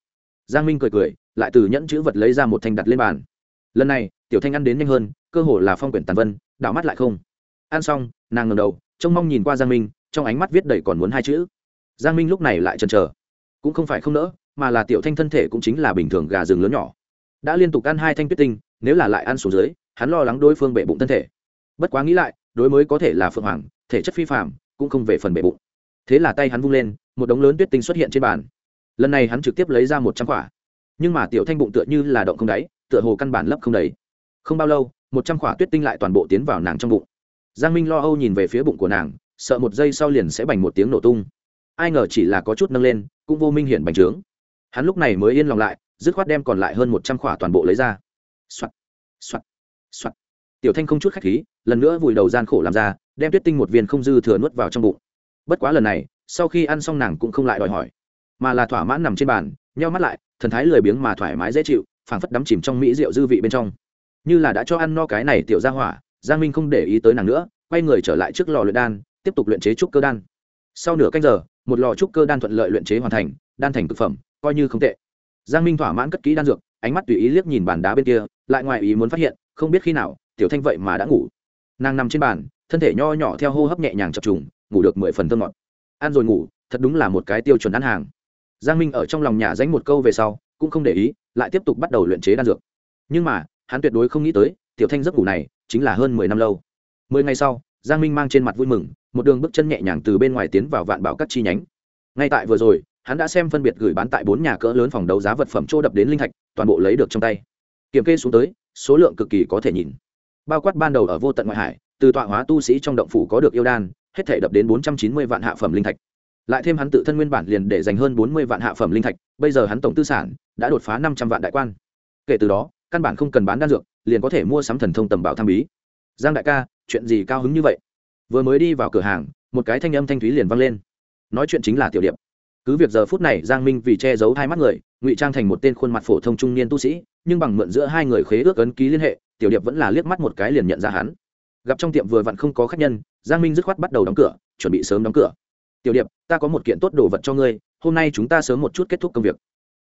Giang minh cười cười, lại từ nhẫn chữ vật lấy ra một thanh đặt lên bàn. Lần này, tiểu thanh ăn đến nhanh hơn, cơ hồ là phong quyển tàn vân, đảo mắt lại không. Ăn xong, nàng ngầm đầu, trông mong nhìn qua giang minh, trong ánh mắt viết đầy còn muốn hai chữ. Giang minh lúc này lại chần chờ. Cũng không phải không nỡ, mà là tiểu thanh thân thể cũng chính là bình thường gà rừng lớn nhỏ. Đã liên tục ăn hai thanh tuyết tinh, nếu là lại ăn xuống dưới, hắn lo lắng đối phương bệ bụng thân thể. Bất quá nghĩ lại, đối mới có thể là phượng hoàng, thể chất phi phạm cũng không về phần bệ bụng. Thế là tay hắn vung lên, một đống lớn tuyết tinh xuất hiện trên bàn. Lần này hắn trực tiếp lấy ra một trăm quả. Nhưng mà tiểu thanh bụng tựa như là động không đáy, tựa hồ căn bản lấp không đầy. Không bao lâu, một trăm quả tuyết tinh lại toàn bộ tiến vào nàng trong bụng. Giang minh lo âu nhìn về phía bụng của nàng, sợ một giây sau liền sẽ bành một tiếng nổ tung. Ai ngờ chỉ là có chút nâng lên, cũng vô minh hiển bành trướng. Hắn lúc này mới yên lòng lại, dứt khoát đem còn lại hơn một trăm quả toàn bộ lấy ra. Soạt soạt soạt. Tiểu thanh không chút khách khí, lần nữa vùi đầu gian khổ làm ra đem tuyết tinh một viên không dư thừa nuốt vào trong bụng. Bất quá lần này, sau khi ăn xong nàng cũng không lại đòi hỏi, mà là thỏa mãn nằm trên bàn, nheo mắt lại, thần thái lười biếng mà thoải mái dễ chịu, phảng phất đắm chìm trong mỹ rượu dư vị bên trong. Như là đã cho ăn no cái này tiểu ra hỏa, giang minh không để ý tới nàng nữa, quay người trở lại trước lò luyện đan, tiếp tục luyện chế trúc cơ đan. Sau nửa canh giờ, một lò trúc cơ đan thuận lợi luyện chế hoàn thành, đan thành thực phẩm, coi như không tệ. Giang minh thỏa mãn cất kỹ đan dược, ánh mắt tùy ý liếc nhìn bàn đá bên kia, lại ngoài ý muốn phát hiện, không biết khi nào, tiểu thanh vậy mà đã ngủ. Nàng nằm trên bàn thân thể nho nhỏ theo hô hấp nhẹ nhàng chập trùng, ngủ được mười phần thơ ngọt. Ăn rồi ngủ, thật đúng là một cái tiêu chuẩn ăn hàng. Giang minh ở trong lòng nhà dánh một câu về sau, cũng không để ý, lại tiếp tục bắt đầu luyện chế đan dược. Nhưng mà, hắn tuyệt đối không nghĩ tới, tiểu thanh giấc ngủ này chính là hơn mười năm lâu. Mười ngày sau, giang minh mang trên mặt vui mừng, một đường bước chân nhẹ nhàng từ bên ngoài tiến vào vạn bảo các chi nhánh. Ngay tại vừa rồi, hắn đã xem phân biệt gửi bán tại bốn nhà cỡ lớn phòng đấu giá vật phẩm trô đập đến linh thạch, toàn bộ lấy được trong tay. Kiểm kê xuống tới, số lượng cực kỳ có thể nhìn. Bao quát ban đầu ở vô tận ngoại hải từ tọa hóa tu sĩ trong động phủ có được yêu đan, hết thể đập đến bốn trăm chín mươi vạn hạ phẩm linh thạch. Lại thêm hắn tự thân nguyên bản liền để dành hơn bốn mươi vạn hạ phẩm linh thạch, bây giờ hắn tổng tư sản đã đột phá năm trăm vạn đại quan. Kể từ đó, căn bản không cần bán đan dược, liền có thể mua sắm thần thông tầm bảo tham bí. Giang đại ca, chuyện gì cao hứng như vậy? Vừa mới đi vào cửa hàng, một cái thanh âm thanh thúy liền vang lên. Nói chuyện chính là tiểu điệp. Cứ việc giờ phút này giang minh vì che giấu hai mắt người, ngụy trang thành một tên khuôn mặt phổ thông trung niên tu sĩ, nhưng bằng mượn giữa hai người khế ước ấn ký liên hệ, tiểu điệp vẫn là liếc mắt một cái liền nhận ra hắn gặp trong tiệm vừa vặn không có khách nhân, giang minh dứt khoát bắt đầu đóng cửa, chuẩn bị sớm đóng cửa. Tiểu điệp, ta có một kiện tốt đồ vật cho ngươi, hôm nay chúng ta sớm một chút kết thúc công việc.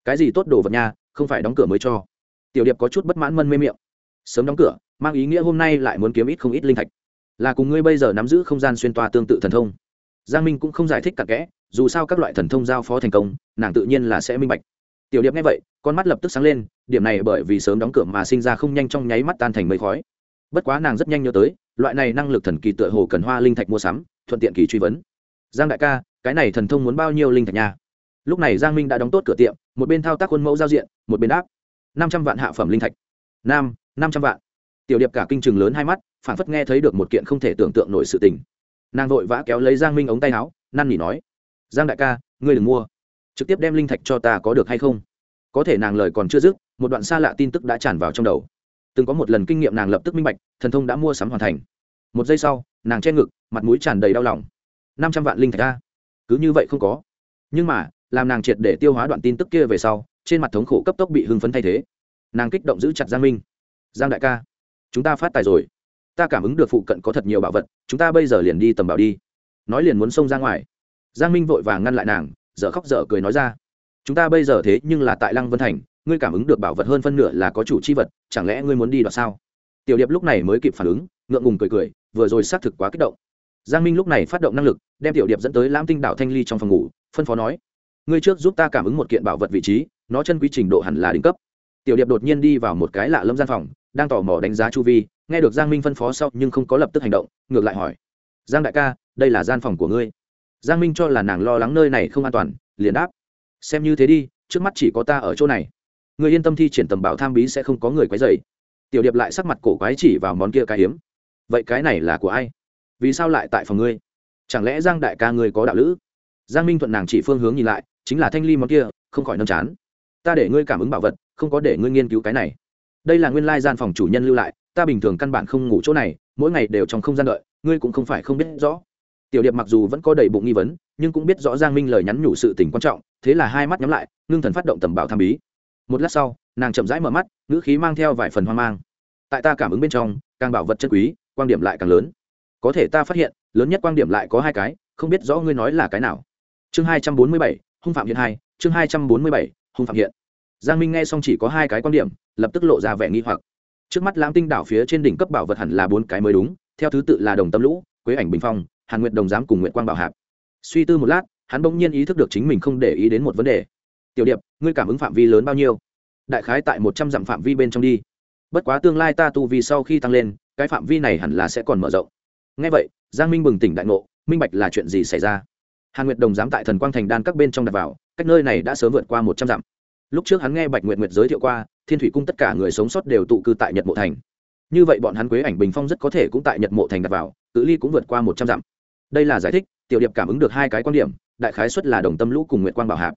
Cái gì tốt đồ vật nha, không phải đóng cửa mới cho. Tiểu điệp có chút bất mãn mân mê miệng. Sớm đóng cửa, mang ý nghĩa hôm nay lại muốn kiếm ít không ít linh thạch. Là cùng ngươi bây giờ nắm giữ không gian xuyên toa tương tự thần thông. Giang minh cũng không giải thích cặn kẽ, dù sao các loại thần thông giao phó thành công, nàng tự nhiên là sẽ minh bạch. Tiểu điệp nghe vậy, con mắt lập tức sáng lên, điểm này bởi vì sớm đóng cửa mà sinh ra không nhanh trong nháy mắt tan thành mây khói bất quá nàng rất nhanh nhớ tới, loại này năng lực thần kỳ tựa hồ cần hoa linh thạch mua sắm, thuận tiện kỳ truy vấn. Giang đại ca, cái này thần thông muốn bao nhiêu linh thạch nha? Lúc này giang minh đã đóng tốt cửa tiệm, một bên thao tác khuôn mẫu giao diện, một bên áp. năm trăm vạn hạ phẩm linh thạch. Nam, năm trăm vạn. Tiểu điệp cả kinh trường lớn hai mắt phản phất nghe thấy được một kiện không thể tưởng tượng nổi sự tình. Nàng vội vã kéo lấy giang minh ống tay áo, năn nỉ nói. Giang đại ca, ngươi đừng mua. Trực tiếp đem linh thạch cho ta có được hay không? Có thể nàng lời còn chưa dứt, một đoạn xa lạ tin tức đã tràn vào trong đầu từng có một lần kinh nghiệm nàng lập tức minh bạch, thần thông đã mua sắm hoàn thành. Một giây sau, nàng che ngực, mặt mũi tràn đầy đau lòng. Năm trăm vạn linh thạch ra cứ như vậy không có. Nhưng mà, làm nàng triệt để tiêu hóa đoạn tin tức kia về sau, trên mặt thống khổ cấp tốc bị hưng phấn thay thế. Nàng kích động giữ chặt giang minh. Giang đại ca, chúng ta phát tài rồi. Ta cảm ứng được phụ cận có thật nhiều bảo vật, chúng ta bây giờ liền đi tầm bảo đi. Nói liền muốn xông ra ngoài. Giang minh vội vàng ngăn lại nàng, dở khóc dở cười nói ra. Chúng ta bây giờ thế nhưng là tại lăng vân thành ngươi cảm ứng được bảo vật hơn phân nửa là có chủ chi vật, chẳng lẽ ngươi muốn đi đoạt sao? Tiểu điệp lúc này mới kịp phản ứng, ngượng ngùng cười cười, vừa rồi xác thực quá kích động. Giang minh lúc này phát động năng lực, đem tiểu điệp dẫn tới lãm tinh đảo thanh ly trong phòng ngủ, phân phó nói, ngươi trước giúp ta cảm ứng một kiện bảo vật vị trí, nó chân quy trình độ hẳn là đỉnh cấp. Tiểu điệp đột nhiên đi vào một cái lạ lâm gian phòng, đang tò mò đánh giá chu vi, nghe được giang minh phân phó sau nhưng không có lập tức hành động, ngược lại hỏi, giang đại ca, đây là gian phòng của ngươi? Giang minh cho là nàng lo lắng nơi này không an toàn, liền đáp, xem như thế đi, trước mắt chỉ có ta ở chỗ này người yên tâm thi triển tầm bảo tham bí sẽ không có người quấy dày tiểu điệp lại sắc mặt cổ quái chỉ vào món kia cái hiếm. Vậy cái này là của ai? Vì sao lại tại phòng ngươi? Chẳng lẽ giang đại ca ngươi có đạo lữ? Giang minh thuận nàng chỉ phương hướng nhìn lại, chính là thanh ly món kia, không khỏi nâm chán. Ta để ngươi cảm ứng bảo vật, không có để ngươi nghiên cứu cái này. Đây là nguyên lai gian phòng chủ nhân lưu lại, ta bình thường căn bản không ngủ chỗ này, mỗi ngày đều trong không gian đợi, ngươi cũng không phải không biết rõ. Tiểu điệp mặc dù vẫn có đầy bụng nghi vấn, nhưng cũng biết rõ giang minh lời nhắn nhủ sự tình quan trọng, thế là hai mắt nhắm lại, ngưng thần phát động tầm bảo tham bí một lát sau, nàng chậm rãi mở mắt, ngữ khí mang theo vài phần hoang mang. Tại ta cảm ứng bên trong, càng bảo vật chân quý quan điểm lại càng lớn. Có thể ta phát hiện, lớn nhất quan điểm lại có hai cái, không biết rõ ngươi nói là cái nào. Chương hai trăm bốn mươi bảy, hung phạm hiện hai, chương hai trăm bốn mươi bảy, hung phạm hiện. Giang minh nghe xong chỉ có hai cái quan điểm, lập tức lộ ra vẻ nghi hoặc. Trước mắt lãng tinh đảo phía trên đỉnh cấp bảo vật hẳn là bốn cái mới đúng, theo thứ tự là đồng tâm lũ, quế ảnh bình phong, hàn nguyện đồng giám cùng nguyện quang bảo hạp. Suy tư một lát, hắn bỗng nhiên ý thức được chính mình không để ý đến một vấn đề tiểu điệp, ngươi cảm ứng phạm vi lớn bao nhiêu? Đại khái tại một trăm dặm phạm vi bên trong đi. Bất quá tương lai ta tu vì sau khi tăng lên, cái phạm vi này hẳn là sẽ còn mở rộng. Ngay vậy, giang minh bừng tỉnh đại ngộ, minh bạch là chuyện gì xảy ra. Hàn nguyệt đồng giám tại thần quang thành đan các bên trong đặt vào, cách nơi này đã sớm vượt qua một trăm dặm. Lúc trước hắn nghe bạch nguyệt nguyệt giới thiệu qua, thiên thủy cung tất cả người sống sót đều tụ cư tại nhật mộ thành. Như vậy bọn hắn quế ảnh bình phong rất có thể cũng tại nhật mộ thành đặt vào, cự ly cũng vượt qua một trăm dặm. Đây là giải thích, tiểu điệp cảm ứng được hai cái quan điểm, đại khái xuất là đồng tâm lũ cùng nguyệt quang bảo hạp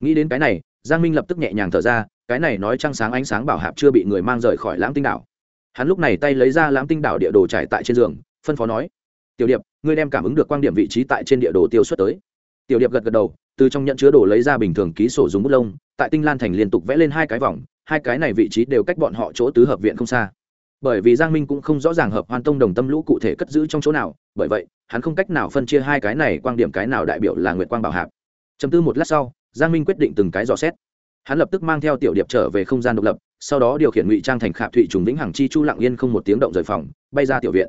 nghĩ đến cái này, giang minh lập tức nhẹ nhàng thở ra, cái này nói trăng sáng ánh sáng bảo hạp chưa bị người mang rời khỏi lãng tinh đảo. Hắn lúc này tay lấy ra lãng tinh đảo địa đồ trải tại trên giường, phân phó nói, tiểu điệp, ngươi đem cảm ứng được quan điểm vị trí tại trên địa đồ tiêu xuất tới. Tiểu điệp gật gật đầu, từ trong nhận chứa đồ lấy ra bình thường ký sổ dùng bút lông, tại tinh lan thành liên tục vẽ lên hai cái vòng, hai cái này vị trí đều cách bọn họ chỗ tứ hợp viện không xa. Bởi vì giang minh cũng không rõ ràng hợp hoan tông đồng tâm lũ cụ thể cất giữ trong chỗ nào, bởi vậy, hắn không cách nào phân chia hai cái này quan điểm cái nào đại biểu là nguyệt quang bảo hạp. Chấm tư một lát sau giang minh quyết định từng cái dò xét. Hắn lập tức mang theo tiểu điệp trở về không gian độc lập, sau đó điều khiển ngụy trang thành khạp thụy trùng vĩnh hằng chi chu lặng yên không một tiếng động rời phòng, bay ra tiểu viện.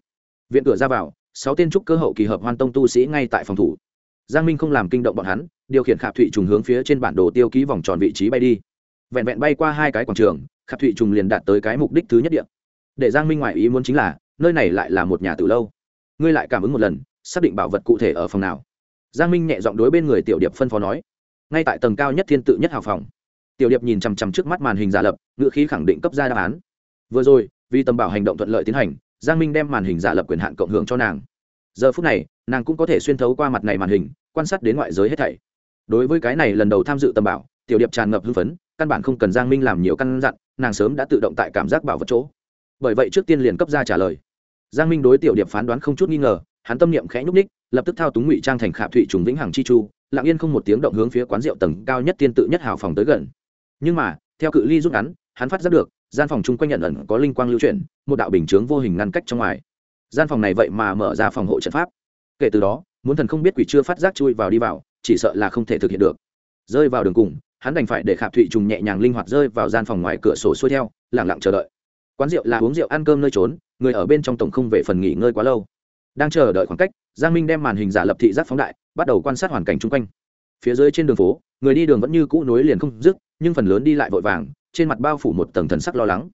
Viện cửa ra vào, sáu tên trúc cơ hậu kỳ hợp hoan tông tu sĩ ngay tại phòng thủ. Giang minh không làm kinh động bọn hắn, điều khiển khạp thụy trùng hướng phía trên bản đồ tiêu ký vòng tròn vị trí bay đi. Vẹn vẹn bay qua hai cái quảng trường, khạp thụy trùng liền đạt tới cái mục đích thứ nhất điện để giang minh ngoại ý muốn chính là, nơi này lại là một nhà từ lâu. Ngươi lại cảm ứng một lần, xác định bảo vật cụ thể ở phòng nào? Giang minh nhẹ giọng đối bên người tiểu điệp phân phó nói ngay tại tầng cao nhất thiên tự nhất hào phòng. Tiểu điệp nhìn chằm chằm trước mắt màn hình giả lập ngựa khí khẳng định cấp ra đáp án. Vừa rồi, vì tầm bảo hành động thuận lợi tiến hành, giang minh đem màn hình giả lập quyền hạn cộng hưởng cho nàng. Giờ phút này, nàng cũng có thể xuyên thấu qua mặt này màn hình, quan sát đến ngoại giới hết thảy. Đối với cái này lần đầu tham dự tầm bảo, tiểu điệp tràn ngập hưng phấn, căn bản không cần giang minh làm nhiều căn dặn, nàng sớm đã tự động tại cảm giác bảo vật chỗ. Bởi vậy trước tiên liền cấp ra trả lời. Giang minh đối tiểu điệp phán đoán không chút nghi ngờ, hắn tâm niệm khẽ nhúc ních lập tức thao túng ngụy trang thành khạp thụy trùng vĩnh hằng chi chu lặng yên không một tiếng động hướng phía quán rượu tầng cao nhất tiên tự nhất hào phòng tới gần. Nhưng mà, theo cự ly rút ngắn, hắn phát giác được, gian phòng chung quanh nhận ẩn có linh quang lưu chuyển, một đạo bình chướng vô hình ngăn cách trong ngoài. Gian phòng này vậy mà mở ra phòng hộ trận pháp. Kể từ đó, muốn thần không biết quỷ chưa phát giác chui vào đi vào, chỉ sợ là không thể thực hiện được. Rơi vào đường cùng, hắn đành phải để khạp thụy trùng nhẹ nhàng linh hoạt rơi vào gian phòng ngoài cửa sổ xuôi theo lẳng lặng chờ đợi. Quán rượu là uống rượu ăn cơm nơi trốn, người ở bên trong tổng không về phần nghỉ ngơi quá lâu. Đang chờ đợi khoảng cách, giang minh đem màn hình giả lập thị giác phóng đại bắt đầu quan sát hoàn cảnh chung quanh. Phía dưới trên đường phố, người đi đường vẫn như cũ nối liền không dứt, nhưng phần lớn đi lại vội vàng, trên mặt bao phủ một tầng thần sắc lo lắng.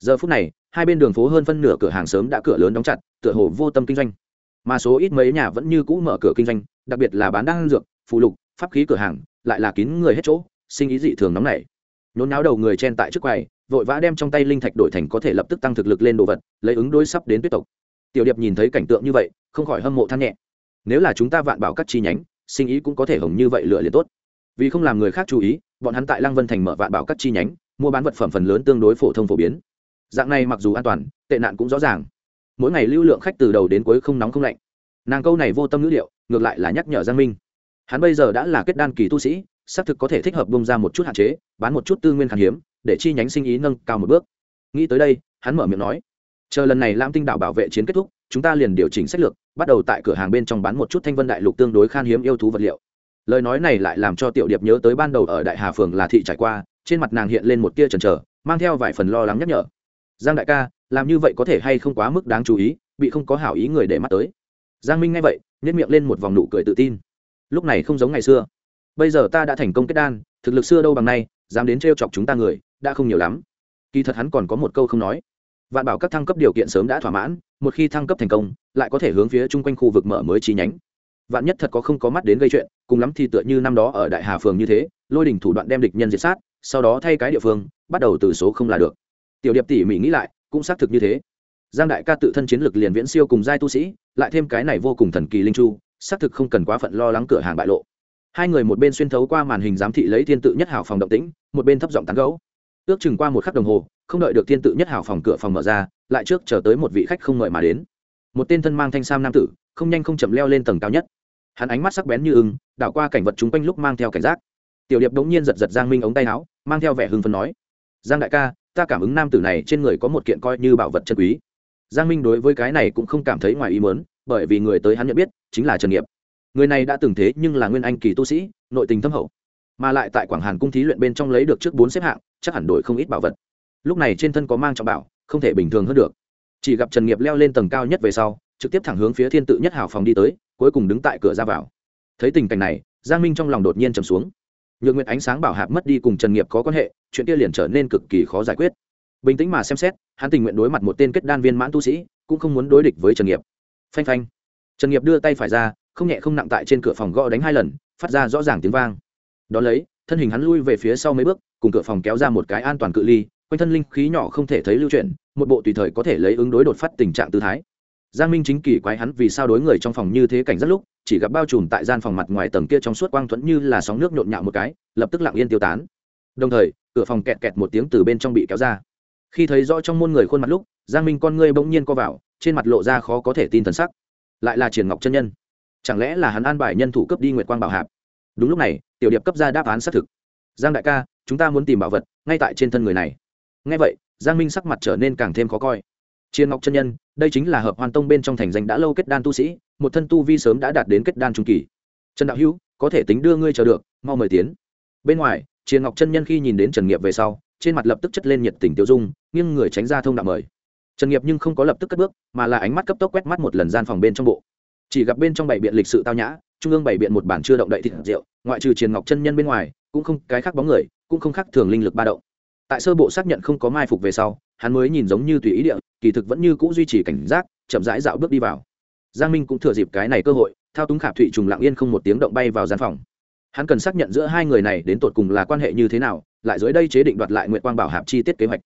Giờ phút này, hai bên đường phố hơn phân nửa cửa hàng sớm đã cửa lớn đóng chặt, tựa hồ vô tâm kinh doanh. Mà số ít mấy nhà vẫn như cũ mở cửa kinh doanh, đặc biệt là bán đan dược phụ lục, pháp khí cửa hàng, lại là kín người hết chỗ, sinh ý dị thường nóng nảy. Nhốn náo đầu người chen tại trước quầy, vội vã đem trong tay linh thạch đổi thành có thể lập tức tăng thực lực lên đồ vật, lấy ứng đối sắp đến tuyết tộc. Tiểu điệp nhìn thấy cảnh tượng như vậy, không khỏi hâm mộ than nhẹ nếu là chúng ta vạn bảo các chi nhánh, sinh ý cũng có thể hồng như vậy lựa liền tốt. Vì không làm người khác chú ý, bọn hắn tại lăng vân thành mở vạn bảo các chi nhánh, mua bán vật phẩm phần lớn tương đối phổ thông phổ biến. Dạng này mặc dù an toàn, tệ nạn cũng rõ ràng. Mỗi ngày lưu lượng khách từ đầu đến cuối không nóng không lạnh. Nàng câu này vô tâm ngữ liệu ngược lại là nhắc nhở giang minh. Hắn bây giờ đã là kết đan kỳ tu sĩ, xác thực có thể thích hợp bông ra một chút hạn chế, bán một chút tư nguyên khan hiếm, để chi nhánh sinh ý nâng cao một bước. Nghĩ tới đây, hắn mở miệng nói, chờ lần này lam tinh đảo bảo vệ chiến kết thúc chúng ta liền điều chỉnh sách lược, bắt đầu tại cửa hàng bên trong bán một chút thanh vân đại lục tương đối khan hiếm yêu thú vật liệu. Lời nói này lại làm cho tiểu điệp nhớ tới ban đầu ở đại hà phường là thị trải qua, trên mặt nàng hiện lên một tia trần trờ mang theo vài phần lo lắng nhắc nhở. Giang đại ca, làm như vậy có thể hay không quá mức đáng chú ý, bị không có hảo ý người để mắt tới. Giang minh nghe vậy nhét miệng lên một vòng nụ cười tự tin. Lúc này không giống ngày xưa. Bây giờ ta đã thành công kết đan, thực lực xưa đâu bằng nay, dám đến t chọc chúng ta người, đã không nhiều lắm. Kỳ thật hắn còn có một câu không nói vạn bảo các thăng cấp điều kiện sớm đã thỏa mãn, một khi thăng cấp thành công, lại có thể hướng phía chung quanh khu vực mở mới chi nhánh. Vạn nhất thật có không có mắt đến gây chuyện, cùng lắm thì tựa như năm đó ở đại hà phường như thế, lôi đình thủ đoạn đem địch nhân diệt sát, sau đó thay cái địa phương, bắt đầu từ số không là được. Tiểu điệp tỉ mỉ nghĩ lại, cũng xác thực như thế. Giang đại ca tự thân chiến lực liền viễn siêu cùng giai tu sĩ, lại thêm cái này vô cùng thần kỳ linh chu, xác thực không cần quá phận lo lắng cửa hàng bại lộ. Hai người một bên xuyên thấu qua màn hình giám thị lấy thiên tự nhất hảo phòng động tĩnh, một bên thấp giọng tán gấu ước chừng qua một khắc đồng hồ, không đợi được thiên tự nhất hảo phòng cửa phòng mở ra, lại trước chờ tới một vị khách không ngợi mà đến. Một tên thân mang thanh sam nam tử, không nhanh không chậm leo lên tầng cao nhất. Hắn ánh mắt sắc bén như ưng, đảo qua cảnh vật chúng quanh lúc mang theo cảnh giác. Tiểu điệp đống nhiên giật giật giang minh ống tay áo, mang theo vẻ hưng phấn nói, giang đại ca, ta cảm ứng nam tử này trên người có một kiện coi như bảo vật chân quý. Giang minh đối với cái này cũng không cảm thấy ngoài ý mớn bởi vì người tới hắn nhận biết, chính là trần nghiệp. Người này đã từng thế nhưng là nguyên anh kỳ tu sĩ, nội tình thâm hậu, mà lại tại quảng hàn cung thí luyện bên trong lấy được trước bốn xếp hạng chắc hẳn đổi không ít bảo vật. Lúc này trên thân có mang trọng bảo, không thể bình thường hơn được. Chỉ gặp trần nghiệp leo lên tầng cao nhất về sau, trực tiếp thẳng hướng phía thiên tự nhất hào phòng đi tới, cuối cùng đứng tại cửa ra vào. Thấy tình cảnh này, giang minh trong lòng đột nhiên trầm xuống. Nhược nguyện ánh sáng bảo hạp mất đi cùng trần nghiệp có quan hệ, chuyện kia liền trở nên cực kỳ khó giải quyết. Bình tĩnh mà xem xét, hắn tình nguyện đối mặt một tên kết đan viên mãn tu sĩ, cũng không muốn đối địch với trần nghiệp. Phanh phanh. Trần nghiệp đưa tay phải ra, không nhẹ không nặng tại trên cửa phòng gõ đánh hai lần, phát ra rõ ràng tiếng vang. Đ ó lấy, thân hình hắn lui về phía sau mấy bước cùng cửa phòng kéo ra một cái an toàn cự ly, quanh thân linh khí nhỏ không thể thấy lưu chuyển, một bộ tùy thời có thể lấy ứng đối đột phát tình trạng tư thái. Giang minh chính kỳ quái hắn vì sao đối người trong phòng như thế cảnh rất lúc, chỉ gặp bao trùm tại gian phòng mặt ngoài tầng kia trong suốt quang thuẫn như là sóng nước nhộn nhạo một cái, lập tức lặng yên tiêu tán. Đồng thời, cửa phòng kẹt kẹt một tiếng từ bên trong bị kéo ra. Khi thấy rõ trong môn người khuôn mặt lúc, giang minh con ngươi bỗng nhiên co vào, trên mặt lộ ra khó có thể tin thần sắc. Lại là triển ngọc chân nhân. Chẳng lẽ là hắn an bài nhân thủ cấp đi nguyệt quang bảo hạp? Đúng lúc này, tiểu điệp cấp ra đáp án xác thực. Giang đại ca chúng ta muốn tìm bảo vật ngay tại trên thân người này. Ngay vậy, giang minh sắc mặt trở nên càng thêm khó coi. Chiên ngọc chân nhân, đây chính là hợp hoàn tông bên trong thành danh đã lâu kết đan tu sĩ, một thân tu vi sớm đã đạt đến kết đan trung kỳ. Trần đạo hữu, có thể tính đưa ngươi chờ được, mau mời tiến. Bên ngoài chiên ngọc chân nhân khi nhìn đến trần nghiệp về sau, trên mặt lập tức chất lên nhiệt tình tiêu dung, nghiêng người tránh ra thông đạo mời. Trần nghiệp nhưng không có lập tức cất bước, mà là ánh mắt cấp tốc quét mắt một lần gian phòng bên trong bộ. Chỉ gặp bên trong bảy biện lịch sự tao nhã, trung ương bảy biện một bản chưa động đậy thịt rượu, ngoại trừ triền ngọc chân nhân bên ngoài, cũng không cái khác bóng người cũng không khác thường linh lực ba động. Tại sơ bộ xác nhận không có mai phục về sau, hắn mới nhìn giống như tùy ý địa, kỳ thực vẫn như cũ duy trì cảnh giác, chậm rãi dạo bước đi vào. Giang minh cũng thừa dịp cái này cơ hội, thao túng khạp thụy trùng lặng yên không một tiếng động bay vào gian phòng. Hắn cần xác nhận giữa hai người này đến tột cùng là quan hệ như thế nào, lại dưới đây chế định đoạt lại nguyện quang bảo hạp chi tiết kế hoạch.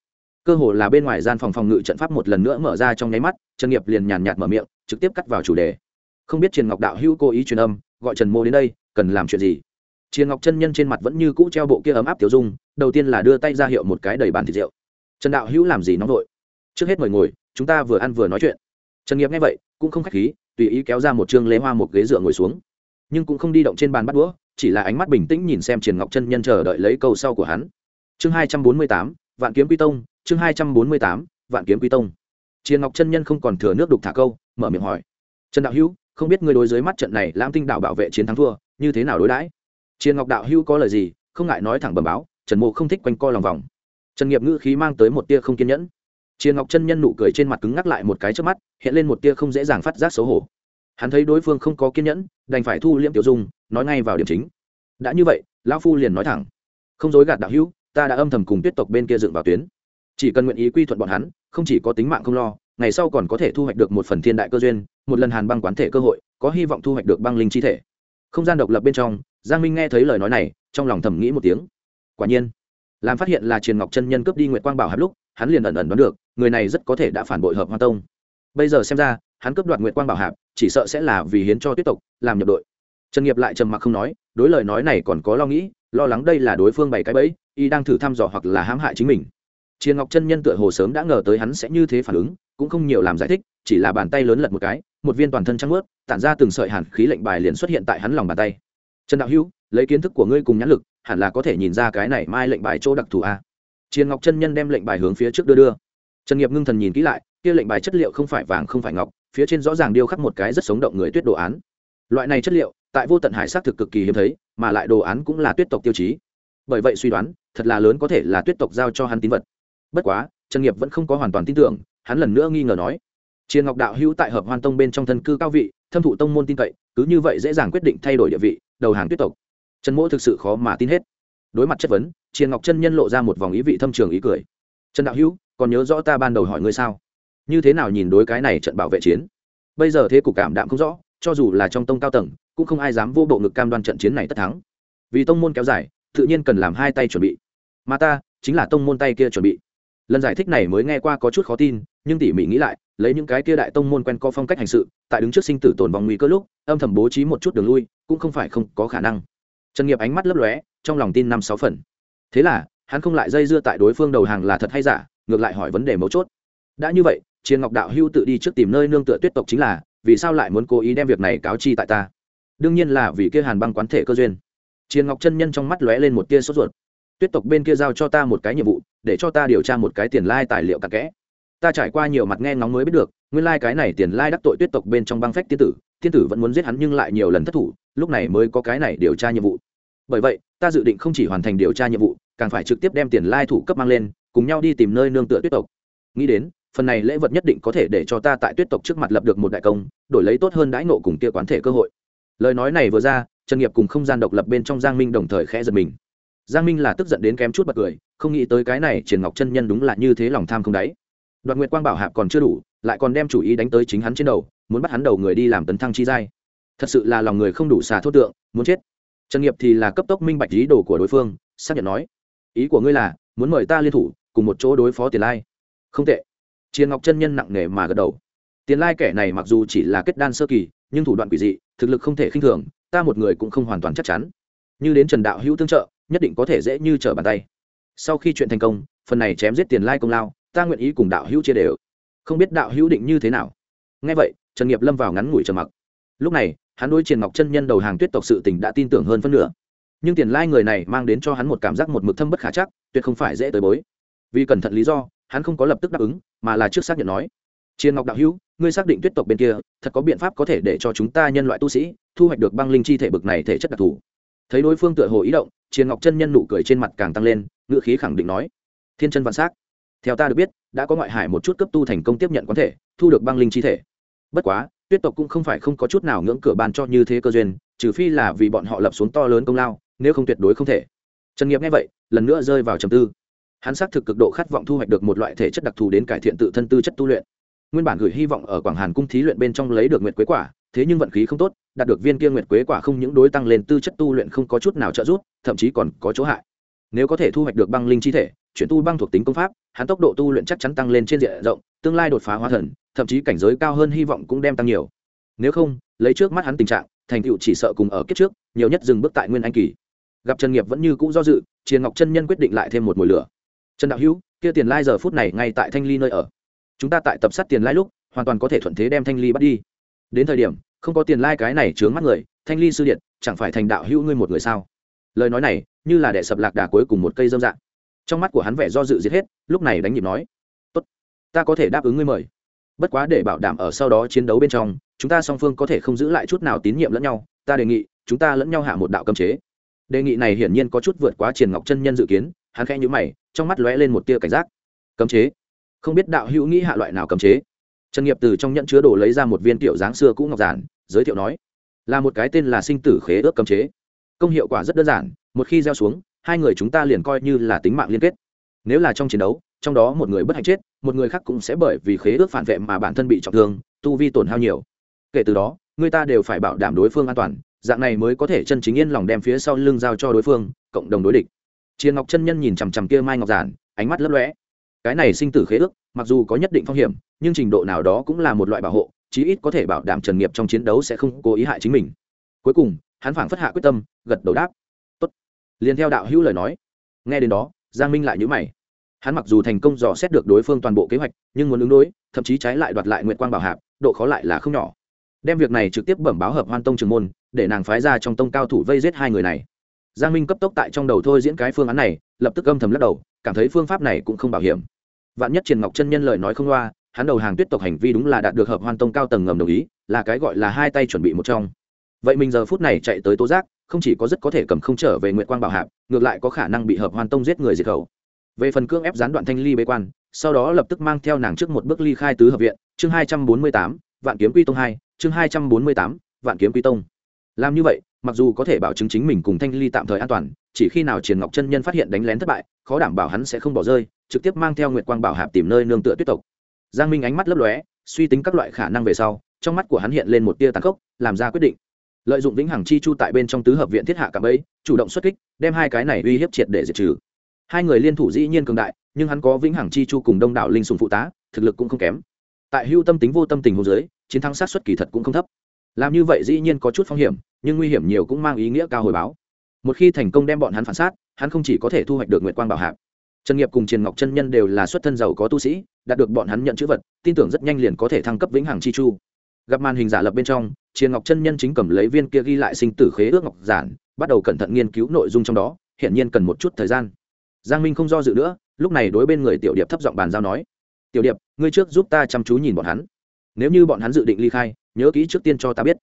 Cơ hồ là bên ngoài gian phòng phòng ngự trận pháp một lần nữa mở ra trong nháy mắt, trần nghiệp liền nhàn nhạt mở miệng, trực tiếp cắt vào chủ đề. Không biết triền ngọc đạo hữu cố ý truyền âm, gọi trần mô đến đây, cần làm chuyện gì? Triền ngọc chân nhân trên mặt vẫn như cũ treo bộ kia ấm áp tiểu dung, đầu tiên là đưa tay ra hiệu một cái đầy bàn thịt rượu. Trần đạo hữu làm gì nóng vội? Trước hết mời ngồi, chúng ta vừa ăn vừa nói chuyện. Trần nghiệp nghe vậy, cũng không khách khí, tùy ý kéo ra một chương lê hoa một ghế dựa ngồi xuống. Nhưng cũng không đi động trên bàn bắt đũa, chỉ là ánh mắt bình tĩnh nhìn xem triền ngọc chân nhân chờ đợi lấy câu sau của hắn. Chương hai trăm bốn mươi tám, vạn kiếm quy tông, chương hai trăm bốn mươi tám, vạn kiếm quy tông. Triền ngọc chân nhân không còn thừa nước đục thả câu, mở miệng hỏi. Trần đạo hữu, không biết ngươi đối dưới mắt trận này lãm tinh đạo bảo vệ chiến thắng thua, như thế nào đối đãi? Triền ngọc đạo hữu có lời gì, không ngại nói thẳng bẩm báo, trần mộ không thích quanh co lòng vòng. Trần nghiệp ngữ khí mang tới một tia không kiên nhẫn. Triền ngọc chân nhân nụ cười trên mặt cứng ngắc lại một cái trước mắt, hiện lên một tia không dễ dàng phát giác xấu hổ. Hắn thấy đối phương không có kiên nhẫn, đành phải thu liễm tiểu dung, nói ngay vào điểm chính. Đã như vậy, lão phu liền nói thẳng. Không dối gạt đạo hữu, ta đã âm thầm cùng tuyết tộc bên kia dựng vào tuyến. Chỉ cần nguyện ý quy thuận bọn hắn, không chỉ có tính mạng không lo, ngày sau còn có thể thu hoạch được một phần thiên đại cơ duyên, một lần hàn băng quán thể cơ hội, có hy vọng thu hoạch được băng linh chi thể. Không gian độc lập bên trong giang minh nghe thấy lời nói này trong lòng thầm nghĩ một tiếng. Quả nhiên làm phát hiện là triền ngọc chân nhân cướp đi nguyệt quang bảo hạp lúc hắn liền ẩn ẩn đoán được người này rất có thể đã phản bội hợp hoa tông. Bây giờ xem ra hắn cướp đoạt nguyệt quang bảo hạp chỉ sợ sẽ là vì hiến cho tuyết tộc làm nhập đội. Trần nghiệp lại trầm mặc không nói đối lời nói này còn có lo nghĩ lo lắng đây là đối phương bày cái bẫy y đang thử thăm dò hoặc là hãm hại chính mình. Triền Ngọc chân nhân tựa hồ sớm đã ngờ tới hắn sẽ như thế phản ứng, cũng không nhiều làm giải thích, chỉ là bàn tay lớn lật một cái, một viên toàn thân trắng muốt, tản ra từng sợi hàn khí lệnh bài liền xuất hiện tại hắn lòng bàn tay. Trần đạo hữu, lấy kiến thức của ngươi cùng nhãn lực, hẳn là có thể nhìn ra cái này mai lệnh bài chỗ đặc thù a. Triền Ngọc chân nhân đem lệnh bài hướng phía trước đưa đưa. Trần Nghiệp ngưng thần nhìn kỹ lại, kia lệnh bài chất liệu không phải vàng không phải ngọc, phía trên rõ ràng điêu khắc một cái rất sống động người tuyết đồ án. Loại này chất liệu, tại vô tận hải xác thực cực kỳ hiếm thấy, mà lại đồ án cũng là tuyết tộc tiêu chí. Bởi vậy suy đoán, thật là lớn có thể là tuyết tộc giao cho hắn tín vật bất quá trần nghiệp vẫn không có hoàn toàn tin tưởng hắn lần nữa nghi ngờ nói triền ngọc đạo hữu tại hợp hoan tông bên trong thân cư cao vị thâm thụ tông môn tin cậy cứ như vậy dễ dàng quyết định thay đổi địa vị đầu hàng tuyết tộc. Trần mỗ thực sự khó mà tin hết. Đối mặt chất vấn, triền ngọc chân nhân lộ ra một vòng ý vị thâm trường ý cười. Trần đạo hữu, còn nhớ rõ ta ban đầu hỏi ngươi sao? Như thế nào nhìn đối cái này trận bảo vệ chiến? Bây giờ thế cục cảm đạm không rõ, cho dù là trong tông cao tầng, cũng không ai dám vô bộ ngực cam đoan trận chiến này tất thắng. Vì tông môn kéo dài, tự nhiên cần làm hai tay chuẩn bị. Mà ta, chính là tông môn tay kia chuẩn bị. Lần giải thích này mới nghe qua có chút khó tin, nhưng tỉ mỉ nghĩ lại lấy những cái kia đại tông môn quen có phong cách hành sự, tại đứng trước sinh tử tồn vòng nguy cơ lúc, âm thầm bố trí một chút đường lui, cũng không phải không có khả năng. Trần nghiệp ánh mắt lấp lóe, trong lòng tin năm sáu phần. Thế là, hắn không lại dây dưa tại đối phương đầu hàng là thật hay giả, ngược lại hỏi vấn đề mấu chốt. Đã như vậy chiến ngọc đạo hưu tự đi trước tìm nơi nương tựa tuyết tộc chính là, vì sao lại muốn cố ý đem việc này cáo chi tại ta? Đương nhiên là vì kia hàn băng quán thể cơ duyên. Chiến ngọc chân nhân trong mắt lóe lên một tia sốt ruột. Tuyết tộc bên kia giao cho ta một cái nhiệm vụ, để cho ta điều tra một cái tiền lai tài liệu cặn kẽ ta trải qua nhiều mặt nghe ngóng mới biết được, nguyên lai cái này tiền lai đắc tội tuyết tộc bên trong băng phách tiên tử tiên tử vẫn muốn giết hắn nhưng lại nhiều lần thất thủ, lúc này mới có cái này điều tra nhiệm vụ. Bởi vậy, ta dự định không chỉ hoàn thành điều tra nhiệm vụ, càng phải trực tiếp đem tiền lai thủ cấp mang lên, cùng nhau đi tìm nơi nương tựa tuyết tộc. Nghĩ đến, phần này lễ vật nhất định có thể để cho ta tại tuyết tộc trước mặt lập được một đại công, đổi lấy tốt hơn đãi nộ cùng kia quán thể cơ hội. Lời nói này vừa ra, trần nghiệp cùng không gian độc lập bên trong giang minh đồng thời khẽ giật mình. Giang minh là tức giận đến kém chút bật cười, không nghĩ tới cái này triển ngọc chân nhân đúng là như thế lòng tham không đáy đoạn nguyệt quang bảo hạp còn chưa đủ, lại còn đem chủ ý đánh tới chính hắn trên đầu, muốn bắt hắn đầu người đi làm tấn thăng chi giai. Thật sự là lòng người không đủ xà thốt tượng, muốn chết. Trần nghiệp thì là cấp tốc minh bạch ý đồ của đối phương, xác nhận nói, ý của ngươi là, muốn mời ta liên thủ, cùng một chỗ đối phó tiền lai. Không tệ. Chiến ngọc chân nhân nặng nề mà gật đầu. Tiền lai kẻ này mặc dù chỉ là kết đan sơ kỳ, nhưng thủ đoạn quỷ dị, thực lực không thể khinh thường, ta một người cũng không hoàn toàn chắc chắn. Như đến trần đạo hữu tương trợ, nhất định có thể dễ như trở bàn tay. Sau khi chuyện thành công, phần này chém giết tiền lai công lao ta nguyện ý cùng đạo hữu chia đều. Không biết đạo hữu định như thế nào? Ngay vậy, trần nghiệp lâm vào ngắn ngủi trầm mặc. Lúc này, hắn đôi triền ngọc chân nhân đầu hàng tuyết tộc sự tình đã tin tưởng hơn phân nửa. Nhưng tiền lai người này mang đến cho hắn một cảm giác một mực thâm bất khả chắc, tuyệt không phải dễ tới bối. Vì cẩn thận lý do, hắn không có lập tức đáp ứng, mà là trước xác nhận nói, triền ngọc đạo hữu, ngươi xác định tuyết tộc bên kia, thật có biện pháp có thể để cho chúng ta nhân loại tu sĩ, thu hoạch được băng linh chi thể bực này thể chất đặc thù. Thấy đối phương tựa hồ ý động, triền ngọc chân nhân nụ cười trên mặt càng tăng lên, ngữ khí khẳng định nói, thiên chân vạn s á c theo ta được biết, đã có ngoại hải một chút cấp tu thành công tiếp nhận quán thể, thu được băng linh chi thể. Bất quá, tuyết tộc cũng không phải không có chút nào ngưỡng cửa ban cho như thế cơ duyên, trừ phi là vì bọn họ lập xuống to lớn công lao, nếu không tuyệt đối không thể. Trần nghiệp nghe vậy, lần nữa rơi vào trầm tư. Hắn xác thực cực độ khát vọng thu hoạch được một loại thể chất đặc thù đến cải thiện tự thân tư chất tu luyện. Nguyên bản gửi hy vọng ở quảng hàn cung thí luyện bên trong lấy được nguyệt quế quả, thế nhưng vận khí không tốt, đạt được viên kia nguyệt quế quả không những đối tăng lên tư chất tu luyện không có chút nào trợ giúp, thậm chí còn có chỗ hại nếu có thể thu hoạch được băng linh chi thể, chuyển tu băng thuộc tính công pháp, hắn tốc độ tu luyện chắc chắn tăng lên trên diện rộng, tương lai đột phá hóa thần, thậm chí cảnh giới cao hơn hy vọng cũng đem tăng nhiều. Nếu không, lấy trước mắt hắn tình trạng, thành tựu chỉ sợ cùng ở kiếp trước, nhiều nhất dừng bước tại nguyên anh kỳ. Gặp trần nghiệp vẫn như cũ do dự, triền ngọc chân nhân quyết định lại thêm một mùi lửa. Trần đạo hữu, kia tiền lai giờ phút này ngay tại thanh ly nơi ở. Chúng ta tại tập sát tiền lai lúc, hoàn toàn có thể thuận thế đem thanh ly bắt đi. Đến thời điểm, không có tiền lai cái này chướng mắt người, thanh ly sư điện, chẳng phải thành đạo hữu ngươi một người sao? Lời nói này như là để sập lạc đà cuối cùng một cây dâm dạng. Trong mắt của hắn vẻ do dự giết hết, lúc này đánh nhịp nói, tốt, ta có thể đáp ứng ngươi mời. Bất quá để bảo đảm ở sau đó chiến đấu bên trong, chúng ta song phương có thể không giữ lại chút nào tín nhiệm lẫn nhau, ta đề nghị, chúng ta lẫn nhau hạ một đạo cấm chế. Đề nghị này hiển nhiên có chút vượt quá triền ngọc chân nhân dự kiến, hắn khẽ nhữ mày, trong mắt lóe lên một tia cảnh giác. Cấm chế? Không biết đạo hữu nghĩ hạ loại nào cấm chế? Trần nghiệp từ trong nhận chứa đồ lấy ra một viên tiểu dáng xưa cũ ngọc giản, giới thiệu nói, là một cái tên là sinh tử khế ước cấm chế công hiệu quả rất đơn giản, một khi gieo xuống, hai người chúng ta liền coi như là tính mạng liên kết. Nếu là trong chiến đấu, trong đó một người bất hạnh chết, một người khác cũng sẽ bởi vì khế ước phản vệ mà bản thân bị trọng thương, tu vi tổn hao nhiều. Kể từ đó, người ta đều phải bảo đảm đối phương an toàn, dạng này mới có thể chân chính yên lòng đem phía sau lưng giao cho đối phương, cộng đồng đối địch. Chiến ngọc chân nhân nhìn chằm chằm kia mai ngọc giản, ánh mắt lấp lóe. Cái này sinh tử khế ước, mặc dù có nhất định phong hiểm, nhưng trình độ nào đó cũng là một loại bảo hộ, chí ít có thể bảo đảm trần nghiệp trong chiến đấu sẽ không cố ý hại chính mình. Cuối cùng hắn phảng phất hạ quyết tâm, gật đầu đáp. Tốt. Liền theo đạo hữu lời nói. Nghe đến đó, giang minh lại nhữ mày. Hắn mặc dù thành công dò xét được đối phương toàn bộ kế hoạch, nhưng muốn ứng đối, thậm chí trái lại đoạt lại nguyện quang bảo hạp, độ khó lại là không nhỏ. Đem việc này trực tiếp bẩm báo hợp hoan tông trường môn, để nàng phái ra trong tông cao thủ vây giết hai người này. Giang minh cấp tốc tại trong đầu thôi diễn cái phương án này, lập tức âm thầm lắc đầu, cảm thấy phương pháp này cũng không bảo hiểm. Vạn nhất triền ngọc chân nhân lời nói không loa, hắn đầu hàng tuyết tộc hành vi đúng là đạt được hợp hoan tông cao tầng ngầm đồng ý, là cái gọi là hai tay chuẩn bị một trong vậy mình giờ phút này chạy tới tố giác, không chỉ có rất có thể cầm không trở về nguyện quang bảo hạp, ngược lại có khả năng bị hợp hoan tông giết người diệt khẩu. Về phần cưỡng ép gián đoạn thanh ly bế quan, sau đó lập tức mang theo nàng trước một bước ly khai tứ hợp viện, chương hai trăm bốn mươi tám, vạn kiếm quy tông hai, chương hai trăm bốn mươi tám, vạn kiếm quy tông. Làm như vậy, mặc dù có thể bảo chứng chính mình cùng thanh ly tạm thời an toàn, chỉ khi nào triền ngọc chân nhân phát hiện đánh lén thất bại, khó đảm bảo hắn sẽ không bỏ rơi, trực tiếp mang theo nguyệt quang bảo hạp tìm nơi nương tựa tuyết tộc. Giang minh ánh mắt lấp lóe, suy tính các loại khả năng về sau, trong mắt của hắn hiện lên một tia tàn khốc, làm ra quyết định lợi dụng vĩnh hằng chi chu tại bên trong tứ hợp viện thiết hạ cạm ấy, chủ động xuất kích, đem hai cái này uy hiếp triệt để diệt trừ. Hai người liên thủ dĩ nhiên cường đại, nhưng hắn có vĩnh hằng chi chu cùng đông đảo linh sùng phụ tá, thực lực cũng không kém. Tại hưu tâm tính vô tâm tình hồ dưới, chiến thắng sát xuất kỳ thật cũng không thấp. Làm như vậy dĩ nhiên có chút phong hiểm, nhưng nguy hiểm nhiều cũng mang ý nghĩa cao hồi báo. Một khi thành công đem bọn hắn phản sát, hắn không chỉ có thể thu hoạch được nguyệt quang bảo hạc. Trần nghiệp cùng triền ngọc chân nhân đều là xuất thân giàu có tu sĩ, đạt được bọn hắn nhận chữ vật, tin tưởng rất nhanh liền có thể thăng cấp vĩnh hằng chi chu. Gặp màn hình giả lập bên trong triền ngọc chân nhân chính cầm lấy viên kia ghi lại sinh tử khế ước ngọc giản, bắt đầu cẩn thận nghiên cứu nội dung trong đó hiện nhiên cần một chút thời gian. Giang minh không do dự nữa, lúc này đối bên người tiểu điệp thấp giọng bàn giao nói, tiểu điệp, ngươi trước giúp ta chăm chú nhìn bọn hắn. Nếu như bọn hắn dự định ly khai, nhớ kỹ trước tiên cho ta biết.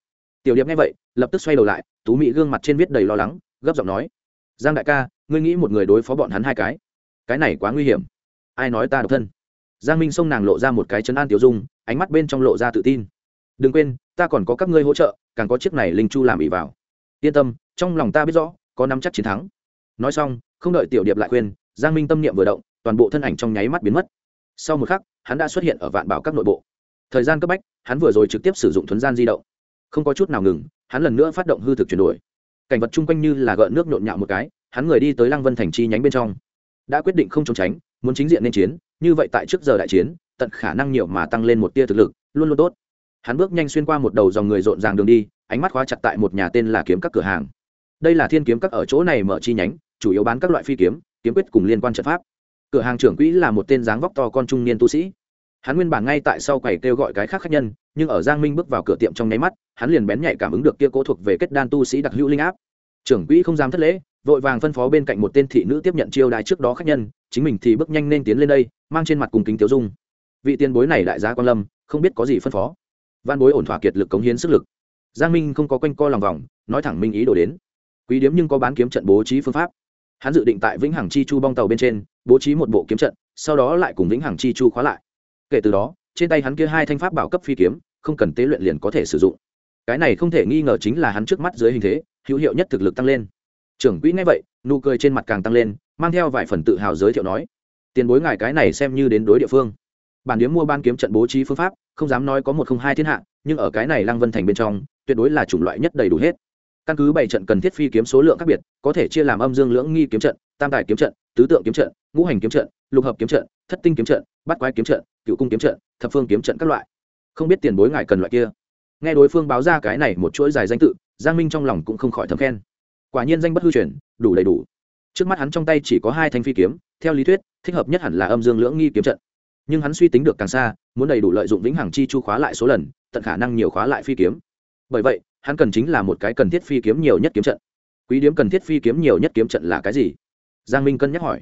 Tiểu điệp nghe vậy, lập tức xoay đầu lại, tú mỹ gương mặt trên viết đầy lo lắng, gấp giọng nói, giang đại ca, ngươi nghĩ một người đối phó bọn hắn hai cái? Cái này quá nguy hiểm. Ai nói ta độc thân? Giang minh xông nàng lộ ra một cái chấn an tiểu dung, ánh mắt bên trong lộ ra tự tin. Đừng quên ta còn có các ngươi hỗ trợ, càng có chiếc này linh chu làm ỉ vào. Yên tâm, trong lòng ta biết rõ, có nắm chắc chiến thắng. Nói xong, không đợi tiểu điệp lại khuyên, giang minh tâm niệm vừa động, toàn bộ thân ảnh trong nháy mắt biến mất. Sau một khắc, hắn đã xuất hiện ở vạn bảo các nội bộ. Thời gian cấp bách, hắn vừa rồi trực tiếp sử dụng thuấn gian di động. Không có chút nào ngừng, hắn lần nữa phát động hư thực chuyển đổi. Cảnh vật chung quanh như là gợn nước nhộn nhạo một cái, hắn người đi tới lăng vân thành chi nhánh bên trong. Đã quyết định không trốn tránh, muốn chính diện nên chiến, như vậy tại trước giờ đại chiến, tận khả năng nhiều mà tăng lên một tia thực lực, luôn luôn tốt hắn bước nhanh xuyên qua một đầu dòng người rộn ràng đường đi, ánh mắt khóa chặt tại một nhà tên là kiếm các cửa hàng. Đây là thiên kiếm các ở chỗ này mở chi nhánh, chủ yếu bán các loại phi kiếm kiếm quyết cùng liên quan trận pháp. Cửa hàng trưởng quỹ là một tên dáng vóc to con trung niên tu sĩ. Hắn nguyên bản ngay tại sau quầy kêu gọi cái khác khác nhân, nhưng ở giang minh bước vào cửa tiệm trong nháy mắt, hắn liền bén nhạy cảm ứng được kia cố thuộc về kết đan tu sĩ đặc hữu linh áp. Trưởng quỹ không dám thất lễ, vội vàng phân phó bên cạnh một tên thị nữ tiếp nhận chiêu đái trước đó khách nhân, chính mình thì bước nhanh nên tiến lên đây, mang trên mặt cùng kính tiêu dung. Vị tiền bối này đại gia quan lâm, không biết có gì phân phó văn bối ổn thỏa kiệt lực cống hiến sức lực. Giang minh không có quanh co lòng vòng, nói thẳng minh ý đồ đến. Quý điếm nhưng có bán kiếm trận bố trí phương pháp. Hắn dự định tại vĩnh hằng chi chu bong tàu bên trên, bố trí một bộ kiếm trận, sau đó lại cùng vĩnh hằng chi chu khóa lại. Kể từ đó, trên tay hắn kia hai thanh pháp bảo cấp phi kiếm, không cần tế luyện liền có thể sử dụng. Cái này không thể nghi ngờ chính là hắn trước mắt dưới hình thế, hữu hiệu nhất thực lực tăng lên. Trưởng quỹ nghe vậy, nụ cười trên mặt càng tăng lên, mang theo vài phần tự hào giới thiệu nói, tiền bối ngài cái này xem như đến đối địa phương bản điếm mua ban kiếm trận bố trí phương pháp, không dám nói có một không hai thiên hạ, nhưng ở cái này lăng vân thành bên trong, tuyệt đối là chủng loại nhất đầy đủ hết. Căn cứ bảy trận cần thiết phi kiếm số lượng khác biệt, có thể chia làm âm dương lưỡng nghi kiếm trận, tam tài kiếm trận, tứ tượng kiếm trận, ngũ hành kiếm trận, lục hợp kiếm trận, thất tinh kiếm trận bắt quái kiếm trận, cựu cung kiếm trận, thập phương kiếm trận các loại. Không biết tiền bối ngài cần loại kia. Nghe đối phương báo ra cái này một chuỗi dài danh tự, giang minh trong lòng cũng không khỏi thầm khen. Quả nhiên danh bất hư truyền, đủ đầy đủ. Trước mắt hắn trong tay chỉ có hai thanh phi kiếm, theo lý thuyết, thích hợp nhất hẳn là âm dương lưỡng nghi kiếm trận nhưng hắn suy tính được càng xa, muốn đầy đủ lợi dụng vĩnh hằng chi chu khóa lại số lần, tận khả năng nhiều khóa lại phi kiếm. Bởi vậy, hắn cần chính là một cái cần thiết phi kiếm nhiều nhất kiếm trận. Quý điếm cần thiết phi kiếm nhiều nhất kiếm trận là cái gì? Giang minh cân nhắc hỏi.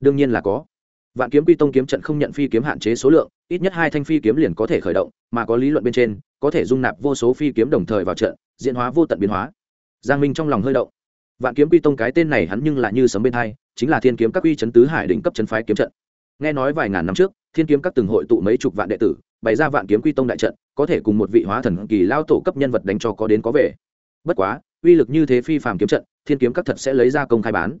Đương nhiên là có. Vạn kiếm quy tông kiếm trận không nhận phi kiếm hạn chế số lượng, ít nhất hai thanh phi kiếm liền có thể khởi động, mà có lý luận bên trên, có thể dung nạp vô số phi kiếm đồng thời vào trận, diễn hóa vô tận biến hóa. Giang minh trong lòng hơi động. Vạn kiếm quy tông cái tên này hắn nhưng là như sấm bên hai, chính là thiên kiếm các uy chấn tứ hải đỉnh cấp chấn phái kiếm trận. Nghe nói vài ngàn năm trước thiên kiếm các từng hội tụ mấy chục vạn đệ tử, bày ra vạn kiếm quy tông đại trận, có thể cùng một vị hóa thần kỳ lao tổ cấp nhân vật đánh cho có đến có về. Bất quá, uy lực như thế phi phàm kiếm trận, thiên kiếm các thật sẽ lấy ra công khai bán.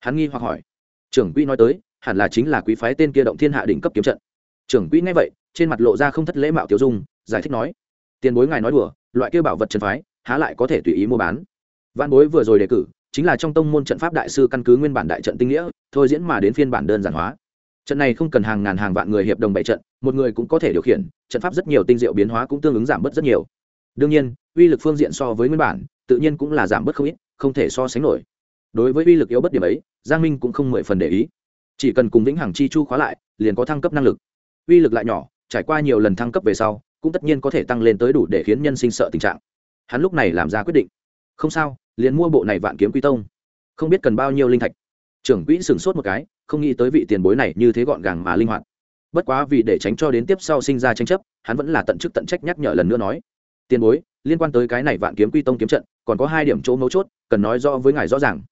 Hắn nghi hoặc hỏi. Trưởng quỹ nói tới, hẳn là chính là quý phái tên kia động thiên hạ đỉnh cấp kiếm trận. Trưởng quỹ nghe vậy, trên mặt lộ ra không thất lễ mạo tiêu dung, giải thích nói. Tiền bối ngài nói đùa, loại kia bảo vật trần phái, há lại có thể tùy ý mua bán. Văn bối vừa rồi đề cử, chính là trong tông môn trận pháp đại sư căn cứ nguyên bản đại trận tinh nghĩa, thôi diễn mà đến phiên bản đơn giản hóa trận này không cần hàng ngàn hàng vạn người hiệp đồng bày trận, một người cũng có thể điều khiển, trận pháp rất nhiều tinh diệu biến hóa cũng tương ứng giảm bớt rất nhiều. Đương nhiên, uy lực phương diện so với nguyên bản, tự nhiên cũng là giảm bớt không ít, không thể so sánh nổi. Đối với uy lực yếu bất điểm ấy, giang minh cũng không mười phần để ý. Chỉ cần cùng vĩnh hằng chi chu khóa lại, liền có thăng cấp năng lực. Uy lực lại nhỏ, trải qua nhiều lần thăng cấp về sau, cũng tất nhiên có thể tăng lên tới đủ để khiến nhân sinh sợ tình trạng. Hắn lúc này làm ra quyết định. Không sao, liền mua bộ này vạn kiếm quy tông. Không biết cần bao nhiêu linh thạch. Trưởng quỹ sửng sốt một cái không nghĩ tới vị tiền bối này như thế gọn gàng mà linh hoạt. Bất quá vì để tránh cho đến tiếp sau sinh ra tranh chấp, hắn vẫn là tận chức tận trách nhắc nhở lần nữa nói, tiền bối, liên quan tới cái này vạn kiếm quy tông kiếm trận, còn có hai điểm chỗ mấu chốt, cần nói rõ với ngài rõ ràng.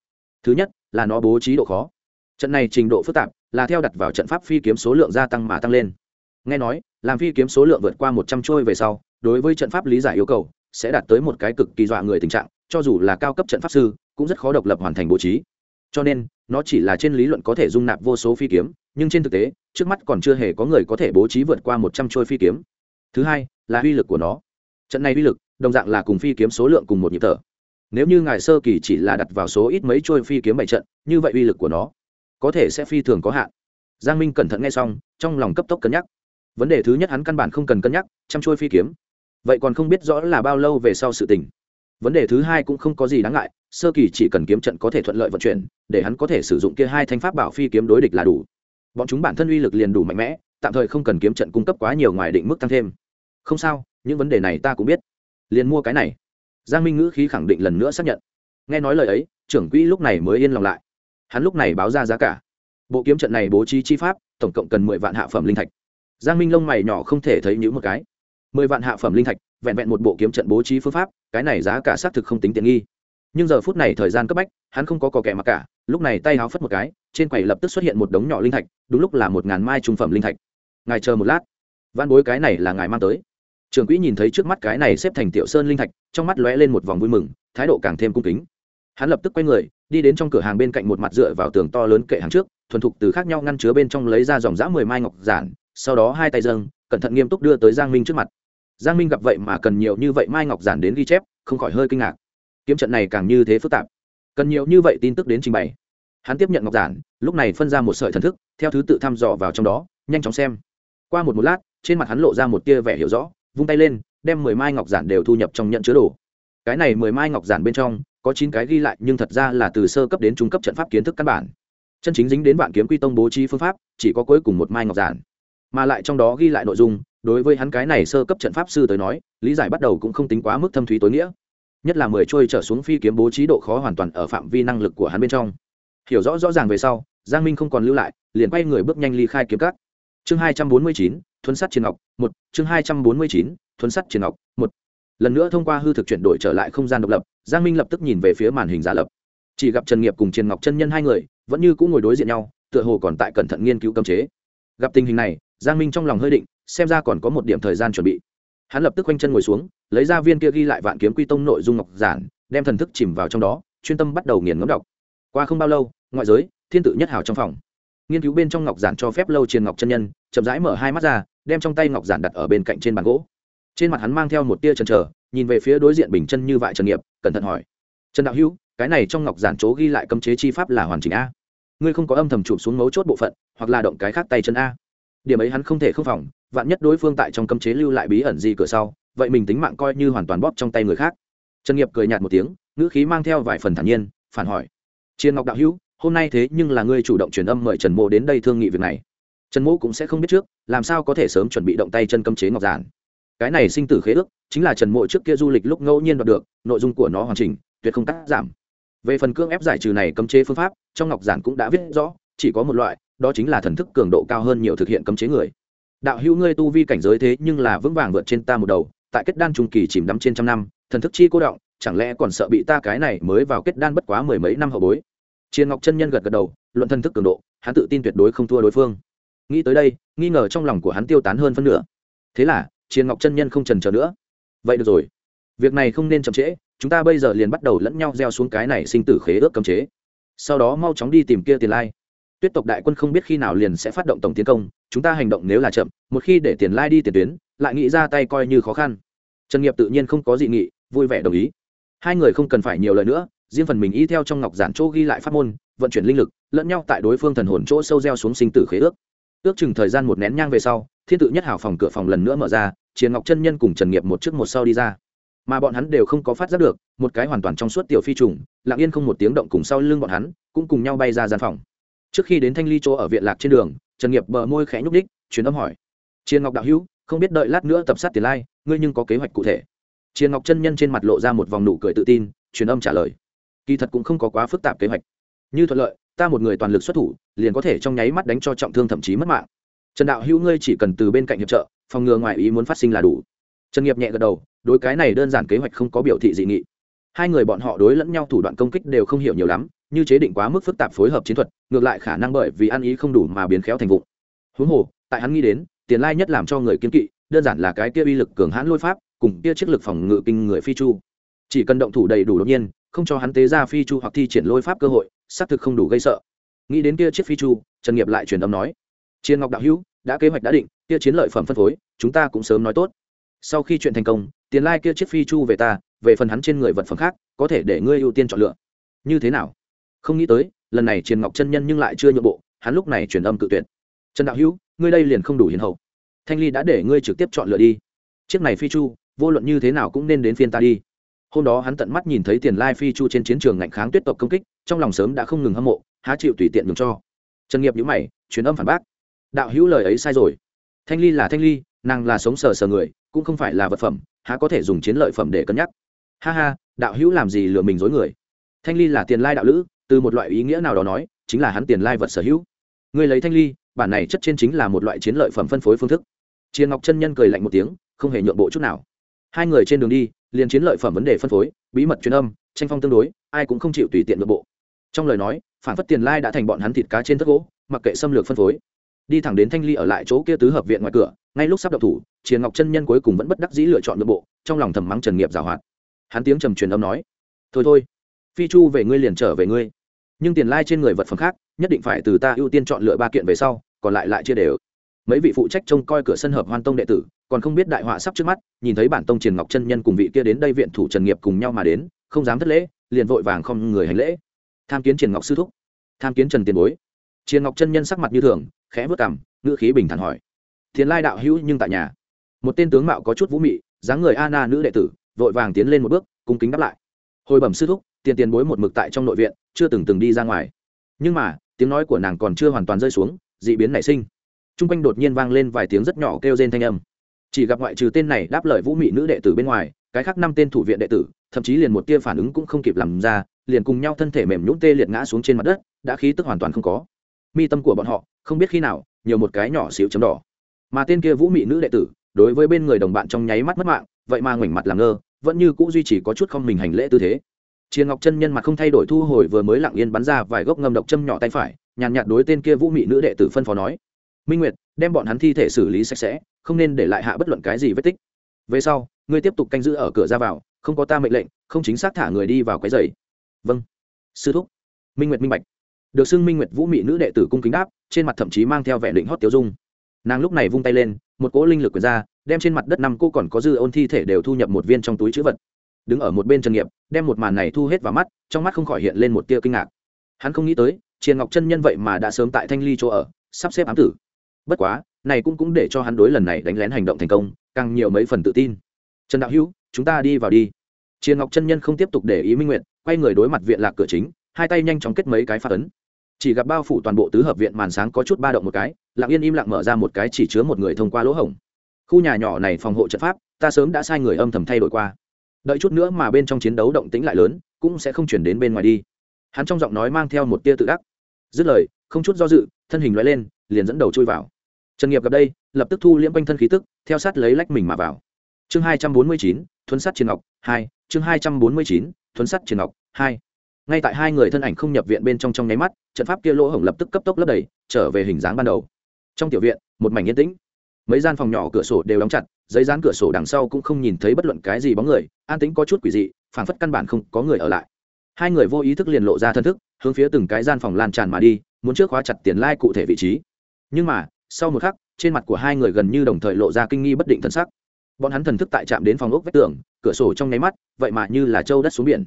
Thứ nhất, là nó bố trí độ khó. Trận này trình độ phức tạp, là theo đặt vào trận pháp phi kiếm số lượng gia tăng mà tăng lên. Nghe nói, làm phi kiếm số lượng vượt qua một trăm trôi về sau, đối với trận pháp lý giải yêu cầu, sẽ đạt tới một cái cực kỳ dọa người tình trạng, cho dù là cao cấp trận pháp sư, cũng rất khó độc lập hoàn thành bố trí cho nên, nó chỉ là trên lý luận có thể dung nạp vô số phi kiếm, nhưng trên thực tế, trước mắt còn chưa hề có người có thể bố trí vượt qua một trăm trôi phi kiếm. Thứ hai, là uy lực của nó. Trận này uy lực, đồng dạng là cùng phi kiếm số lượng cùng một nhịp thở. Nếu như ngài sơ kỳ chỉ là đặt vào số ít mấy trôi phi kiếm bảy trận, như vậy uy lực của nó có thể sẽ phi thường có hạn. Giang minh cẩn thận nghe xong, trong lòng cấp tốc cân nhắc. Vấn đề thứ nhất hắn căn bản không cần cân nhắc chăm trôi phi kiếm. Vậy còn không biết rõ là bao lâu về sau sự tình. Vấn đề thứ hai cũng không có gì đáng ngại sơ kỳ chỉ cần kiếm trận có thể thuận lợi vận chuyển, để hắn có thể sử dụng kia hai thanh pháp bảo phi kiếm đối địch là đủ. Bọn chúng bản thân uy lực liền đủ mạnh mẽ, tạm thời không cần kiếm trận cung cấp quá nhiều ngoài định mức tăng thêm. Không sao, những vấn đề này ta cũng biết. Liền mua cái này. Giang minh ngữ khí khẳng định lần nữa xác nhận. Nghe nói lời ấy, trưởng quỹ lúc này mới yên lòng lại. Hắn lúc này báo ra giá cả. Bộ kiếm trận này bố trí chi pháp, tổng cộng cần mười vạn hạ phẩm linh thạch. Giang minh lông mày nhỏ không thể thấy nhữ một cái. Mười vạn hạ phẩm linh thạch, vẹn vẹn một bộ kiếm trận bố trí phương pháp, cái này giá cả xác thực không tính tiện nghi nhưng giờ phút này thời gian cấp bách, hắn không có cò kẻ mặc cả, lúc này tay háo phất một cái, trên quầy lập tức xuất hiện một đống nhỏ linh thạch, đúng lúc là một ngàn mai trung phẩm linh thạch. Ngài chờ một lát. Văn bối cái này là ngài mang tới. Trường quỹ nhìn thấy trước mắt cái này xếp thành tiểu sơn linh thạch, trong mắt lóe lên một vòng vui mừng, thái độ càng thêm cung kính. Hắn lập tức quay người, đi đến trong cửa hàng bên cạnh một mặt dựa vào tường to lớn kệ hàng trước, thuần thục từ khác nhau ngăn chứa bên trong lấy ra dòng dã mười mai ngọc giản, sau đó hai tay dâng, cẩn thận nghiêm túc đưa tới giang minh trước mặt. Giang minh gặp vậy mà cần nhiều như vậy mai ngọc giản đến ghi chép, không khỏi hơi kinh ngạc kiếm trận này càng như thế phức tạp. Cần nhiều như vậy tin tức đến trình bày. Hắn tiếp nhận ngọc giản, lúc này phân ra một sợi thần thức, theo thứ tự thăm dò vào trong đó, nhanh chóng xem. Qua một một lát, trên mặt hắn lộ ra một tia vẻ hiểu rõ, vung tay lên, đem mười mai ngọc giản đều thu nhập trong nhận chứa đồ. Cái này mười mai ngọc giản bên trong, có chín cái ghi lại, nhưng thật ra là từ sơ cấp đến trung cấp trận pháp kiến thức căn bản. Chân chính dính đến vạn kiếm quy tông bố trí phương pháp, chỉ có cuối cùng một mai ngọc giản. Mà lại trong đó ghi lại nội dung, đối với hắn cái này sơ cấp trận pháp sư tới nói, lý giải bắt đầu cũng không tính quá mức thâm thúy tối nghĩa nhất là mười trôi trở xuống phi kiếm bố trí độ khó hoàn toàn ở phạm vi năng lực của hắn bên trong. Hiểu rõ rõ ràng về sau, giang minh không còn lưu lại, liền quay người bước nhanh ly khai kiếm cắt chương hai trăm bốn mươi chín, thuấn sắt chiến ngọc, một. Chương hai trăm bốn mươi chín, thuấn sắt chiến ngọc, một. Lần nữa thông qua hư thực chuyển đổi trở lại không gian độc lập, giang minh lập tức nhìn về phía màn hình giả lập. Chỉ gặp trần nghiệp cùng triền ngọc chân nhân hai người, vẫn như cũng ngồi đối diện nhau, tựa hồ còn tại cẩn thận nghiên cứu cấm chế. Gặp tình hình này, giang minh trong lòng hơi định, xem ra còn có một điểm thời gian chuẩn bị hắn lập tức quanh chân ngồi xuống, lấy ra viên kia ghi lại vạn kiếm quy tông nội dung ngọc giản, đem thần thức chìm vào trong đó, chuyên tâm bắt đầu nghiền ngấm đọc. Qua không bao lâu, ngoại giới, thiên tự nhất hào trong phòng. Nghiên cứu bên trong ngọc giản cho phép lâu triền ngọc chân nhân, chậm rãi mở hai mắt ra, đem trong tay ngọc giản đặt ở bên cạnh trên bàn gỗ. Trên mặt hắn mang theo một tia chần chờ, nhìn về phía đối diện bình chân như vại trần nghiệp, cẩn thận hỏi. Trần đạo hữu, cái này trong ngọc giản chố ghi lại cấm chế chi pháp là hoàn chỉnh a? Ngươi không có âm thầm chụp xuống mấu chốt bộ phận, hoặc là động cái khác tay chân a? Điểm ấy hắn không thể không phòng vạn nhất đối phương tại trong cấm chế lưu lại bí ẩn gì cửa sau, vậy mình tính mạng coi như hoàn toàn bóp trong tay người khác. Trần nghiệp cười nhạt một tiếng, ngữ khí mang theo vài phần thản nhiên, phản hỏi. Chiên ngọc đạo hữu, hôm nay thế nhưng là ngươi chủ động truyền âm mời trần mộ đến đây thương nghị việc này. Trần mộ cũng sẽ không biết trước, làm sao có thể sớm chuẩn bị động tay chân cấm chế ngọc giản. Cái này sinh tử khế ước, chính là trần mộ trước kia du lịch lúc ngẫu nhiên đoạt được, nội dung của nó hoàn chỉnh, tuyệt không cắt giảm. Về phần cương ép giải trừ này cấm chế phương pháp, trong ngọc giản cũng đã viết rõ, chỉ có một loại, đó chính là thần thức cường độ cao hơn nhiều thực hiện cấm chế người đạo hữu ngươi tu vi cảnh giới thế nhưng là vững vàng vượt trên ta một đầu, tại kết đan trung kỳ chìm đắm trên trăm năm, thần thức chi cô động, chẳng lẽ còn sợ bị ta cái này mới vào kết đan bất quá mười mấy năm hậu bối? Chiến ngọc chân nhân gật gật đầu, luận thần thức cường độ, hắn tự tin tuyệt đối không thua đối phương. Nghĩ tới đây, nghi ngờ trong lòng của hắn tiêu tán hơn phân nửa. Thế là chiến ngọc chân nhân không trần chờ nữa. Vậy được rồi. Việc này không nên chậm trễ, chúng ta bây giờ liền bắt đầu lẫn nhau gieo xuống cái này sinh tử khế ước cấm chế. Sau đó mau chóng đi tìm kia tiền lai. Tuyết tộc đại quân không biết khi nào liền sẽ phát động tổng tiến công chúng ta hành động nếu là chậm, một khi để tiền lai đi tiền tuyến, lại nghĩ ra tay coi như khó khăn. Trần nghiệp tự nhiên không có dị nghị, vui vẻ đồng ý. Hai người không cần phải nhiều lời nữa, riêng phần mình y theo trong ngọc giản chỗ ghi lại pháp môn, vận chuyển linh lực, lẫn nhau tại đối phương thần hồn chỗ sâu gieo xuống sinh tử khế ước. Ước chừng thời gian một nén nhang về sau, thiên tự nhất hảo phòng cửa phòng lần nữa mở ra chiến ngọc chân nhân cùng trần nghiệp một trước một sau đi ra. Mà bọn hắn đều không có phát giác được, một cái hoàn toàn trong suốt tiểu phi trùng, lặng yên không một tiếng động cùng sau lưng bọn hắn, cũng cùng nhau bay ra gian phòng. Trước khi đến thanh ly chỗ ở viện lạc trên đường trần nghiệp bờ môi khẽ nhúc đích truyền âm hỏi. Chiến ngọc đạo hữu, không biết đợi lát nữa tập sát tiền lai, ngươi nhưng có kế hoạch cụ thể. Chiến ngọc chân nhân trên mặt lộ ra một vòng nụ cười tự tin, truyền âm trả lời. Kỳ thật cũng không có quá phức tạp kế hoạch. Như thuận lợi, ta một người toàn lực xuất thủ, liền có thể trong nháy mắt đánh cho trọng thương thậm chí mất mạng. Trần đạo hữu ngươi chỉ cần từ bên cạnh hiệp trợ, phòng ngừa ngoài ý muốn phát sinh là đủ. Trần nghiệp nhẹ gật đầu, đối cái này đơn giản kế hoạch không có biểu thị dị nghị hai người bọn họ đối lẫn nhau thủ đoạn công kích đều không hiểu nhiều lắm, như chế định quá mức phức tạp phối hợp chiến thuật, ngược lại khả năng bởi vì ăn ý không đủ mà biến khéo thành vụ. Huống hồ, tại hắn nghĩ đến, tiền lai nhất làm cho người kiên kỵ, đơn giản là cái kia uy lực cường hãn lôi pháp, cùng kia chiếc lực phòng ngự kinh người phi chu. Chỉ cần động thủ đầy đủ đột nhiên, không cho hắn tế ra phi chu hoặc thi triển lôi pháp cơ hội, xác thực không đủ gây sợ. Nghĩ đến kia chiếc phi chu, trần nghiệp lại truyền âm nói chiến ngọc đạo hữu, đã kế hoạch đã định, kia chiến lợi phẩm phân phối, chúng ta cũng sớm nói tốt. Sau khi chuyện thành công, tiền lai kia chiếc phi chu về ta về phần hắn trên người vật phẩm khác, có thể để ngươi ưu tiên chọn lựa. Như thế nào? Không nghĩ tới, lần này triền ngọc chân nhân nhưng lại chưa nhượng bộ, hắn lúc này truyền âm cự tuyệt. Trần đạo hữu, ngươi đây liền không đủ hiền hậu. Thanh ly đã để ngươi trực tiếp chọn lựa đi. Chiếc này phi chu, vô luận như thế nào cũng nên đến phiên ta đi. Hôm đó hắn tận mắt nhìn thấy tiền lai phi chu trên chiến trường ngạnh kháng tuyết tộc công kích, trong lòng sớm đã không ngừng hâm mộ, há chịu tùy tiện nhường cho. Trần nghiệp nhữ mày, truyền âm phản bác. Đạo hữu lời ấy sai rồi. Thanh ly là thanh ly, nàng là sống sờ sờ người, cũng không phải là vật phẩm, há có thể dùng chiến lợi phẩm để cân nhắc ha ha, đạo hữu làm gì lừa mình dối người? Thanh ly là tiền lai đạo lữ, từ một loại ý nghĩa nào đó nói, chính là hắn tiền lai vật sở hữu. Người lấy thanh ly, bản này chất trên chính là một loại chiến lợi phẩm phân phối phương thức. Chiến ngọc chân nhân cười lạnh một tiếng, không hề nhượng bộ chút nào. Hai người trên đường đi, liền chiến lợi phẩm vấn đề phân phối, bí mật truyền âm, tranh phong tương đối, ai cũng không chịu tùy tiện nhượng bộ. Trong lời nói, phản phất tiền lai đã thành bọn hắn thịt cá trên thất gỗ, mặc kệ xâm lược phân phối. Đi thẳng đến thanh ly ở lại chỗ kia tứ hợp viện ngoài cửa, ngay lúc sắp đậu thủ chiến ngọc chân nhân cuối cùng vẫn bất đắc dĩ lựa chọn nội bộ, trong lòng thầm mắng trần nghiệp giảo hoạt hắn tiếng trầm truyền âm nói, thôi thôi, phi chu về ngươi liền trở về ngươi. Nhưng tiền lai trên người vật phẩm khác, nhất định phải từ ta ưu tiên chọn lựa ba kiện về sau, còn lại lại chia đều. Mấy vị phụ trách trông coi cửa sân hợp hoan tông đệ tử, còn không biết đại họa sắp trước mắt, nhìn thấy bản tông triền ngọc chân nhân cùng vị kia đến đây viện thủ trần nghiệp cùng nhau mà đến, không dám thất lễ, liền vội vàng không người hành lễ. Tham kiến triền ngọc sư thúc. Tham kiến trần tiền bối. Triền ngọc chân nhân sắc mặt như thường, khẽ vớt cằm, ngữ khí bình thản hỏi thiền lai đạo hữu nhưng tại nhà. Một tên tướng mạo có chút vũ mị, dáng người a na nữ đệ tử vội vàng tiến lên một bước, cung kính đáp lại. Hồi bẩm sư thúc, tiền tiền bối một mực tại trong nội viện, chưa từng từng đi ra ngoài. Nhưng mà, tiếng nói của nàng còn chưa hoàn toàn rơi xuống d ị biến nảy sinh. T r u n g quanh đột nhiên vang lên vài tiếng rất nhỏ kêu trên thanh âm. Chỉ gặp ngoại trừ tên này đáp lời vũ mị nữ đệ tử bên ngoài, cái khác năm tên thủ viện đệ tử, thậm chí liền một tia phản ứng cũng không kịp làm ra, liền cùng nhau thân thể mềm nhũng tê liệt ngã xuống trên mặt đất, đã khí tức hoàn toàn không có. Mi tâm của bọn họ, không biết khi nào, nhiều một cái nhỏ xíu chấm đỏ. Mà tên kia vũ mị nữ đệ tử, đối với bên người đồng bạn trong nháy mắt mất mạng, vậy mà ngoảnh mặt làm ngơ vẫn như cũ duy trì có chút không mình hành lễ tư thế Triền Ngọc chân nhân mặt không thay đổi thu hồi vừa mới lặng yên bắn ra vài gốc ngâm độc châm nhỏ tay phải, nhàn nhạt đối tên kia Vũ Mị nữ đệ tử phân phó nói: "Minh Nguyệt, đem bọn hắn thi thể xử lý sạch sẽ, không nên để lại hạ bất luận cái gì vết tích. Về sau, ngươi tiếp tục canh giữ ở cửa ra vào, không có ta mệnh lệnh, không chính xác thả người đi vào quấy rầy." "Vâng." Sư thúc. Minh Nguyệt minh bạch. Được xưng Minh Nguyệt Vũ Mị nữ đệ tử cung kính đáp, trên mặt thậm chí mang theo vẻ định hót tiêu dung. Nàng lúc này vung tay lên, một cỗ linh lực quyền ra, đem trên mặt đất năm cô còn có dư ôn thi thể đều thu nhập một viên trong túi chữ vật. Đứng ở một bên trần nghiệp đem một màn này thu hết vào mắt trong mắt không khỏi hiện lên một tia kinh ngạc. Hắn không nghĩ tới triền ngọc chân nhân vậy mà đã sớm tại thanh ly chỗ ở sắp xếp ám tử. Bất quá này cũng cũng để cho hắn đối lần này đánh lén hành động thành công càng nhiều mấy phần tự tin. Trần đạo hữu chúng ta đi vào đi. Triền ngọc chân nhân không tiếp tục để ý minh nguyện quay người đối mặt viện lạc cửa chính hai tay nhanh chóng kết mấy cái phát ấn chỉ gặp bao phủ toàn bộ tứ hợp viện màn sáng có chút ba động một cái, lặng yên im lặng mở ra một cái chỉ chứa một người thông qua lỗ hổng. Khu nhà nhỏ này phòng hộ trận pháp, ta sớm đã sai người âm thầm thay đổi qua. Đợi chút nữa mà bên trong chiến đấu động tĩnh lại lớn, cũng sẽ không chuyển đến bên ngoài đi. Hắn trong giọng nói mang theo một tia tự đắc. Dứt lời, không chút do dự, thân hình loại lên, liền dẫn đầu chui vào. Trần nghiệp gặp đây, lập tức thu liễm quanh thân khí tức, theo sát lấy lách mình mà vào. Chương hai trăm bốn mươi chín, thuấn sắt triền ngọc hai, chương hai trăm bốn mươi chín, thuấn sắt triền ngọc hai ngay tại hai người thân ảnh không nhập viện bên trong trong nháy mắt, trận pháp kia lỗ hổng lập tức cấp tốc lấp đầy, trở về hình dáng ban đầu. Trong tiểu viện, một mảnh yên tĩnh. Mấy gian phòng nhỏ cửa sổ đều đóng chặt, giấy dán cửa sổ đằng sau cũng không nhìn thấy bất luận cái gì bóng người, an tính có chút quỷ dị, phảng phất căn bản không có người ở lại. Hai người vô ý thức liền lộ ra thân thức, hướng phía từng cái gian phòng lan tràn mà đi, muốn trước khóa chặt tiền lai cụ thể vị trí. Nhưng mà, sau một khắc, trên mặt của hai người gần như đồng thời lộ ra kinh nghi bất định thân sắc. Bọn hắn thần thức tại chạm đến phòng ốc vách tường, cửa sổ trong nháy mắt, vậy mà như là trâu đất xuống biển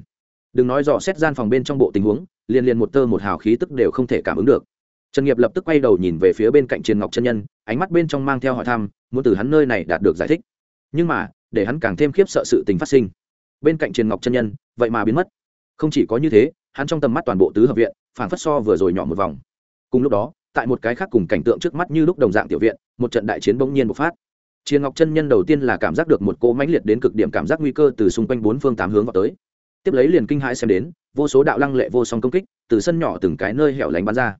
đừng nói dò xét gian phòng bên trong bộ tình huống, liền liền một tơ một hào khí tức đều không thể cảm ứng được. Trần nghiệp lập tức quay đầu nhìn về phía bên cạnh triền ngọc chân nhân, ánh mắt bên trong mang theo hỏi thăm, muốn từ hắn nơi này đạt được giải thích. Nhưng mà, để hắn càng thêm khiếp sợ sự tình phát sinh. Bên cạnh triền ngọc chân nhân, vậy mà biến mất. Không chỉ có như thế, hắn trong tầm mắt toàn bộ tứ hợp viện phản phất so vừa rồi nhỏ một vòng. Cùng lúc đó, tại một cái khác cùng cảnh tượng trước mắt như lúc đồng dạng tiểu viện, một trận đại chiến bỗng nhiên bộc phát. Triền ngọc chân nhân đầu tiên là cảm giác được một cỗ mãnh liệt đến cực điểm cảm giác nguy cơ từ xung quanh bốn phương tám hướng vào tới tiếp lấy liền kinh hãi xem đến, vô số đạo lăng lệ vô song công kích từ sân nhỏ từng cái nơi hẻo lánh bắn ra.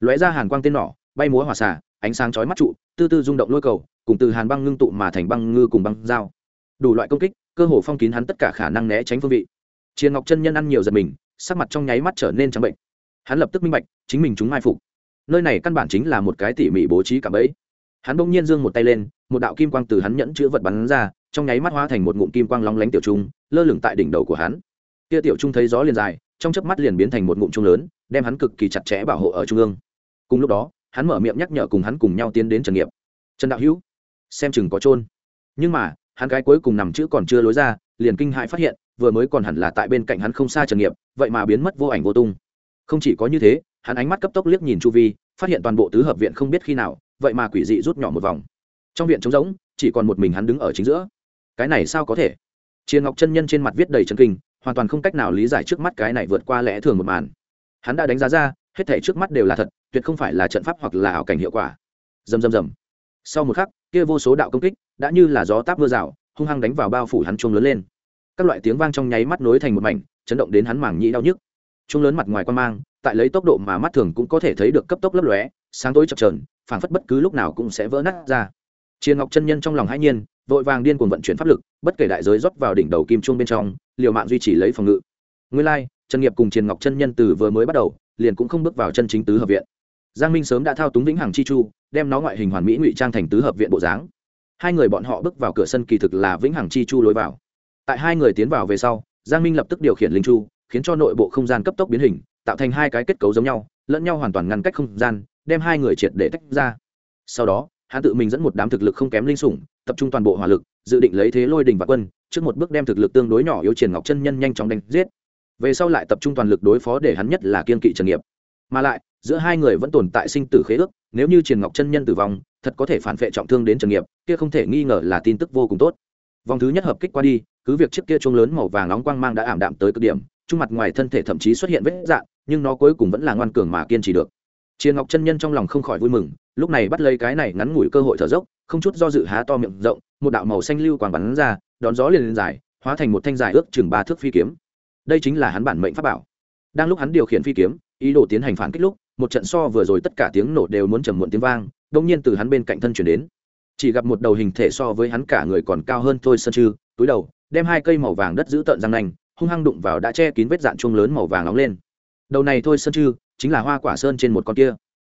Lóe ra hàn quang tên nỏ, bay múa hỏa xả ánh sáng chói mắt trụ, tư tư rung động lôi cầu, cùng từ hàn băng ngưng tụ mà thành băng ngư cùng băng dao. Đủ loại công kích, cơ hồ phong kín hắn tất cả khả năng né tránh phương vị. Chiến ngọc chân nhân ăn nhiều giật mình, sắc mặt trong nháy mắt trở nên trắng bệnh. Hắn lập tức minh bạch, chính mình chúng mai phục. Nơi này căn bản chính là một cái tỉ mỉ bố trí cả bẫy. Hắn bỗng nhiên giương một tay lên, một đạo kim quang từ hắn nhẫn chữ vật bắn ra, trong nháy mắt hóa thành một ngụm kim quang lóng lánh tiểu trung, lơ lửng tại đỉnh đầu của hắn kia tiểu trung thấy gió liền dài, trong chớp mắt liền biến thành một ngụm trung lớn, đem hắn cực kỳ chặt chẽ bảo hộ ở trung ương. Cùng lúc đó, hắn mở miệng nhắc nhở cùng hắn cùng nhau tiến đến trần nghiệp. Trần đạo hữu, xem chừng có trôn nhưng mà, hắn cái cuối cùng nằm chữ còn chưa lối ra, liền kinh hãi phát hiện, vừa mới còn hẳn là tại bên cạnh hắn không xa trần nghiệp, vậy mà biến mất vô ảnh vô tung. Không chỉ có như thế, hắn ánh mắt cấp tốc liếc nhìn chu vi, phát hiện toàn bộ tứ hợp viện không biết khi nào, vậy mà quỷ dị rút nhỏ một vòng. Trong viện trống rỗng, chỉ còn một mình hắn đứng ở chính giữa. Cái này sao có thể? Chia ngọc chân nhân trên mặt viết đầy chân kinh hoàn toàn không cách nào lý giải trước mắt cái này vượt qua lẽ thường một màn. Hắn đã đánh giá ra, hết thể trước mắt đều là thật, tuyệt không phải là trận pháp hoặc là ảo cảnh hiệu quả. Dầm dầm dầm sau một khắc, kia vô số đạo công kích, đã như là gió táp mưa rào, hung hăng đánh vào bao phủ hắn chuông lớn lên. Các loại tiếng vang trong nháy mắt nối thành một mảnh, chấn động đến hắn mảng nhĩ đau nhức. Chuông lớn mặt ngoài quan mang, tại lấy tốc độ mà mắt thường cũng có thể thấy được cấp tốc lấp lóe, sáng tối chập trờn phảng phất bất cứ lúc nào cũng sẽ vỡ nát ra. Chiên ngọc chân nhân trong lòng hãi nhiên, vội vàng điên cuồng vận chuyển pháp lực, bất kể đại giới rót vào đỉnh đầu kim chuông bên trong liều mạng duy trì lấy phòng ngự. Nguyên lai, trần nghiệp cùng triền ngọc chân nhân từ vừa mới bắt đầu, liền cũng không bước vào chân chính tứ hợp viện. Giang minh sớm đã thao túng vĩnh hằng chi chu, đem nó ngoại hình hoàn mỹ ngụy trang thành tứ hợp viện bộ dáng. Hai người bọn họ bước vào cửa sân kỳ thực là vĩnh hằng chi chu lối vào. Tại hai người tiến vào về sau, giang minh lập tức điều khiển linh chu, khiến cho nội bộ không gian cấp tốc biến hình, tạo thành hai cái kết cấu giống nhau, lẫn nhau hoàn toàn ngăn cách không gian, đem hai người triệt để tách ra. Sau đó, hắn tự mình dẫn một đám thực lực không kém linh sủng, tập trung toàn bộ hỏa lực dự định lấy thế lôi đình và quân trước một bước đem thực lực tương đối nhỏ yếu triển ngọc chân nhân nhanh chóng đánh giết. Về sau lại tập trung toàn lực đối phó để hắn nhất là kiên kỵ trần nghiệp. Mà lại giữa hai người vẫn tồn tại sinh tử khế ước nếu như triển ngọc chân nhân tử vong thật có thể phản vệ trọng thương đến trần nghiệp kia không thể nghi ngờ là tin tức vô cùng tốt. Vòng thứ nhất hợp kích qua đi cứ việc chiếc kia trông lớn màu vàng nóng quang mang đã ảm đạm tới cực điểm trung mặt ngoài thân thể thậm chí xuất hiện vết dạn nhưng nó cuối cùng vẫn là ngoan cường mà kiên trì được. Triền Ngọc chân nhân trong lòng không khỏi vui mừng, lúc này bắt lấy cái này ngắn ngủi cơ hội thở dốc, không chút do dự há to miệng rộng, một đạo màu xanh lưu quang bắn ra, đón gió liền lên dài, hóa thành một thanh dài ước chừng ba thước phi kiếm. Đây chính là hắn bản mệnh pháp bảo. Đang lúc hắn điều khiển phi kiếm, ý đồ tiến hành phản kích lúc, một trận so vừa rồi tất cả tiếng nổ đều muốn trầm muộn tiếng vang, đột nhiên từ hắn bên cạnh thân truyền đến. Chỉ gặp một đầu hình thể so với hắn cả người còn cao hơn thôi sơn trư, túi đầu, đem hai cây màu vàng đất giữ tận răng nanh, hung hăng đụng vào đã che kín vết dạn chuông lớn màu vàng nóng lên. Đầu này thôi sơn trư, chính là hoa quả sơn trên một con kia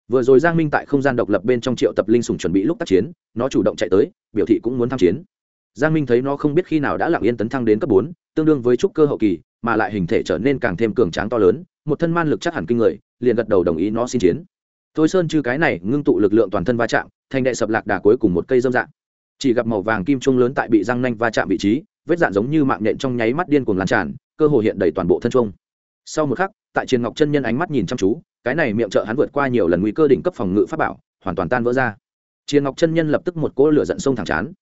vừa rồi giang minh tại không gian độc lập bên trong triệu tập linh sùng chuẩn bị lúc tác chiến, nó chủ động chạy tới, biểu thị cũng muốn tham chiến. Giang minh thấy nó không biết khi nào đã lặng yên tấn thăng đến cấp bốn, tương đương với trúc cơ hậu kỳ, mà lại hình thể trở nên càng thêm cường tráng to lớn, một thân man lực chắc hẳn kinh người, liền gật đầu đồng ý nó xin chiến. Thôi sơn chư cái này ngưng tụ lực lượng toàn thân va chạm, thành đệ sập lạc đà cuối cùng một cây dâm dạng. Chỉ gặp màu vàng kim trung lớn tại bị răng nanh va chạm vị trí, vết dạn giống như mạng nện trong nháy mắt điên cuồng lan tràn, cơ hồ hiện đầy toàn bộ thân trung sau một khắc tại triền ngọc chân nhân ánh mắt nhìn chăm chú, cái này miệng trợ hắn vượt qua nhiều lần nguy cơ đỉnh cấp phòng ngự pháp bảo, hoàn toàn tan vỡ ra. Triền ngọc chân nhân lập tức một cỗ lửa giận sông thẳng chán.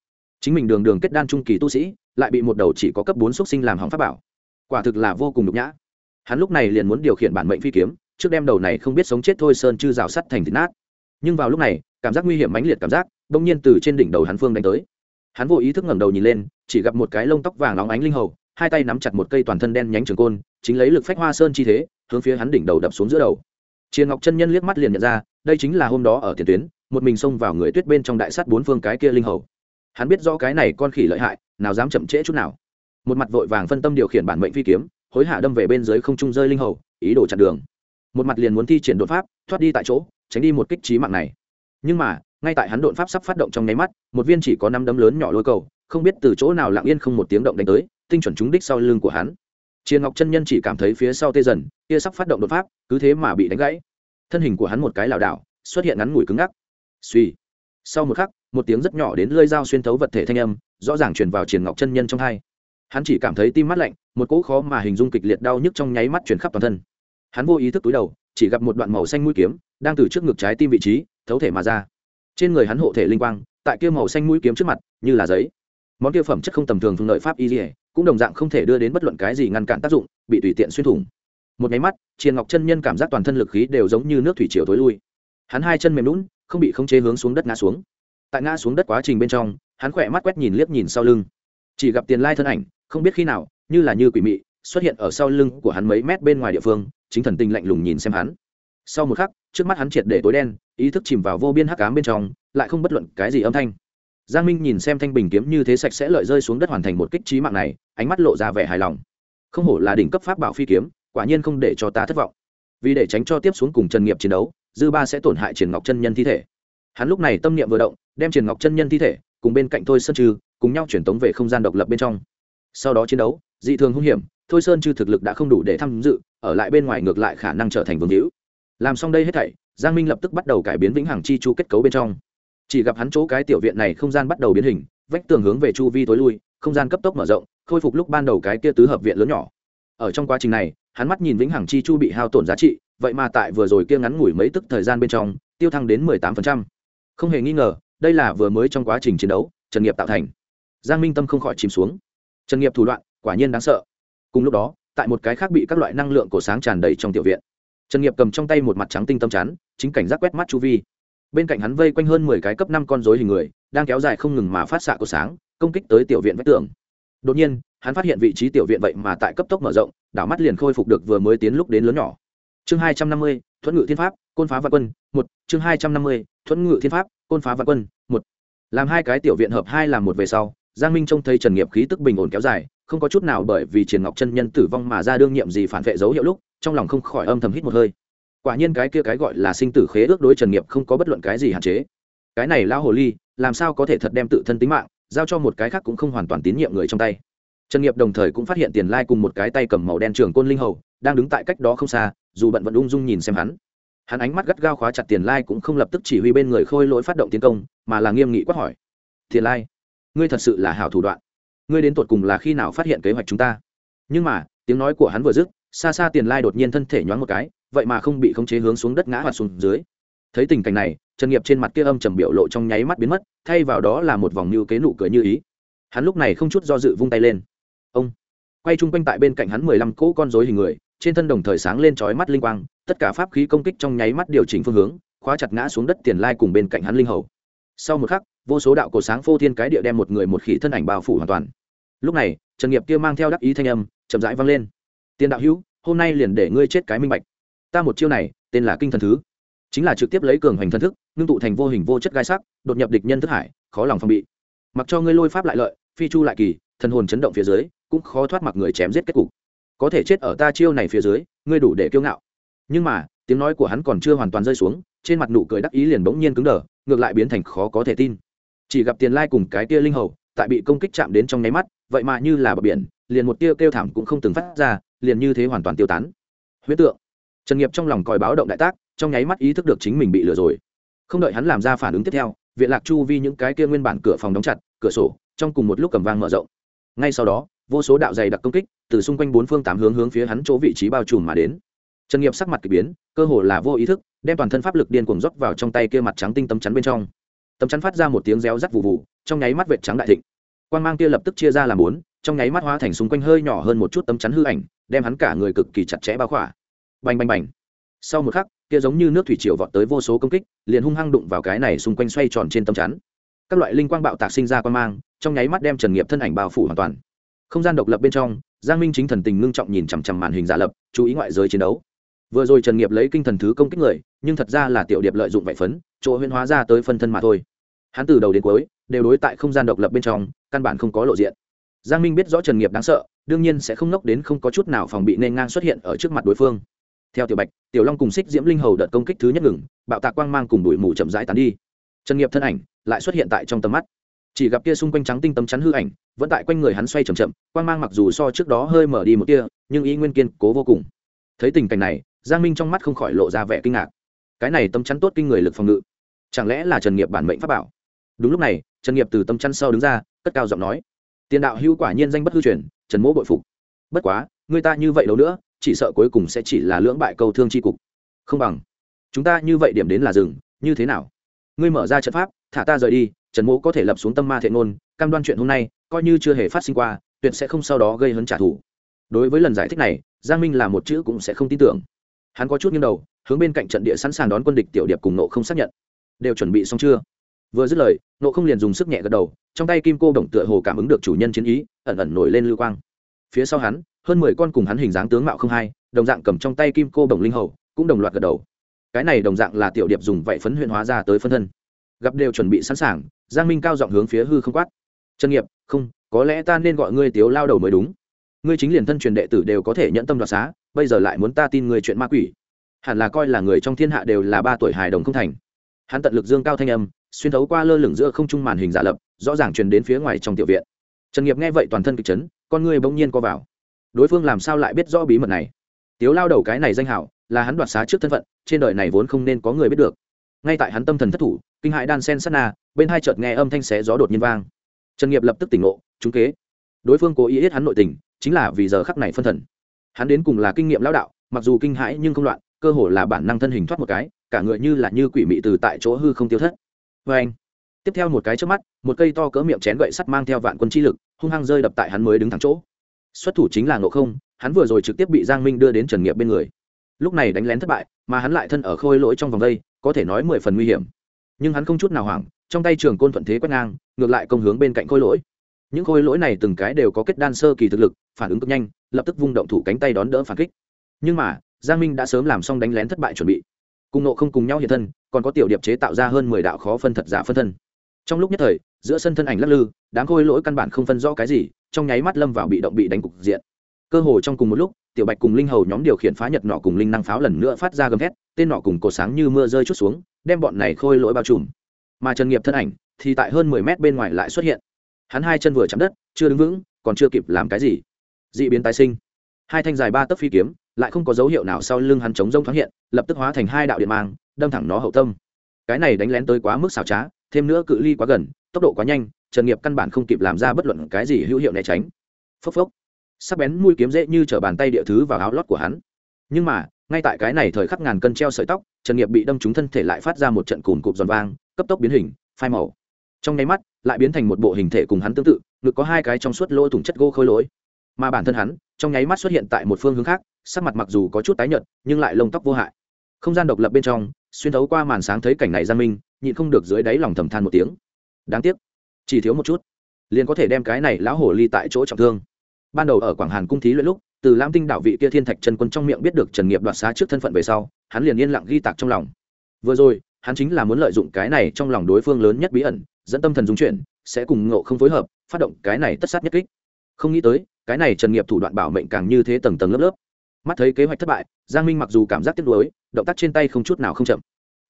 Chính mình đường đường kết đan trung kỳ tu sĩ, lại bị một đầu chỉ có cấp bốn xuất sinh làm hỏng pháp bảo. Quả thực là vô cùng nhục nhã. Hắn lúc này liền muốn điều khiển bản mệnh phi kiếm, trước đem đầu này không biết sống chết thôi sơn chư rào sắt thành thịt nát. Nhưng vào lúc này, cảm giác nguy hiểm mãnh liệt cảm giác, bỗng nhiên từ trên đỉnh đầu hắn phương đánh tới. Hắn vô ý thức ngẩng đầu nhìn lên, chỉ gặp một cái lông tóc vàng óng ánh linh hầu, hai tay nắm chặt một cây toàn thân đen nhánh trường côn, chính lấy lực phách hoa sơn chi thế hướng phía hắn đỉnh đầu đập xuống giữa đầu. Triền ngọc chân nhân liếc mắt liền nhận ra, đây chính là hôm đó ở tiền tuyến, một mình xông vào người tuyết bên trong đại sắt bốn phương cái kia linh hầu. Hắn biết rõ cái này con khỉ lợi hại, nào dám chậm trễ chút nào. Một mặt vội vàng phân tâm điều khiển bản mệnh phi kiếm, hối hạ đâm về bên dưới không trung rơi linh hầu, ý đồ chặn đường. Một mặt liền muốn thi triển đột pháp, thoát đi tại chỗ, tránh đi một kích trí mạng này. Nhưng mà, ngay tại hắn đột pháp sắp phát động trong nháy mắt, một viên chỉ có năm đấm lớn nhỏ lôi cầu, không biết từ chỗ nào lặng yên không một tiếng động đánh tới, tinh chuẩn trúng đích sau lưng của hắn. Triền Ngọc chân nhân chỉ cảm thấy phía sau tê dần, kia sắp phát động đột pháp, cứ thế mà bị đánh gãy. Thân hình của hắn một cái lảo đảo, xuất hiện ngắn ngủi cứng ngắc. Suy. Sau một khắc, một tiếng rất nhỏ đến lưỡi dao xuyên thấu vật thể thanh âm, rõ ràng truyền vào Triền Ngọc chân nhân trong tai. Hắn chỉ cảm thấy tim mát lạnh, một cỗ khó mà hình dung kịch liệt đau nhức trong nháy mắt truyền khắp toàn thân. Hắn vô ý thức túi đầu, chỉ gặp một đoạn màu xanh mũi kiếm đang từ trước ngực trái tim vị trí, thấu thể mà ra. Trên người hắn hộ thể linh quang, tại kia màu xanh mũi kiếm trước mặt, như là giấy. Món kia phẩm chất không tầm thường phương lợi pháp y liệt cũng đồng dạng không thể đưa đến bất luận cái gì ngăn cản tác dụng, bị tùy tiện xuyên thủng. Một nháy mắt, triền ngọc chân nhân cảm giác toàn thân lực khí đều giống như nước thủy triều tối lui. Hắn hai chân mềm lún, không bị khống chế hướng xuống đất ngã xuống. Tại ngã xuống đất quá trình bên trong, hắn khỏe mắt quét nhìn liếc nhìn sau lưng. Chỉ gặp tiền lai thân ảnh, không biết khi nào, như là như quỷ mị, xuất hiện ở sau lưng của hắn mấy mét bên ngoài địa phương, chính thần tình lạnh lùng nhìn xem hắn. Sau một khắc, trước mắt hắn triệt để tối đen, ý thức chìm vào vô biên hắc ám bên trong, lại không bất luận cái gì âm thanh giang minh nhìn xem thanh bình kiếm như thế sạch sẽ lợi rơi xuống đất hoàn thành một kích trí mạng này, ánh mắt lộ ra vẻ hài lòng. Không hổ là đỉnh cấp pháp bảo phi kiếm, quả nhiên không để cho ta thất vọng. Vì để tránh cho tiếp xuống cùng trần nghiệp chiến đấu, dư ba sẽ tổn hại triển ngọc chân nhân thi thể. Hắn lúc này tâm niệm vừa động, đem triển ngọc chân nhân thi thể, cùng bên cạnh thôi sơn trừ cùng nhau chuyển tống về không gian độc lập bên trong. Sau đó chiến đấu, dị thường hung hiểm, thôi sơn trừ thực lực đã không đủ để tham dự, ở lại bên ngoài ngược lại khả năng trở thành vương hữu. Làm xong đây hết thảy, giang minh lập tức bắt đầu cải biến vĩnh hằng chi chu kết cấu bên trong chỉ gặp hắn chỗ cái tiểu viện này không gian bắt đầu biến hình, vách tường hướng về chu vi tối lui, không gian cấp tốc mở rộng, khôi phục lúc ban đầu cái kia tứ hợp viện lớn nhỏ. Ở trong quá trình này, hắn mắt nhìn vĩnh hằng chi chu bị hao tổn giá trị, vậy mà tại vừa rồi kia ngắn ngủi mấy tức thời gian bên trong, tiêu thăng đến mười tám phần trăm. Không hề nghi ngờ, đây là vừa mới trong quá trình chiến đấu, trần nghiệp tạo thành. Giang minh tâm không khỏi chìm xuống. Trần nghiệp thủ đoạn, quả nhiên đáng sợ. Cùng lúc đó, tại một cái khác bị các loại năng lượng cổ sáng tràn đầy trong tiểu viện, trần nghiệp cầm trong tay một mặt trắng tinh tâm chắn, chính cảnh giác quét mắt chu vi bên cạnh hắn vây quanh hơn mười cái cấp năm con rối hình người, đang kéo dài không ngừng mà phát xạ của sáng, công kích tới tiểu viện vách tường. Đột nhiên, hắn phát hiện vị trí tiểu viện vậy mà tại cấp tốc mở rộng, đảo mắt liền khôi phục được vừa mới tiến lúc đến lớn nhỏ. Chương hai trăm năm mươi, thuẫn ngự thiên pháp, côn phá vạn quân, một. Chương hai trăm năm mươi, thuẫn ngự thiên pháp, côn phá vạn quân, một. Làm hai cái tiểu viện hợp hai làm một về sau, giang minh trông thấy trần nghiệp khí tức bình ổn kéo dài, không có chút nào bởi vì triền ngọc chân nhân tử vong mà ra đương nhiệm gì phản vệ dấu hiệu lúc, trong lòng không khỏi âm thầm hít một hơi quả nhiên cái kia cái gọi là sinh tử khế ước đối trần nghiệp không có bất luận cái gì hạn chế. Cái này lao hồ ly, làm sao có thể thật đem tự thân tính mạng giao cho một cái khác cũng không hoàn toàn tín nhiệm người trong tay. Trần nghiệp đồng thời cũng phát hiện tiền lai cùng một cái tay cầm màu đen trường côn linh hầu, đang đứng tại cách đó không xa, dù bận vẫn ung dung nhìn xem hắn. Hắn ánh mắt gắt gao khóa chặt tiền lai cũng không lập tức chỉ huy bên người khôi lỗi phát động tiến công, mà là nghiêm nghị quát hỏi, tiền lai, ngươi thật sự là hảo thủ đoạn. Ngươi đến tột cùng là khi nào phát hiện kế hoạch chúng ta? Nhưng mà, tiếng nói của hắn vừa dứt, xa xa tiền lai đột nhiên thân thể nhoáng một cái vậy mà không bị khống chế hướng xuống đất ngã hoặc xuống dưới. Thấy tình cảnh này, trần nghiệp trên mặt kia âm trầm biểu lộ trong nháy mắt biến mất, thay vào đó là một vòng như kế nụ cười như ý. Hắn lúc này không chút do dự vung tay lên. Ông! Quay chung quanh tại bên cạnh hắn mười lăm cỗ con dối hình người, trên thân đồng thời sáng lên trói mắt linh quang, tất cả pháp khí công kích trong nháy mắt điều chỉnh phương hướng, khóa chặt ngã xuống đất tiền lai cùng bên cạnh hắn linh hầu. Sau một khắc, vô số đạo cổ sáng phô thiên cái địa đem một người một khỉ thân ảnh bao phủ hoàn toàn. Lúc này, trần nghiệp kia mang theo đắc ý thanh âm, chậm rãi vang lên. Tiền đạo hữu, hôm nay liền để ngươi chết cái minh bạch ta một chiêu này, tên là kinh thần thứ. Chính là trực tiếp lấy cường hoành thân thức, ngưng tụ thành vô hình vô chất gai sắc, đột nhập địch nhân thức hải, khó lòng phòng bị. Mặc cho ngươi lôi pháp lại lợi, phi chu lại kỳ, thần hồn chấn động phía dưới, cũng khó thoát mặc người chém giết kết cục. Có thể chết ở ta chiêu này phía dưới, ngươi đủ để kiêu ngạo. Nhưng mà, tiếng nói của hắn còn chưa hoàn toàn rơi xuống, trên mặt nụ cười đắc ý liền bỗng nhiên cứng đờ, ngược lại biến thành khó có thể tin. Chỉ gặp tiền lai cùng cái tia linh hầu, tại bị công kích chạm đến trong nháy mắt, vậy mà như là bờ biển, liền một tia kêu thảm cũng không từng phát ra, liền như thế hoàn toàn tiêu tán. Huyết tượng trần nghiệp trong lòng còi báo động đại tác, trong nháy mắt ý thức được chính mình bị lừa rồi. Không đợi hắn làm ra phản ứng tiếp theo, viện lạc chu vi những cái kia nguyên bản cửa phòng đóng chặt, cửa sổ, trong cùng một lúc cầm vang mở rộng. Ngay sau đó, vô số đạo dày đặc công kích, từ xung quanh bốn phương tám hướng hướng phía hắn chỗ vị trí bao trùm mà đến. Trần nghiệp sắc mặt k ỳ biến, cơ hồ là vô ý thức, đem toàn thân pháp lực điên cuồng dốc vào trong tay kia mặt trắng tinh tấm chắn bên trong. Tấm chắn phát ra một tiếng réo rắt vụ vụ trong nháy mắt vệt trắng đại thịnh. Quan g mang kia lập tức chia ra làm bốn, trong nháy mắt hóa thành xung quanh hơi nhỏ hơn một chút tấm chắn hư ảnh, đem hắn cả người cực kỳ chặt chẽ bao khỏa bành bành bành. Sau một khắc, kia giống như nước thủy triều vọt tới vô số công kích, liền hung hăng đụng vào cái này xung quanh xoay tròn trên tâm chắn. Các loại linh quang bạo tạc sinh ra quan mang, trong nháy mắt đem trần nghiệp thân ảnh bao phủ hoàn toàn. Không gian độc lập bên trong, giang minh chính thần tình ngưng trọng nhìn chằm chằm màn hình giả lập, chú ý ngoại giới chiến đấu. Vừa rồi trần nghiệp lấy kinh thần thứ công kích người, nhưng thật ra là tiểu điệp lợi dụng vạy phấn, chỗ huyên hóa ra tới phân thân mà thôi. Hắn từ đầu đến cuối, đều đối tại không gian độc lập bên trong, căn bản không có lộ diện. Giang minh biết rõ trần nghiệp đáng sợ, đương nhiên sẽ không nốc đến không có chút nào phòng bị nên ngang xuất hiện ở trước mặt đối phương theo tiểu bạch, tiểu long cùng xích diễm linh hầu đợt công kích thứ nhất ngừng, bạo tạc quang mang cùng đuổi mù chậm rãi tán đi. Trần nghiệp thân ảnh lại xuất hiện tại trong tầm mắt. Chỉ gặp kia xung quanh trắng tinh tấm chắn hư ảnh, vẫn tại quanh người hắn xoay chậm chậm, quang mang mặc dù so trước đó hơi mở đi một tia, nhưng ý nguyên kiên cố vô cùng. Thấy tình cảnh này, giang minh trong mắt không khỏi lộ ra vẻ kinh ngạc. Cái này tấm chắn tốt kinh người lực phòng ngự, chẳng lẽ là trần nghiệp bản mệnh pháp bảo? Đúng lúc này, trần nghiệp từ tấm chắn sau đứng ra, cất cao giọng nói. Tiền đạo hữu quả nhiên danh bất hư truyền, trần mỗ bội phục. Bất quá, người ta như vậy đâu nữa chỉ sợ cuối cùng sẽ chỉ là lưỡng bại câu thương tri cục. Không bằng. Chúng ta như vậy điểm đến là rừng như thế nào? Ngươi mở ra trận pháp, thả ta rời đi, trần mỗ có thể lập xuống tâm ma thiện ngôn, cam đoan chuyện hôm nay, coi như chưa hề phát sinh qua, tuyệt sẽ không sau đó gây hấn trả thù. Đối với lần giải thích này, giang minh là một chữ cũng sẽ không tin tưởng. Hắn có chút nghiêng đầu, hướng bên cạnh trận địa sẵn sàng đón quân địch tiểu điệp cùng nộ không xác nhận. Đều chuẩn bị xong chưa? Vừa dứt lời, nộ không liền dùng sức nhẹ gật đầu, trong tay kim cô động tựa hồ cảm ứng được chủ nhân chiến ý, ẩn ẩn nổi lên lưu quang. Phía sau hắn hơn mười con cùng hắn hình dáng tướng mạo không hai, đồng dạng cầm trong tay kim cô đồng linh hầu, cũng đồng loạt gật đầu. Cái này đồng dạng là tiểu điệp dùng vậy phấn huyện hóa ra tới phân thân. Gặp đều chuẩn bị sẵn sàng, giang minh cao giọng hướng phía hư không quát. Trần nghiệp, không, có lẽ ta nên gọi ngươi tiếu lao đầu mới đúng. Ngươi chính liền thân truyền đệ tử đều có thể nhận tâm đoạt xá, bây giờ lại muốn ta tin người chuyện ma quỷ. Hẳn là coi là người trong thiên hạ đều là ba tuổi hài đồng không thành. Hắn tận lực dương cao thanh âm, xuyên thấu qua lơ lửng giữa không trung màn hình giả lập, rõ ràng truyền đến phía ngoài trong tiểu viện. Trần nghiệp nghe vậy toàn thân kịch chấn, con ngươi bỗng nhiên co vào đối phương làm sao lại biết rõ bí mật này? Tiếu lao đầu cái này danh hảo, là hắn đoạt xá trước thân phận, trên đời này vốn không nên có người biết được. Ngay tại hắn tâm thần thất thủ, kinh hại đan sen sát na, bên hai chợt nghe âm thanh xé gió đột nhiên vang. Trần nghiệp lập tức tỉnh ngộ, trúng kế. Đối phương cố ý hết hắn nội tình, chính là vì giờ khắc này phân thần. Hắn đến cùng là kinh nghiệm lão đạo, mặc dù kinh hãi nhưng không loạn, cơ hồ là bản năng thân hình thoát một cái, cả người như là như quỷ mị từ tại chỗ hư không tiêu thất. Vê anh, tiếp theo một cái trước mắt, một cây to cỡ miệng chén gậy sắt mang theo vạn quân chi lực, hung hăng rơi đập tại hắn mới đứng thẳng chỗ xuất thủ chính là ngộ không, hắn vừa rồi trực tiếp bị giang minh đưa đến trần nghiệp bên người. Lúc này đánh lén thất bại, mà hắn lại thân ở khôi lỗi trong vòng đây, có thể nói mười phần nguy hiểm. Nhưng hắn không chút nào hoảng, trong tay trường côn thuận thế quét ngang, ngược lại công hướng bên cạnh khôi lỗi. Những khôi lỗi này từng cái đều có kết đan sơ kỳ thực lực, phản ứng cực nhanh, lập tức vung động thủ cánh tay đón đỡ phản kích. Nhưng mà, giang minh đã sớm làm xong đánh lén thất bại chuẩn bị. Cùng nộ không cùng nhau hiện thân, còn có tiểu điệp chế tạo ra hơn mười đạo khó phân thật giả phân thân. Trong lúc nhất thời, giữa sân thân ảnh lắc lư đáng khôi lỗi căn bản không phân rõ cái gì trong nháy mắt lâm vào bị động bị đánh cục diện. Cơ hồ trong cùng một lúc, tiểu bạch cùng linh hầu nhóm điều khiển phá nhật nọ cùng linh năng pháo lần nữa phát ra gầm thét, tên nọ cùng cổ sáng như mưa rơi chút xuống, đem bọn này khôi lỗi bao trùm. Mà trần nghiệp thân ảnh thì tại hơn mười mét bên ngoài lại xuất hiện. Hắn hai chân vừa chạm đất, chưa đứng vững, còn chưa kịp làm cái gì. Dị biến tái sinh. Hai thanh dài ba tấc phi kiếm, lại không có dấu hiệu nào sau lưng hắn chống rông thoáng hiện, lập tức hóa thành hai đạo điện mang, đâm thẳng nó hậu tâm. Cái này đánh lén tới quá mức xảo trá, thêm nữa cự ly quá gần, tốc độ quá nhanh trần nghiệp căn bản không kịp làm ra bất luận cái gì hữu hiệu né tránh. Phốc phốc. Sắc bén mũi kiếm dễ như t r ở bàn tay địa thứ vào áo lót của hắn. Nhưng mà, ngay tại cái này thời khắc ngàn cân treo sợi tóc, trần nghiệp bị đâm trúng thân thể lại phát ra một trận cùn cụp giòn vang, cấp tốc biến hình, phai màu. Trong nháy mắt, lại biến thành một bộ hình thể cùng hắn tương tự, ngực có hai cái trong suốt lỗ thủng chất gỗ khôi lỗi. Mà bản thân hắn, trong nháy mắt xuất hiện tại một phương hướng khác, sắc mặt mặc dù có chút tái nhợt, nhưng lại lông tóc vô hại. Không gian độc lập bên trong, xuyên thấu qua màn sáng thấy cảnh này gian minh, nhịn không được dưới đáy lòng thầm than một tiếng. Đáng tiếc chỉ thiếu một chút, liền có thể đem cái này lão hồ ly tại chỗ trọng thương. Ban đầu ở quảng hàn cung thí luyện lúc, từ lam tinh đảo vị kia thiên thạch trần quân trong miệng biết được trần nghiệp đoạt xá trước thân phận về sau, hắn liền yên lặng ghi tạc trong lòng. Vừa rồi, hắn chính là muốn lợi dụng cái này trong lòng đối phương lớn nhất bí ẩn, dẫn tâm thần dung chuyển, sẽ cùng ngộ không phối hợp, phát động cái này tất sát nhất kích. Không nghĩ tới, cái này trần nghiệp thủ đoạn bảo mệnh càng như thế tầng tầng lớp lớp. Mắt thấy kế hoạch thất bại, giang minh mặc dù cảm giác tiếc nuối, động tác trên tay không chút nào không chậm.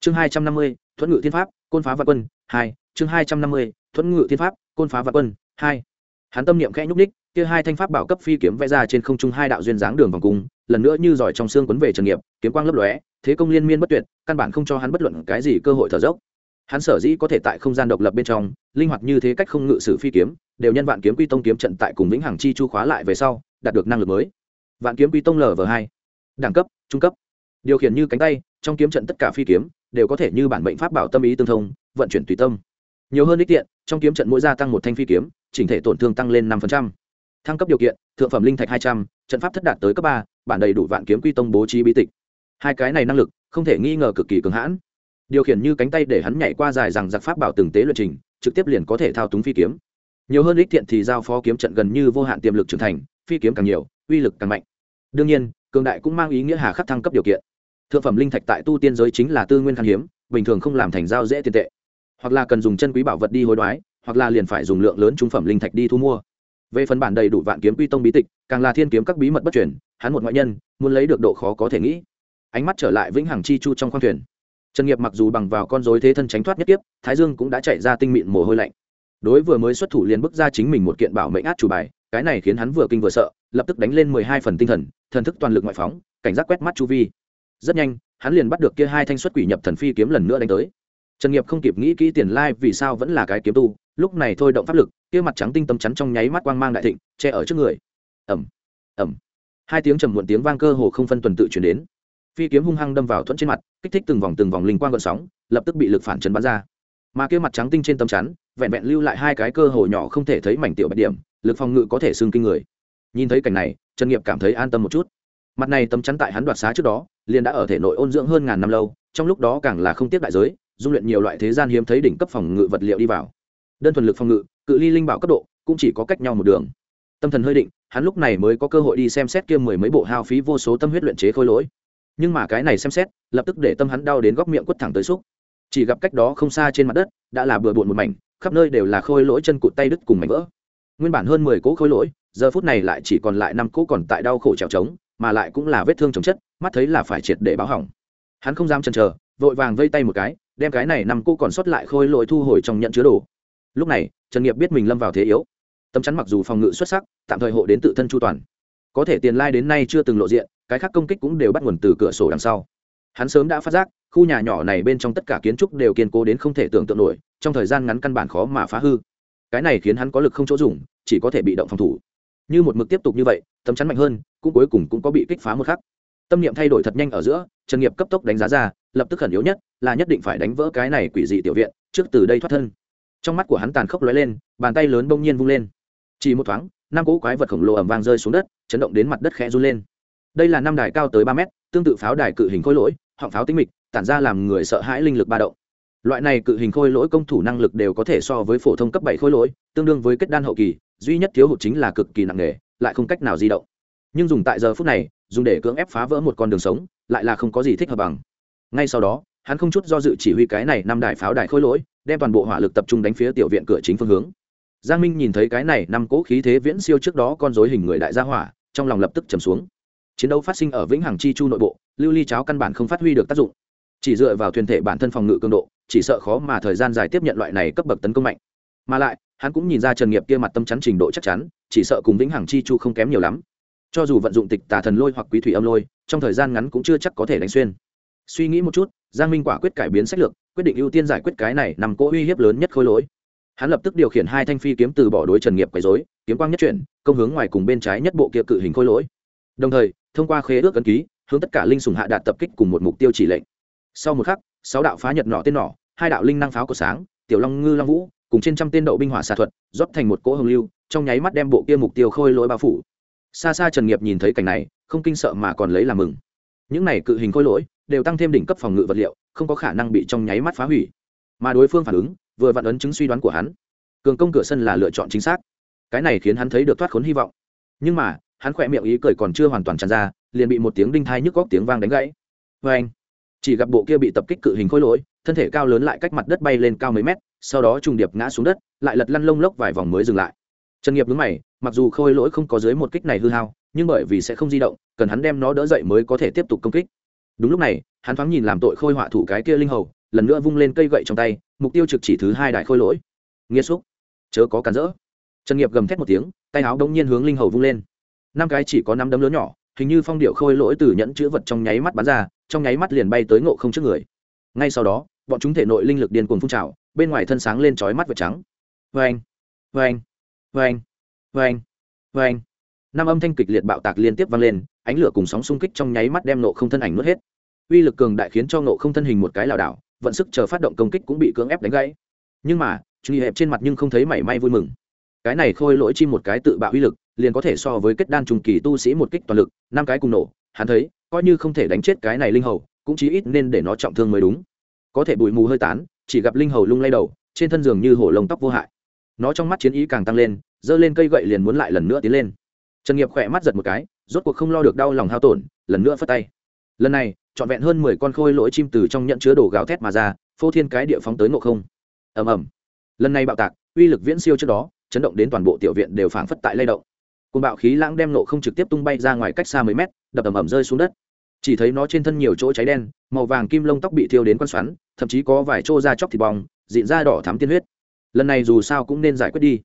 Chương hai trăm năm mươi, thuẫn ngự thiên pháp, côn phá vạn quân, hai, chương hai trăm năm mươi thuẫn ngự thiên pháp, côn phá vạn quân, hai. Hắn tâm niệm khẽ nhúc ních kia hai thanh pháp bảo cấp phi kiếm vẽ ra trên không trung hai đạo duyên dáng đường vòng cung, lần nữa như giỏi trong xương quấn về trần nghiệp, kiếm quang lấp lóe, thế công liên miên bất tuyệt, căn bản không cho hắn bất luận cái gì cơ hội thở dốc. Hắn sở dĩ có thể tại không gian độc lập bên trong, linh hoạt như thế cách không ngự sử phi kiếm, đều nhân vạn kiếm quy tông kiếm trận tại cùng vĩnh hằng chi chu khóa lại về sau, đạt được năng lực mới. Vạn kiếm quy tông lv hai. Đẳng cấp, trung cấp. Điều khiển như cánh tay, trong kiếm trận tất cả phi kiếm, đều có thể như bản mệnh pháp bảo tâm ý tương thông, vận chuyển tùy tâm. Nhiều hơn ích tiện trong kiếm trận mỗi gia tăng một thanh phi kiếm, chỉnh thể tổn thương tăng lên năm thăng cấp điều kiện, thượng phẩm linh thạch hai trăm, trận pháp thất đạt tới cấp ba, bản đầy đủ vạn kiếm quy tông bố trí bí tịch. Hai cái này năng lực, không thể nghi ngờ cực kỳ cường hãn. Điều khiển như cánh tay để hắn nhảy qua dài rằng giặc pháp bảo từng tế luyện trình, trực tiếp liền có thể thao túng phi kiếm. Nhiều hơn ích thiện thì giao phó kiếm trận gần như vô hạn tiềm lực trưởng thành, phi kiếm càng nhiều, uy lực càng mạnh. Đương nhiên, cường đại cũng mang ý nghĩa hà khắc thăng cấp điều kiện. Thượng phẩm linh thạch tại tu tiên giới chính là tư nguyên khan hiếm, bình thường không làm thành giao dễ tiền tệ hoặc là cần dùng chân quý bảo vật đi hối đoái hoặc là liền phải dùng lượng lớn trung phẩm linh thạch đi thu mua. Về phần bản đầy đủ vạn kiếm quy tông bí tịch càng là thiên kiếm các bí mật bất chuyển hắn một ngoại nhân muốn lấy được độ khó có thể nghĩ. Ánh mắt trở lại vĩnh hằng chi chu trong khoang thuyền. Trần nghiệp mặc dù bằng vào con dối thế thân tránh thoát nhất kiếp, thái dương cũng đã chạy ra tinh mịn mồ hôi lạnh. Đối vừa mới xuất thủ liền bức ra chính mình một kiện bảo mệnh át chủ bài cái này khiến hắn vừa kinh vừa sợ lập tức đánh lên mười hai phần tinh thần thần thức toàn lực ngoại phóng cảnh giác quét mắt chu vi. Rất nhanh hắn liền bắt được kia hai thanh xuất quỷ nhập thần phi kiếm lần nữa đánh tới trần nghiệp không kịp nghĩ kỹ tiền lai vì sao vẫn là cái kiếm tu, lúc này thôi động pháp lực, kia mặt trắng tinh tâm chắn trong nháy mắt quang mang đại thịnh, che ở trước người. Ẩm ẩm hai tiếng trầm muộn tiếng vang cơ hồ không phân tuần tự chuyển đến. Phi kiếm hung hăng đâm vào thuẫn trên mặt, kích thích từng vòng từng vòng linh quang gợn sóng, lập tức bị lực phản chấn bắn ra. Mà kia mặt trắng tinh trên tâm chắn, vẹn vẹn lưu lại hai cái cơ hồ nhỏ không thể thấy mảnh tiểu bạch điểm, lực phòng ngự có thể xương kinh người. Nhìn thấy cảnh này, trần nghiệp cảm thấy an tâm một chút. Mặt này tấm chắn tại hắn đoạt xá trước đó, liền đã ở thể nội ôn dưỡng hơn ngàn năm lâu, trong lúc đó càng là không tiếp đại giới dung luyện nhiều loại thế gian hiếm thấy đỉnh cấp phòng ngự vật liệu đi vào. Đơn thuần lực phòng ngự, cự ly linh bảo cấp độ, cũng chỉ có cách nhau một đường. Tâm thần hơi định, hắn lúc này mới có cơ hội đi xem xét kia mười mấy bộ hao phí vô số tâm huyết luyện chế khôi lỗi. Nhưng mà cái này xem xét, lập tức để tâm hắn đau đến góc miệng quất thẳng tới xúc. Chỉ gặp cách đó không xa trên mặt đất, đã là bừa bộn một mảnh, khắp nơi đều là khôi lỗi chân cụt tay đứt cùng mảnh vỡ. Nguyên bản hơn mười cỗ khôi lỗi, giờ phút này lại chỉ còn lại năm cỗ còn tại đau khổ trèo trống, mà lại cũng là vết thương chống chất, mắt thấy là phải triệt để báo hỏng. Hắn không dám chần chờ, vội vàng vây tay một cái đem cái này năm cô còn sót lại khôi lỗi thu hồi trong nhận chứa đồ. Lúc này, trần nghiệp biết mình lâm vào thế yếu. Tấm chắn mặc dù phòng ngự xuất sắc, tạm thời hộ đến tự thân chu toàn. Có thể tiền lai đến nay chưa từng lộ diện, cái khác công kích cũng đều bắt nguồn từ cửa sổ đằng sau. Hắn sớm đã phát giác, khu nhà nhỏ này bên trong tất cả kiến trúc đều kiên cố đến không thể tưởng tượng nổi, trong thời gian ngắn căn bản khó mà phá hư. Cái này khiến hắn có lực không chỗ dùng, chỉ có thể bị động phòng thủ. Như một mực tiếp tục như vậy, tấm chắn mạnh hơn, cũng cuối cùng cũng có bị kích phá một khắc tâm niệm thay đổi thật nhanh ở giữa, trần nghiệp cấp tốc đánh giá ra, lập tức khẩn yếu nhất là nhất định phải đánh vỡ cái này quỷ dị tiểu viện, trước từ đây thoát thân. Trong mắt của hắn tàn khốc lóe lên, bàn tay lớn bỗng nhiên vung lên. Chỉ một thoáng, năm cỗ quái vật khổng lồ ẩm vang rơi xuống đất, chấn động đến mặt đất khẽ run lên. Đây là năm đài cao tới ba mét, tương tự pháo đài cự hình khối lỗi, họng pháo tinh mịch, tản ra làm người sợ hãi linh lực ba động. Loại này cự hình khôi lỗi công thủ năng lực đều có thể so với phổ thông cấp bảy khôi lỗi, tương đương với kết đan hậu kỳ, duy nhất thiếu hụt chính là cực kỳ nặng nề, lại không cách nào di động. Nhưng dùng tại giờ phút này dùng để cưỡng ép phá vỡ một con đường sống, lại là không có gì thích hợp bằng. Ngay sau đó, hắn không chút do dự chỉ huy cái này năm đài pháo đài khôi lỗi, đem toàn bộ hỏa lực tập trung đánh phía tiểu viện cửa chính phương hướng. Giang minh nhìn thấy cái này năm cỗ khí thế viễn siêu trước đó con dối hình người đại gia hỏa, trong lòng lập tức trầm xuống. Chiến đấu phát sinh ở vĩnh hằng chi chu nội bộ, lưu ly cháo căn bản không phát huy được tác dụng. Chỉ dựa vào thuyền thể bản thân phòng ngự cường độ, chỉ sợ khó mà thời gian dài tiếp nhận loại này cấp bậc tấn công mạnh. Mà lại, hắn cũng nhìn ra trần nghiệp kia mặt tâm chắn trình độ chắc chắn, chỉ sợ cùng vĩnh hằng chi chu không kém nhiều lắm cho dù vận dụng tịch tà thần lôi hoặc quý thủy âm lôi, trong thời gian ngắn cũng chưa chắc có thể đánh xuyên. Suy nghĩ một chút, giang minh quả quyết cải biến sách lược, quyết định ưu tiên giải quyết cái này nằm cỗ uy hiếp lớn nhất khối lỗi. Hắn lập tức điều khiển hai thanh phi kiếm từ bỏ đối trần nghiệp quấy dối kiếm quang nhất chuyển, công hướng ngoài cùng bên trái nhất bộ kia cự hình khối lỗi. Đồng thời, thông qua khế ước ấn ký, hướng tất cả linh sùng hạ đạt tập kích cùng một mục tiêu chỉ lệnh. Sau một khắc, sáu đạo phá nhật nỏ tên nỏ, hai đạo linh năng pháo của sáng, tiểu long ngư long vũ, cùng trên trăm tên đậu binh hỏa xạ thuật, rót thành một cỗ hồng lưu, trong nháy mắt đem bộ kia mục tiêu khôi lỗi bao phủ xa xa trần nghiệp nhìn thấy cảnh này, không kinh sợ mà còn lấy làm mừng. Những này cự hình khôi lỗi, đều tăng thêm đỉnh cấp phòng ngự vật liệu, không có khả năng bị trong nháy mắt phá hủy. Mà đối phương phản ứng, vừa vặn ấn chứng suy đoán của hắn. Cường công cửa sân là lựa chọn chính xác. Cái này khiến hắn thấy được thoát khốn hy vọng. Nhưng mà, hắn khỏe miệng ý cười còn chưa hoàn toàn tràn ra, liền bị một tiếng đinh thai nhức góc tiếng vang đánh gãy. Vê anh, chỉ gặp bộ kia bị tập kích cự hình khôi lỗi, thân thể cao lớn lại cách mặt đất bay lên cao mấy mét, sau đó trùng điệp ngã xuống đất, lại lật lăn lông lốc vài vòng mới dừng lại trần nghiệp đứng mày, mặc dù khôi lỗi không có dưới một kích này hư hao, nhưng bởi vì sẽ không di động, cần hắn đem nó đỡ dậy mới có thể tiếp tục công kích. Đúng lúc này, hắn thoáng nhìn làm tội khôi họa thủ cái kia linh hầu, lần nữa vung lên cây gậy trong tay, mục tiêu trực chỉ thứ hai đại khôi lỗi. Nghĩa xúc. Chớ có cản rỡ. Trần nghiệp gầm thét một tiếng, tay áo đống nhiên hướng linh hầu vung lên. Năm cái chỉ có năm đấm lớn nhỏ, hình như phong điệu khôi lỗi từ nhẫn chữ vật trong nháy mắt bắn ra, trong nháy mắt liền bay tới ngộ không trước người. Ngay sau đó, bọn chúng thể nội linh lực điên cuồng phun trào, bên ngoài thân sáng lên chói mắt vật trắng. Vê anh vê anh vang, vang, vang, năm âm thanh kịch liệt bạo tạc liên tiếp vang lên ánh lửa cùng sóng xung kích trong nháy mắt đem nộ không thân ảnh nuốt hết. Uy lực cường đại khiến cho nộ không thân hình một cái lảo đảo vận sức chờ phát động công kích cũng bị cưỡng ép đánh gãy. Nhưng mà truy hẹp trên mặt nhưng không thấy mảy may vui mừng. Cái này khôi lỗi chim một cái tự bạo uy lực liền có thể so với kết đan trùng kỳ tu sĩ một kích toàn lực năm cái cùng nổ hắn thấy coi như không thể đánh chết cái này linh hầu cũng chí ít nên để nó trọng thương mới đúng. Có thể bụi mù hơi tán chỉ gặp linh hầu lung lay đầu trên thân giường như hổ lông tóc vô hại nó trong mắt chiến ý càng tăng lên, giơ lên cây gậy liền muốn lại lần nữa tiến lên. Trần nghiệp khỏe mắt giật một cái, rốt cuộc không lo được đau lòng hao tổn, lần nữa phất tay. Lần này, trọn vẹn hơn mười con khôi lỗi chim từ trong nhận chứa đồ gào thét mà ra, phô thiên cái địa phóng tới ngộ không. Ầm ầm. Lần này bạo tạc, uy lực viễn siêu trước đó, chấn động đến toàn bộ tiểu viện đều phảng phất tại lay động. Côn bạo khí lãng đem nộ không trực tiếp tung bay ra ngoài cách xa mấy mét, đập ầm ầm rơi xuống đất. Chỉ thấy nó trên thân nhiều chỗ cháy đen, màu vàng kim lông tóc bị thiêu đến quan xoắn, thậm chí có vài chỗ da chóc thịt bong dịn da đỏ thắm tiên huyết lần này dù sao cũng nên giải quyết đi.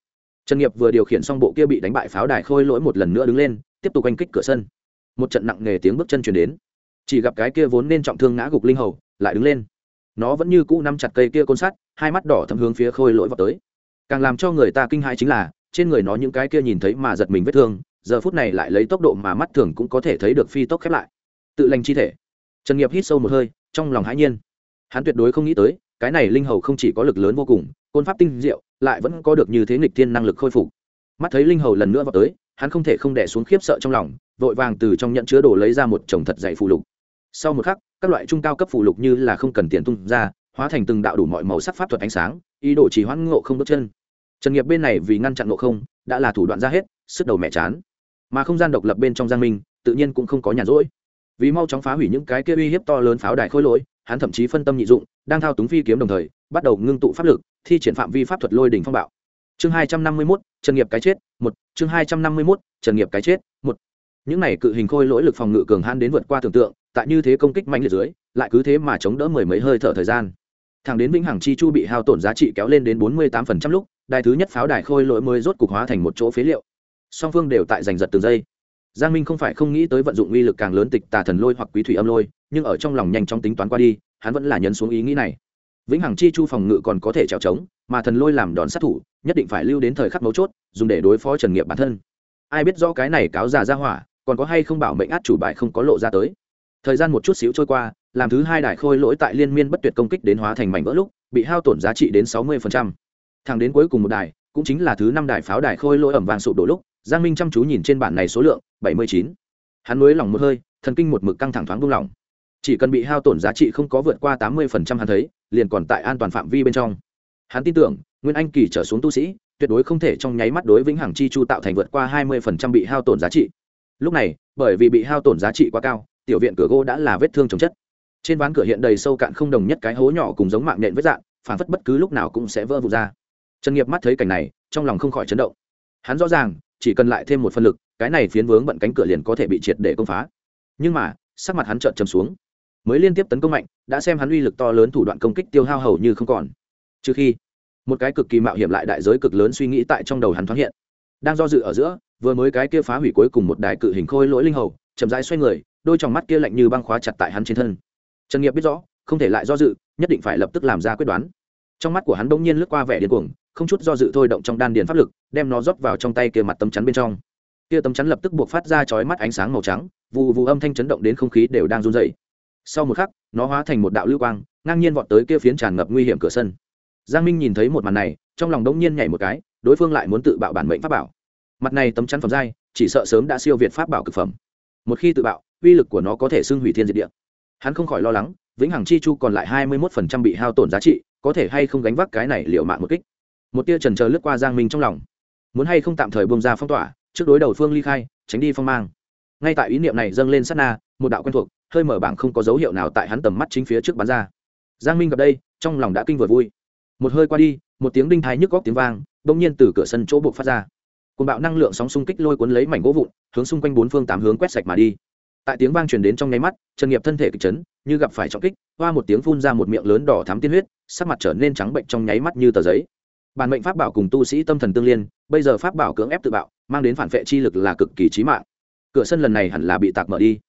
Trần nghiệp vừa điều khiển xong bộ kia bị đánh bại pháo đài khôi lỗi một lần nữa đứng lên, tiếp tục oanh kích cửa sân. Một trận nặng nề tiếng bước chân chuyển đến. Chỉ gặp cái kia vốn nên trọng thương ngã gục linh hầu, lại đứng lên. Nó vẫn như cũ nắm chặt cây kia côn sắt, hai mắt đỏ thâm hướng phía khôi lỗi vào tới. Càng làm cho người ta kinh hãi chính là, trên người nó những cái kia nhìn thấy mà giật mình vết thương, giờ phút này lại lấy tốc độ mà mắt thường cũng có thể thấy được phi tốc khép lại. Tự lành chi thể. Trần nghiệp hít sâu một hơi, trong lòng hãi nhiên. Hắn tuyệt đối không nghĩ tới, cái này linh hầu không chỉ có lực lớn vô cùng côn pháp tinh diệu, lại vẫn có được như thế nghịch thiên năng lực khôi phục. Mắt thấy linh hầu lần nữa vào tới, hắn không thể không đẻ xuống khiếp sợ trong lòng, vội vàng từ trong nhận chứa đồ lấy ra một chồng thật dày phù lục. Sau một khắc, các loại trung cao cấp phù lục như là không cần tiền tung ra, hóa thành từng đạo đủ mọi màu sắc pháp thuật ánh sáng, ý đồ chỉ hoãn ngộ không bước chân. Trần nghiệp bên này vì ngăn chặn ngộ không, đã là thủ đoạn ra hết, sức đầu mẹ chán. Mà không gian độc lập bên trong giang minh, tự nhiên cũng không có nhàn rỗi. Vì mau chóng phá hủy những cái kia uy hiếp to lớn pháo đài khôi lỗi hắn thậm chí phân tâm nhị dụng, đang thao túng phi kiếm đồng thời, bắt đầu ngưng tụ pháp lực, thi triển phạm vi pháp thuật lôi đỉnh phong bạo. Chương hai trăm năm mươi mốt, trần nghiệp cái chết, một. Chương hai trăm năm mươi mốt, trần nghiệp cái chết, một. Những này cự hình khôi lỗi lực phòng ngự cường hãn đến vượt qua tưởng tượng, tại như thế công kích mạnh liệt dưới, lại cứ thế mà chống đỡ mười mấy hơi thở thời gian. Thẳng đến vĩnh hằng chi chu bị hao tổn giá trị kéo lên đến bốn mươi tám phần trăm lúc, đài thứ nhất pháo đài khôi lỗi mới rốt cục hóa thành một chỗ phế liệu. Song phương đều tại giành giật từng giây. Giang minh không phải không nghĩ tới vận dụng uy lực càng lớn tịch tà thần lôi hoặc quý thủy âm lôi nhưng ở trong lòng nhanh chóng tính toán qua đi, hắn vẫn là nhấn xuống ý nghĩ này. Vĩnh hằng chi chu phòng ngự còn có thể trèo trống, mà thần lôi làm đòn sát thủ, nhất định phải lưu đến thời khắc mấu chốt, dùng để đối phó trần nghiệp bản thân. Ai biết rõ cái này cáo già ra hỏa, còn có hay không bảo mệnh át chủ bài không có lộ ra tới. Thời gian một chút xíu trôi qua, làm thứ hai đài khôi lỗi tại liên miên bất tuyệt công kích đến hóa thành mảnh vỡ lúc, bị hao tổn giá trị đến sáu mươi thẳng đến cuối cùng một đài, cũng chính là thứ năm đài pháo đài khôi lỗi ẩm vàng sụp đổ lúc, giang minh chăm chú nhìn trên bản này số lượng, bảy mươi chín. Hắn nới lòng một hơi, thần kinh một mực căng thẳng thoáng buông lỏng chỉ cần bị hao tổn giá trị không có vượt qua tám mươi hắn thấy, liền còn tại an toàn phạm vi bên trong. Hắn tin tưởng, nguyên anh kỳ trở xuống tu sĩ, tuyệt đối không thể trong nháy mắt đối vĩnh hằng chi chu tạo thành vượt qua hai mươi bị hao tổn giá trị. Lúc này, bởi vì bị hao tổn giá trị quá cao, tiểu viện cửa gỗ đã là vết thương chồng chất. Trên ván cửa hiện đầy sâu cạn không đồng nhất cái hố nhỏ cùng giống mạng nện vết dạng phản phất bất cứ lúc nào cũng sẽ vỡ vụt ra. Trần nghiệp mắt thấy cảnh này, trong lòng không khỏi chấn động. Hắn rõ ràng, chỉ cần lại thêm một phân lực, cái này phiến vướng bận cánh cửa liền có thể bị triệt để công phá. Nhưng mà, sắc mặt hắn trợn chầm xuống mới liên tiếp tấn công mạnh, đã xem hắn uy lực to lớn thủ đoạn công kích tiêu hao hầu như không còn. Trừ khi, một cái cực kỳ mạo hiểm lại đại giới cực lớn suy nghĩ tại trong đầu hắn thoáng hiện. Đang do dự ở giữa, vừa mới cái kia phá hủy cuối cùng một đài cự hình khôi lỗi linh hầu, chậm rãi xoay người, đôi tròng mắt kia lạnh như băng khóa chặt tại hắn trên thân. Trần nghiệp biết rõ, không thể lại do dự, nhất định phải lập tức làm ra quyết đoán. Trong mắt của hắn bỗng nhiên lướt qua vẻ điên cuồng, không chút do dự thôi động trong đan điền pháp lực, đem nó rót vào trong tay kia mặt tấm chắn bên trong. Kia tấm chắn lập tức buộc phát ra chói mắt ánh sáng màu trắng vụ vụ âm thanh chấn động đến không khí đều đang run dày sau một khắc, nó hóa thành một đạo lưu quang, ngang nhiên vọt tới kia phiến tràn ngập nguy hiểm cửa sân. Giang minh nhìn thấy một màn này, trong lòng đống nhiên nhảy một cái, đối phương lại muốn tự bạo bản mệnh pháp bảo. Mặt này tấm chắn phẩm giai, chỉ sợ sớm đã siêu việt pháp bảo cực phẩm. Một khi tự bạo, uy lực của nó có thể xưng hủy thiên diệt địa. Hắn không khỏi lo lắng, vĩnh hằng chi chu còn lại hai mươi một phần trăm bị hao tổn giá trị, có thể hay không gánh vác cái này liệu mạng một kích. Một tia trần chờ lướt qua giang minh trong lòng. Muốn hay không tạm thời bông ra phong tỏa, trước đối đầu phương ly khai, tránh đi phong mang. Ngay tại ý niệm này dâng lên sát na, một đạo quen thuộc hơi mở bảng không có dấu hiệu nào tại hắn tầm mắt chính phía trước bắn ra. Giang minh gặp đây, trong lòng đã kinh vừa vui. Một hơi qua đi, một tiếng đinh thái nhức góc tiếng vang, bỗng nhiên từ cửa sân chỗ buộc phát ra. Côn bạo năng lượng sóng xung kích lôi cuốn lấy mảnh gỗ vụn, hướng xung quanh bốn phương tám hướng quét sạch mà đi. Tại tiếng vang truyền đến trong nháy mắt, trần nghiệp thân thể kịch chấn, như gặp phải trọng kích, hoa một tiếng phun ra một miệng lớn đỏ thắm tiên huyết, sắc mặt trở nên trắng bệnh trong nháy mắt như tờ giấy. Bản mệnh pháp bảo cùng tu sĩ tâm thần tương liên, bây giờ pháp bảo cưỡng ép tự bạo, mang đến phản vệ chi lực là cực kỳ trí mạng. Cửa sân lần này hẳn là bị tạc mở đi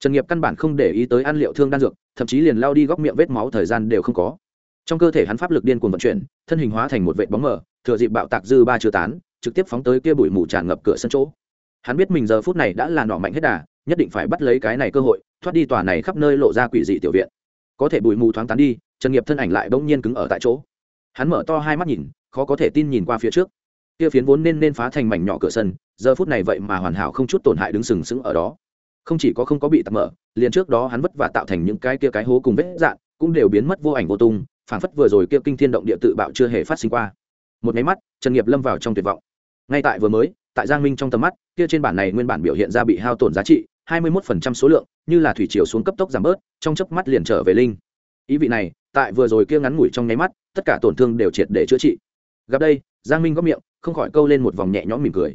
trần nghiệp căn bản không để ý tới ăn liệu thương đan dược, thậm chí liền lao đi góc miệng vết máu thời gian đều không có. Trong cơ thể hắn pháp lực điên cuồng vận chuyển, thân hình hóa thành một vệ bóng mờ, thừa dịp bạo tạc dư ba chưa tán, trực tiếp phóng tới kia bụi mù tràn ngập cửa sân chỗ. Hắn biết mình giờ phút này đã là nọ mạnh hết đà, nhất định phải bắt lấy cái này cơ hội, thoát đi tòa này khắp nơi lộ ra quỷ dị tiểu viện. Có thể bụi mù thoáng tán đi, trần nghiệp thân ảnh lại bỗng nhiên cứng ở tại chỗ. Hắn mở to hai mắt nhìn, khó có thể tin nhìn qua phía trước. Kia phiến vốn nên nên phá thành mảnh nhỏ cửa sân, giờ phút này vậy mà hoàn hảo không chút tổn hại đứng sừng sững ở đó không chỉ có không có bị tạm mở, liền trước đó hắn vất vả tạo thành những cái kia cái hố cùng vết dạn cũng đều biến mất vô ảnh vô tung, phảng phất vừa rồi kia kinh thiên động địa tự bạo chưa hề phát sinh qua. Một máy mắt, trần nghiệp lâm vào trong tuyệt vọng. Ngay tại vừa mới, tại giang minh trong tầm mắt, kia trên bản này nguyên bản biểu hiện ra bị hao tổn giá trị, hai mươi 21% số lượng, như là thủy chiều xuống cấp tốc giảm bớt, trong chớp mắt liền trở về linh. Ý vị này, tại vừa rồi kia ngắn ngủi trong nháy mắt, tất cả tổn thương đều triệt để chữa trị. Gặp đây, giang minh có miệng, không khỏi câu lên một vòng nhẹ nhõm mỉm cười.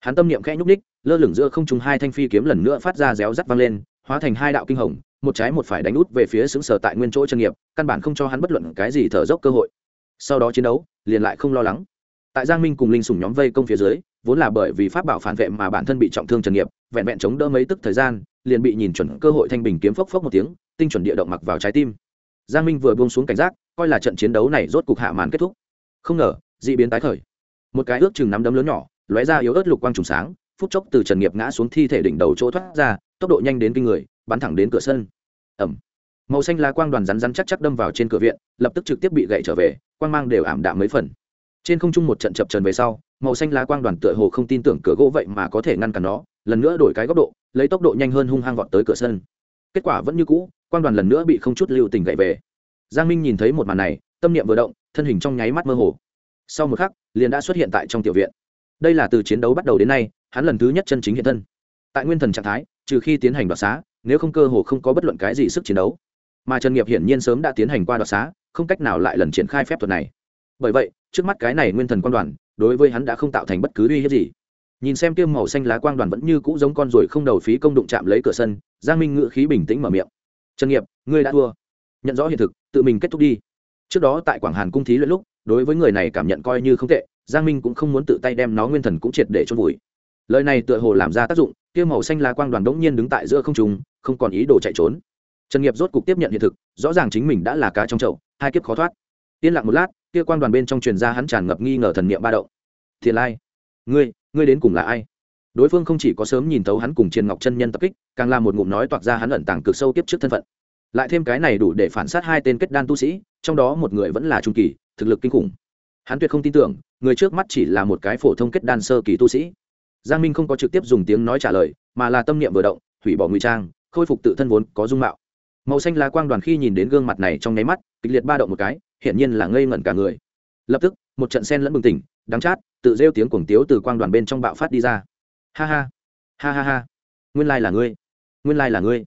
Hắn tâm niệm khẽ nhúc ních lơ lửng giữa không trung hai thanh phi kiếm lần nữa phát ra réo rắt vang lên, hóa thành hai đạo kinh hồng, một trái một phải đánh út về phía xứng sở tại nguyên chỗ chân nghiệp, căn bản không cho hắn bất luận cái gì thở dốc cơ hội. Sau đó chiến đấu, liền lại không lo lắng. Tại giang minh cùng linh sủng nhóm vây công phía dưới, vốn là bởi vì pháp bảo phản vệ mà bản thân bị trọng thương trần nghiệp, vẹn vẹn chống đỡ mấy tức thời gian, liền bị nhìn chuẩn cơ hội thanh bình kiếm phốc phốc một tiếng, tinh chuẩn địa động mặc vào trái tim. Giang minh vừa buông xuống cảnh giác, coi là trận chiến đấu này rốt cục hạ màn kết thúc. Không ngờ d ị biến tái khởi. Một cái ước chừng nắm đấm lớn nhỏ, lóe ra yếu ớt lục quang trùng sáng phút chốc từ trần nghiệp ngã xuống thi thể đỉnh đầu chỗ thoát ra, tốc độ nhanh đến kinh người, bắn thẳng đến cửa sân. Ẩm màu xanh lá quang đoàn rắn rắn chắc chắc đâm vào trên cửa viện, lập tức trực tiếp bị gậy trở về, quang mang đều ảm đạm mấy phần. Trên không trung một trận chập trần về sau, màu xanh lá quang đoàn tựa hồ không tin tưởng cửa gỗ vậy mà có thể ngăn cản nó, lần nữa đổi cái góc độ, lấy tốc độ nhanh hơn hung hăng vọt tới cửa sân. Kết quả vẫn như cũ, quang đoàn lần nữa bị không chút lưu tình gậy về. Giang minh nhìn thấy một màn này, tâm niệm vừa động, thân hình trong nháy mắt mơ hồ. Sau một khắc, liền đã xuất hiện tại trong tiểu viện đây là từ chiến đấu bắt đầu đến nay, hắn lần thứ nhất chân chính hiện thân. Tại nguyên thần trạng thái, trừ khi tiến hành đoạt xá, nếu không cơ hồ không có bất luận cái gì sức chiến đấu. Mà trần nghiệp hiển nhiên sớm đã tiến hành qua đoạt xá, không cách nào lại lần triển khai phép thuật này. Bởi vậy, trước mắt cái này nguyên thần quan đoàn, đối với hắn đã không tạo thành bất cứ uy hiếp gì. Nhìn xem tiêm màu xanh lá quang đoàn vẫn như cũ giống con ruồi không đầu phí công đụng chạm lấy cửa sân, giang minh ngự khí bình tĩnh mở miệng. Trần nghiệp, ngươi đã thua. Nhận rõ hiện thực, tự mình kết thúc đi. Trước đó tại quảng hàn cung thí luyện lúc, đối với người này cảm nhận coi như không tệ giang minh cũng không muốn tự tay đem nó nguyên thần cũng triệt để chôn vùi. Lời này tựa hồ làm ra tác dụng, kia màu xanh lá quang đoàn đống nhiên đứng tại giữa không trung, không còn ý đồ chạy trốn. Trần nghiệp rốt cục tiếp nhận hiện thực, rõ ràng chính mình đã là cá trong chậu, hai kiếp khó thoát. Yên lặng một lát, kia quang đoàn bên trong truyền ra hắn tràn ngập nghi ngờ thần niệm ba động. Thiền lai, ngươi ngươi đến cùng là ai? Đối phương không chỉ có sớm nhìn thấu hắn cùng triền ngọc chân nhân tập kích, càng là một ngụm nói toạc ra hắn ẩn tàng cực sâu tiếp trước thân phận. Lại thêm cái này đủ để phản sát hai tên kết đan tu sĩ, trong đó một người vẫn là trung kỳ, thực lực kinh khủng. Hắn tuyệt không tin tưởng người trước mắt chỉ là một cái phổ thông kết đan sơ kỳ tu sĩ. Giang minh không có trực tiếp dùng tiếng nói trả lời, mà là tâm niệm vừa động, hủy bỏ ngụy trang, khôi phục tự thân vốn có dung mạo. Màu xanh lá quang đoàn khi nhìn đến gương mặt này trong nháy mắt, kịch liệt ba động một cái, hiển nhiên là ngây ngẩn cả người. Lập tức, một trận sen lẫn bừng tỉnh, đắng chát, tự rêu tiếng cuồng tiếu từ quang đoàn bên trong bạo phát đi ra. Ha ha ha ha ha, nguyên lai là ngươi, nguyên lai là ngươi.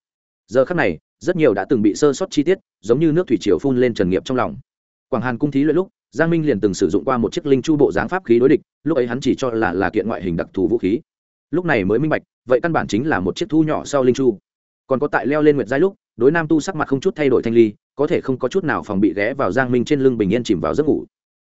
Giờ khắc này, rất nhiều đã từng bị sơ sót chi tiết, giống như nước thủy triều phun lên trần nghiệp trong lòng. Quảng hàn cung thí luyện lúc giang minh liền từng sử dụng qua một chiếc linh chu bộ dáng pháp khí đối địch, lúc ấy hắn chỉ cho là là kiện ngoại hình đặc thù vũ khí. Lúc này mới minh bạch, vậy căn bản chính là một chiếc thu nhỏ sau linh chu. Còn có tại leo lên nguyệt giai lúc, đối nam tu sắc mặt không chút thay đổi thanh ly, có thể không có chút nào phòng bị ghé vào giang minh trên lưng bình yên chìm vào giấc ngủ.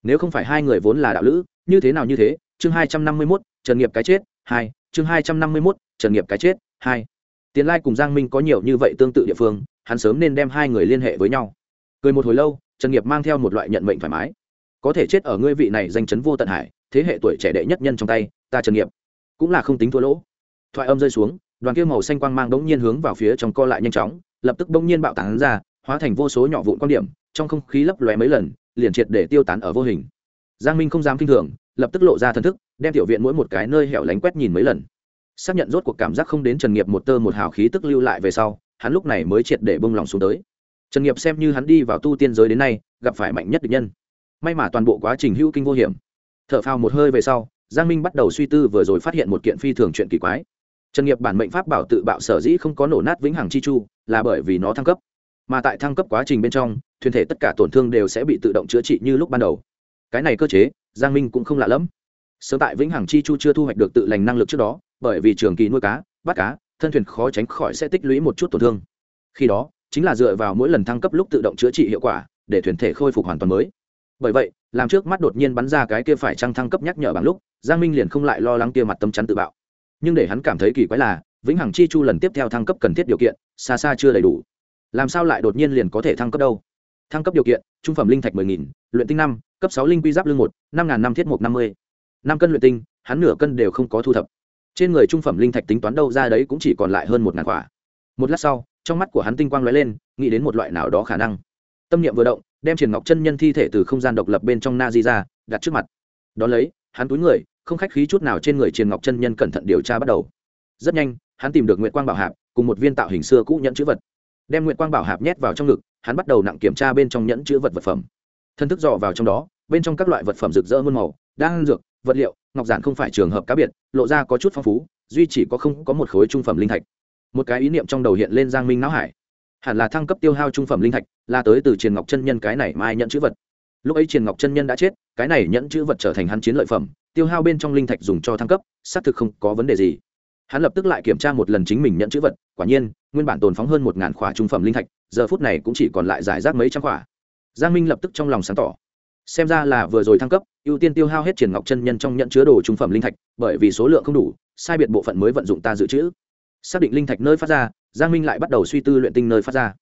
Nếu không phải hai người vốn là đạo lữ, như thế nào như thế, chương hai trăm năm mươi mốt, trần nghiệp cái chết, hai, chương hai trăm năm mươi mốt, trần nghiệp cái chết, hai. Tiến lai cùng giang minh có nhiều như vậy tương tự địa phương, hắn sớm nên đem hai người liên hệ với nhau. Cười một hồi lâu, trần nghiệp mang theo một loại nhận mệnh thoải mái có thể chết ở ngươi vị này danh chấn vô tận hải, thế hệ tuổi trẻ đệ nhất nhân trong tay, ta trần nghiệp. Cũng là không tính thua lỗ. Thoại âm rơi xuống, đoàn kia màu xanh quang mang đống nhiên hướng vào phía trong co lại nhanh chóng, lập tức đống nhiên bạo tán ra, hóa thành vô số nhỏ vụn quan điểm, trong không khí lấp lóe mấy lần, liền triệt để tiêu tán ở vô hình. Giang minh không dám kinh thường, lập tức lộ ra thần thức, đem tiểu viện mỗi một cái nơi hẻo lánh quét nhìn mấy lần. Xác nhận rốt cuộc cảm giác không đến trần nghiệp một tơ một hào khí tức lưu lại về sau, hắn lúc này mới triệt để bông lòng xuống tới. Trần nghiệp xem như hắn đi vào tu tiên giới đến nay, gặp phải mạnh nhất địch nhân may mà toàn bộ quá trình hữu kinh vô hiểm. T h ở phao một hơi về sau, giang minh bắt đầu suy tư vừa rồi phát hiện một kiện phi thường chuyện kỳ quái. Trần nghiệp bản mệnh pháp bảo tự bạo sở dĩ không có nổ nát vĩnh hằng chi chu, là bởi vì nó thăng cấp. Mà tại thăng cấp quá trình bên trong, thuyền thể tất cả tổn thương đều sẽ bị tự động chữa trị như lúc ban đầu. Cái này cơ chế, giang minh cũng không lạ lẫm. Sớm tại vĩnh hằng chi chu chưa thu hoạch được tự lành năng lực trước đó, bởi vì trường kỳ nuôi cá, bắt cá, thân thuyền khó tránh khỏi sẽ tích lũy một chút tổn thương. Khi đó, chính là dựa vào mỗi lần thăng cấp lúc tự động chữa trị hiệu quả, để thuyền thể khôi phục hoàn toàn mới bởi vậy, làm trước mắt đột nhiên bắn ra cái kia phải trăng thăng cấp nhắc nhở bằng lúc, giang minh liền không lại lo lắng kia mặt tâm chắn tự bạo. Nhưng để hắn cảm thấy kỳ quái là, vĩnh hằng chi chu lần tiếp theo thăng cấp cần thiết điều kiện, xa xa chưa đầy đủ. Làm sao lại đột nhiên liền có thể thăng cấp đâu? Thăng cấp điều kiện, trung phẩm linh thạch mười nghìn, luyện tinh năm, cấp sáu linh quy giáp lương một, năm ngàn năm thiết mục năm mươi. Năm cân luyện tinh, hắn nửa cân đều không có thu thập. Trên người trung phẩm linh thạch tính toán đâu ra đấy cũng chỉ còn lại hơn một ngàn quả. Một lát sau, trong mắt của hắn tinh quang lóe lên, nghĩ đến một loại nào đó khả năng. Tâm niệm vừa động đem triển ngọc chân nhân thi thể từ không gian độc lập bên trong na di ra, đặt trước mặt. Đón lấy, hắn túi người, không khách khí chút nào trên người triển ngọc chân nhân cẩn thận điều tra bắt đầu. Rất nhanh, hắn tìm được nguyễn quang bảo hạp, cùng một viên tạo hình xưa cũ nhẫn chữ vật. Đem nguyễn quang bảo hạp nhét vào trong ngực, hắn bắt đầu nặng kiểm tra bên trong nhẫn chữ vật vật phẩm. Thân thức dò vào trong đó, bên trong các loại vật phẩm rực rỡ muôn màu đang dược, vật liệu, ngọc giản không phải trường hợp cá biệt, lộ ra có chút phong phú, duy chỉ có không có một khối trung phẩm linh thạch. Một cái ý niệm trong đầu hiện lên giang minh não hải hẳn là thăng cấp tiêu hao trung phẩm linh thạch, là tới từ triền ngọc chân nhân cái này mai nhận chữ vật. Lúc ấy triền ngọc chân nhân đã chết, cái này nhẫn chữ vật trở thành hắn chiến lợi phẩm, tiêu hao bên trong linh thạch dùng cho thăng cấp, xác thực không có vấn đề gì. Hắn lập tức lại kiểm tra một lần chính mình nhận chữ vật, quả nhiên, nguyên bản tồn phóng hơn một ngàn khỏa trung phẩm linh thạch, giờ phút này cũng chỉ còn lại giải rác mấy trăm khỏa. Giang minh lập tức trong lòng sáng tỏ. Xem ra là vừa rồi thăng cấp, ưu tiên tiêu hao hết triển ngọc chân nhân trong nhận chứa đồ trung phẩm linh thạch, bởi vì số lượng không đủ, sai biệt bộ phận mới vận dụng ta dự trữ. Xác định linh thạch nơi phát ra giang minh lại bắt đầu suy tư luyện tinh nơi phát ra.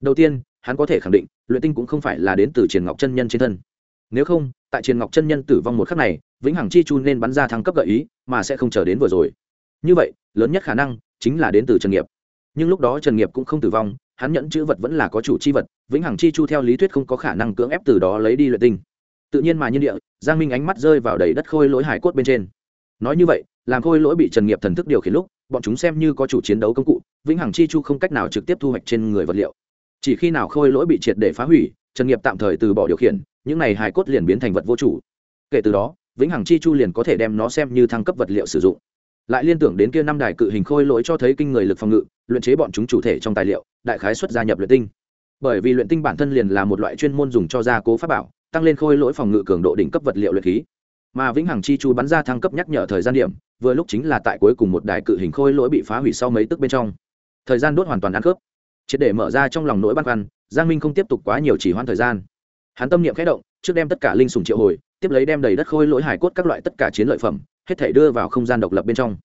Đầu tiên, hắn có thể khẳng định, luyện tinh cũng không phải là đến từ triển ngọc chân nhân trên thân. Nếu không, tại triển ngọc chân nhân tử vong một khắc này, vĩnh hằng chi chu nên bắn ra thăng cấp gợi ý, mà sẽ không chờ đến vừa rồi. Như vậy, lớn nhất khả năng chính là đến từ trần nghiệp. Nhưng lúc đó trần nghiệp cũng không tử vong, hắn nhẫn chữ vật vẫn là có chủ chi vật, vĩnh hằng chi chu theo lý thuyết không có khả năng cưỡng ép từ đó lấy đi luyện tinh. Tự nhiên mà nhiên địa, giang minh ánh mắt rơi vào đầy đất khôi lỗi hải cốt bên trên. Nói như vậy, làm khôi lỗi bị trần nghiệp thần thức điều khiển lúc, bọn chúng xem như có chủ chiến đấu công cụ vĩnh hằng chi chu không cách nào trực tiếp thu hoạch trên người vật liệu. Chỉ khi nào khôi lỗi bị triệt để phá hủy, trần nghiệp tạm thời từ bỏ điều khiển, những này hải cốt liền biến thành vật vô chủ. Kể từ đó, vĩnh hằng chi chu liền có thể đem nó xem như thăng cấp vật liệu sử dụng. Lại liên tưởng đến kia năm đài cự hình khôi lỗi cho thấy kinh người lực phòng ngự, luyện chế bọn chúng chủ thể trong tài liệu, đại khái xuất gia nhập luyện tinh. Bởi vì luyện tinh bản thân liền là một loại chuyên môn dùng cho gia cố pháp bảo, tăng lên khôi lỗi phòng ngự cường độ đỉnh cấp vật liệu luyện khí. Mà vĩnh hằng chi chu bắn ra thăng cấp nhắc nhở thời gian điểm, vừa lúc chính là tại cuối cùng một đài cự hình khôi lỗi bị phá hủy sau mấy tức bên trong thời gian đốt hoàn toàn ăn khớp. Triệt để mở ra trong lòng nỗi băn khoăn, giang minh không tiếp tục quá nhiều chỉ hoãn thời gian. Hắn tâm niệm khẽ động, trước đem tất cả linh sùng triệu hồi, tiếp lấy đem đầy đất khôi lỗi hải cốt các loại tất cả chiến lợi phẩm, hết thể đưa vào không gian độc lập bên trong.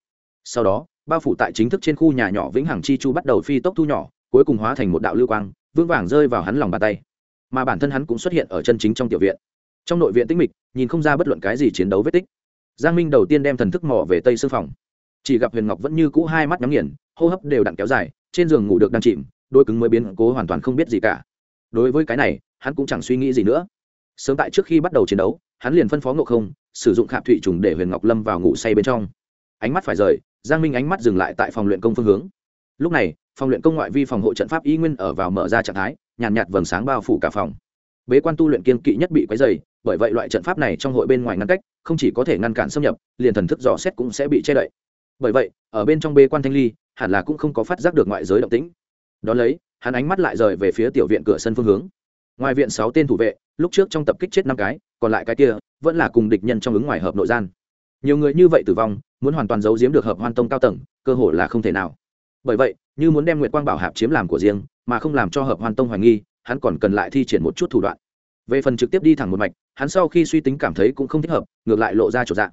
Sau đó, bao phủ tại chính thức trên khu nhà nhỏ vĩnh hằng chi chu bắt đầu phi tốc thu nhỏ, cuối cùng hóa thành một đạo lưu quang, vững vàng rơi vào hắn lòng bàn tay. Mà bản thân hắn cũng xuất hiện ở chân chính trong tiểu viện. Trong nội viện tĩnh mịch, nhìn không ra bất luận cái gì chiến đấu vết tích. Giang minh đầu tiên đem thần thức mò về tây sư phòng chỉ gặp huyền ngọc vẫn như cũ hai mắt nhắm nghiền hô hấp đều đặn kéo dài trên giường ngủ được đang chìm đôi cứng mới biến cố hoàn toàn không biết gì cả. Đối với cái này hắn cũng chẳng suy nghĩ gì nữa. Sớm tại trước khi bắt đầu chiến đấu hắn liền phân phó ngộ không sử dụng khạp thụy trùng để huyền ngọc lâm vào ngủ say bên trong. Ánh mắt phải rời giang minh ánh mắt dừng lại tại phòng luyện công phương hướng. Lúc này phòng luyện công ngoại vi phòng hộ trận pháp y nguyên ở vào mở ra trạng thái nhàn nhạt, nhạt vầng sáng bao phủ cả phòng. Bế quan tu luyện kiên kỵ nhất bị quấy dày bởi vậy loại trận pháp này trong hội bên ngoài ngăn cách không chỉ có thể ngăn cản xâm nhập liền thần thức dò xét cũng sẽ bị che đậy bởi vậy, ở bên trong bê quan thanh ly, hẳn là cũng không có phát giác được ngoại giới động tĩnh. Đ ó lấy, hắn ánh mắt lại rời về phía tiểu viện cửa sân phương hướng. Ngoài viện sáu tên thủ vệ, lúc trước trong tập kích chết năm cái, còn lại cái kia, vẫn là cùng địch nhân trong ứng ngoài hợp nội gian. Nhiều người như vậy tử vong, muốn hoàn toàn giấu giếm được hợp hoan tông cao tầng, cơ hội là không thể nào. Bởi vậy, như muốn đem nguyệt quang bảo hạp chiếm làm của riêng, mà không làm cho hợp hoan tông hoài nghi, hắn còn cần lại thi triển một chút thủ đoạn. Về phần trực tiếp đi thẳng một mạch, hắn sau khi suy tính cảm thấy cũng không thích hợp, ngược lại lộ ra chỗ dạng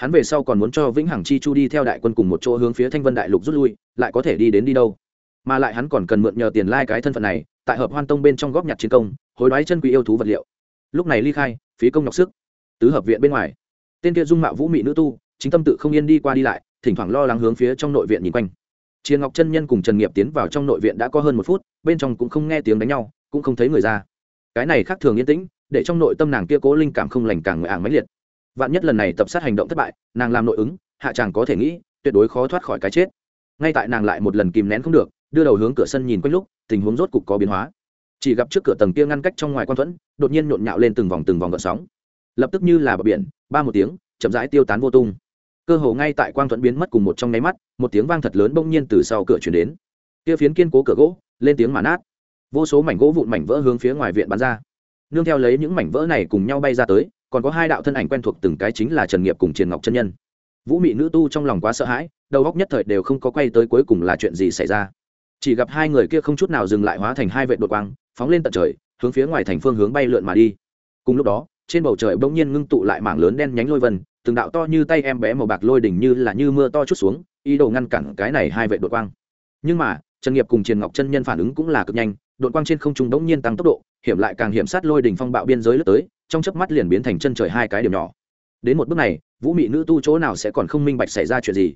hắn về sau còn muốn cho vĩnh hằng chi chu đi theo đại quân cùng một chỗ hướng phía thanh vân đại lục rút lui, lại có thể đi đến đi đâu. Mà lại hắn còn cần mượn nhờ tiền lai、like、cái thân phận này, tại hợp hoan tông bên trong góp nhặt chiến công, hối đoái chân quý yêu thú vật liệu. Lúc này ly khai, phí công nhọc sức, tứ hợp viện bên ngoài. Tên kia dung mạo vũ mị nữ tu, chính tâm tự không yên đi qua đi lại, thỉnh thoảng lo lắng hướng phía trong nội viện nhìn quanh. Chiến ngọc chân nhân cùng trần nghiệp tiến vào trong nội viện đã có hơn một phút, bên trong cũng không nghe tiếng đánh nhau, cũng không thấy người ra. Cái này khác thường yên tĩnh, để trong nội tâm nàng kia cố linh cảm không lành càng ngại ảng mãnh liệt vạn nhất lần này tập sát hành động thất bại, nàng làm nội ứng, hạ chàng có thể nghĩ, tuyệt đối khó thoát khỏi cái chết. Ngay tại nàng lại một lần kìm nén không được, đưa đầu hướng cửa sân nhìn quanh lúc, tình huống rốt cục có biến hóa. Chỉ gặp trước cửa tầng kia ngăn cách trong ngoài quan thuẫn, đột nhiên nhộn nhạo lên từng vòng từng vòng gợn sóng. Lập tức như là bờ biển, ba một tiếng, chậm rãi tiêu tán vô tung. Cơ hồ ngay tại quang thuẫn biến mất cùng một trong nháy mắt, một tiếng vang thật lớn bỗng nhiên từ sau cửa chuyển đến. Kia phiến kiên cố cửa gỗ, lên tiếng mà nát. Vô số mảnh gỗ vụn mảnh vỡ hướng phía ngoài viện bắn ra. Nương theo lấy những mảnh vỡ này cùng nhau bay ra tới còn có hai đạo thân ảnh quen thuộc từng cái chính là trần nghiệp cùng triền ngọc chân nhân. Vũ mị nữ tu trong lòng quá sợ hãi, đầu góc nhất thời đều không có quay tới cuối cùng là chuyện gì xảy ra. Chỉ gặp hai người kia không chút nào dừng lại hóa thành hai vệ đột quang, phóng lên tận trời, hướng phía ngoài thành phương hướng bay lượn mà đi. Cùng lúc đó, trên bầu trời bỗng nhiên ngưng tụ lại mảng lớn đen nhánh lôi vân, từng đạo to như tay em bé màu bạc lôi đỉnh như là như mưa to chút xuống, ý đồ ngăn cản cái này hai vệ đột quang. Nhưng mà, trần nghiệp cùng triền ngọc chân nhân phản ứng cũng là cực nhanh, đột quang trên không trung bỗng nhiên tăng tốc độ, hiểm lại càng hiểm sát lôi đỉnh phong bạo biên giới lướt tới trong chớp mắt liền biến thành chân trời hai cái điểm nhỏ. Đến một bước này, vũ mị nữ tu chỗ nào sẽ còn không minh bạch xảy ra chuyện gì?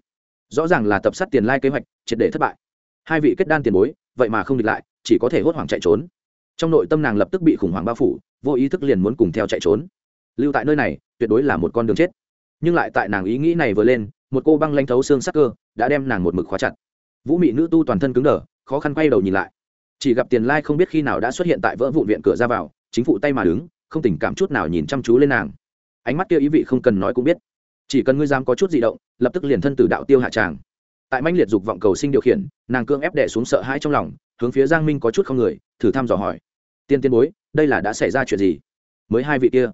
Rõ ràng là tập sát tiền lai kế hoạch, triệt để thất bại. Hai vị kết đan tiền bối, vậy mà không địch lại, chỉ có thể hốt hoảng chạy trốn. Trong nội tâm nàng lập tức bị khủng hoảng bao phủ, vô ý thức liền muốn cùng theo chạy trốn. Lưu tại nơi này, tuyệt đối là một con đường chết. Nhưng lại tại nàng ý nghĩ này vừa lên, một cô băng lanh thấu xương sắc cơ đã đem nàng một mực khóa chặt. Vũ mị nữ tu toàn thân cứng đờ, khó khăn quay đầu nhìn lại. Chỉ gặp tiền lai không biết khi nào đã xuất hiện tại vỡ vụn viện cửa ra vào, chính phụ tay mà đứng không tình cảm chút nào nhìn chăm chú lên nàng. Ánh mắt kia ý vị không cần nói cũng biết. Chỉ cần ngươi dám có chút di động, lập tức liền thân từ đạo tiêu hạ tràng. Tại manh liệt dục vọng cầu sinh điều khiển, nàng cương ép đẻ xuống sợ hãi trong lòng, hướng phía giang minh có chút không người, thử thăm dò hỏi. Tiên tiên bối, đây là đã xảy ra chuyện gì? Mới hai vị kia.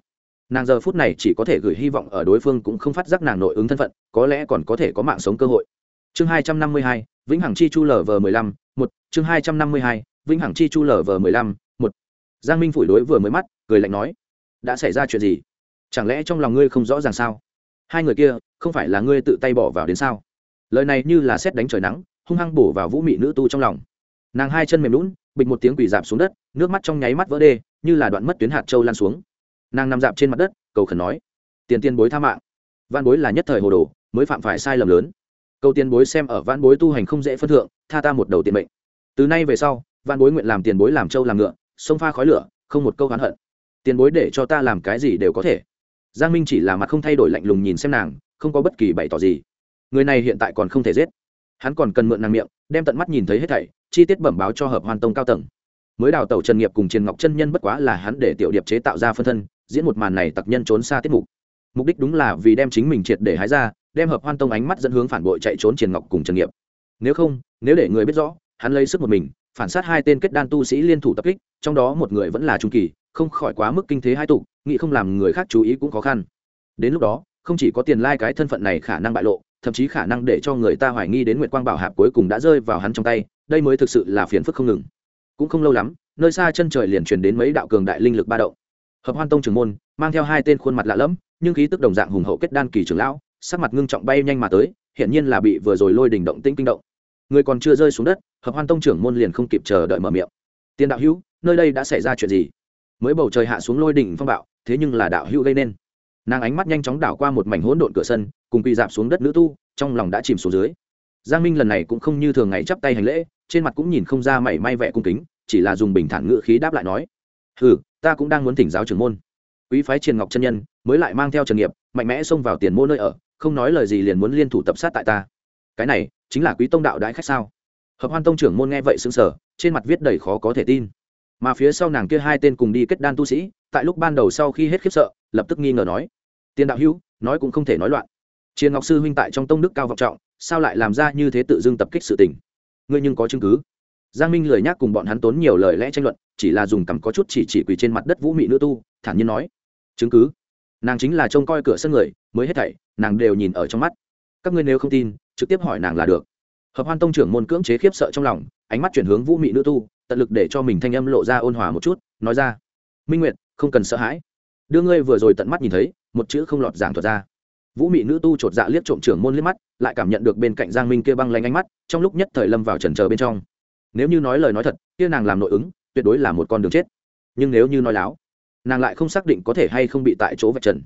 Nàng giờ phút này chỉ có thể gửi hy vọng ở đối phương cũng không phát giác nàng nội ứng thân phận, có lẽ còn có thể có mạng sống cơ hội. Chương hai trăm năm mươi hai, vĩnh hằng chi chu lv mười lăm, một, chương hai trăm năm mươi hai, vĩnh hằng chi chu lv mười lăm giang minh phủi đối vừa mới mắt, cười lạnh nói, đã xảy ra chuyện gì? Chẳng lẽ trong lòng ngươi không rõ ràng sao? Hai người kia không phải là ngươi tự tay bỏ vào đến sao? Lời này như là xét đánh trời nắng, hung hăng bổ vào vũ mị nữ tu trong lòng. Nàng hai chân mềm lún, bịch một tiếng quỷ dạp xuống đất, nước mắt trong nháy mắt vỡ đê, như là đoạn mất tuyến hạt châu lan xuống. Nàng nằm dạp trên mặt đất, cầu khẩn nói, tiền tiền bối tha mạng. Văn bối là nhất thời hồ đồ, mới phạm phải sai lầm lớn. Câu tiền bối xem ở văn bối tu hành không dễ phân thượng, tha ta một đầu tiền mệnh. Từ nay về sau văn bối nguyện làm tiền bối làm châu làm ngựa sông pha khói lửa, không một câu oán hận. Tiền bối để cho ta làm cái gì đều có thể. Giang minh chỉ là mặt không thay đổi lạnh lùng nhìn xem nàng, không có bất kỳ bày tỏ gì. Người này hiện tại còn không thể giết. Hắn còn cần mượn nàng miệng, đem tận mắt nhìn thấy hết thảy, chi tiết bẩm báo cho hợp hoàn tông cao tầng. Mới đào tẩu trần nghiệp cùng triền ngọc chân nhân bất quá là hắn để tiểu điệp chế tạo ra phân thân, diễn một màn này tặc nhân trốn xa tiết mục. Mục đích đúng là vì đem chính mình triệt để hái ra, đem hợp hoan tông ánh mắt dẫn hướng phản bội chạy trốn triền ngọc cùng trần nghiệp. Nếu không, nếu để người biết rõ, hắn lấy sức một mình phản sát hai tên kết đan tu sĩ liên thủ tập kích, trong đó một người vẫn là trung kỳ, không khỏi quá mức kinh thế hai tục, nghĩ không làm người khác chú ý cũng khó khăn. Đến lúc đó, không chỉ có tiền lai、like、cái thân phận này khả năng bại lộ, thậm chí khả năng để cho người ta hoài nghi đến nguyệt quang bảo hạp cuối cùng đã rơi vào hắn trong tay, đây mới thực sự là phiền phức không ngừng. Cũng không lâu lắm, nơi xa chân trời liền truyền đến mấy đạo cường đại linh lực ba động. Hợp hoan tông trưởng môn, mang theo hai tên khuôn mặt lạ lẫm, nhưng khí tức đồng dạng hùng hậu kết đan kỳ trưởng lão, sắc mặt ngưng trọng bay nhanh mà tới hiện nhiên là bị vừa rồi lôi đỉnh động tĩnh kinh động người còn chưa rơi xuống đất, hợp hoan tông trưởng môn liền không kịp chờ đợi mở miệng. Tiền đạo hữu, nơi đây đã xảy ra chuyện gì? Mới bầu trời hạ xuống lôi đỉnh phong bạo, thế nhưng là đạo hữu gây nên. Nàng ánh mắt nhanh chóng đảo qua một mảnh hỗn độn cửa sân, cùng quỳ dạp xuống đất nữ tu, trong lòng đã chìm xuống dưới. Giang minh lần này cũng không như thường ngày chắp tay hành lễ, trên mặt cũng nhìn không ra mảy may vẻ cung kính, chỉ là dùng bình thản ngữ khí đáp lại nói ừ ta cũng đang muốn thỉnh giáo trưởng môn. Quý phái triền ngọc chân nhân mới lại mang theo trần nghiệp, mạnh mẽ xông vào tiền mua nơi ở, không nói lời gì liền muốn liên thủ tập sát tại ta. Cái này chính là quý tông đạo đãi khách sao? Hợp hoan tông trưởng môn nghe vậy xứng sở trên mặt viết đầy khó có thể tin. Mà phía sau nàng kia hai tên cùng đi kết đan tu sĩ, tại lúc ban đầu sau khi hết khiếp sợ, lập tức nghi ngờ nói tiền đạo hữu, nói cũng không thể nói loạn. Chiến ngọc sư huynh tại trong tông đức cao vọng trọng, sao lại làm ra như thế tự dưng tập kích sự tình? Ngươi nhưng có chứng cứ. Giang minh lời nhắc cùng bọn hắn tốn nhiều lời lẽ tranh luận, chỉ là dùng cằm có chút chỉ chỉ quỳ trên mặt đất vũ mị nữ tu, thản nhiên nói, chứng cứ? Nàng chính là trông coi cửa sân người, mới hết thảy, nàng đều nhìn ở trong mắt. Các ngươi nếu không tin trực tiếp hỏi nàng là được. Hợp hoan tông trưởng môn cưỡng chế khiếp sợ trong lòng, ánh mắt chuyển hướng vũ mị nữ tu, tận lực để cho mình thanh âm lộ ra ôn hòa một chút, nói ra, minh nguyệt, không cần sợ hãi. Đưa ngươi vừa rồi tận mắt nhìn thấy, một chữ không lọt giảng thuật ra. Vũ mị nữ tu chột dạ liếc trộm trưởng môn liếc mắt, lại cảm nhận được bên cạnh giang minh kia băng lanh ánh mắt, trong lúc nhất thời lâm vào trần chờ bên trong. Nếu như nói lời nói thật, kia nàng làm nội ứng, tuyệt đối là một con đường chết. Nhưng nếu như nói láo, nàng lại không xác định có thể hay không bị tại chỗ vạch trần.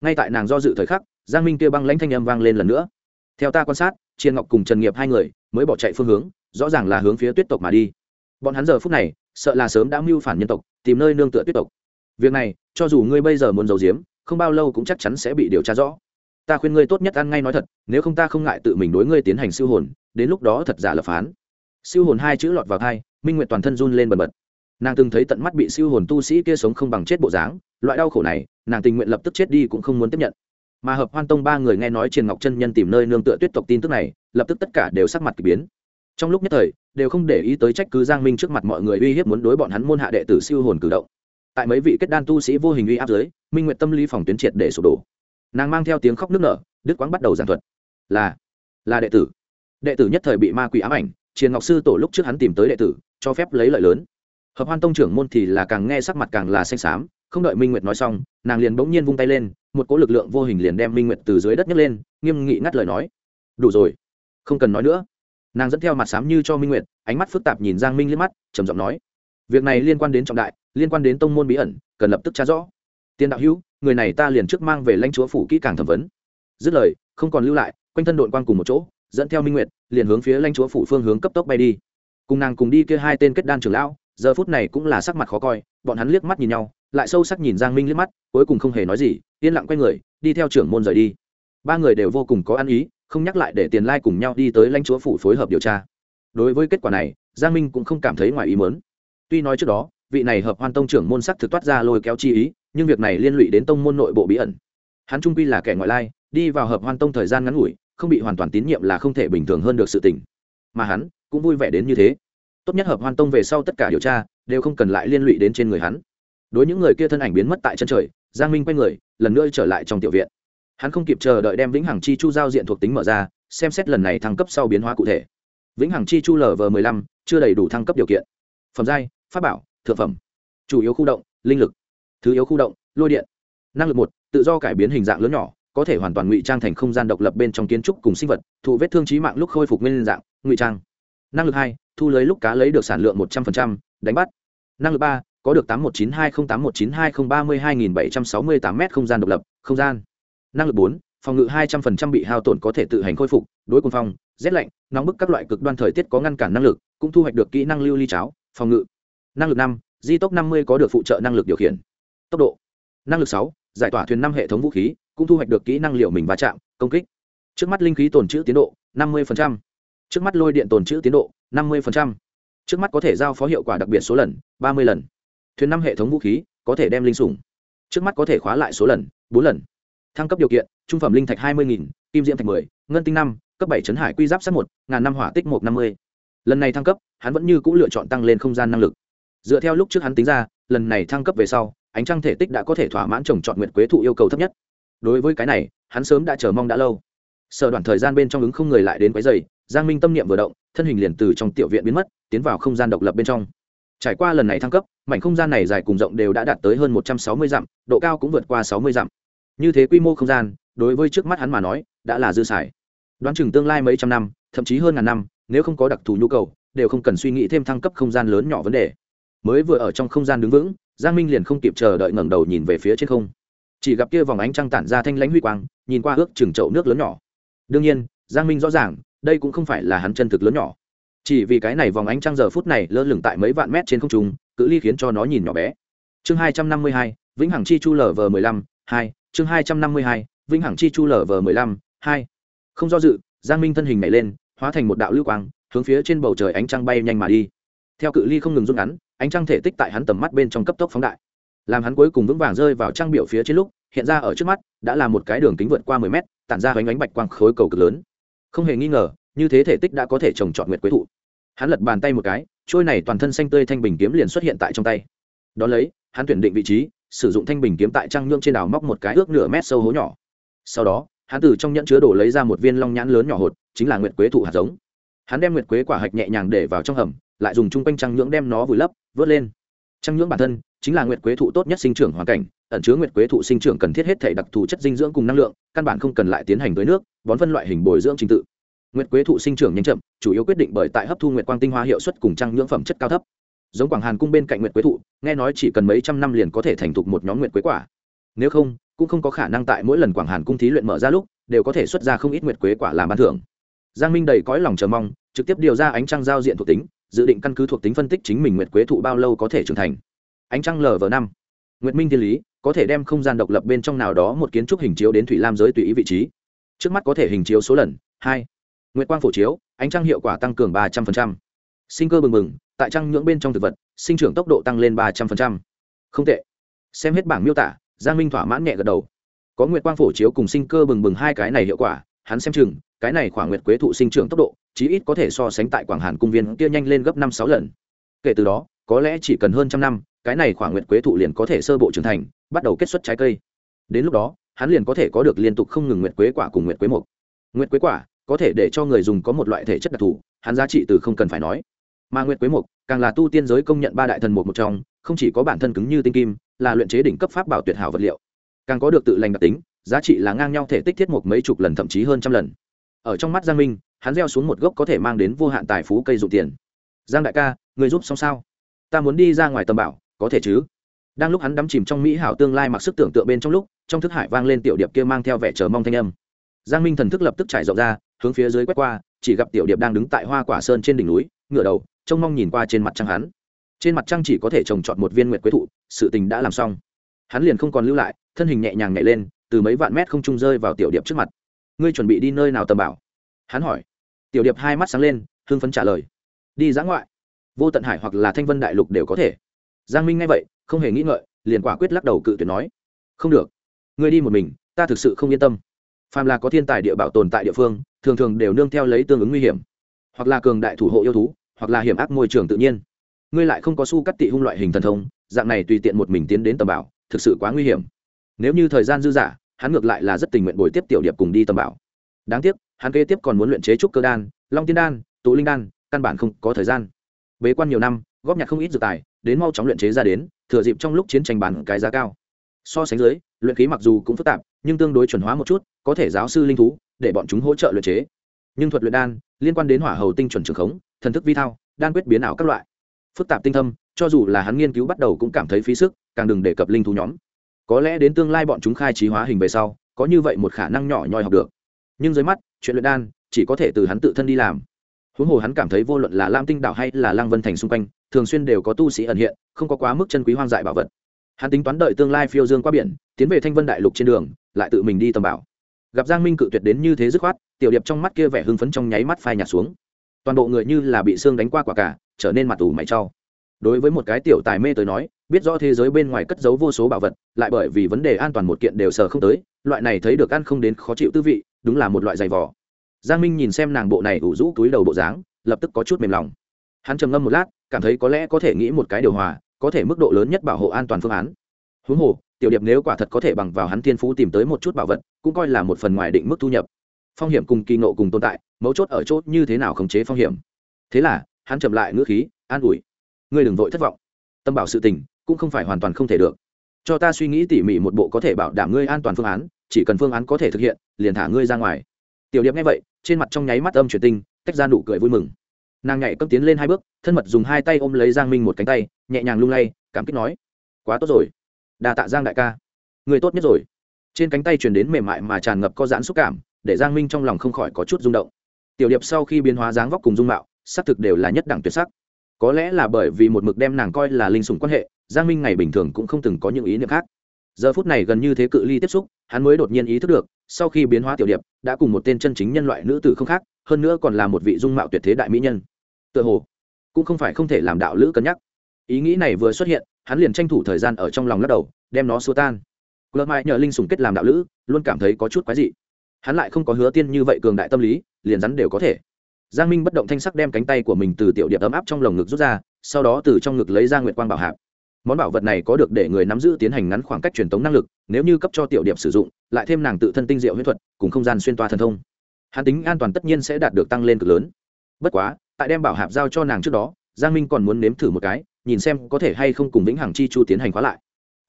Ngay tại nàng do dự thời khắc, giang minh kia băng lãnh thanh âm vang lên lần nữa theo ta quan sát chiên ngọc cùng trần nghiệp hai người mới bỏ chạy phương hướng, rõ ràng là hướng phía tuyết tộc mà đi. Bọn hắn giờ phút này, sợ là sớm đã mưu phản nhân tộc, tìm nơi nương tựa tuyết tộc. Việc này, cho dù ngươi bây giờ muốn giấu giếm, không bao lâu cũng chắc chắn sẽ bị điều tra rõ. Ta khuyên ngươi tốt nhất ăn ngay nói thật, nếu không ta không ngại tự mình đối ngươi tiến hành siêu hồn, đến lúc đó thật giả lập phán. Siêu hồn hai chữ lọt vào thai minh nguyệt toàn thân run lên bần bật. Nàng từng thấy tận mắt bị siêu hồn tu sĩ kia sống không bằng chết bộ dáng, loại đau khổ này, nàng tình nguyện lập tức chết đi cũng không muốn tiếp nhận mà hợp hoan tông ba người nghe nói triền ngọc chân nhân tìm nơi nương tựa tuyết tộc tin tức này lập tức tất cả đều sắc mặt k ỳ biến. Trong lúc nhất thời đều không để ý tới trách cứ giang minh trước mặt mọi người uy hiếp muốn đối bọn hắn môn hạ đệ tử siêu hồn cử động. Tại mấy vị kết đan tu sĩ vô hình uy áp dưới, minh nguyện tâm lý phòng tuyến triệt để sụp đổ. Nàng mang theo tiếng khóc nức nở đức quáng bắt đầu giảng thuật. Là là đệ tử. Đệ tử nhất thời bị ma quỷ ám ảnh triền ngọc sư tổ lúc trước hắn tìm tới đệ tử cho phép lấy lợi lớn. Hợp hoan tông trưởng môn thì là càng nghe sắc mặt càng là xanh xám không đợi minh nguyệt nói xong nàng liền bỗng nhiên vung tay lên một cỗ lực lượng vô hình liền đem minh nguyệt từ dưới đất nhấc lên, nghiêm nghị ngắt lời nói. Đủ rồi, không cần nói nữa. Nàng dẫn theo mặt sám như cho minh nguyệt, ánh mắt phức tạp nhìn giang minh liếc mắt, trầm giọng nói. Việc này liên quan đến trọng đại, liên quan đến tông môn bí ẩn, cần lập tức tra rõ. Tiên đạo hữu, người này ta liền trước mang về lãnh chúa phủ kỹ càng thẩm vấn. Dứt lời, không còn lưu lại, quanh thân đội quan cùng một chỗ, dẫn theo minh nguyệt, liền hướng phía lãnh chúa phủ phương hướng cấp tốc bay đi. Cùng nàng cùng đi kia hai tên kết đan trưởng lão, giờ phút này cũng là sắc mặt khó coi bọn hắn liếc mắt nhìn nhau, lại sâu sắc nhìn giang minh liếc mắt, cuối cùng không hề nói gì, yên lặng quay người, đi theo trưởng môn rời đi. Ba người đều vô cùng có ăn ý, không nhắc lại để tiền lai cùng nhau đi tới lãnh chúa phủ phối hợp điều tra. Đối với kết quả này, giang minh cũng không cảm thấy ngoài ý mớn tuy nói trước đó, vị này hợp hoan tông trưởng môn sắc thực toát ra lôi kéo chi ý, nhưng việc này liên lụy đến tông môn nội bộ bí ẩn. Hắn trung quy là kẻ ngoại lai, đi vào hợp hoan tông thời gian ngắn ngủi, không bị hoàn toàn tín nhiệm là không thể bình thường hơn được sự tình. Mà hắn cũng vui vẻ đến như thế tốt nhất hợp hoan tông về sau tất cả điều tra, đều không cần lại liên lụy đến trên người hắn. Đối những người kia thân ảnh biến mất tại chân trời, giang minh quay người, lần nữa trở lại trong tiểu viện. Hắn không kịp chờ đợi đem vĩnh hằng chi chu giao diện thuộc tính mở ra, xem xét lần này thăng cấp sau biến hóa cụ thể. Vĩnh hằng chi chu lv m ộ chưa đầy đủ thăng cấp điều kiện. Phẩm giai, pháp bảo, thượng phẩm. Chủ yếu khu động, linh lực. Thứ yếu khu động, lôi điện. Năng lực một, tự do cải biến hình dạng lớn nhỏ, có thể hoàn toàn ngụy trang thành không gian độc lập bên trong kiến trúc cùng sinh vật, thụ vết thương trí mạng lúc khôi phục nguyên dạng, ngụy trang. Năng lực hai thu lưới lúc cá lấy được sản lượng một trăm linh đánh bắt. Năng lực ba, có được tám một chín hai không, tám một chín hai không, ba mươi hai nghìn bảy trăm sáu mươi tám m không gian độc lập, không gian. Năng lực bốn, phòng ngự hai trăm linh bị hao tổn có thể tự hành khôi phục, đối quân phong rét lạnh, nóng bức các loại cực đoan thời tiết có ngăn cản năng lực, cũng thu hoạch được kỹ năng lưu ly cháo, phòng ngự. Năng lực năm, di tốc năm mươi có được phụ trợ năng lực điều khiển. Tốc độ. Năng lực sáu, giải tỏa thuyền năm hệ thống vũ khí, cũng thu hoạch được kỹ năng liệu mình va chạm, công kích. Trước mắt linh khí tồn trữ tiến độ năm mươi trước mắt lôi điện tồn trữ tiến độ năm mươi trước mắt có thể giao phó hiệu quả đặc biệt số lần, ba mươi lần. Thuyền năm hệ thống vũ khí, có thể đem linh sủng. Trước mắt có thể khóa lại số lần, bốn lần. Thăng cấp điều kiện, trung phẩm linh thạch hai mươi nghìn, kim diễm thạch mười, ngân tinh năm, cấp bảy trấn hải quy giáp sát một, ngàn năm hỏa tích một năm mươi. Lần này thăng cấp, hắn vẫn như c ũ lựa chọn tăng lên không gian năng lực. Dựa theo lúc trước hắn tính ra, lần này thăng cấp về sau, ánh trăng thể tích đã có thể thỏa mãn trồng trọt nguyệt quế thụ yêu cầu thấp nhất. Đối với cái này, hắn sớm đã chờ mong đã lâu. Sở đoạn thời gian bên trong ứng không người lại đến quấy dày giang minh tâm niệm vừa động thân hình liền từ trong tiểu viện biến mất, tiến vào không gian độc lập bên trong. Trải qua lần này thăng cấp, mảnh không gian này dài cùng rộng đều đã đạt tới hơn một trăm sáu mươi dặm, độ cao cũng vượt qua sáu mươi dặm. Như thế quy mô không gian, đối với trước mắt hắn mà nói, đã là dư xài. Đoán chừng tương lai mấy trăm năm, thậm chí hơn ngàn năm, nếu không có đặc thù nhu cầu, đều không cần suy nghĩ thêm thăng cấp không gian lớn nhỏ vấn đề. Mới vừa ở trong không gian đứng vững, giang minh liền không kịp chờ đợi ngẩng đầu nhìn về phía trên không. Chỉ gặp kia vòng ánh trăng tản ra thanh lãnh huy quang, nhìn qua ước chừng chậu nước lớn nhỏ. Đương nhiên, giang minh rõ ràng đây cũng không phải là hắn chân thực lớn nhỏ. Chỉ vì cái này vòng ánh trăng giờ phút này lơ lửng tại mấy vạn mét trên không trung, cự ly khiến cho nó nhìn nhỏ bé. Chương hai trăm năm mươi hai, vĩnh hằng chi chu lv mười lăm, hai, chương hai trăm năm mươi hai, vĩnh hằng chi chu lv mười lăm, hai. Không do dự, giang minh thân hình nhảy lên, hóa thành một đạo lưu quang, hướng phía trên bầu trời ánh trăng bay nhanh mà đi. Theo cự ly không ngừng rút ngắn, ánh trăng thể tích tại hắn tầm mắt bên trong cấp tốc phóng đại. Làm hắn cuối cùng vững vàng rơi vào trang biểu phía trên lúc, hiện ra ở trước mắt, đã là một cái đường kính vượt qua mười mét, tản ra hoành ánh bạch quang khối cầu cực lớn không hề nghi ngờ, như thế thể tích đã có thể trồng trọt nguyệt quế thụ. Hắn lật bàn tay một cái, trôi này toàn thân xanh tươi thanh bình kiếm liền xuất hiện tại trong tay. Đ ó lấy, hắn tuyển định vị trí, sử dụng thanh bình kiếm tại trăng nhương trên đảo móc một cái ước nửa mét sâu hố nhỏ. Sau đó, hắn từ trong nhẫn chứa đổ lấy ra một viên long nhãn lớn nhỏ hột, chính là nguyệt quế thụ hạt giống. Hắn đem nguyệt quế quả hạch nhẹ nhàng để vào trong hầm, lại dùng chung quanh trăng nhưỡng đem nó vùi lấp, vớt lên. Trăng nhưỡng bản thân, chính là nguyệt quế thụ tốt nhất sinh trưởng hoàn cảnh, ẩn chứa nguyệt quế thụ sinh trưởng cần thiết hết thể đặc thù chất dinh dưỡng cùng năng lượng, căn bản không cần lại tiến hành tưới nước bón phân loại hình bồi dưỡng trình tự. Nguyệt quế thụ sinh trưởng nhanh chậm, chủ yếu quyết định bởi tại hấp thu nguyệt quang tinh hoa hiệu suất cùng trăng nhưỡng phẩm chất cao thấp. Giống quảng hàn cung bên cạnh nguyệt quế thụ, nghe nói chỉ cần mấy trăm năm liền có thể thành thục một nhóm nguyệt quế quả. Nếu không, cũng không có khả năng tại mỗi lần quảng hàn cung thí luyện mở ra lúc, đều có thể xuất ra không ít nguyệt quế quả làm ban thưởng. Giang minh đầy cõi lòng chờ mong, trực tiếp điều ra ánh trăng giao diện thuộc tính, dự định căn cứ thuộc tính phân tích chính mình nguyệt quế thụ bao lâu có thể trưởng thành. Ánh trăng lv năm. Nguyệt minh thiên lý, có thể đem không gian độc lập bên trong nào đó một kiến trúc hình chiếu đến thủy lam giới tùy ý vị trí trước mắt có thể hình chiếu số lần, hai. Nguyệt quang phổ chiếu, ánh trăng hiệu quả tăng cường ba trăm linh sinh cơ bừng bừng, tại trăng nhưỡng bên trong thực vật, sinh trưởng tốc độ tăng lên ba trăm linh không tệ. Xem hết bảng miêu tả, giang minh thỏa mãn nhẹ gật đầu. Có nguyệt quang phổ chiếu cùng sinh cơ bừng bừng hai cái này hiệu quả, hắn xem chừng, cái này khoảng nguyệt quế thụ sinh trưởng tốc độ, chí ít có thể so sánh tại quảng hàn cung viên kia nhanh lên gấp năm sáu lần. Kể từ đó, có lẽ chỉ cần hơn trăm năm, cái này khoảng nguyệt quế thụ liền có thể sơ bộ trưởng thành, bắt đầu kết xuất trái cây. Đến lúc đó hắn liền có thể có được liên tục không ngừng nguyệt quế quả cùng nguyệt quế mục nguyệt quế quả có thể để cho người dùng có một loại thể chất đặc thù, hắn giá trị từ không cần phải nói. Mà nguyệt quế mục càng là tu tiên giới công nhận ba đại thần mục một trong, không chỉ có bản thân cứng như tinh kim, là luyện chế đỉnh cấp pháp bảo tuyệt hảo vật liệu. Càng có được tự lành đặc tính, giá trị là ngang nhau thể tích thiết mục mấy chục lần thậm chí hơn trăm lần. Ở trong mắt giang minh, hắn gieo xuống một gốc có thể mang đến vô hạn tài phú cây dụng tiền. Giang đại ca, người giúp xong sao? Ta muốn đi ra ngoài tầm bảo, có thể chứ? Đang lúc hắn đắm chìm trong mỹ hảo tương lai mặc sức tưởng tượng bên trong lúc, trong thức hải vang lên tiểu điệp kia mang theo vẻ chờ mong thanh âm. Giang minh thần thức lập tức trải rộng ra, hướng phía dưới quét qua, chỉ gặp tiểu điệp đang đứng tại hoa quả sơn trên đỉnh núi, ngửa đầu, trông mong nhìn qua trên mặt trăng hắn. Trên mặt trăng chỉ có thể trồng trọt một viên nguyệt quế thụ, sự tình đã làm xong. Hắn liền không còn lưu lại, thân hình nhẹ nhàng nhảy lên, từ mấy vạn mét không trung rơi vào tiểu điệp trước mặt. Ngươi chuẩn bị đi nơi nào tầm bảo? Hắn hỏi. Tiểu điệp hai mắt sáng lên, hưng phấn trả lời. Đi dã ngoại. Vô tận hải hoặc là thanh vân đại lục đều có thể. Giang minh nghe vậy không hề nghĩ ngợi, liền quả quyết lắc đầu cự tuyệt nói, không được, ngươi đi một mình, ta thực sự không yên tâm. Phàm là có thiên tài địa bảo tồn tại địa phương, thường thường đều nương theo lấy tương ứng nguy hiểm, hoặc là cường đại thủ hộ yêu thú, hoặc là hiểm ác môi trường tự nhiên. Ngươi lại không có su cắt tị hung loại hình thần thông, dạng này tùy tiện một mình tiến đến tầm bảo, thực sự quá nguy hiểm. Nếu như thời gian dư dả, hắn ngược lại là rất tình nguyện bồi tiếp tiểu điệp cùng đi tầm bảo. Đáng tiếc, hắn kế tiếp còn muốn luyện chế trúc cơ đan, long tiên đan, tụ linh đan, căn bản không có thời gian. Bế quan nhiều năm, góp nhặt không ít dự tài đến mau chóng luyện chế ra đến, thừa dịp trong lúc chiến tranh bán cái giá cao. So sánh dưới, luyện khí mặc dù cũng phức tạp, nhưng tương đối chuẩn hóa một chút, có thể giáo sư linh thú, để bọn chúng hỗ trợ luyện chế. Nhưng thuật luyện đan, liên quan đến hỏa hầu tinh chuẩn trường khống, thần thức vi thao, đan quyết biến ảo các loại. Phức tạp tinh thâm, cho dù là hắn nghiên cứu bắt đầu cũng cảm thấy phí sức, càng đừng đề cập linh thú nhóm. Có lẽ đến tương lai bọn chúng khai trí hóa hình về sau, có như vậy một khả năng nhỏ nhoi học được. Nhưng dưới mắt, chuyện luyện đan chỉ có thể từ hắn tự thân đi làm. Huống hồ hắn cảm thấy vô luận là lam tinh đảo hay là lang vân thành xung quanh thường xuyên đều có tu sĩ ẩn hiện, không có quá mức chân quý hoang dại bảo vật. Hắn tính toán đợi tương lai phiêu dương qua biển, tiến về thanh vân đại lục trên đường, lại tự mình đi tầm bảo. Gặp giang minh cự tuyệt đến như thế dứt khoát, tiểu điệp trong mắt kia vẻ hưng phấn trong nháy mắt phai nhạt xuống. Toàn bộ người như là bị xương đánh qua quả cả, trở nên mặt ủ mày trau đối với một cái tiểu tài mê tới nói, biết rõ thế giới bên ngoài cất giấu vô số bảo vật, lại bởi vì vấn đề an toàn một kiện đều sờ không tới, loại này thấy được ăn không đến khó chịu tư vị, đúng là một loại giày vò. Giang minh nhìn xem nàng bộ này ủ rũ túi đầu bộ dáng, lập tức có chút mềm lòng. Hắn trầm ngâm một lát cảm thấy có lẽ có thể nghĩ một cái điều hòa, có thể mức độ lớn nhất bảo hộ an toàn phương án. Huống hồ, tiểu điệp nếu quả thật có thể bằng vào hắn thiên phú tìm tới một chút bảo vật, cũng coi là một phần ngoài định mức thu nhập. Phong hiểm cùng kỳ nộ cùng tồn tại, mấu chốt ở chốt như thế nào khống chế phong hiểm. Thế là, hắn chậm lại ngữ khí, an ủi. Ngươi đừng vội thất vọng. Tâm bảo sự tình, cũng không phải hoàn toàn không thể được. Cho ta suy nghĩ tỉ mỉ một bộ có thể bảo đảm ngươi an toàn phương án, chỉ cần phương án có thể thực hiện, liền thả ngươi ra ngoài. Tiểu điệp nghe vậy, trên mặt trong nháy mắt âm truyền tinh, tách ra nụ cười vui mừng nàng nhảy cấp tiến lên hai bước, thân mật dùng hai tay ôm lấy giang minh một cánh tay, nhẹ nhàng lung lay, cảm kích nói, quá tốt rồi. Đà tạ giang đại ca. Người tốt nhất rồi. Trên cánh tay truyền đến mềm mại mà tràn ngập có giãn xúc cảm, để giang minh trong lòng không khỏi có chút rung động. Tiểu điệp sau khi biến hóa dáng vóc cùng dung mạo xác thực đều là nhất đẳng tuyệt sắc. Có lẽ là bởi vì một mực đem nàng coi là linh sủng quan hệ, giang minh ngày bình thường cũng không từng có những ý niệm khác. Giờ phút này gần như thế cự ly tiếp xúc, hắn mới đột nhiên ý thức được, sau khi biến hóa tiểu điệp, đã cùng một tên chân chính nhân loại nữ tử không khác hơn nữa còn là một vị dung mạo tuyệt thế đại mỹ nhân. Tựa hồ, cũng không phải không thể làm đạo lữ cân nhắc. Ý nghĩ này vừa xuất hiện, hắn liền tranh thủ thời gian ở trong lòng lắc đầu, đem nó xua tan. Lơ mai nhờ linh sùng kết làm đạo lữ, luôn cảm thấy có chút quái dị. Hắn lại không có hứa tiên như vậy cường đại tâm lý, liền rắn đều có thể. Giang minh bất động thanh sắc đem cánh tay của mình từ tiểu điệp ấm áp trong lồng ngực rút ra, sau đó từ trong ngực lấy ra nguyệt quang bảo hạp. Món bảo vật này có được để người nắm giữ tiến hành ngắn khoảng cách truyền tống năng lực, nếu như cấp cho tiểu điệp sử dụng, lại thêm nàng tự thân tinh diệu huyết thuật, cùng không gian xuyên toa thần thông hắn tính an toàn tất nhiên sẽ đạt được tăng lên cực lớn. Bất quá, tại đem bảo hạp giao cho nàng trước đó, giang minh còn muốn nếm thử một cái, nhìn xem có thể hay không cùng vĩnh hằng chi chu tiến hành khóa lại.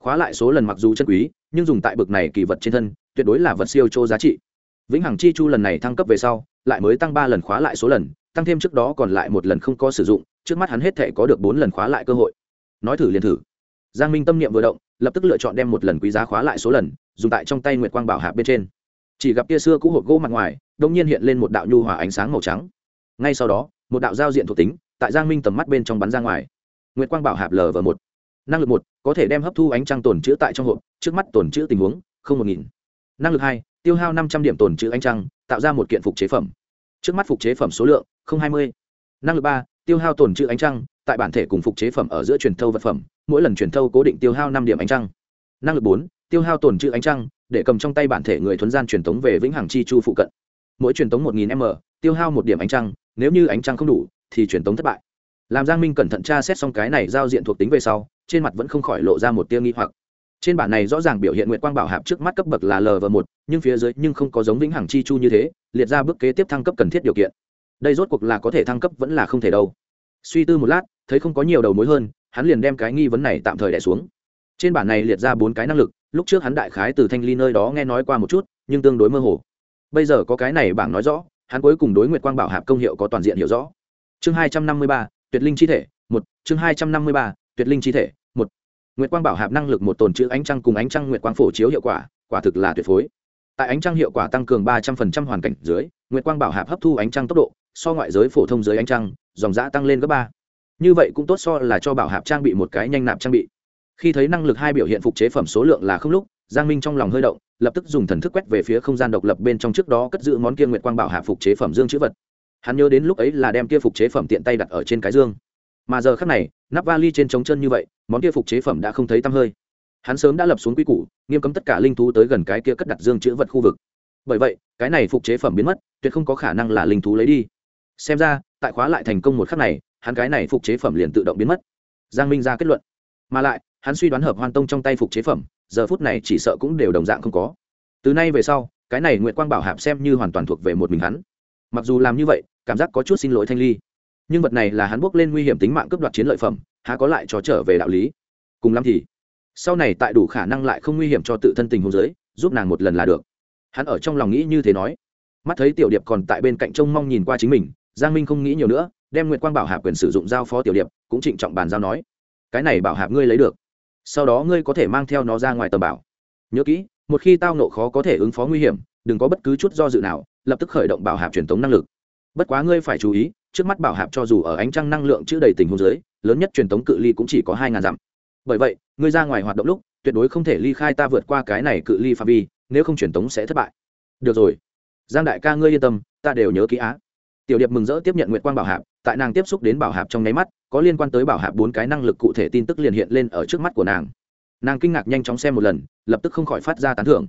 Khóa lại số lần mặc dù chân quý, nhưng dùng tại bực này kỳ vật trên thân, tuyệt đối là vật siêu chô giá trị. Vĩnh hằng chi chu lần này thăng cấp về sau, lại mới tăng ba lần khóa lại số lần, tăng thêm trước đó còn lại một lần không có sử dụng, trước mắt hắn hết thể có được bốn lần khóa lại cơ hội. Nói thử liền thử. Giang minh tâm niệm vừa động, lập tức lựa chọn đem một lần quý giá khóa lại số lần, dùng tại trong tay nguyệt quang bảo hạp bên trên. Chỉ gặp kia xưa cũ hộp gỗ mặt ngoài đông nhiên hiện lên một đạo nhu hòa ánh sáng màu trắng. Ngay sau đó, một đạo giao diện thuộc tính tại giang minh tầm mắt bên trong bắn ra ngoài. Nguyệt quang bảo hạp lv một. Năng lực một, có thể đem hấp thu ánh trăng tồn chữ tại trong hộp, trước mắt tồn chữ tình huống, không một nghìn. Năng lực hai, tiêu hao năm trăm điểm tồn chữ ánh trăng, tạo ra một kiện phục chế phẩm. Trước mắt phục chế phẩm số lượng, không hai mươi. Năng lực ba, tiêu hao tồn chữ ánh trăng, tại bản thể cùng phục chế phẩm ở giữa truyền thâu vật phẩm, mỗi lần truyền thâu cố định tiêu hao năm điểm ánh trăng. Năng lực bốn, tiêu hao tồn chữ ánh trăng, để cầm trong tay bản thể người thuấn gian truyền thống về vĩnh hằng chi chu phụ cận mỗi truyền tống một nghìn m, tiêu hao một điểm ánh trăng, nếu như ánh trăng không đủ, thì truyền tống thất bại. Làm giang minh cẩn thận tra xét xong cái này giao diện thuộc tính về sau, trên mặt vẫn không khỏi lộ ra một tia nghi hoặc. Trên bản này rõ ràng biểu hiện nguyện quang bảo hạp trước mắt cấp bậc là lv một, nhưng phía dưới nhưng không có giống vĩnh hằng chi chu như thế, liệt ra bước kế tiếp thăng cấp cần thiết điều kiện. Đây rốt cuộc là có thể thăng cấp vẫn là không thể đâu. Suy tư một lát, thấy không có nhiều đầu mối hơn, hắn liền đem cái nghi vấn này tạm thời đẻ xuống. Trên bản này liệt ra bốn cái năng lực, lúc trước hắn đại khái từ thanh ly nơi đó nghe nói qua một chút, nhưng tương đối mơ hồ bây giờ có cái này bảng nói rõ, hắn cuối cùng đối nguyệt quang bảo hạp công hiệu có toàn diện hiểu rõ. Chương hai trăm năm mươi ba, tuyệt linh chi thể, một. Chương hai trăm năm mươi ba, tuyệt linh chi thể, một. Nguyệt quang bảo hạp năng lực một tồn chữ ánh trăng cùng ánh trăng nguyệt quang phổ chiếu hiệu quả quả thực là tuyệt phối. Tại ánh trăng hiệu quả tăng cường ba trăm phần trăm hoàn cảnh dưới, nguyệt quang bảo hạp hấp thu ánh trăng tốc độ, so ngoại giới phổ thông dưới ánh trăng, dòng giã tăng lên gấp ba. Như vậy cũng tốt so là cho bảo hạp trang bị một cái nhanh nạp trang bị. Khi thấy năng lực hai biểu hiện phục chế phẩm số lượng là không lúc giang minh trong lòng hơi động, lập tức dùng thần thức quét về phía không gian độc lập bên trong trước đó cất giữ món kia nguyệt quang bảo hạ phục chế phẩm dương chữ vật. Hắn nhớ đến lúc ấy là đem kia phục chế phẩm tiện tay đặt ở trên cái dương. Mà giờ khác này, nắp vali trên trống chân như vậy, món kia phục chế phẩm đã không thấy tăm hơi. Hắn sớm đã lập xuống quy củ, nghiêm cấm tất cả linh thú tới gần cái kia cất đặt dương chữ vật khu vực. Bởi vậy, cái này phục chế phẩm biến mất, tuyệt không có khả năng là linh thú lấy đi. Xem ra, tại khóa lại thành công một khắc này, hắn cái này phục chế phẩm liền tự động biến mất. Giang minh ra kết luận. Mà lại, hắn suy đoán hợp hoan tông trong tay phục chế phẩm giờ phút này chỉ sợ cũng đều đồng dạng không có. Từ nay về sau, cái này nguyệt quang bảo hạp xem như hoàn toàn thuộc về một mình hắn. Mặc dù làm như vậy, cảm giác có chút xin lỗi thanh ly. Nhưng vật này là hắn bước lên nguy hiểm tính mạng cướp đoạt chiến lợi phẩm, há có lại cho trở về đạo lý. Cùng lắm thì, sau này tại đủ khả năng lại không nguy hiểm cho tự thân tình hôn giới giúp nàng một lần là được. Hắn ở trong lòng nghĩ như thế nói. Mắt thấy tiểu điệp còn tại bên cạnh trông mong nhìn qua chính mình, giang minh không nghĩ nhiều nữa, đem nguyệt quang bảo hạp quyền sử dụng giao phó tiểu điệp, cũng trịnh trọng bàn giao nói. Cái này bảo hạp ngươi lấy được sau đó ngươi có thể mang theo nó ra ngoài tầm bảo. Nhớ kỹ, một khi tao nộ khó có thể ứng phó nguy hiểm, đừng có bất cứ chút do dự nào, lập tức khởi động bảo hạp truyền thống năng lực. Bất quá ngươi phải chú ý, trước mắt bảo hạp cho dù ở ánh trăng năng lượng chữ đầy tình huống dưới, lớn nhất truyền thống cự ly cũng chỉ có hai ngàn dặm. Bởi vậy, ngươi ra ngoài hoạt động lúc, tuyệt đối không thể ly khai ta vượt qua cái này cự ly phạm vi, nếu không truyền thống sẽ thất bại. Được rồi. Giang đại ca ngươi yên tâm, ta đều nhớ kỹ á. Tiểu điệp mừng rỡ tiếp nhận nguyện quang bảo hạp tại nàng tiếp xúc đến bảo hạp trong nháy mắt, có liên quan tới bảo hạp bốn cái năng lực cụ thể tin tức liền hiện lên ở trước mắt của nàng. Nàng kinh ngạc nhanh chóng xem một lần, lập tức không khỏi phát ra tán thưởng.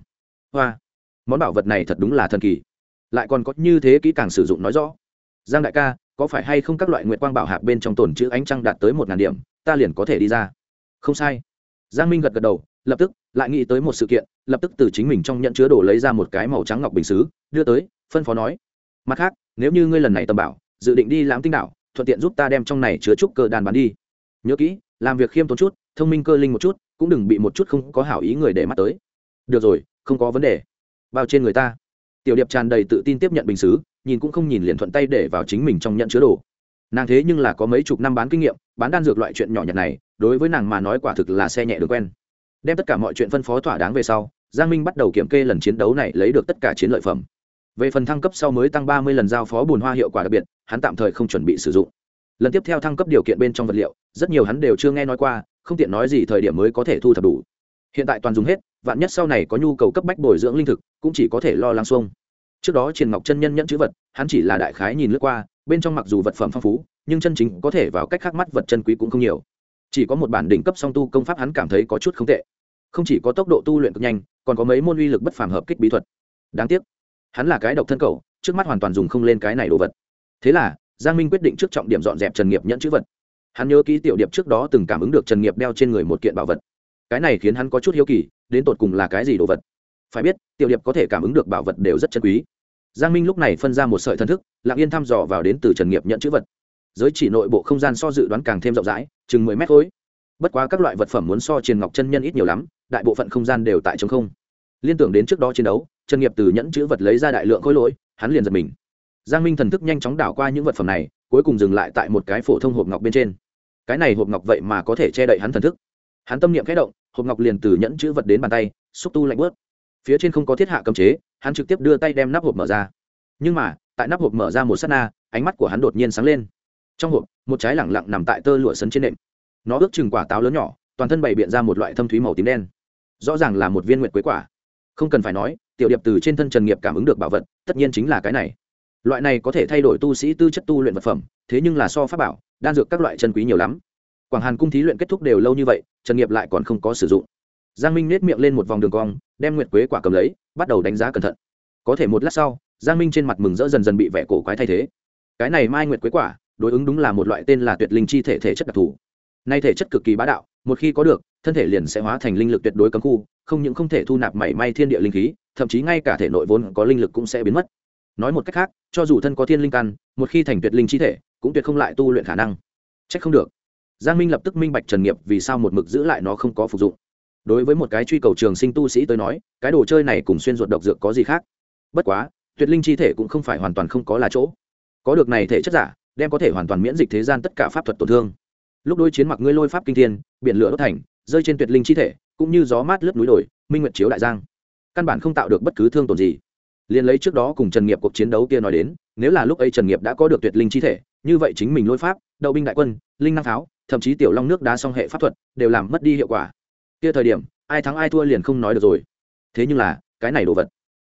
Hoa, món bảo vật này thật đúng là thần kỳ. Lại còn có như thế kỹ càng sử dụng nói rõ. Giang đại ca, có phải hay không các loại nguyện quang bảo hạp bên trong tồn chữ ánh trăng đạt tới một ngàn điểm, ta liền có thể đi ra. Không sai. Giang minh gật gật đầu, lập tức, lại nghĩ tới một sự kiện, lập tức từ chính mình trong nhận chứa đồ lấy ra một cái màu trắng ngọc bình xứ, đưa tới, phân phó nói. Mặt khác, nếu như ngươi lần này tầm bảo dự định đi lãm tinh đảo, thuận tiện giúp ta đem trong này chứa chút cơ đàn bán đi. Nhớ kỹ, làm việc khiêm tốn chút, thông minh cơ linh một chút, cũng đừng bị một chút không có hảo ý người để mắt tới. Được rồi, không có vấn đề. Bao trên người ta. Tiểu điệp tràn đầy tự tin tiếp nhận bình xứ, nhìn cũng không nhìn liền thuận tay để vào chính mình trong nhận chứa đồ. Nàng thế nhưng là có mấy chục năm bán kinh nghiệm, bán đan dược loại chuyện nhỏ nhặt này, đối với nàng mà nói quả thực là xe nhẹ được quen. Đem tất cả mọi chuyện phân phó thỏa đáng về sau, giang minh bắt đầu kiểm kê lần chiến đấu này lấy được tất cả chiến lợi phẩm về phần thăng cấp sau mới tăng ba mươi lần giao phó bùn hoa hiệu quả đặc biệt, hắn tạm thời không chuẩn bị sử dụng. Lần tiếp theo thăng cấp điều kiện bên trong vật liệu, rất nhiều hắn đều chưa nghe nói qua, không tiện nói gì thời điểm mới có thể thu thập đủ. Hiện tại toàn dùng hết, vạn nhất sau này có nhu cầu cấp bách bồi dưỡng linh thực, cũng chỉ có thể lo lắng xuông. Trước đó triền ngọc chân nhân nhẫn chữ vật, hắn chỉ là đại khái nhìn lướt qua, bên trong mặc dù vật phẩm phong phú, nhưng chân chính có thể vào cách khác mắt vật chân quý cũng không nhiều. Chỉ có một bản đỉnh cấp song tu công pháp hắn cảm thấy có chút không tệ. Không chỉ có tốc độ tu luyện cực nhanh, còn có mấy môn uy lực bất phàm hợp kích bí thuật. Đáng tiếc hắn là cái độc thân cầu trước mắt hoàn toàn dùng không lên cái này đồ vật. Thế là, giang minh quyết định trước trọng điểm dọn dẹp trần nghiệp nhẫn chữ vật. Hắn nhớ ký tiểu điệp trước đó từng cảm ứng được trần nghiệp đeo trên người một kiện bảo vật. Cái này khiến hắn có chút hiếu kỳ, đến tột cùng là cái gì đồ vật? Phải biết, tiểu điệp có thể cảm ứng được bảo vật đều rất chân quý. Giang minh lúc này phân ra một sợi thân thức, lặng yên thăm dò vào đến từ trần nghiệp nhận chữ vật. Giới chỉ nội bộ không gian so dự đoán càng thêm rộng rãi, chừng mười mét khối. Bất quá các loại vật phẩm muốn so triền ngọc chân nhân ít nhiều lắm, đại bộ phận không gian đều tại t không. Liên tưởng đến trước đó chiến đấu trần nghiệp từ nhẫn chữ vật lấy ra đại lượng khối lỗi, hắn liền giật mình. Giang minh thần thức nhanh chóng đảo qua những vật phẩm này, cuối cùng dừng lại tại một cái phổ thông hộp ngọc bên trên. Cái này hộp ngọc vậy mà có thể che đậy hắn thần thức. Hắn tâm niệm khẽ động, hộp ngọc liền từ nhẫn chữ vật đến bàn tay, xúc tu lạnh bớt. Phía trên không có thiết hạ cấm chế, hắn trực tiếp đưa tay đem nắp hộp mở ra. Nhưng mà, tại nắp hộp mở ra một s á t na, ánh mắt của hắn đột nhiên sáng lên. Trong hộp, một trái lẳng lặng nằm tại tơ lụa sấn trên nệm. Nó ước chừng quả táo lớn nhỏ, toàn thân bày biện ra một loại thâm thúy màu tím đen. Rõ ràng là một viên nguyệt quế quả. Không cần phải nói tiểu điệp từ trên thân trần nghiệp cảm ứng được bảo vật, tất nhiên chính là cái này. Loại này có thể thay đổi tu sĩ tư chất tu luyện vật phẩm, thế nhưng là so pháp bảo, đan dược các loại chân quý nhiều lắm. Quảng hàn cung thí luyện kết thúc đều lâu như vậy, trần nghiệp lại còn không có sử dụng. Giang minh nết miệng lên một vòng đường cong, đem nguyệt quế quả cầm lấy, bắt đầu đánh giá cẩn thận. Có thể một lát sau, giang minh trên mặt mừng rỡ dần dần bị vẻ cổ quái thay thế. Cái này mai nguyệt quế quả, đối ứng đúng là một loại tên là tuyệt linh chi thể thể chất đặc thù. Nay thể chất cực kỳ bá đạo, một khi có được thân thể liền sẽ hóa thành linh lực tuyệt đối cấm khu, không những không thể thu nạp mảy may thiên địa linh khí, thậm chí ngay cả thể nội vốn có linh lực cũng sẽ biến mất. Nói một cách khác, cho dù thân có thiên linh căn, một khi thành tuyệt linh chi thể, cũng tuyệt không lại tu luyện khả năng. Trách không được. Giang minh lập tức minh bạch trần nghiệp vì sao một mực giữ lại nó không có phục dụng. Đối với một cái truy cầu trường sinh tu sĩ tới nói, cái đồ chơi này cùng xuyên ruột độc dược có gì khác? Bất quá, tuyệt linh chi thể cũng không phải hoàn toàn không có là chỗ. Có được này thể chất giả, đem có thể hoàn toàn miễn dịch thế gian tất cả pháp thuật tổn thương. Lúc đối chiến mặc ngươi lôi pháp kinh thiên, biển lửa đốt thành rơi trên tuyệt linh chi thể, cũng như gió mát lướt núi đồi, minh nguyệt chiếu đại giang. Căn bản không tạo được bất cứ thương tổn gì. Liền lấy trước đó cùng trần nghiệp cuộc chiến đấu kia nói đến, nếu là lúc ấy trần nghiệp đã có được tuyệt linh chi thể, như vậy chính mình lôi pháp, đậu binh đại quân, linh năng pháo, thậm chí tiểu long nước đá song hệ pháp thuật, đều làm mất đi hiệu quả. Kia thời điểm, ai thắng ai thua liền không nói được rồi. Thế nhưng là, cái này đồ vật,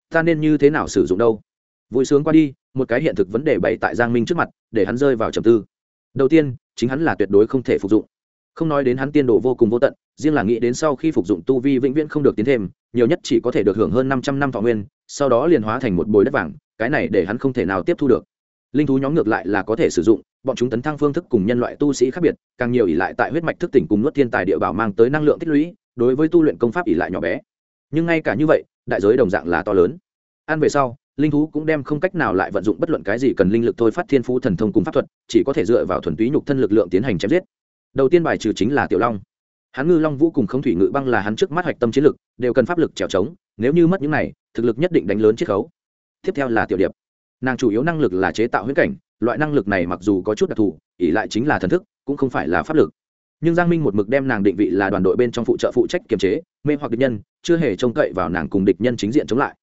ta nên như thế nào sử dụng đâu? Vui sướng qua đi, một cái hiện thực vấn đề bày tại giang minh trước mặt, để hắn rơi vào trầm tư. Đầu tiên, chính hắn là tuyệt đối không thể phục dụng không nói đến hắn tiên độ vô cùng vô tận, riêng là nghĩ đến sau khi phục dụng tu vi vĩnh viễn không được tiến thêm, nhiều nhất chỉ có thể được hưởng hơn năm trăm năm thọ nguyên, sau đó liền hóa thành một bồi đất vàng, cái này để hắn không thể nào tiếp thu được. Linh thú nhóm ngược lại là có thể sử dụng, bọn chúng tấn thăng phương thức cùng nhân loại tu sĩ khác biệt, càng nhiều ỉ lại tại huyết mạch thức tỉnh cùng nuốt thiên tài địa bảo mang tới năng lượng tích lũy, đối với tu luyện công pháp ỉ lại nhỏ bé. Nhưng ngay cả như vậy, đại giới đồng dạng là to lớn. Ăn về sau, linh thú cũng đem không cách nào lại vận dụng bất luận cái gì cần linh lực thôi phát thiên phú thần thông cùng pháp thuật, chỉ có thể dựa vào thuần túy nhục thân lực lượng tiến hành chém giết đầu tiên bài trừ chính là tiểu long hắn ngư long vũ cùng không thủy ngự băng là hắn trước mắt hoạch tâm chiến lực, đều cần pháp lực trèo trống, nếu như mất những này, thực lực nhất định đánh lớn chiết khấu. tiếp theo là tiểu điệp, nàng chủ yếu năng lực là chế tạo huyễn cảnh, loại năng lực này mặc dù có chút đặc thù ỉ lại chính là thần thức, cũng không phải là pháp lực. nhưng giang minh một mực đem nàng định vị là đoàn đội bên trong phụ trợ phụ trách kiềm chế, mê hoặc địch nhân, chưa hề trông cậy vào nàng cùng địch nhân chính diện chống lại.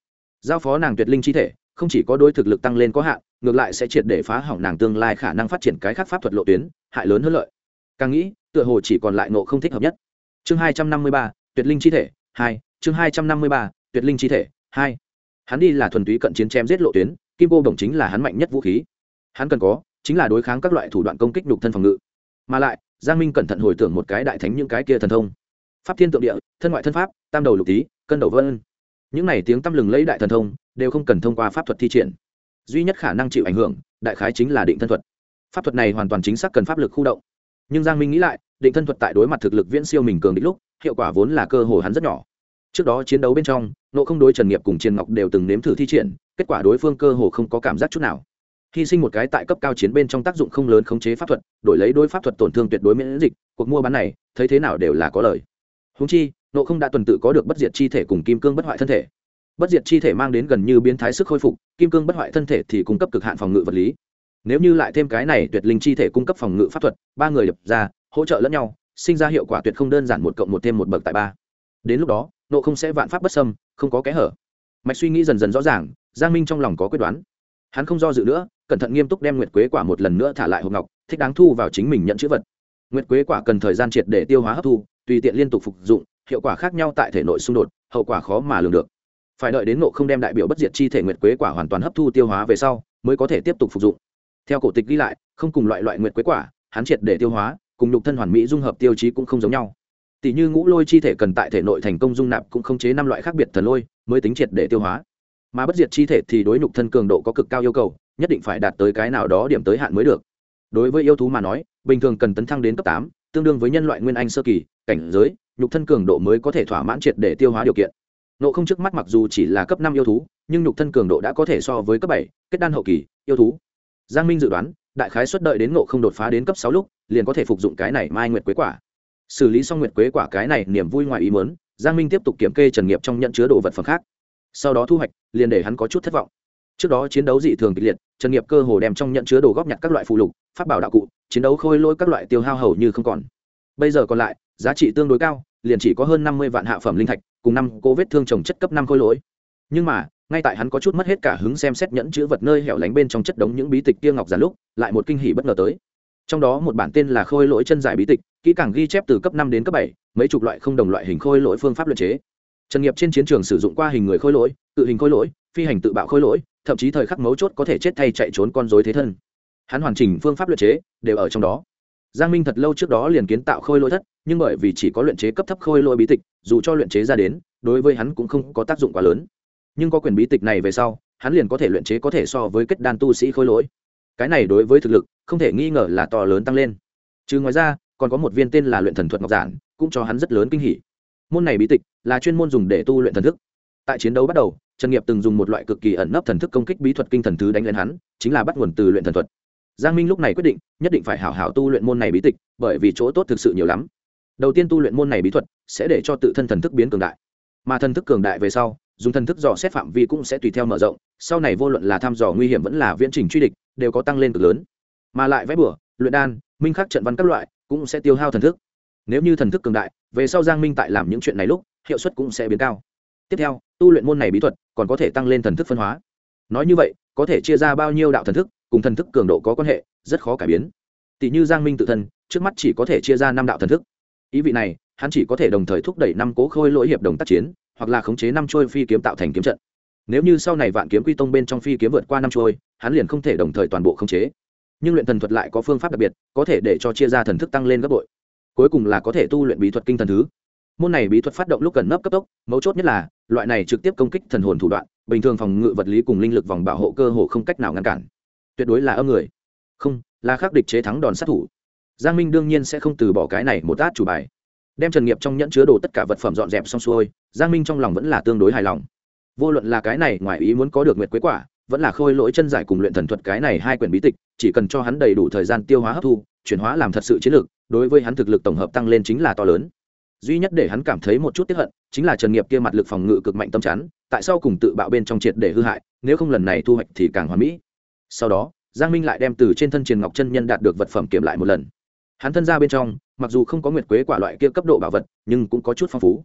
giao phó nàng tuyệt linh chi thể, không chỉ có đôi thực lực tăng lên có hạn, ngược lại sẽ triệt để phá hỏng nàng tương lai khả năng phát triển cái khác pháp thuật lộ tuyến, hại lớn hơn lợi càng nghĩ, tựa hồ chỉ còn lại nộ không thích hợp nhất. Chương hai trăm năm mươi ba, tuyệt linh chi thể, hai. Chương hai trăm năm mươi ba, tuyệt linh chi thể, hai. Hắn đi là thuần túy cận chiến chém giết lộ tuyến, kim cô đồng chính là hắn mạnh nhất vũ khí. Hắn cần có, chính là đối kháng các loại thủ đoạn công kích nhục thân phòng ngự. Mà lại, giang minh cẩn thận hồi tưởng một cái đại thánh những cái kia thần thông. Pháp thiên tượng địa, thân ngoại thân pháp, tam đầu lục tý, cân đầu vân. Những này tiếng tăm lừng lấy đại thần thông, đều không cần thông qua pháp thuật thi triển. Duy nhất khả năng chịu ảnh hưởng, đại khái chính là định thân thuật. Pháp thuật này hoàn toàn chính xác cần pháp lực khu động nhưng giang minh nghĩ lại, định thân thuật tại đối mặt thực lực viễn siêu mình cường địch lúc, hiệu quả vốn là cơ hồ hắn rất nhỏ. Trước đó chiến đấu bên trong nộ không đối trần nghiệp cùng triền ngọc đều từng nếm thử thi triển, kết quả đối phương cơ hồ không có cảm giác chút nào. Hy sinh một cái tại cấp cao chiến bên trong tác dụng không lớn khống chế pháp thuật, đổi lấy đối pháp thuật tổn thương tuyệt đối miễn dịch, cuộc mua bán này, thấy thế nào đều là có lời húng chi nộ không đã tuần tự có được bất diệt chi thể cùng kim cương bất hoại thân thể. Bất diệt chi thể mang đến gần như biến thái sức khôi phục, kim cương bất hoại thân thể thì cung cấp cực hạn phòng ngự vật lý nếu như lại thêm cái này tuyệt linh chi thể cung cấp phòng ngự pháp thuật, ba người lập ra, hỗ trợ lẫn nhau, sinh ra hiệu quả tuyệt không đơn giản một cộng một thêm một bậc tại ba. Đến lúc đó, nộ không sẽ vạn pháp bất sâm không có kẽ hở. Mạch suy nghĩ dần dần rõ ràng, giang minh trong lòng có quyết đoán. Hắn không do dự nữa, cẩn thận nghiêm túc đem nguyệt quế quả một lần nữa thả lại hộp ngọc, thích đáng thu vào chính mình nhận chữ vật. Nguyệt quế quả cần thời gian triệt để tiêu hóa hấp thu, tùy tiện liên tục phục dụng, hiệu quả khác nhau tại thể nội xung đột, hậu quả khó mà lường được. Phải đợi đến nộ không đem đại biểu bất diệt chi thể nguyệt quế quả hoàn toàn hấp thu tiêu hóa về sau, mới có thể tiếp tục phục dụng theo cổ tịch ghi lại, không cùng loại loại nguyệt quế quả, hắn triệt để tiêu hóa, cùng nhục thân hoàn mỹ dung hợp tiêu chí cũng không giống nhau. Tỷ như ngũ lôi chi thể cần tại thể nội thành công dung nạp cũng không chế năm loại khác biệt thần lôi, mới tính triệt để tiêu hóa. Mà bất diệt chi thể thì đối nhục thân cường độ có cực cao yêu cầu, nhất định phải đạt tới cái nào đó điểm tới hạn mới được. Đối với yêu thú mà nói, bình thường cần tấn thăng đến cấp tám, tương đương với nhân loại nguyên anh sơ kỳ, cảnh giới, nhục thân cường độ mới có thể thỏa mãn triệt để tiêu hóa điều kiện. Nộ không trước mắt mặc dù chỉ là cấp năm yêu thú, nhưng nhục thân cường độ đã có thể so với cấp bảy, kết đan hậu kỳ, yêu thú giang minh dự đoán, đại khái suất đợi đến ngộ không đột phá đến cấp sáu lúc, liền có thể phục dụng cái này mai nguyệt quế quả. Xử lý xong nguyệt quế quả cái này, niềm vui ngoài ý mớn giang minh tiếp tục kiểm kê trần nghiệp trong nhận chứa đồ vật phẩm khác. Sau đó thu hoạch, liền để hắn có chút thất vọng. Trước đó chiến đấu dị thường kịch liệt, trần nghiệp cơ hồ đem trong nhận chứa đồ góp nhặt các loại phụ lục phát bảo đạo cụ, chiến đấu khôi lỗi các loại tiêu hao hầu như không còn. Bây giờ còn lại, giá trị tương đối cao, liền chỉ có hơn năm mươi vạn hạ phẩm linh thạch, cùng năm cô vết thương trồng chất cấp năm khôi lỗi. Nhưng mà ngay tại hắn có chút mất hết cả hứng xem xét nhẫn chữ vật nơi hẻo lánh bên trong chất đống những bí tịch kia ngọc giản lúc, lại một kinh hỉ bất ngờ tới. Trong đó một bản tên là khôi lỗi chân dài bí tịch, kỹ càng ghi chép từ cấp năm đến cấp bảy, mấy chục loại không đồng loại hình khôi lỗi phương pháp luật chế. Trần nghiệp trên chiến trường sử dụng qua hình người khôi lỗi, tự hình khôi lỗi, phi hành tự bạo khôi lỗi, thậm chí thời khắc mấu chốt có thể chết thay chạy trốn con dối thế thân. Hắn hoàn chỉnh phương pháp luật chế, đều ở trong đó. Giang minh thật lâu trước đó liền kiến tạo khôi lỗi thất, nhưng bởi vì chỉ có luyện chế cấp thấp khôi lỗi bí tịch, dù cho luyện chế ra đến, đối với hắn cũng không có tác dụng quá lớn nhưng có quyền bí tịch này về sau, hắn liền có thể luyện chế có thể so với kết đan tu sĩ khôi lỗi. Cái này đối với thực lực, không thể nghi ngờ là to lớn tăng lên. Chứ ngoài ra, còn có một viên tên là luyện thần thuật ngọc giản, cũng cho hắn rất lớn kinh hỉ. Môn này bí tịch là chuyên môn dùng để tu luyện thần thức. Tại chiến đấu bắt đầu, trần nghiệp từng dùng một loại cực kỳ ẩn nấp thần thức công kích bí thuật kinh thần thứ đánh lên hắn, chính là bắt nguồn từ luyện thần thuật. Giang minh lúc này quyết định, nhất định phải hảo hảo tu luyện môn này bí tịch, bởi vì chỗ tốt thực sự nhiều lắm. Đầu tiên tu luyện môn này bí thuật sẽ để cho tự thân thần thức biến cường đại. Mà thần thức cường đại về sau dùng thần thức dò xét phạm vi cũng sẽ tùy theo mở rộng, sau này vô luận là thăm dò nguy hiểm vẫn là viễn trình truy địch, đều có tăng lên cực lớn. Mà lại vẽ bửa luyện đan, minh khắc trận văn các loại, cũng sẽ tiêu hao thần thức. Nếu như thần thức cường đại, về sau giang minh tại làm những chuyện này lúc, hiệu suất cũng sẽ biến cao. Tiếp theo, tu luyện môn này bí thuật, còn có thể tăng lên thần thức phân hóa. Nói như vậy, có thể chia ra bao nhiêu đạo thần thức, cùng thần thức cường độ có quan hệ, rất khó cải biến. Tỷ như giang minh tự thân, trước mắt chỉ có thể chia ra năm đạo thần thức. Ý vị này, hắn chỉ có thể đồng thời thúc đẩy năm cố khôi lỗi hiệp đồng tác chiến hoặc là khống chế năm trôi phi kiếm tạo thành kiếm trận. Nếu như sau này vạn kiếm quy tông bên trong phi kiếm vượt qua năm trôi hắn liền không thể đồng thời toàn bộ khống chế. Nhưng luyện thần thuật lại có phương pháp đặc biệt, có thể để cho chia ra thần thức tăng lên gấp bội. Cuối cùng là có thể tu luyện bí thuật kinh thần thứ. Môn này bí thuật phát động lúc gần nấp cấp tốc, mấu chốt nhất là, loại này trực tiếp công kích thần hồn thủ đoạn, bình thường phòng ngự vật lý cùng linh lực vòng bảo hộ cơ hồ không cách nào ngăn cản. Tuyệt đối là âm người. Không, là khắc địch chế thắng đòn sát thủ. Giang minh đương nhiên sẽ không từ bỏ cái này một át chủ bài đem trần nghiệp trong nhẫn chứa đồ tất cả vật phẩm dọn dẹp xong xuôi, giang minh trong lòng vẫn là tương đối hài lòng. Vô luận là cái này, ngoài ý muốn có được nguyệt quế quả, vẫn là khôi lỗi chân giải cùng luyện thần thuật cái này hai quyển bí tịch, chỉ cần cho hắn đầy đủ thời gian tiêu hóa hấp thu, chuyển hóa làm thật sự chiến lược, đối với hắn thực lực tổng hợp tăng lên chính là to lớn. Duy nhất để hắn cảm thấy một chút tiếp hận, chính là trần nghiệp kia mặt lực phòng ngự cực mạnh tâm chắn, tại sao cùng tự bạo bên trong triệt để hư hại, nếu không lần này thu hoạch thì càng hoàn mỹ. Sau đó, giang minh lại đem từ trên thân triền ngọc chân nhân đạt được vật phẩm kiểm lại một lần. Hắn thân ra bên trong mặc dù không có nguyệt quế quả loại kia cấp độ bảo vật, nhưng cũng có chút phong phú.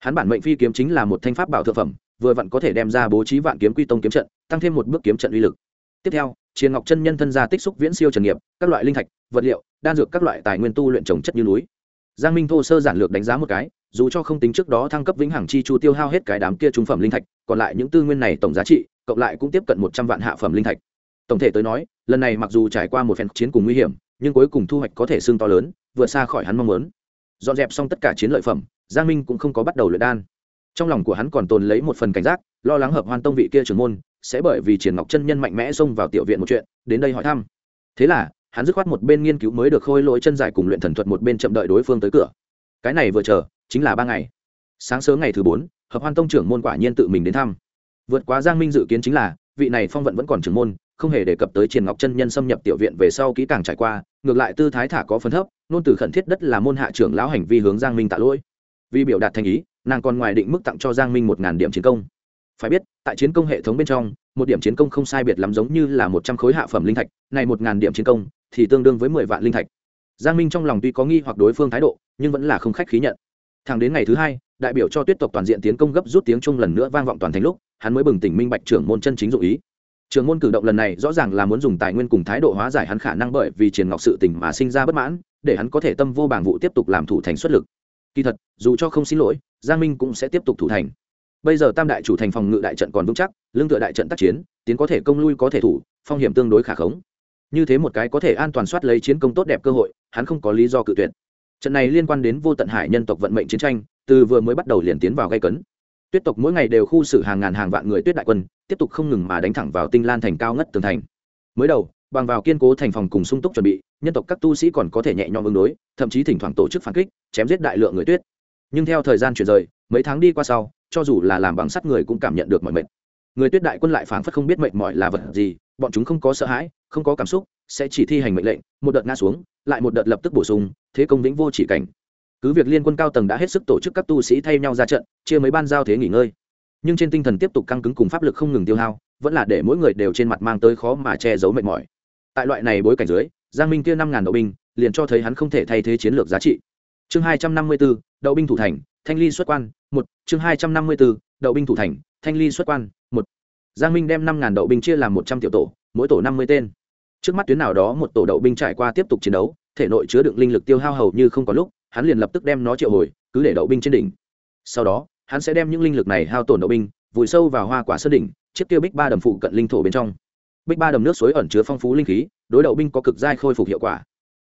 Hắn bản mệnh phi kiếm chính là một thanh pháp bảo thượng phẩm, vừa vặn có thể đem ra bố trí vạn kiếm quy tông kiếm trận, tăng thêm một bước kiếm trận uy lực. Tiếp theo, triền ngọc chân nhân thân gia tích xúc viễn siêu trần nghiệp, các loại linh thạch, vật liệu, đan dược các loại tài nguyên tu luyện trồng chất như núi. Giang minh thô sơ giản lược đánh giá một cái, dù cho không tính trước đó thăng cấp vĩnh hằng chi chu tiêu hao hết cái đám kia trung phẩm linh thạch, còn lại những tư nguyên này tổng giá trị, cộng lại cũng tiếp cận một trăm vạn hạ phẩm linh thạch. Tổng thể tới nói, lần này mặc dù trải qua một phen chiến cùng nguy hiểm, nhưng cuối cùng thu hoạch có thể xương to lớn vượt xa khỏi hắn mong muốn. Dọn dẹp xong tất cả chiến lợi phẩm, giang minh cũng không có bắt đầu luyện đan. Trong lòng của hắn còn tồn lấy một phần cảnh giác, lo lắng hợp hoan tông vị kia trưởng môn sẽ bởi vì triển ngọc chân nhân mạnh mẽ xông vào tiểu viện một chuyện, đến đây hỏi thăm. Thế là, hắn dứt khoát một bên nghiên cứu mới được khôi lỗi chân dài cùng luyện thần thuật một bên chậm đợi đối phương tới cửa. Cái này vừa chờ, chính là ba ngày. Sáng sớm ngày thứ bốn, hợp hoan tông trưởng môn quả nhiên tự mình đến thăm. Vượt quá giang minh dự kiến chính là, vị này phong vận vẫn còn trưởng môn không hề đề cập tới triền ngọc chân nhân xâm nhập tiểu viện về sau kỹ càng trải qua, ngược lại tư thái thả có phần thấp, nôn từ khẩn thiết đất là môn hạ trưởng lão hành vi hướng giang minh tạ lỗi. Vì biểu đạt thành ý, nàng còn ngoài định mức tặng cho giang minh một ngàn điểm chiến công. Phải biết, tại chiến công hệ thống bên trong, một điểm chiến công không sai biệt lắm giống như là một trăm khối hạ phẩm linh thạch, này một ngàn điểm chiến công thì tương đương với mười vạn linh thạch. Giang minh trong lòng tuy có nghi hoặc đối phương thái độ, nhưng vẫn là không khách khí nhận. Thẳng đến ngày thứ hai, đại biểu cho tuyết tộc toàn diện tiến công gấp rút tiếng chung lần nữa vang vọng toàn thành lúc, hắn mới bừng tỉnh minh bạch trưởng môn chân chính dụ ý trưởng môn cử động lần này rõ ràng là muốn dùng tài nguyên cùng thái độ hóa giải hắn khả năng bởi vì triền ngọc sự tình mà sinh ra bất mãn, để hắn có thể tâm vô bảng vụ tiếp tục làm thủ thành xuất lực. Kỳ thật, dù cho không xin lỗi, giang minh cũng sẽ tiếp tục thủ thành. Bây giờ tam đại chủ thành phòng ngự đại trận còn vững chắc lương tựa đại trận tác chiến, tiến có thể công lui có thể thủ, phong hiểm tương đối khả khống. Như thế một cái có thể an toàn soát lấy chiến công tốt đẹp cơ hội, hắn không có lý do cự tuyệt. Trận này liên quan đến vô tận hải nhân tộc vận mệnh chiến tranh, từ vừa mới bắt đầu liền tiến vào gây cấn. Tuyết tộc mỗi ngày đều khu xử hàng ngàn hàng vạn người tuyết đại quân tiếp tục không ngừng mà đánh thẳng vào tinh lan thành cao ngất tường thành. Mới đầu, bằng vào kiên cố thành phòng cùng sung túc chuẩn bị, nhân tộc các tu sĩ còn có thể nhẹ nhõm ứng đối, thậm chí thỉnh thoảng tổ chức phản kích, chém giết đại lượng người tuyết. Nhưng theo thời gian chuyển rời, mấy tháng đi qua sau, cho dù là làm bằng sắt người cũng cảm nhận được mọi mệnh người tuyết đại quân lại phảng phất không biết mệnh mọi là vật gì, bọn chúng không có sợ hãi, không có cảm xúc, sẽ chỉ thi hành mệnh lệnh, một đợt ngã xuống, lại một đợt lập tức bổ sung, thế công vĩnh vô chỉ cảnh. Cứ việc liên quân cao tầng đã hết sức tổ chức các tu sĩ thay nhau ra trận, chia mấy ban giao thế nghỉ ngơi nhưng trên tinh thần tiếp tục căng cứng cùng pháp lực không ngừng tiêu hao, vẫn là để mỗi người đều trên mặt mang tới khó mà che giấu mệt mỏi. Tại loại này bối cảnh dưới, giang minh kia năm ngàn đậu binh, liền cho thấy hắn không thể thay thế chiến lược giá trị. Chương hai trăm năm mươi bốn đậu binh thủ thành, thanh ly xuất quan, một. Chương hai trăm năm mươi bốn đậu binh thủ thành, thanh ly xuất quan, một. Giang minh đem năm ngàn đậu binh chia làm một trăm tiểu tổ, mỗi tổ năm mươi tên. Trước mắt tuyến nào đó một tổ đậu binh trải qua tiếp tục chiến đấu, thể nội chứa đựng linh lực tiêu hao hầu như không có lúc, hắn liền lập tức đem nó triệu hồi, cứ để đậu binh trên đỉnh. Sau đó hắn sẽ đem những linh lực này hao tổn đậu binh, vùi sâu vào hoa quả sơn đỉnh, chiếc tiêu bích ba đầm phụ cận linh thổ bên trong. Bích ba đầm nước suối ẩn chứa phong phú linh khí, đối đậu binh có cực giai khôi phục hiệu quả.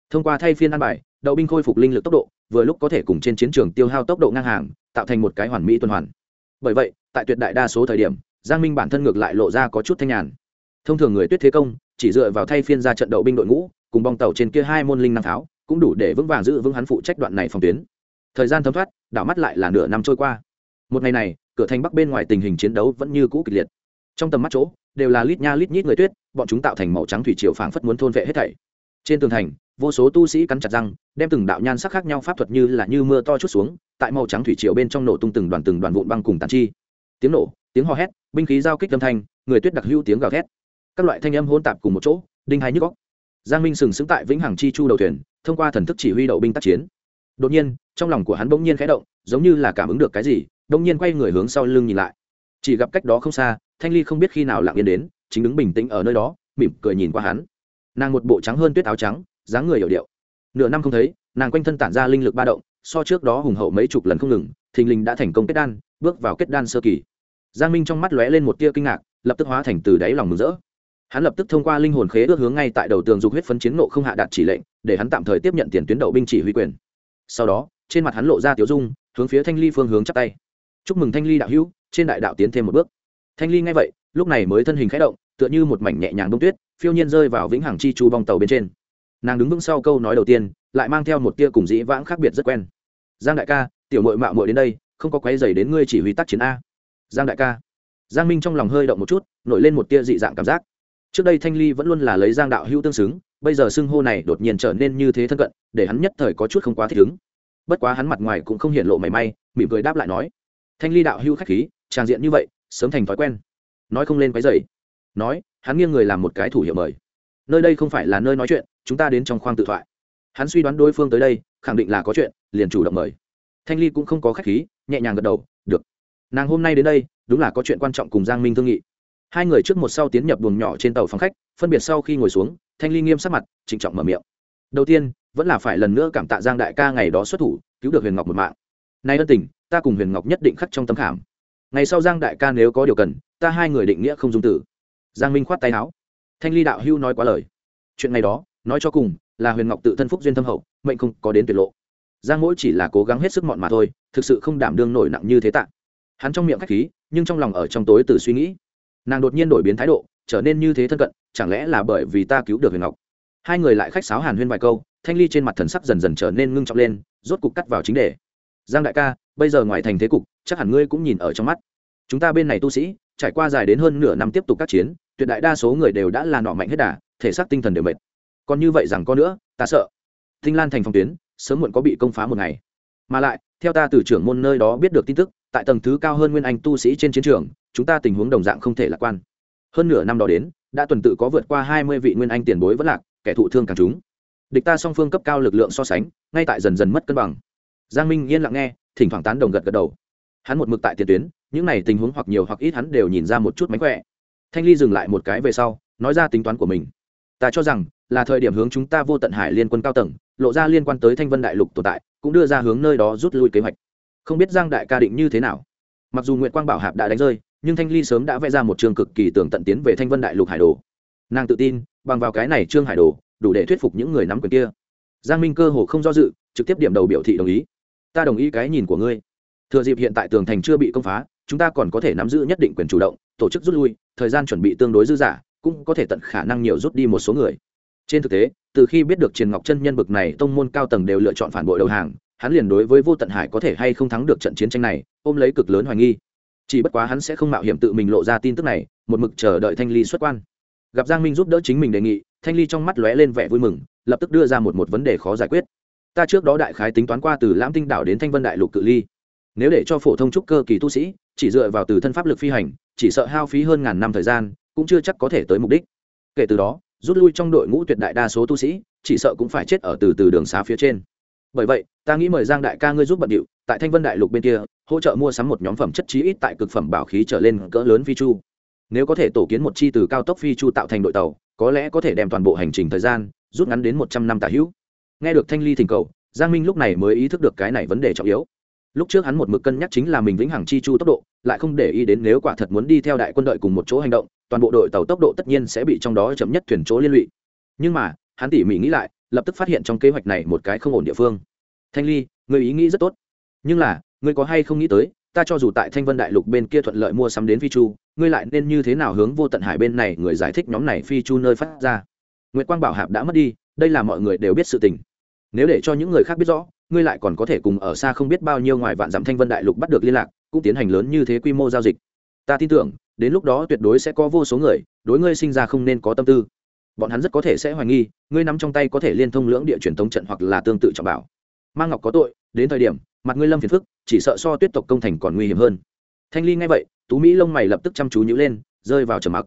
Thông qua thay phiên ăn bài, đậu binh khôi phục linh lực tốc độ, vừa lúc có thể cùng trên chiến trường tiêu hao tốc độ ngang hàng, tạo thành một cái hoàn mỹ tuần hoàn. Bởi vậy, tại tuyệt đại đa số thời điểm, giang minh bản thân ngược lại lộ ra có chút thanh nhàn. Thông thường người tuyết thế công, chỉ dựa vào thay phiên ra trận đậu binh đội ngũ, cùng bong tàu trên kia hai môn linh năng pháo cũng đủ để vững vàng giữ vững hắn phụ trách đoạn này phòng tuyến. Thời gian thấm thoát, đảo mắt lại là nửa năm trôi qua một ngày này, cửa thành bắc bên ngoài tình hình chiến đấu vẫn như cũ kịch liệt. Trong tầm mắt chỗ, đều là lít nha lít nhít người tuyết, bọn chúng tạo thành màu trắng thủy triều phảng phất muốn thôn vệ hết thảy. Trên tường thành, vô số tu sĩ cắn chặt răng, đem từng đạo nhan sắc khác nhau pháp thuật như là như mưa to chút xuống, tại màu trắng thủy triều bên trong nổ tung từng đoàn từng đoàn vụn băng cùng tàn chi. Tiếng nổ, tiếng hò hét, binh khí giao kích âm thanh, người tuyết đặc hữu tiếng gào thét. Các loại thanh âm hỗn tạp cùng một chỗ, đinh hai nhức góc giang minh sừng sững tại vĩnh hằng chi chu đầu thuyền, thông qua thần thức chỉ huy đậu binh tác chiến. Đột nhiên, trong lòng của hắn bỗng nhiên khẽ động, giống như là cảm ứng được cái gì đông nhiên quay người hướng sau lưng nhìn lại. Chỉ gặp cách đó không xa, thanh ly không biết khi nào lặng yên đến, chính đứng bình tĩnh ở nơi đó, mỉm cười nhìn qua hắn. Nàng một bộ trắng hơn tuyết áo trắng, dáng người hiểu điệu. Nửa năm không thấy, nàng quanh thân tản ra linh lực ba động, so trước đó hùng hậu mấy chục lần không ngừng, thình lình đã thành công kết đan, bước vào kết đan sơ kỳ. Giang minh trong mắt lóe lên một tia kinh ngạc, lập tức hóa thành từ đáy lòng mừng rỡ. Hắn lập tức thông qua linh hồn khế ước hướng ngay tại đầu tường dục huyết phấn chiến nộ không hạ đạt chỉ lệnh, để hắn tạm thời tiếp nhận tiền tuyến đậu binh chỉ huy quyền. Sau đó, trên mặt hắn lộ ra tiểu dung, hướng phía thanh ly phương hướng chắp tay chúc mừng thanh ly đạo hữu, trên đại đạo tiến thêm một bước. Thanh ly nghe vậy, lúc này mới thân hình khẽ động, tựa như một mảnh nhẹ nhàng đông tuyết, phiêu nhiên rơi vào vĩnh hằng chi chu bong tàu bên trên. Nàng đứng vững sau câu nói đầu tiên, lại mang theo một tia cùng dĩ vãng khác biệt rất quen. Giang đại ca, tiểu mội mạo mội đến đây, không có quấy dày đến ngươi chỉ huy tác chiến a. Giang đại ca. Giang minh trong lòng hơi động một chút, nổi lên một tia dị dạng cảm giác. Trước đây thanh ly vẫn luôn là lấy giang đạo hữu tương xứng, bây giờ xưng hô này đột nhiên trở nên như thế thân cận, để hắn nhất thời có chút không quá thích ứng. Bất quá hắn mặt ngoài cũng không hiện lộ mảy may, mỉm cười đáp lại nói thanh ly đạo hưu khách khí trang diện như vậy, sớm thành thói quen. Nói không lên cái dày nói, hắn nghiêng người làm một cái thủ hiệu mời. Nơi đây không phải là nơi nói chuyện, chúng ta đến trong khoang tự thoại. Hắn suy đoán đối phương tới đây, khẳng định là có chuyện, liền chủ động mời. Thanh ly cũng không có khách khí, nhẹ nhàng gật đầu, được. Nàng hôm nay đến đây, đúng là có chuyện quan trọng cùng giang minh thương nghị. Hai người trước một sau tiến nhập buồng nhỏ trên tàu phòng khách, phân biệt sau khi ngồi xuống, thanh ly nghiêm sắc mặt, trịnh trọng mở miệng. Đầu tiên, vẫn là phải lần nữa cảm tạ giang đại ca ngày đó xuất thủ, cứu được huyền ngọc một mạng. Nay ân tình ta cùng huyền ngọc nhất định khắc trong tâm khảm. Ngày sau giang đại ca nếu có điều cần, ta hai người định nghĩa không dung tử. Giang minh khoát tay áo. Thanh ly đạo hưu nói quá lời. Chuyện này đó, nói cho cùng, là huyền ngọc tự thân phúc duyên thâm hậu, mệnh không có đến tuyệt lộ. Giang mỗi chỉ là cố gắng hết sức mọn mà thôi, thực sự không đảm đương nổi nặng như thế tạ. Hắn trong miệng khách khí, nhưng trong lòng ở trong tối từ suy nghĩ. Nàng đột nhiên đổi biến thái độ, trở nên như thế thân cận, chẳng lẽ là bởi vì ta cứu được huyền ngọc? Hai người lại khách sáo hàn huyên vài câu, thanh ly trên mặt thần sắc dần dần trở nên ngưng trọng lên, rốt cục cắt vào chính đề. Giang đại ca bây giờ ngoài thành thế cục, chắc hẳn ngươi cũng nhìn ở trong mắt. Chúng ta bên này tu sĩ, trải qua dài đến hơn nửa năm tiếp tục các chiến, tuyệt đại đa số người đều đã là nọ mạnh hết đà, thể xác tinh thần đều mệt. Còn như vậy rằng có nữa, ta sợ. Tinh lan thành phòng tuyến, sớm muộn có bị công phá một ngày. Mà lại, theo ta từ trưởng môn nơi đó biết được tin tức, tại tầng thứ cao hơn nguyên anh tu sĩ trên chiến trường, chúng ta tình huống đồng dạng không thể lạc quan. Hơn nửa năm đó đến, đã tuần tự có vượt qua hai mươi vị nguyên anh tiền bối vẫn lạc, kẻ thụ thương càng chúng địch ta song phương cấp cao lực lượng so sánh, ngay tại dần dần mất cân bằng. Giang minh yên lặng nghe thỉnh thoảng tán đồng gật gật đầu. Hắn một mực tại tiền tuyến, những này tình huống hoặc nhiều hoặc ít hắn đều nhìn ra một chút mánh khỏe. Thanh ly dừng lại một cái về sau, nói ra tính toán của mình. Ta cho rằng, là thời điểm hướng chúng ta vô tận hải liên quân cao tầng, lộ ra liên quan tới thanh vân đại lục tồn tại, cũng đưa ra hướng nơi đó rút lui kế hoạch. Không biết giang đại ca định như thế nào. Mặc dù nguyễn quang bảo hạp đã đánh rơi, nhưng thanh ly sớm đã vẽ ra một trường cực kỳ tưởng tận tiến về thanh vân đại lục hải đồ. Nàng tự tin, bằng vào cái này trương hải đồ, đủ để thuyết phục những người nắm quyền kia. Giang minh cơ hồ không do dự, trực tiếp điểm đầu biểu thị đồng ý ta đồng ý cái nhìn của ngươi. Thừa dịp hiện tại tường thành chưa bị công phá, chúng ta còn có thể nắm giữ nhất định quyền chủ động, tổ chức rút lui, thời gian chuẩn bị tương đối dư dả, cũng có thể tận khả năng nhiều rút đi một số người. Trên thực tế, từ khi biết được triền ngọc chân nhân bực này, tông môn cao tầng đều lựa chọn phản bội đầu hàng, hắn liền đối với vô tận hải có thể hay không thắng được trận chiến tranh này, ôm lấy cực lớn hoài nghi. Chỉ bất quá hắn sẽ không mạo hiểm tự mình lộ ra tin tức này, một mực chờ đợi thanh ly xuất quan. Gặp giang minh giúp đỡ chính mình đề nghị, thanh ly trong mắt lóe lên vẻ vui mừng, lập tức đưa ra một một vấn đề khó giải quyết ta trước đó đại khái tính toán qua từ lãm tinh đảo đến thanh vân đại lục cự ly. Nếu để cho phổ thông trúc cơ kỳ tu sĩ, chỉ dựa vào từ thân pháp lực phi hành, chỉ sợ hao phí hơn ngàn năm thời gian, cũng chưa chắc có thể tới mục đích. Kể từ đó, rút lui trong đội ngũ tuyệt đại đa số tu sĩ, chỉ sợ cũng phải chết ở từ từ đường xá phía trên. Bởi vậy, ta nghĩ mời giang đại ca ngươi giúp bận điệu, tại thanh vân đại lục bên kia, hỗ trợ mua sắm một nhóm phẩm chất chí ít tại cực phẩm bảo khí trở lên cỡ lớn phi chu. Nếu có thể tổ kiến một chi từ cao tốc phi chu tạo thành đội tàu, có lẽ có thể đem toàn bộ hành trình thời gian rút ngắn đến một trăm năm tả hữu nghe được thanh ly thỉnh cầu, giang minh lúc này mới ý thức được cái này vấn đề trọng yếu. Lúc trước hắn một mực cân nhắc chính là mình vĩnh hằng chi chu tốc độ, lại không để ý đến nếu quả thật muốn đi theo đại quân đội cùng một chỗ hành động, toàn bộ đội tàu tốc độ tất nhiên sẽ bị trong đó chậm nhất thuyền chỗ liên lụy. Nhưng mà, hắn tỉ mỉ nghĩ lại, lập tức phát hiện trong kế hoạch này một cái không ổn địa phương. Thanh ly, người ý nghĩ rất tốt. Nhưng là, người có hay không nghĩ tới, ta cho dù tại thanh vân đại lục bên kia thuận lợi mua sắm đến phi chu, ngươi lại nên như thế nào hướng vô tận hải bên này người giải thích nhóm này phi chu nơi phát ra? Nguyệt quang bảo hạp đã mất đi, đây là mọi người đều biết sự tình nếu để cho những người khác biết rõ, ngươi lại còn có thể cùng ở xa không biết bao nhiêu ngoài vạn dặm thanh vân đại lục bắt được liên lạc, cũng tiến hành lớn như thế quy mô giao dịch. Ta tin tưởng, đến lúc đó tuyệt đối sẽ có vô số người, đối ngươi sinh ra không nên có tâm tư. Bọn hắn rất có thể sẽ hoài nghi, ngươi nắm trong tay có thể liên thông lưỡng địa truyền thống trận hoặc là tương tự trọng bảo. Mang ngọc có tội, đến thời điểm, mặt ngươi lâm phiền phức, chỉ sợ so tuyết tộc công thành còn nguy hiểm hơn. Thanh ly nghe vậy, tú mỹ lông mày lập tức chăm chú nhữ lên, rơi vào trầm mặc.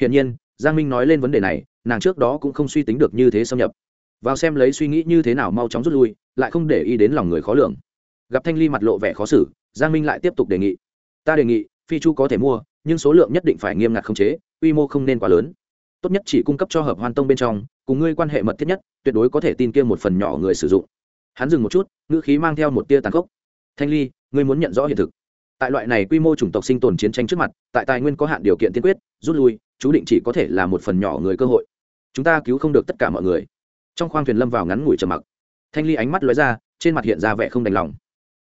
Hiển nhiên, giang minh nói lên vấn đề này, nàng trước đó cũng không suy tính được như thế xâm nhập vào xem lấy suy nghĩ như thế nào mau chóng rút lui, lại không để ý đến lòng người khó lường. Gặp thanh ly mặt lộ vẻ khó xử, giang minh lại tiếp tục đề nghị. Ta đề nghị, phi chu có thể mua, nhưng số lượng nhất định phải nghiêm ngặt khống chế, quy mô không nên quá lớn. Tốt nhất chỉ cung cấp cho hợp hoan tông bên trong, cùng ngươi quan hệ mật thiết nhất, tuyệt đối có thể tin kia một phần nhỏ người sử dụng. Hắn dừng một chút, ngữ khí mang theo một tia tàn khốc. Thanh ly, ngươi muốn nhận rõ hiện thực. Tại loại này quy mô chủng tộc sinh tồn chiến tranh trước mặt, tại tài nguyên có hạn điều kiện tiên quyết, rút lui, chú định chỉ có thể là một phần nhỏ người cơ hội. Chúng ta cứu không được tất cả mọi người trong khoang thuyền lâm vào ngắn ngủi trầm mặc. Thanh ly ánh mắt lóe ra, trên mặt hiện ra vẻ không đành lòng.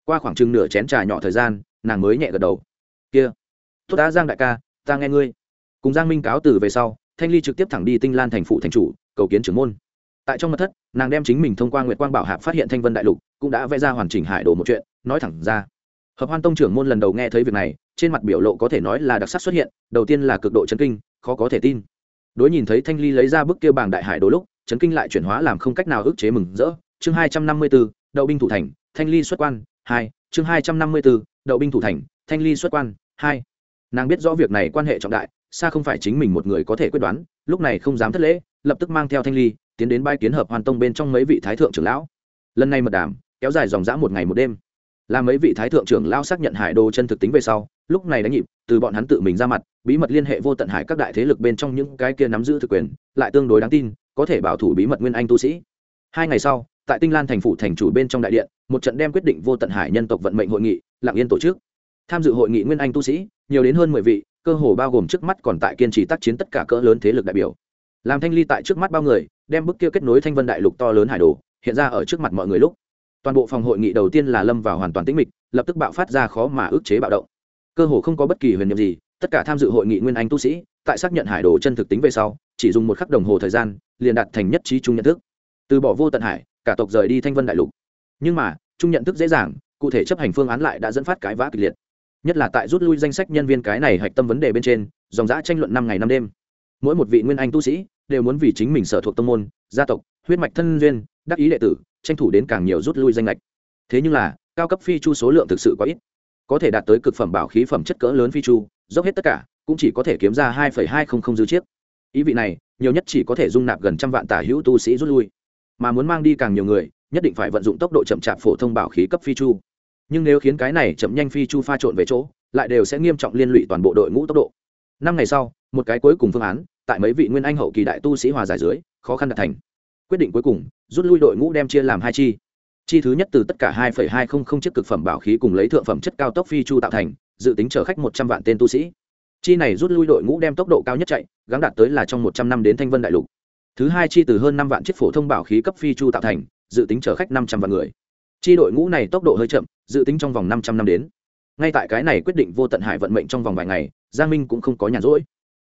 Qua khoảng chừng nửa chén trà nhỏ thời gian, nàng mới nhẹ gật đầu. Kia, tốt đã, giang đại ca, ta nghe ngươi. Cùng giang minh cáo từ về sau, thanh ly trực tiếp thẳng đi tinh lan thành phụ thành chủ, cầu kiến trưởng môn. Tại trong mật thất, nàng đem chính mình thông qua nguyệt quang bảo hạp phát hiện thanh vân đại lục, cũng đã vẽ ra hoàn chỉnh hải đồ một chuyện, nói thẳng ra. Hợp hoan tông trưởng môn lần đầu nghe thấy việc này, trên mặt biểu lộ có thể nói là đặc sắc xuất hiện, đầu tiên là cực độ chấn kinh, khó có thể tin. Đối nhìn thấy thanh ly lấy ra bức kia bảng đại hải đồ lúc chấn kinh lại chuyển hóa làm không cách nào ức chế mừng rỡ. Chương hai trăm năm mươi bốn đậu binh thủ thành, thanh ly xuất quan, hai. Chương hai trăm năm mươi bốn đậu binh thủ thành, thanh ly xuất quan, hai. Nàng biết rõ việc này quan hệ trọng đại, xa không phải chính mình một người có thể quyết đoán, lúc này không dám thất lễ, lập tức mang theo thanh ly, tiến đến bãi kiến hợp hoàn tông bên trong mấy vị thái thượng trưởng lão. Lần này mật đàm, kéo dài dòng dã một ngày một đêm. Là mấy vị thái thượng trưởng lão xác nhận hải đồ chân thực tính về sau, lúc này đánh nhịp, từ bọn hắn tự mình ra mặt, bí mật liên hệ vô tận hải các đại thế lực bên trong những cái kia nắm giữ thực quyền, lại tương đối đáng tin có thể bảo thủ bí mật nguyên anh tu sĩ. Hai ngày sau, tại tinh lan thành phủ thành chủ bên trong đại điện, một trận đem quyết định vô tận hải nhân tộc vận mệnh hội nghị lặng yên tổ chức. Tham dự hội nghị nguyên anh tu sĩ, nhiều đến hơn mười vị, cơ hồ bao gồm trước mắt còn tại kiên trì tác chiến tất cả cỡ lớn thế lực đại biểu. Làm thanh ly tại trước mắt bao người, đem bức kia kết nối thanh vân đại lục to lớn hải đồ, hiện ra ở trước mặt mọi người lúc. Toàn bộ phòng hội nghị đầu tiên là lâm vào hoàn toàn tĩnh mịch, lập tức bạo phát ra khó mà ức chế bạo động. Cơ hồ không có bất kỳ huyền nhiệm gì, tất cả tham dự hội nghị nguyên anh tu sĩ, tại xác nhận hải đồ chân thực tính về sau chỉ dùng một khắc đồng hồ thời gian, liền đạt thành nhất trí chung nhận thức. Từ bỏ vô tận hải, cả tộc rời đi thanh vân đại lục. Nhưng mà, chung nhận thức dễ dàng, cụ thể chấp hành phương án lại đã dẫn phát cái vã kịch liệt. Nhất là tại rút lui danh sách nhân viên cái này hạch tâm vấn đề bên trên, dòng giã tranh luận năm ngày năm đêm. Mỗi một vị nguyên anh tu sĩ đều muốn vì chính mình sở thuộc tông môn, gia tộc, huyết mạch thân duyên, đắc ý đệ tử, tranh thủ đến càng nhiều rút lui danh lệch. Thế nhưng là, cao cấp phi chu số lượng thực sự quá ít. Có thể đạt tới cực phẩm bảo khí phẩm chất cỡ lớn phi chu, dốc hết tất cả, cũng chỉ có thể kiếm ra hai hai không không dư chiếc ý vị này, nhiều nhất chỉ có thể dung nạp gần trăm vạn tả hữu tu sĩ rút lui. Mà muốn mang đi càng nhiều người, nhất định phải vận dụng tốc độ chậm chạp phổ thông bảo khí cấp phi chu. Nhưng nếu khiến cái này chậm nhanh phi chu pha trộn về chỗ, lại đều sẽ nghiêm trọng liên lụy toàn bộ đội ngũ tốc độ. Năm ngày sau, một cái cuối cùng phương án, tại mấy vị nguyên anh hậu kỳ đại tu sĩ hòa giải dưới, khó khăn đạt thành. Quyết định cuối cùng, rút lui đội ngũ đem chia làm hai chi. Chi thứ nhất từ tất cả hai hai không không chiếc cực phẩm bảo khí cùng lấy thượng phẩm chất cao tốc phi chu tạo thành, dự tính chở khách một trăm vạn tên tu sĩ chi này rút lui đội ngũ đem tốc độ cao nhất chạy gắn đạt tới là trong một trăm năm đến thanh vân đại lục. Thứ hai chi từ hơn năm vạn chiếc phổ thông bảo khí cấp phi chu tạo thành, dự tính chở khách năm trăm vạn người. Chi đội ngũ này tốc độ hơi chậm, dự tính trong vòng năm trăm năm đến. Ngay tại cái này quyết định vô tận hải vận mệnh trong vòng vài ngày, giang minh cũng không có nhàn rỗi.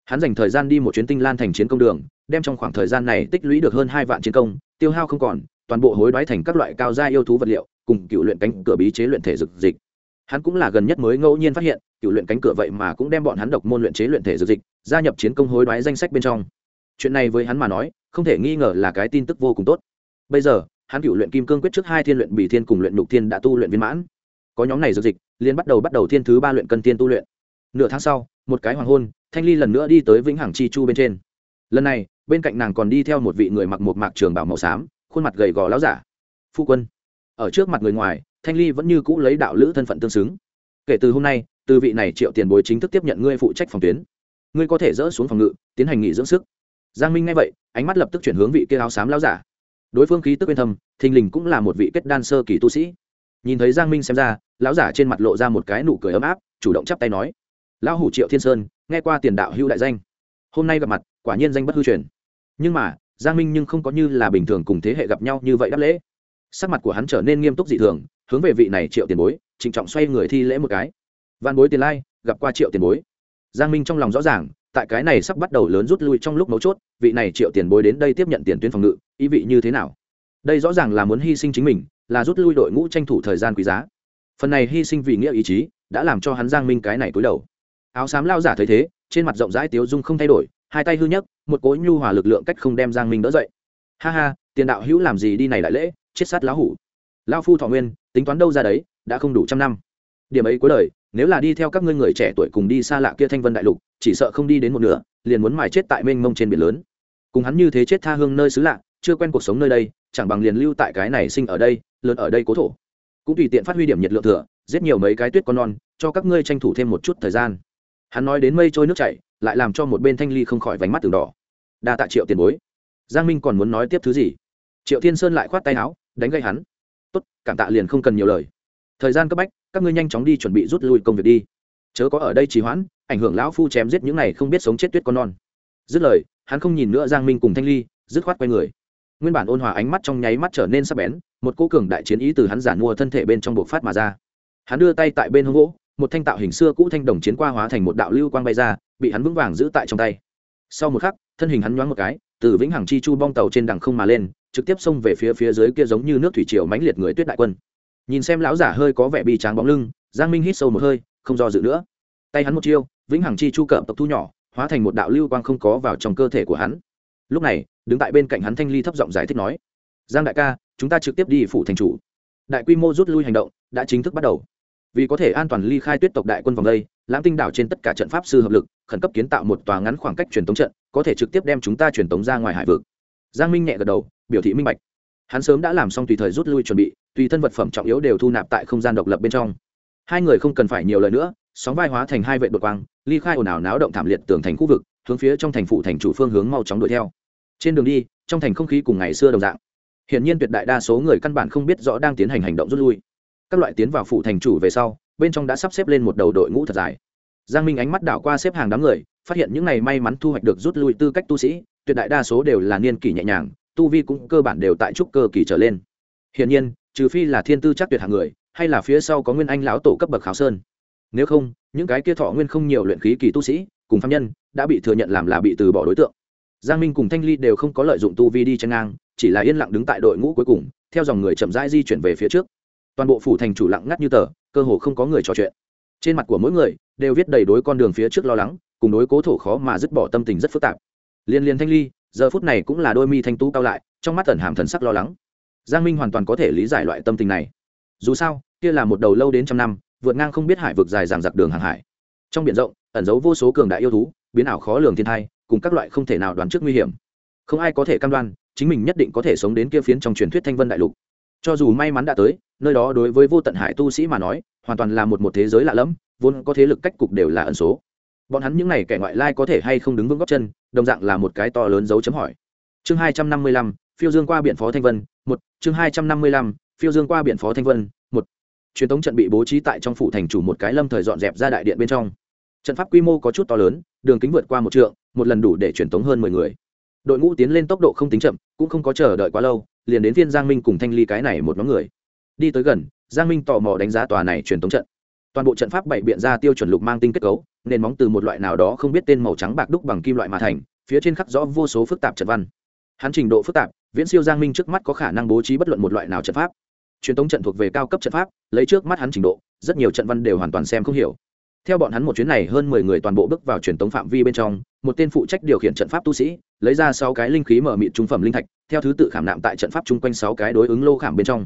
Hắn dành thời gian đi một chuyến tinh lan thành chiến công đường, đem trong khoảng thời gian này tích lũy được hơn hai vạn chiến công, tiêu hao không còn, toàn bộ hối đoái thành các loại cao gia yêu thú vật liệu, cùng cựu luyện cánh, cửa bí chế luyện thể dược dịch hắn cũng là gần nhất mới ngẫu nhiên phát hiện, cựu luyện cánh cửa vậy mà cũng đem bọn hắn độc môn luyện chế luyện thể dược dịch, gia nhập chiến công hối đoái danh sách bên trong. Chuyện này với hắn mà nói, không thể nghi ngờ là cái tin tức vô cùng tốt. Bây giờ, hắn cựu luyện kim cương quyết trước hai thiên luyện bỉ thiên cùng luyện lục thiên đã tu luyện viên mãn. Có nhóm này dược dịch liên bắt đầu bắt đầu thiên thứ ba luyện cân tiên tu luyện. Nửa tháng sau, một cái hoàng hôn, thanh ly lần nữa đi tới vĩnh hằng chi chu bên trên. Lần này, bên cạnh nàng còn đi theo một vị người mặc một mạc trường bảo màu xám, khuôn mặt gầy gò láo giả. Phu quân, ở trước mặt người ngoài thanh ly vẫn như cũ lấy đạo lữ thân phận tương xứng. Kể từ hôm nay, từ vị này triệu tiền bối chính thức tiếp nhận ngươi phụ trách phòng tuyến. Ngươi có thể dỡ xuống phòng ngự, tiến hành nghỉ dưỡng sức. Giang minh nghe vậy, ánh mắt lập tức chuyển hướng vị kia áo xám lao giả. Đối phương khí tức bên thâm, thình lình cũng là một vị kết đan sơ kỳ tu sĩ. Nhìn thấy giang minh xem ra, lão giả trên mặt lộ ra một cái nụ cười ấm áp, chủ động chắp tay nói, lão hủ triệu thiên sơn, nghe qua tiền đạo hữu đại danh. Hôm nay gặp mặt, quả nhiên danh bất hư truyền. Nhưng mà, giang minh nhưng không có như là bình thường cùng thế hệ gặp nhau như vậy đáp lễ. Sắc mặt của hắn trở nên nghiêm túc dị thường hướng về vị này triệu tiền bối, trịnh trọng xoay người thi lễ một cái. Văn bối tiền lai, gặp qua triệu tiền bối. Giang minh trong lòng rõ ràng, tại cái này sắp bắt đầu lớn rút lui trong lúc mấu chốt, vị này triệu tiền bối đến đây tiếp nhận tiền tuyến phòng ngự, ý vị như thế nào? Đây rõ ràng là muốn hy sinh chính mình, là rút lui đội ngũ tranh thủ thời gian quý giá. Phần này hy sinh vì nghĩa ý chí, đã làm cho hắn giang minh cái này cúi đầu. Áo xám lao giả thấy thế, trên mặt rộng rãi tiếu dung không thay đổi, hai tay hư nhất một cố nhu hòa lực lượng cách không đem giang minh đỡ dậy. Ha ha, tiền đạo hữu làm gì đi này đại lễ, chết sát lão hủ. Lao phu thọ nguyên tính toán đâu ra đấy, đã không đủ trăm năm. Điểm ấy cuối đời, nếu là đi theo các ngươi người trẻ tuổi cùng đi xa lạ kia thanh vân đại lục, chỉ sợ không đi đến một nửa, liền muốn mài chết tại mênh mông trên biển lớn. Cùng hắn như thế chết tha hương nơi xứ lạ, chưa quen cuộc sống nơi đây, chẳng bằng liền lưu tại cái này sinh ở đây, lớn ở đây cố thổ. Cũng tùy tiện phát huy điểm nhiệt lượng thừa, giết nhiều mấy cái tuyết con non, cho các ngươi tranh thủ thêm một chút thời gian. Hắn nói đến mây trôi nước chảy, lại làm cho một bên thanh ly không khỏi vánh mắt từng đỏ. Đa tạ triệu tiền bối. Giang minh còn muốn nói tiếp thứ gì? Triệu thiên sơn lại khoát tay áo, đánh gây hắn tốt, cảm tạ liền không cần nhiều lời. Thời gian cấp bách, các ngươi nhanh chóng đi chuẩn bị rút lui công việc đi. Chớ có ở đây trì hoãn, ảnh hưởng lão phu chém giết những này không biết sống chết tuyết con non. Dứt lời, hắn không nhìn nữa giang minh cùng thanh ly, dứt khoát quay người. Nguyên bản ôn hòa ánh mắt trong nháy mắt trở nên sắc bén, một cô cường đại chiến ý từ hắn giản mua thân thể bên trong buộc phát mà ra. Hắn đưa tay tại bên hông gỗ, một thanh tạo hình xưa cũ thanh đồng chiến qua hóa thành một đạo lưu quang bay ra, bị hắn vững vàng giữ tại trong tay. Sau một khắc, thân hình hắn nhoáng một cái, từ vĩnh hằng chi chu bong tàu trên đằng không mà lên trực tiếp xông về phía phía dưới kia giống như nước thủy triều mãnh liệt người tuyết đại quân. Nhìn xem lão giả hơi có vẻ bi tráng bóng lưng, giang minh hít sâu một hơi, không do dự nữa. Tay hắn một chiêu, vĩnh hằng chi chu cợm tộc thu nhỏ, hóa thành một đạo lưu quang không có vào trong cơ thể của hắn. Lúc này, đứng tại bên cạnh hắn thanh ly thấp giọng giải thích nói, giang đại ca, chúng ta trực tiếp đi phủ thành chủ. Đại quy mô rút lui hành động đã chính thức bắt đầu. Vì có thể an toàn ly khai tuyết tộc đại quân vòng đây lãm tinh đảo trên tất cả trận pháp sư hợp lực, khẩn cấp kiến tạo một tòa ngắn khoảng cách truyền tống trận, có thể trực tiếp đem chúng ta truyền tống ra ngoài hải vực. Giang minh nhẹ gật đầu biểu thị minh bạch. Hắn sớm đã làm xong tùy thời rút lui chuẩn bị, tùy thân vật phẩm trọng yếu đều thu nạp tại không gian độc lập bên trong. Hai người không cần phải nhiều lời nữa, sóng vai hóa thành hai vệ đột quang, ly khai ồn ào náo động thảm liệt tường thành khu vực, hướng phía trong thành phủ thành chủ phương hướng mau chóng đuổi theo. Trên đường đi, trong thành không khí cùng ngày xưa đồng dạng. Hiện nhiên tuyệt đại đa số người căn bản không biết rõ đang tiến hành hành động rút lui. Các loại tiến vào phủ thành chủ về sau, bên trong đã sắp xếp lên một đầu đội ngũ thật dài. Giang minh ánh mắt đảo qua xếp hàng đám người, phát hiện những ngày may mắn thu hoạch được rút lui tư cách tu sĩ, tuyệt đại đa số đều là niên kỷ nhẹ nhàng tu vi cũng cơ bản đều tại trúc cơ kỳ trở lên. Hiển nhiên, trừ phi là thiên tư chắc tuyệt hạng người, hay là phía sau có nguyên anh lão tổ cấp bậc khảo sơn. Nếu không, những cái kia thọ nguyên không nhiều luyện khí kỳ tu sĩ, cùng phạm nhân, đã bị thừa nhận làm là bị từ bỏ đối tượng. Giang minh cùng thanh ly đều không có lợi dụng tu vi đi tranh ngang, chỉ là yên lặng đứng tại đội ngũ cuối cùng, theo dòng người chậm rãi di chuyển về phía trước. Toàn bộ phủ thành chủ lặng ngắt như tờ, cơ hồ không có người trò chuyện. Trên mặt của mỗi người, đều viết đầy đối con đường phía trước lo lắng, cùng đối cố thổ khó mà dứt bỏ tâm tình rất phức tạp. Liên liên thanh ly giờ phút này cũng là đôi mi thanh tú cao lại, trong mắt tần hàm thần sắc lo lắng. Giang minh hoàn toàn có thể lý giải loại tâm tình này. Dù sao, kia là một đầu lâu đến trăm năm, vượt ngang không biết hải vực dài dàng dặc đường hàng hải. Trong biển rộng, ẩn giấu vô số cường đại yêu thú, biến ảo khó lường thiên thai cùng các loại không thể nào đoán trước nguy hiểm. Không ai có thể cam đoan, chính mình nhất định có thể sống đến kia phiến trong truyền thuyết thanh vân đại lục. Cho dù may mắn đã tới, nơi đó đối với vô tận hải tu sĩ mà nói, hoàn toàn là một một thế giới lạ lẫm, vốn có thế lực cách cục đều là ẩn số bọn hắn những n à y kẻ ngoại lai có thể hay không đứng vững góc chân, đồng dạng là một cái to lớn dấu chấm hỏi. Chương hai trăm năm mươi lăm, phiêu dương qua biển phó thanh vân, một, chương hai trăm năm mươi lăm, phiêu dương qua biển phó thanh vân, một. Truyền thống trận bị bố trí tại trong phủ thành chủ một cái lâm thời dọn dẹp ra đại điện bên trong. Trận pháp quy mô có chút to lớn, đường kính vượt qua một trượng, một lần đủ để truyền thống hơn mười người. Đội ngũ tiến lên tốc độ không tính chậm, cũng không có chờ đợi quá lâu, liền đến viên giang minh cùng thanh ly cái này một nhóm người. Đi tới gần, giang minh tò mò đánh giá tòa này truyền thống trận toàn bộ trận pháp bảy biện ra tiêu chuẩn lục mang tinh kết cấu, nền móng từ một loại nào đó không biết tên màu trắng bạc đúc bằng kim loại mà thành, phía trên khắc rõ vô số phức tạp trận văn. Hắn trình độ phức tạp, viễn siêu giang minh trước mắt có khả năng bố trí bất luận một loại nào trận pháp. Truyền thống trận thuộc về cao cấp trận pháp, lấy trước mắt hắn trình độ, rất nhiều trận văn đều hoàn toàn xem không hiểu. Theo bọn hắn một chuyến này hơn mười người toàn bộ bước vào truyền thống phạm vi bên trong, một tên phụ trách điều khiển trận pháp tu sĩ, lấy ra sáu cái linh khí mở mịt trung phẩm linh thạch, theo thứ tự khảm nạm tại trận pháp chung quanh sáu cái đối ứng lô khảm bên trong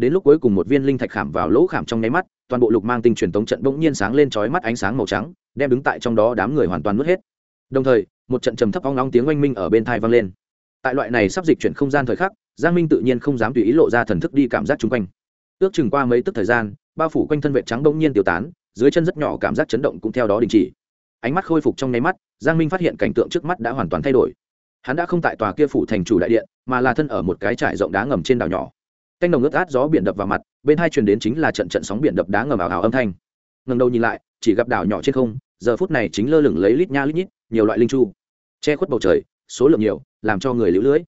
đến lúc cuối cùng một viên linh thạch khảm vào lỗ khảm trong nháy mắt, toàn bộ lục mang tinh truyền tống trận bỗng nhiên sáng lên chói mắt ánh sáng màu trắng, đem đứng tại trong đó đám người hoàn toàn nuốt hết. Đồng thời, một trận trầm thấp ong nóng tiếng oanh minh ở bên thai vang lên. Tại loại này sắp dịch chuyển không gian thời khắc, giang minh tự nhiên không dám tùy ý lộ ra thần thức đi cảm giác chung quanh. Ước chừng qua mấy tức thời gian, bao phủ quanh thân vệ trắng bỗng nhiên tiêu tán, dưới chân rất nhỏ cảm giác chấn động cũng theo đó đình chỉ. Ánh mắt khôi phục trong nháy mắt, giang minh phát hiện cảnh tượng trước mắt đã hoàn toàn thay đổi. Hắn đã không tại tòa kia phủ thành chủ đại điện, mà là thân ở một cái trải rộng đá ngầm trên đảo nhỏ canh đồng ướt át gió biển đập vào mặt, bên hai truyền đến chính là trận trận sóng biển đập đá ngầm ảo ảo âm thanh. Ngần đầu nhìn lại, chỉ gặp đảo nhỏ trên không, giờ phút này chính lơ lửng lấy lít nha lít nhít, nhiều loại linh chu. Che khuất bầu trời, số lượng nhiều, làm cho người lũ lưỡi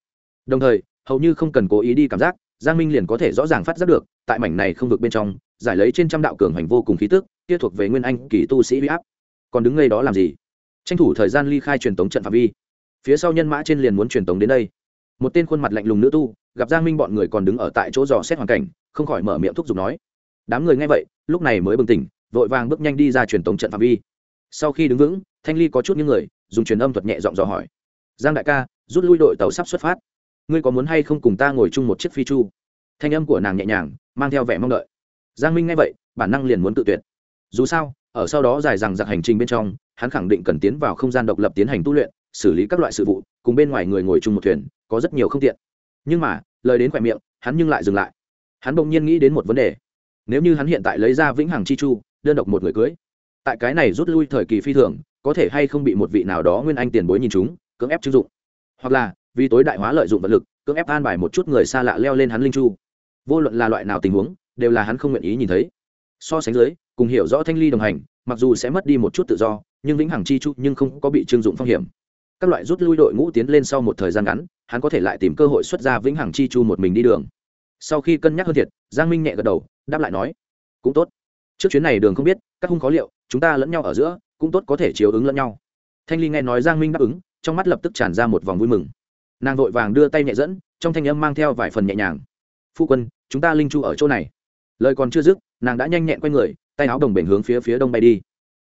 đồng thời, hầu như không cần cố ý đi cảm giác, giang minh liền có thể rõ ràng phát giác được, tại mảnh này không vực bên trong, giải lấy trên trăm đạo cường hành vô cùng khí tức, kia thuộc về nguyên anh kỳ tu sĩ huy áp. Còn đứng ngay đó làm gì? Tranh thủ thời gian ly khai truyền tống trận phạm vi. Phía sau nhân mã trên liền muốn truyền tống đến đây một tên khuôn mặt lạnh lùng nữ tu, gặp giang minh bọn người còn đứng ở tại chỗ dò xét hoàn cảnh, không khỏi mở miệng thúc giục nói, đám người nghe vậy, lúc này mới bừng tỉnh, vội vàng bước nhanh đi ra truyền tống trận phạm vi. Sau khi đứng vững, thanh ly có chút những người, dùng truyền âm thuật nhẹ giọng dò hỏi, giang đại ca, rút lui đội tàu sắp xuất phát. Ngươi có muốn hay không cùng ta ngồi chung một chiếc phi chu? Thanh âm của nàng nhẹ nhàng, mang theo vẻ mong đợi. Giang minh nghe vậy, bản năng liền muốn tự tuyệt. Dù sao, ở sau đó dài rằng giặc hành trình bên trong, hắn khẳng định cần tiến vào không gian độc lập tiến hành tu luyện, xử lý các loại sự vụ, cùng bên ngoài người ngồi chung một thuyền có rất nhiều không tiện. Nhưng mà, lời đến khỏe miệng, hắn nhưng lại dừng lại. Hắn bỗng nhiên nghĩ đến một vấn đề. Nếu như hắn hiện tại lấy ra vĩnh hằng chi chu, đơn độc một người cưới, tại cái này rút lui thời kỳ phi thường, có thể hay không bị một vị nào đó nguyên anh tiền bối nhìn chúng, cưỡng ép chưng dụng? Hoặc là, vì tối đại hóa lợi dụng vật lực, cưỡng ép an bài một chút người xa lạ leo lên hắn linh chu. Vô luận là loại nào tình huống, đều là hắn không nguyện ý nhìn thấy. So sánh dưới, cùng hiểu rõ thanh ly đồng hành, mặc dù sẽ mất đi một chút tự do, nhưng vĩnh hằng chi chu nhưng không có bị trưng dụng phong hiểm các loại rút lui đội ngũ tiến lên sau một thời gian ngắn, hắn có thể lại tìm cơ hội xuất ra vĩnh hằng chi chu một mình đi đường. Sau khi cân nhắc hơn thiệt, giang minh nhẹ gật đầu, đáp lại nói, cũng tốt. Trước chuyến này đường không biết, các hung khó liệu, chúng ta lẫn nhau ở giữa, cũng tốt có thể chiếu ứng lẫn nhau. Thanh ly nghe nói giang minh đáp ứng, trong mắt lập tức tràn ra một vòng vui mừng. Nàng vội vàng đưa tay nhẹ dẫn, trong thanh âm mang theo vài phần nhẹ nhàng, phu quân, chúng ta linh chu ở chỗ này. Lời còn chưa dứt, nàng đã nhanh nhẹn q u a y người, tay áo đồng bể hướng phía phía đông bay đi.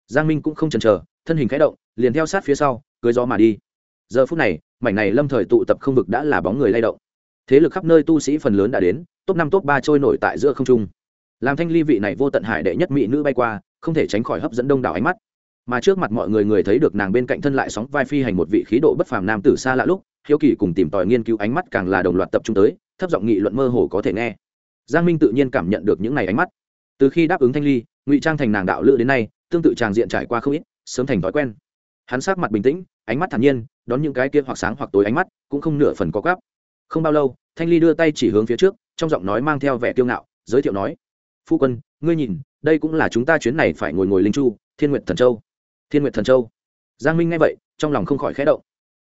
Giang minh cũng không chần chờ, thân hình k h ẽ động, liền theo sát phía sau, cưới gió mà đi giờ phút này, mảnh này lâm thời tụ tập không vực đã là bóng người lay động. Thế lực khắp nơi tu sĩ phần lớn đã đến, top năm, top ba trôi nổi tại giữa không trung. Làm thanh ly vị này vô tận hải đệ nhất mỹ nữ bay qua, không thể tránh khỏi hấp dẫn đông đảo ánh mắt. Mà trước mặt mọi người người thấy được nàng bên cạnh thân lại sóng vai phi hành một vị khí độ bất phàm nam tử xa lạ lúc, hiếu kỳ cùng tìm tòi nghiên cứu ánh mắt càng là đồng loạt tập trung tới, thấp giọng nghị luận mơ hồ có thể nghe. Giang minh tự nhiên cảm nhận được những này ánh mắt. Từ khi đáp ứng thanh ly, ngụy trang thành nàng đạo lữ đến nay, tương tự tràng diện trải qua không ít, sớm thành thói quen hắn sát mặt bình tĩnh, ánh mắt thản nhiên, đón những cái kia hoặc sáng hoặc tối ánh mắt, cũng không nửa phần có gáp không bao lâu, thanh ly đưa tay chỉ hướng phía trước, trong giọng nói mang theo vẻ kiêu ngạo, giới thiệu nói, phu quân, ngươi nhìn, đây cũng là chúng ta chuyến này phải ngồi ngồi linh chu, thiên nguyện thần châu. Thiên nguyện thần châu. Giang minh nghe vậy, trong lòng không khỏi khẽ động.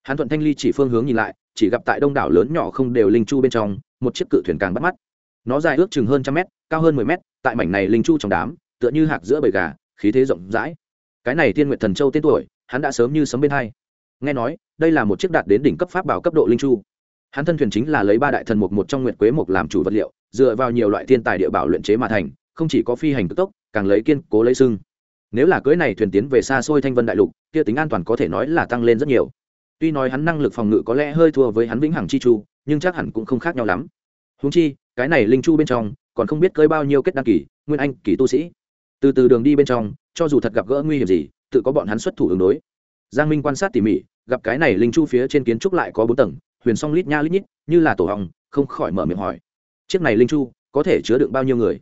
Hắn thuận thanh ly chỉ phương hướng nhìn lại, chỉ gặp tại đông đảo lớn nhỏ không đều linh chu bên trong, một chiếc cự thuyền càng bắt mắt. Nó dài ước chừng hơn trăm mét, cao hơn mười mét, tại mảnh này linh chu trong đám, tựa như hạc giữa bầy gà, khí thế rộng rãi. Cái này thiên nguyện thần châu tên tuổi hắn đã sớm như sấm bên hai. Nghe nói, đây là một chiếc đạt đến đỉnh cấp pháp bảo cấp độ linh chu. Hắn thân thuyền chính là lấy ba đại thần mục một trong nguyệt quế mục làm chủ vật liệu, dựa vào nhiều loại thiên tài địa bảo luyện chế mà thành, không chỉ có phi hành cực tốc, càng lấy kiên cố lấy sưng. Nếu là cưới này thuyền tiến về xa xôi thanh vân đại lục, kia tính an toàn có thể nói là tăng lên rất nhiều. Tuy nói hắn năng lực phòng ngự có lẽ hơi thua với hắn vĩnh hằng chi chu, nhưng chắc hẳn cũng không khác nhau lắm. Húng chi, cái này linh chu bên trong, còn không biết cưới bao nhiêu kết đăng kỳ, nguyên anh kỳ tu sĩ. Từ từ đường đi bên trong, cho dù thật gặp gỡ nguy hiểm gì tự có bọn hắn xuất thủ ứng đối. Giang minh quan sát tỉ mỉ, gặp cái này linh chu phía trên kiến trúc lại có bốn tầng, huyền song lít nha lít nhít, như là tổ hong không khỏi mở miệng hỏi. Chiếc này linh chu, có thể chứa đựng bao nhiêu người?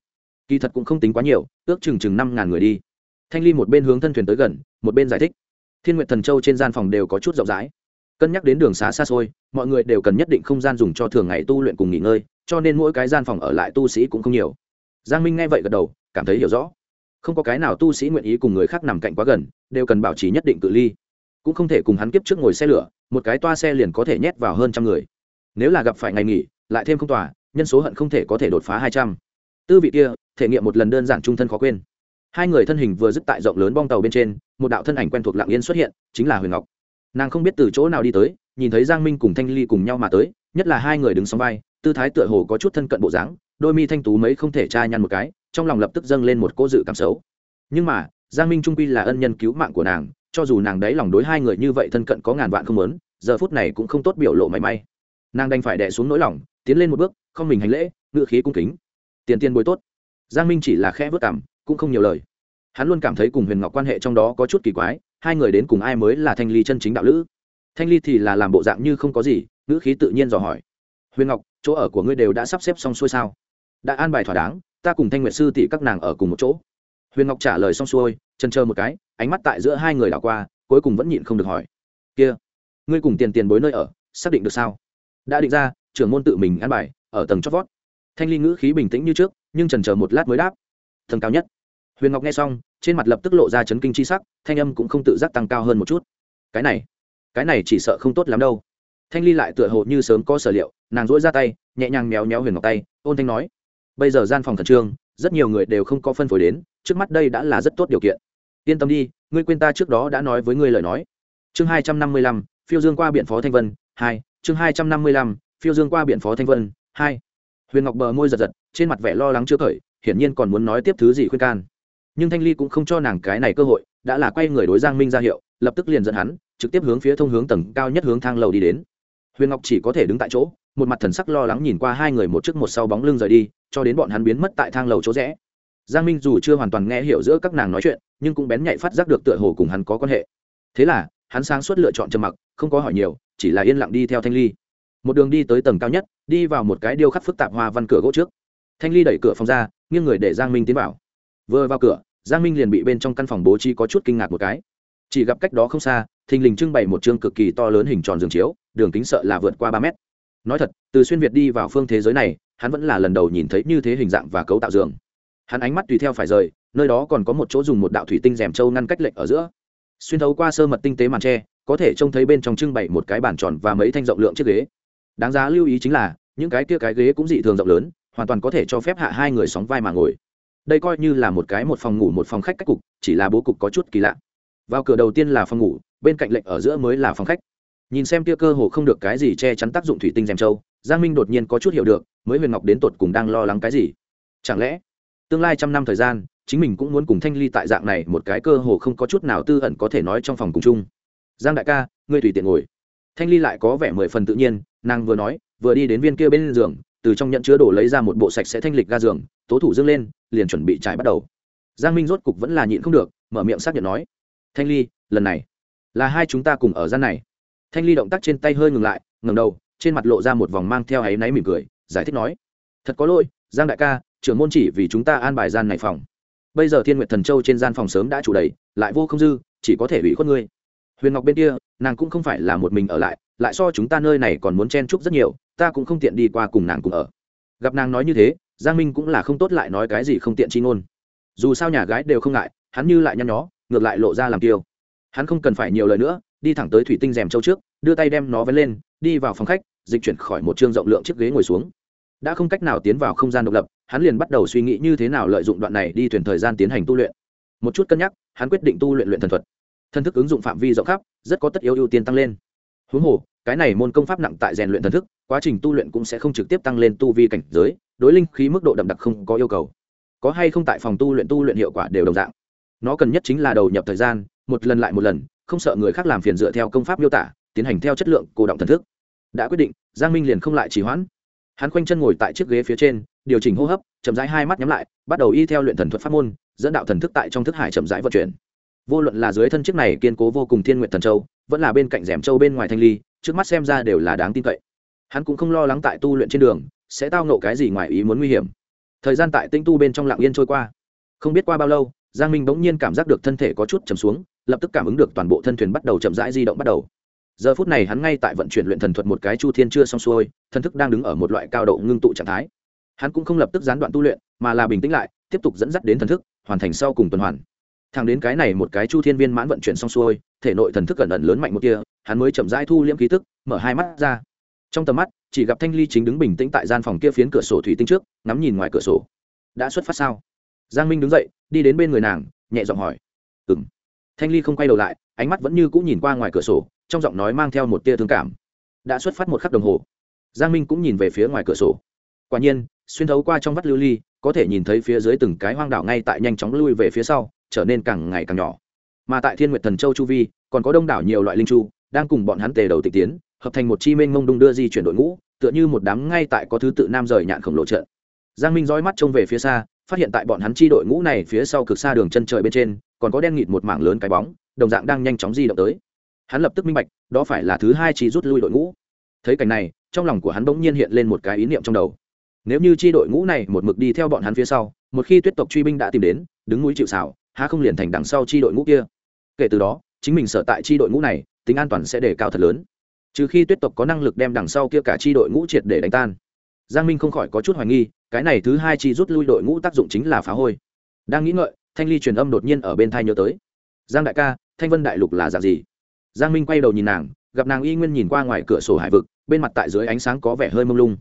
Kỳ thật cũng không tính quá nhiều, ước chừng chừng năm ngàn người đi. Thanh ly một bên hướng thân thuyền tới gần, một bên giải thích. Thiên nguyện thần châu trên gian phòng đều có chút rộng rãi. Cân nhắc đến đường xá xa xôi, mọi người đều cần nhất định không gian dùng cho thường ngày tu luyện cùng nghỉ ngơi, cho nên mỗi cái gian phòng ở lại tu sĩ cũng không nhiều. Giang minh nghe vậy gật đầu, cảm thấy hiểu rõ không có cái nào tu sĩ nguyện ý cùng người khác nằm cạnh quá gần, đều cần bảo trì nhất định cự ly. Cũng không thể cùng hắn kiếp trước ngồi xe lửa, một cái toa xe liền có thể nhét vào hơn trăm người. Nếu là gặp phải ngày nghỉ, lại thêm không tòa, nhân số hận không thể có thể đột phá hai trăm. Tư vị kia, thể nghiệm một lần đơn giản trung thân khó quên. Hai người thân hình vừa dứt tại rộng lớn bong tàu bên trên, một đạo thân ảnh quen thuộc lạng yên xuất hiện, chính là huyền ngọc. Nàng không biết từ chỗ nào đi tới, nhìn thấy giang minh cùng thanh ly cùng nhau mà tới, nhất là hai người đứng sóng vai, tư thái tựa hồ có chút thân cận bộ dáng, đôi mi thanh tú mấy không thể tra nhăn một cái trong lòng lập tức dâng lên một cô dự cảm xấu. Nhưng mà, giang minh trung pi là ân nhân cứu mạng của nàng, cho dù nàng đấy lòng đối hai người như vậy thân cận có ngàn vạn không lớn giờ phút này cũng không tốt biểu lộ mảy may. Nàng đành phải đẻ xuống nỗi lòng, tiến lên một bước, không mình hành lễ, ngựa khí cung kính. Tiền tiền bồi tốt. Giang minh chỉ là khẽ vớt cảm, cũng không nhiều lời. Hắn luôn cảm thấy cùng huyền ngọc quan hệ trong đó có chút kỳ quái, hai người đến cùng ai mới là thanh ly chân chính đạo lữ? Thanh ly thì là làm bộ dạng như không có gì, ngữ khí tự nhiên dò hỏi. Huyền ngọc, chỗ ở của ngươi đều đã sắp xếp xong xuôi sao? Đã an bài thỏa đáng ta cùng thanh nguyệt sư tỷ các nàng ở cùng một chỗ. Huyền ngọc trả lời xong xuôi chân chờ một cái, ánh mắt tại giữa hai người đảo qua, cuối cùng vẫn nhịn không được hỏi. Kia, ngươi cùng tiền tiền bối nơi ở, xác định được sao? Đã định ra, trưởng môn tự mình ăn bài, ở tầng chót vót. Thanh ly ngữ khí bình tĩnh như trước, nhưng trần chờ một lát mới đáp. Tầng cao nhất. Huyền ngọc nghe xong, trên mặt lập tức lộ ra chấn kinh c h i sắc, thanh âm cũng không tự giác tăng cao hơn một chút. Cái này cái này chỉ sợ không tốt lắm đâu. Thanh ly lại tựa hồ như sớm có sở liệu, nàng dỗi ra tay, nhẹ nhàng méo méo huyền ngọc tay, ôn thanh nói bây giờ gian phòng khẩn trương, rất nhiều người đều không có phân phối đến, trước mắt đây đã là rất tốt điều kiện. Yên tâm đi, ngươi quên ta trước đó đã nói với ngươi lời nói. Chương hai trăm năm mươi lăm, phiêu dương qua biện phó thanh vân, hai. Chương hai trăm năm mươi lăm, phiêu dương qua biện phó thanh vân, hai. Huyền ngọc bờ môi giật giật, trên mặt vẻ lo lắng chưa khởi, hiển nhiên còn muốn nói tiếp thứ gì khuyên can. Nhưng thanh ly cũng không cho nàng cái này cơ hội, đã là quay người đối giang minh ra hiệu, lập tức liền dẫn hắn, trực tiếp hướng phía thông hướng tầng cao nhất hướng thang lầu đi đến. Huyền ngọc chỉ có thể đứng tại chỗ một mặt thần sắc lo lắng nhìn qua hai người một trước một sau bóng lưng rời đi, cho đến bọn hắn biến mất tại thang lầu chỗ rẽ. Giang minh dù chưa hoàn toàn nghe hiểu giữa các nàng nói chuyện, nhưng cũng bén nhạy phát giác được tựa hồ cùng hắn có quan hệ. Thế là, hắn sáng suốt lựa chọn trầm mặc, không có hỏi nhiều, chỉ là yên lặng đi theo thanh ly. Một đường đi tới tầng cao nhất, đi vào một cái điêu khắc phức tạp hoa văn cửa gỗ trước. Thanh ly đẩy cửa phòng ra, nghiêng người để giang minh tiến vào. Vừa vào cửa, giang minh liền bị bên trong căn phòng bố trí có chút kinh ngạc một cái. Chỉ gặp cách đó không xa, thình lình trưng bày một chương cực kỳ to lớn hình tròn giường chiếu, đường kính sợ là vượt qua ba mét nói thật, từ xuyên việt đi vào phương thế giới này, hắn vẫn là lần đầu nhìn thấy như thế hình dạng và cấu tạo giường. Hắn ánh mắt tùy theo phải rời, nơi đó còn có một chỗ dùng một đạo thủy tinh rèm trâu ngăn cách lệnh ở giữa. Xuyên thấu qua sơ mật tinh tế màn tre, có thể trông thấy bên trong trưng bày một cái bàn tròn và mấy thanh rộng lượng chiếc ghế. Đáng giá lưu ý chính là, những cái kia cái ghế cũng dị thường rộng lớn, hoàn toàn có thể cho phép hạ hai người sóng vai mà ngồi. Đây coi như là một cái một phòng ngủ, một phòng khách cách cục, chỉ là bố cục có chút kỳ lạ. Vào cửa đầu tiên là phòng ngủ, bên cạnh lệnh ở giữa mới là phòng khách nhìn xem tia cơ hồ không được cái gì che chắn tác dụng thủy tinh rèm châu giang minh đột nhiên có chút hiểu được, mới huyền ngọc đến tột cùng đang lo lắng cái gì. Chẳng lẽ, tương lai trăm năm thời gian, chính mình cũng muốn cùng thanh ly tại dạng này một cái cơ hồ không có chút nào tư ẩn có thể nói trong phòng cùng chung. Giang đại ca, ngươi tùy tiện ngồi. Thanh ly lại có vẻ mười phần tự nhiên, nàng vừa nói, vừa đi đến viên kia bên giường, từ trong nhận chứa đổ lấy ra một bộ sạch sẽ thanh lịch ga giường, tố thủ dâng lên, liền chuẩn bị trải bắt đầu. Giang minh rốt cục vẫn là nhịn không được, mở miệng xác nhận nói, thanh ly, lần này là hai chúng ta cùng ở gian này thanh ly động tác trên tay hơi ngừng lại ngầm đầu, trên mặt lộ ra một vòng mang theo áy náy mỉm cười, giải thích nói, thật có lỗi, giang đại ca, trưởng môn chỉ vì chúng ta an bài gian này phòng. Bây giờ thiên nguyệt thần châu trên gian phòng sớm đã chủ đầy, lại vô không dư, chỉ có thể ủy khuất ngươi. Huyền ngọc bên kia, nàng cũng không phải là một mình ở lại lại so chúng ta nơi này còn muốn chen chúc rất nhiều, ta cũng không tiện đi qua cùng nàng cùng ở. Gặp nàng nói như thế, giang minh cũng là không tốt lại nói cái gì không tiện chi ngôn. Dù sao nhà gái đều không ngại, hắn như lại nhăn nhó, ngược lại lộ ra làm tiêu hắn không cần phải nhiều lời nữa đi thẳng tới thủy tinh rèm châu trước, đưa tay đem nó vén lên, đi vào phòng khách, dịch chuyển khỏi một chương rộng lượng chiếc ghế ngồi xuống. Đã không cách nào tiến vào không gian độc lập, hắn liền bắt đầu suy nghĩ như thế nào lợi dụng đoạn này đi thuyền thời gian tiến hành tu luyện. Một chút cân nhắc, hắn quyết định tu luyện luyện thần thuật. Thân thức ứng dụng phạm vi rộng khắp, rất có tất yếu ưu tiên tăng lên. Huống hồ, cái này môn công pháp nặng tại rèn luyện thần thức, quá trình tu luyện cũng sẽ không trực tiếp tăng lên tu vi cảnh giới, đối linh khí mức độ đậm đặc không có yêu cầu. Có hay không tại phòng tu luyện tu luyện hiệu quả đều đồng dạng. Nó cần nhất chính là đầu nhập thời gian, một lần lại một lần không sợ người khác làm phiền dựa theo công pháp miêu tả, tiến hành theo chất lượng cổ động thần thức. Đã quyết định, giang minh liền không lại trì hoãn. Hắn khoanh chân ngồi tại chiếc ghế phía trên, điều chỉnh hô hấp, chậm rãi hai mắt nhắm lại, bắt đầu y theo luyện thần thuật pháp môn, dẫn đạo thần thức tại trong thức hải chậm rãi vận chuyển. Vô luận là dưới thân chiếc này kiên cố vô cùng thiên nguyện thần châu, vẫn là bên cạnh rèm châu bên ngoài thanh ly, trước mắt xem ra đều là đáng tin cậy. Hắn cũng không lo lắng tại tu luyện trên đường, sẽ tao nộ cái gì ngoài ý muốn nguy hiểm. Thời gian tại tinh tu bên trong lạng yên trôi qua. Không biết qua bao lâu, giang minh bỗng nhiên cảm giác được thân thể có chút chầm xuống lập tức cảm ứng được toàn bộ thân thuyền bắt đầu chậm rãi di động bắt đầu. Giờ phút này hắn ngay tại vận chuyển luyện thần thuật một cái chu thiên chưa xong xuôi thần thức đang đứng ở một loại cao độ ngưng tụ trạng thái. Hắn cũng không lập tức gián đoạn tu luyện, mà là bình tĩnh lại, tiếp tục dẫn dắt đến thần thức, hoàn thành sau cùng tuần hoàn. Thẳng đến cái này một cái chu thiên viên mãn vận chuyển xong xuôi, thể nội thần thức cẩn ẩn lớn mạnh một kia, hắn mới chậm rãi thu liễm khí tức, mở hai mắt ra. Trong tầm mắt, chỉ gặp thanh ly chính đứng bình tĩnh tại gian phòng kia phiến cửa sổ thủy tinh trước, ngắm nhìn ngoài cửa sổ. Đã xuất phát sao? Giang minh đứng dậy, đi đến bên người nàng, nhẹ giọng hỏi. Ừng thanh ly không quay đầu lại, ánh mắt vẫn như cũng nhìn qua ngoài cửa sổ, trong giọng nói mang theo một tia thương cảm. Đã xuất phát một khắc đồng hồ. Giang minh cũng nhìn về phía ngoài cửa sổ. Quả nhiên, xuyên thấu qua trong vắt lưu ly, có thể nhìn thấy phía dưới từng cái hoang đảo ngay tại nhanh chóng lui về phía sau, trở nên càng ngày càng nhỏ. Mà tại thiên nguyệt thần châu chu vi, còn có đông đảo nhiều loại linh chu, đang cùng bọn hắn tề đầu tịch tiến, hợp thành một chi minh mông đung đưa di chuyển đội ngũ, tựa như một đám ngay tại có thứ tự nam rời nhạn khổng lồ trận. Giang minh dõi mắt trông về phía xa, phát hiện tại bọn hắn chi đội ngũ này phía sau cực xa đường chân trời bên trên còn có đen nghịt một mảng lớn cái bóng, đồng dạng đang nhanh chóng di động tới. Hắn lập tức minh bạch, đó phải là thứ hai chi rút lui đội ngũ. Thấy cảnh này, trong lòng của hắn bỗng nhiên hiện lên một cái ý niệm trong đầu. Nếu như chi đội ngũ này một mực đi theo bọn hắn phía sau, một khi tuyết tộc truy binh đã tìm đến, đứng núi chịu xảo há không liền thành đằng sau chi đội ngũ kia? Kể từ đó, chính mình sở tại chi đội ngũ này, tính an toàn sẽ đề cao thật lớn. Trừ khi tuyết tộc có năng lực đem đằng sau kia cả chi đội ngũ triệt để đánh tan. Giang minh không khỏi có chút hoài nghi, cái này thứ hai chi rút lui đội ngũ tác dụng chính là phá hôi. Đang nghĩ ngợi thanh ly truyền âm đột nhiên ở bên thai nhớ tới. Giang đại ca, thanh vân đại lục là dạng gì? Giang minh quay đầu nhìn nàng, gặp nàng y nguyên nhìn qua ngoài cửa sổ hải vực, bên mặt tại dưới ánh sáng có vẻ hơi mông lung.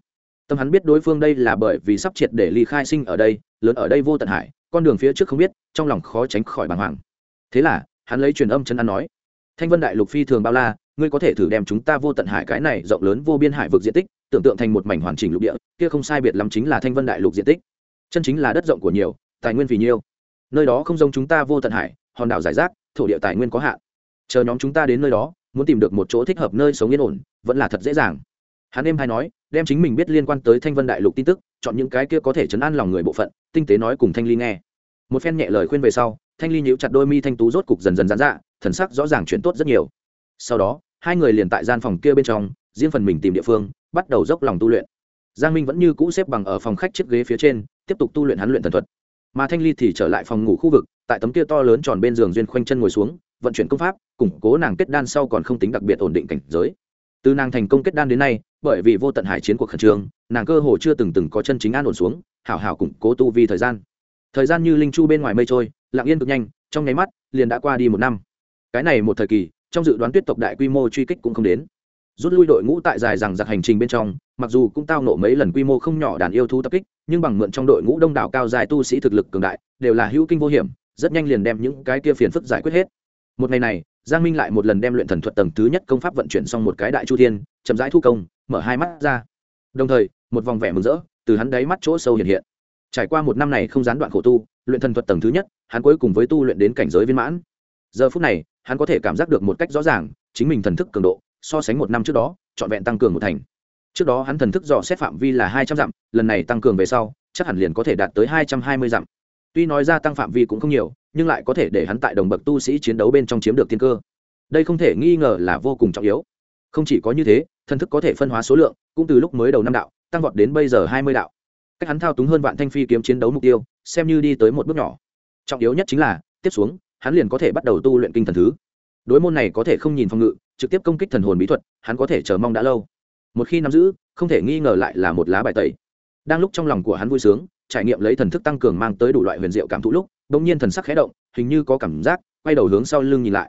Tâm hắn biết đối phương đây là bởi vì sắp triệt để ly khai sinh ở đây, lớn ở đây vô tận hải, con đường phía trước không biết, trong lòng khó tránh khỏi bàng hoàng. Thế là, hắn lấy truyền âm chân ăn nói, thanh vân đại lục phi thường bao la, ngươi có thể thử đem chúng ta vô tận hải cái này rộng lớn vô biên hải vực diện tích, tưởng tượng thành một mảnh hoàn chỉnh lục địa, kia không sai biệt lắm chính là thanh vân đại lục diện tích. Chân chính là đất rộng của nhiều, tài nguyên vì nhiêu nơi đó không giống chúng ta vô tận hải, hòn đảo giải rác, thổ địa tài nguyên có hạn. Chờ nhóm chúng ta đến nơi đó, muốn tìm được một chỗ thích hợp nơi sống yên ổn, vẫn là thật dễ dàng. Hắn em hay nói, đem chính mình biết liên quan tới thanh vân đại lục tin tức, chọn những cái kia có thể chấn an lòng người bộ phận, tinh tế nói cùng thanh ly nghe. Một phen nhẹ lời khuyên về sau, thanh ly nhíu chặt đôi mi thanh tú rốt cục dần dần dán dạ thần sắc rõ ràng chuyển tốt rất nhiều. Sau đó, hai người liền tại gian phòng kia bên trong, riêng phần mình tìm địa phương, bắt đầu dốc lòng tu luyện. Giang minh vẫn như cũ xếp bằng ở phòng khách chiếc ghế phía trên, tiếp tục tu luyện hắn luyện thần thuật mà thanh ly thì trở lại phòng ngủ khu vực, tại tấm kia to lớn tròn bên giường duyên khoanh chân ngồi xuống, vận chuyển công pháp, củng cố nàng kết đan sau còn không tính đặc biệt ổn định cảnh giới. Từ nàng thành công kết đan đến nay, bởi vì vô tận hải chiến cuộc khẩn trương, nàng cơ hồ chưa từng từng có chân chính an ổn xuống, hảo hảo củng cố tu vi thời gian. Thời gian như linh chu bên ngoài mây trôi, lặng yên cực nhanh, trong nháy mắt, liền đã qua đi một năm. Cái này một thời kỳ, trong dự đoán tuyết tộc đại quy mô truy kích cũng không đến rút lui đội ngũ tại dài rằng giặc hành trình bên trong, mặc dù cũng tao nộ mấy lần quy mô không nhỏ đàn yêu thú tập kích, nhưng bằng mượn trong đội ngũ đông đảo cao dài tu sĩ thực lực cường đại, đều là hữu kinh vô hiểm, rất nhanh liền đem những cái kia phiền phức giải quyết hết. Một ngày này, giang minh lại một lần đem luyện thần thuật tầng thứ nhất công pháp vận chuyển xong một cái đại chu thiên, chậm rãi thu công, mở hai mắt ra. Đồng thời, một vòng vẻ mừng rỡ từ hắn đáy mắt chỗ sâu hiện hiện. Trải qua một năm này không gián đoạn khổ tu, luyện thần thuật tầng thứ nhất, hắn cuối cùng với tu luyện đến cảnh giới viên mãn. Giờ phút này, hắn có thể cảm giác được một cách rõ ràng, chính mình thần thức cường độ so sánh một năm trước đó, trọn vẹn tăng cường một thành. Trước đó hắn thần thức dò xét phạm vi là hai trăm dặm, lần này tăng cường về sau, chắc hẳn liền có thể đạt tới hai trăm hai mươi dặm. Tuy nói ra tăng phạm vi cũng không nhiều, nhưng lại có thể để hắn tại đồng bậc tu sĩ chiến đấu bên trong chiếm được tiên cơ. Đây không thể nghi ngờ là vô cùng trọng yếu. Không chỉ có như thế, thần thức có thể phân hóa số lượng, cũng từ lúc mới đầu năm đạo, tăng vọt đến bây giờ hai mươi đạo. Cách hắn thao túng hơn vạn thanh phi kiếm chiến đấu mục tiêu, xem như đi tới một bước nhỏ. Trọng yếu nhất chính là, tiếp xuống, hắn liền có thể bắt đầu tu luyện kinh thần thứ. Đối môn này có thể không nhìn phòng ngự trực tiếp công kích thần hồn bí thuật, hắn có thể chờ mong đã lâu. Một khi nắm giữ, không thể nghi ngờ lại là một lá bài tẩy. Đang lúc trong lòng của hắn vui sướng, trải nghiệm lấy thần thức tăng cường mang tới đủ loại huyền diệu cảm thụ lúc đ ỗ n g nhiên thần sắc khé động, hình như có cảm giác, quay đầu hướng sau lưng nhìn lại.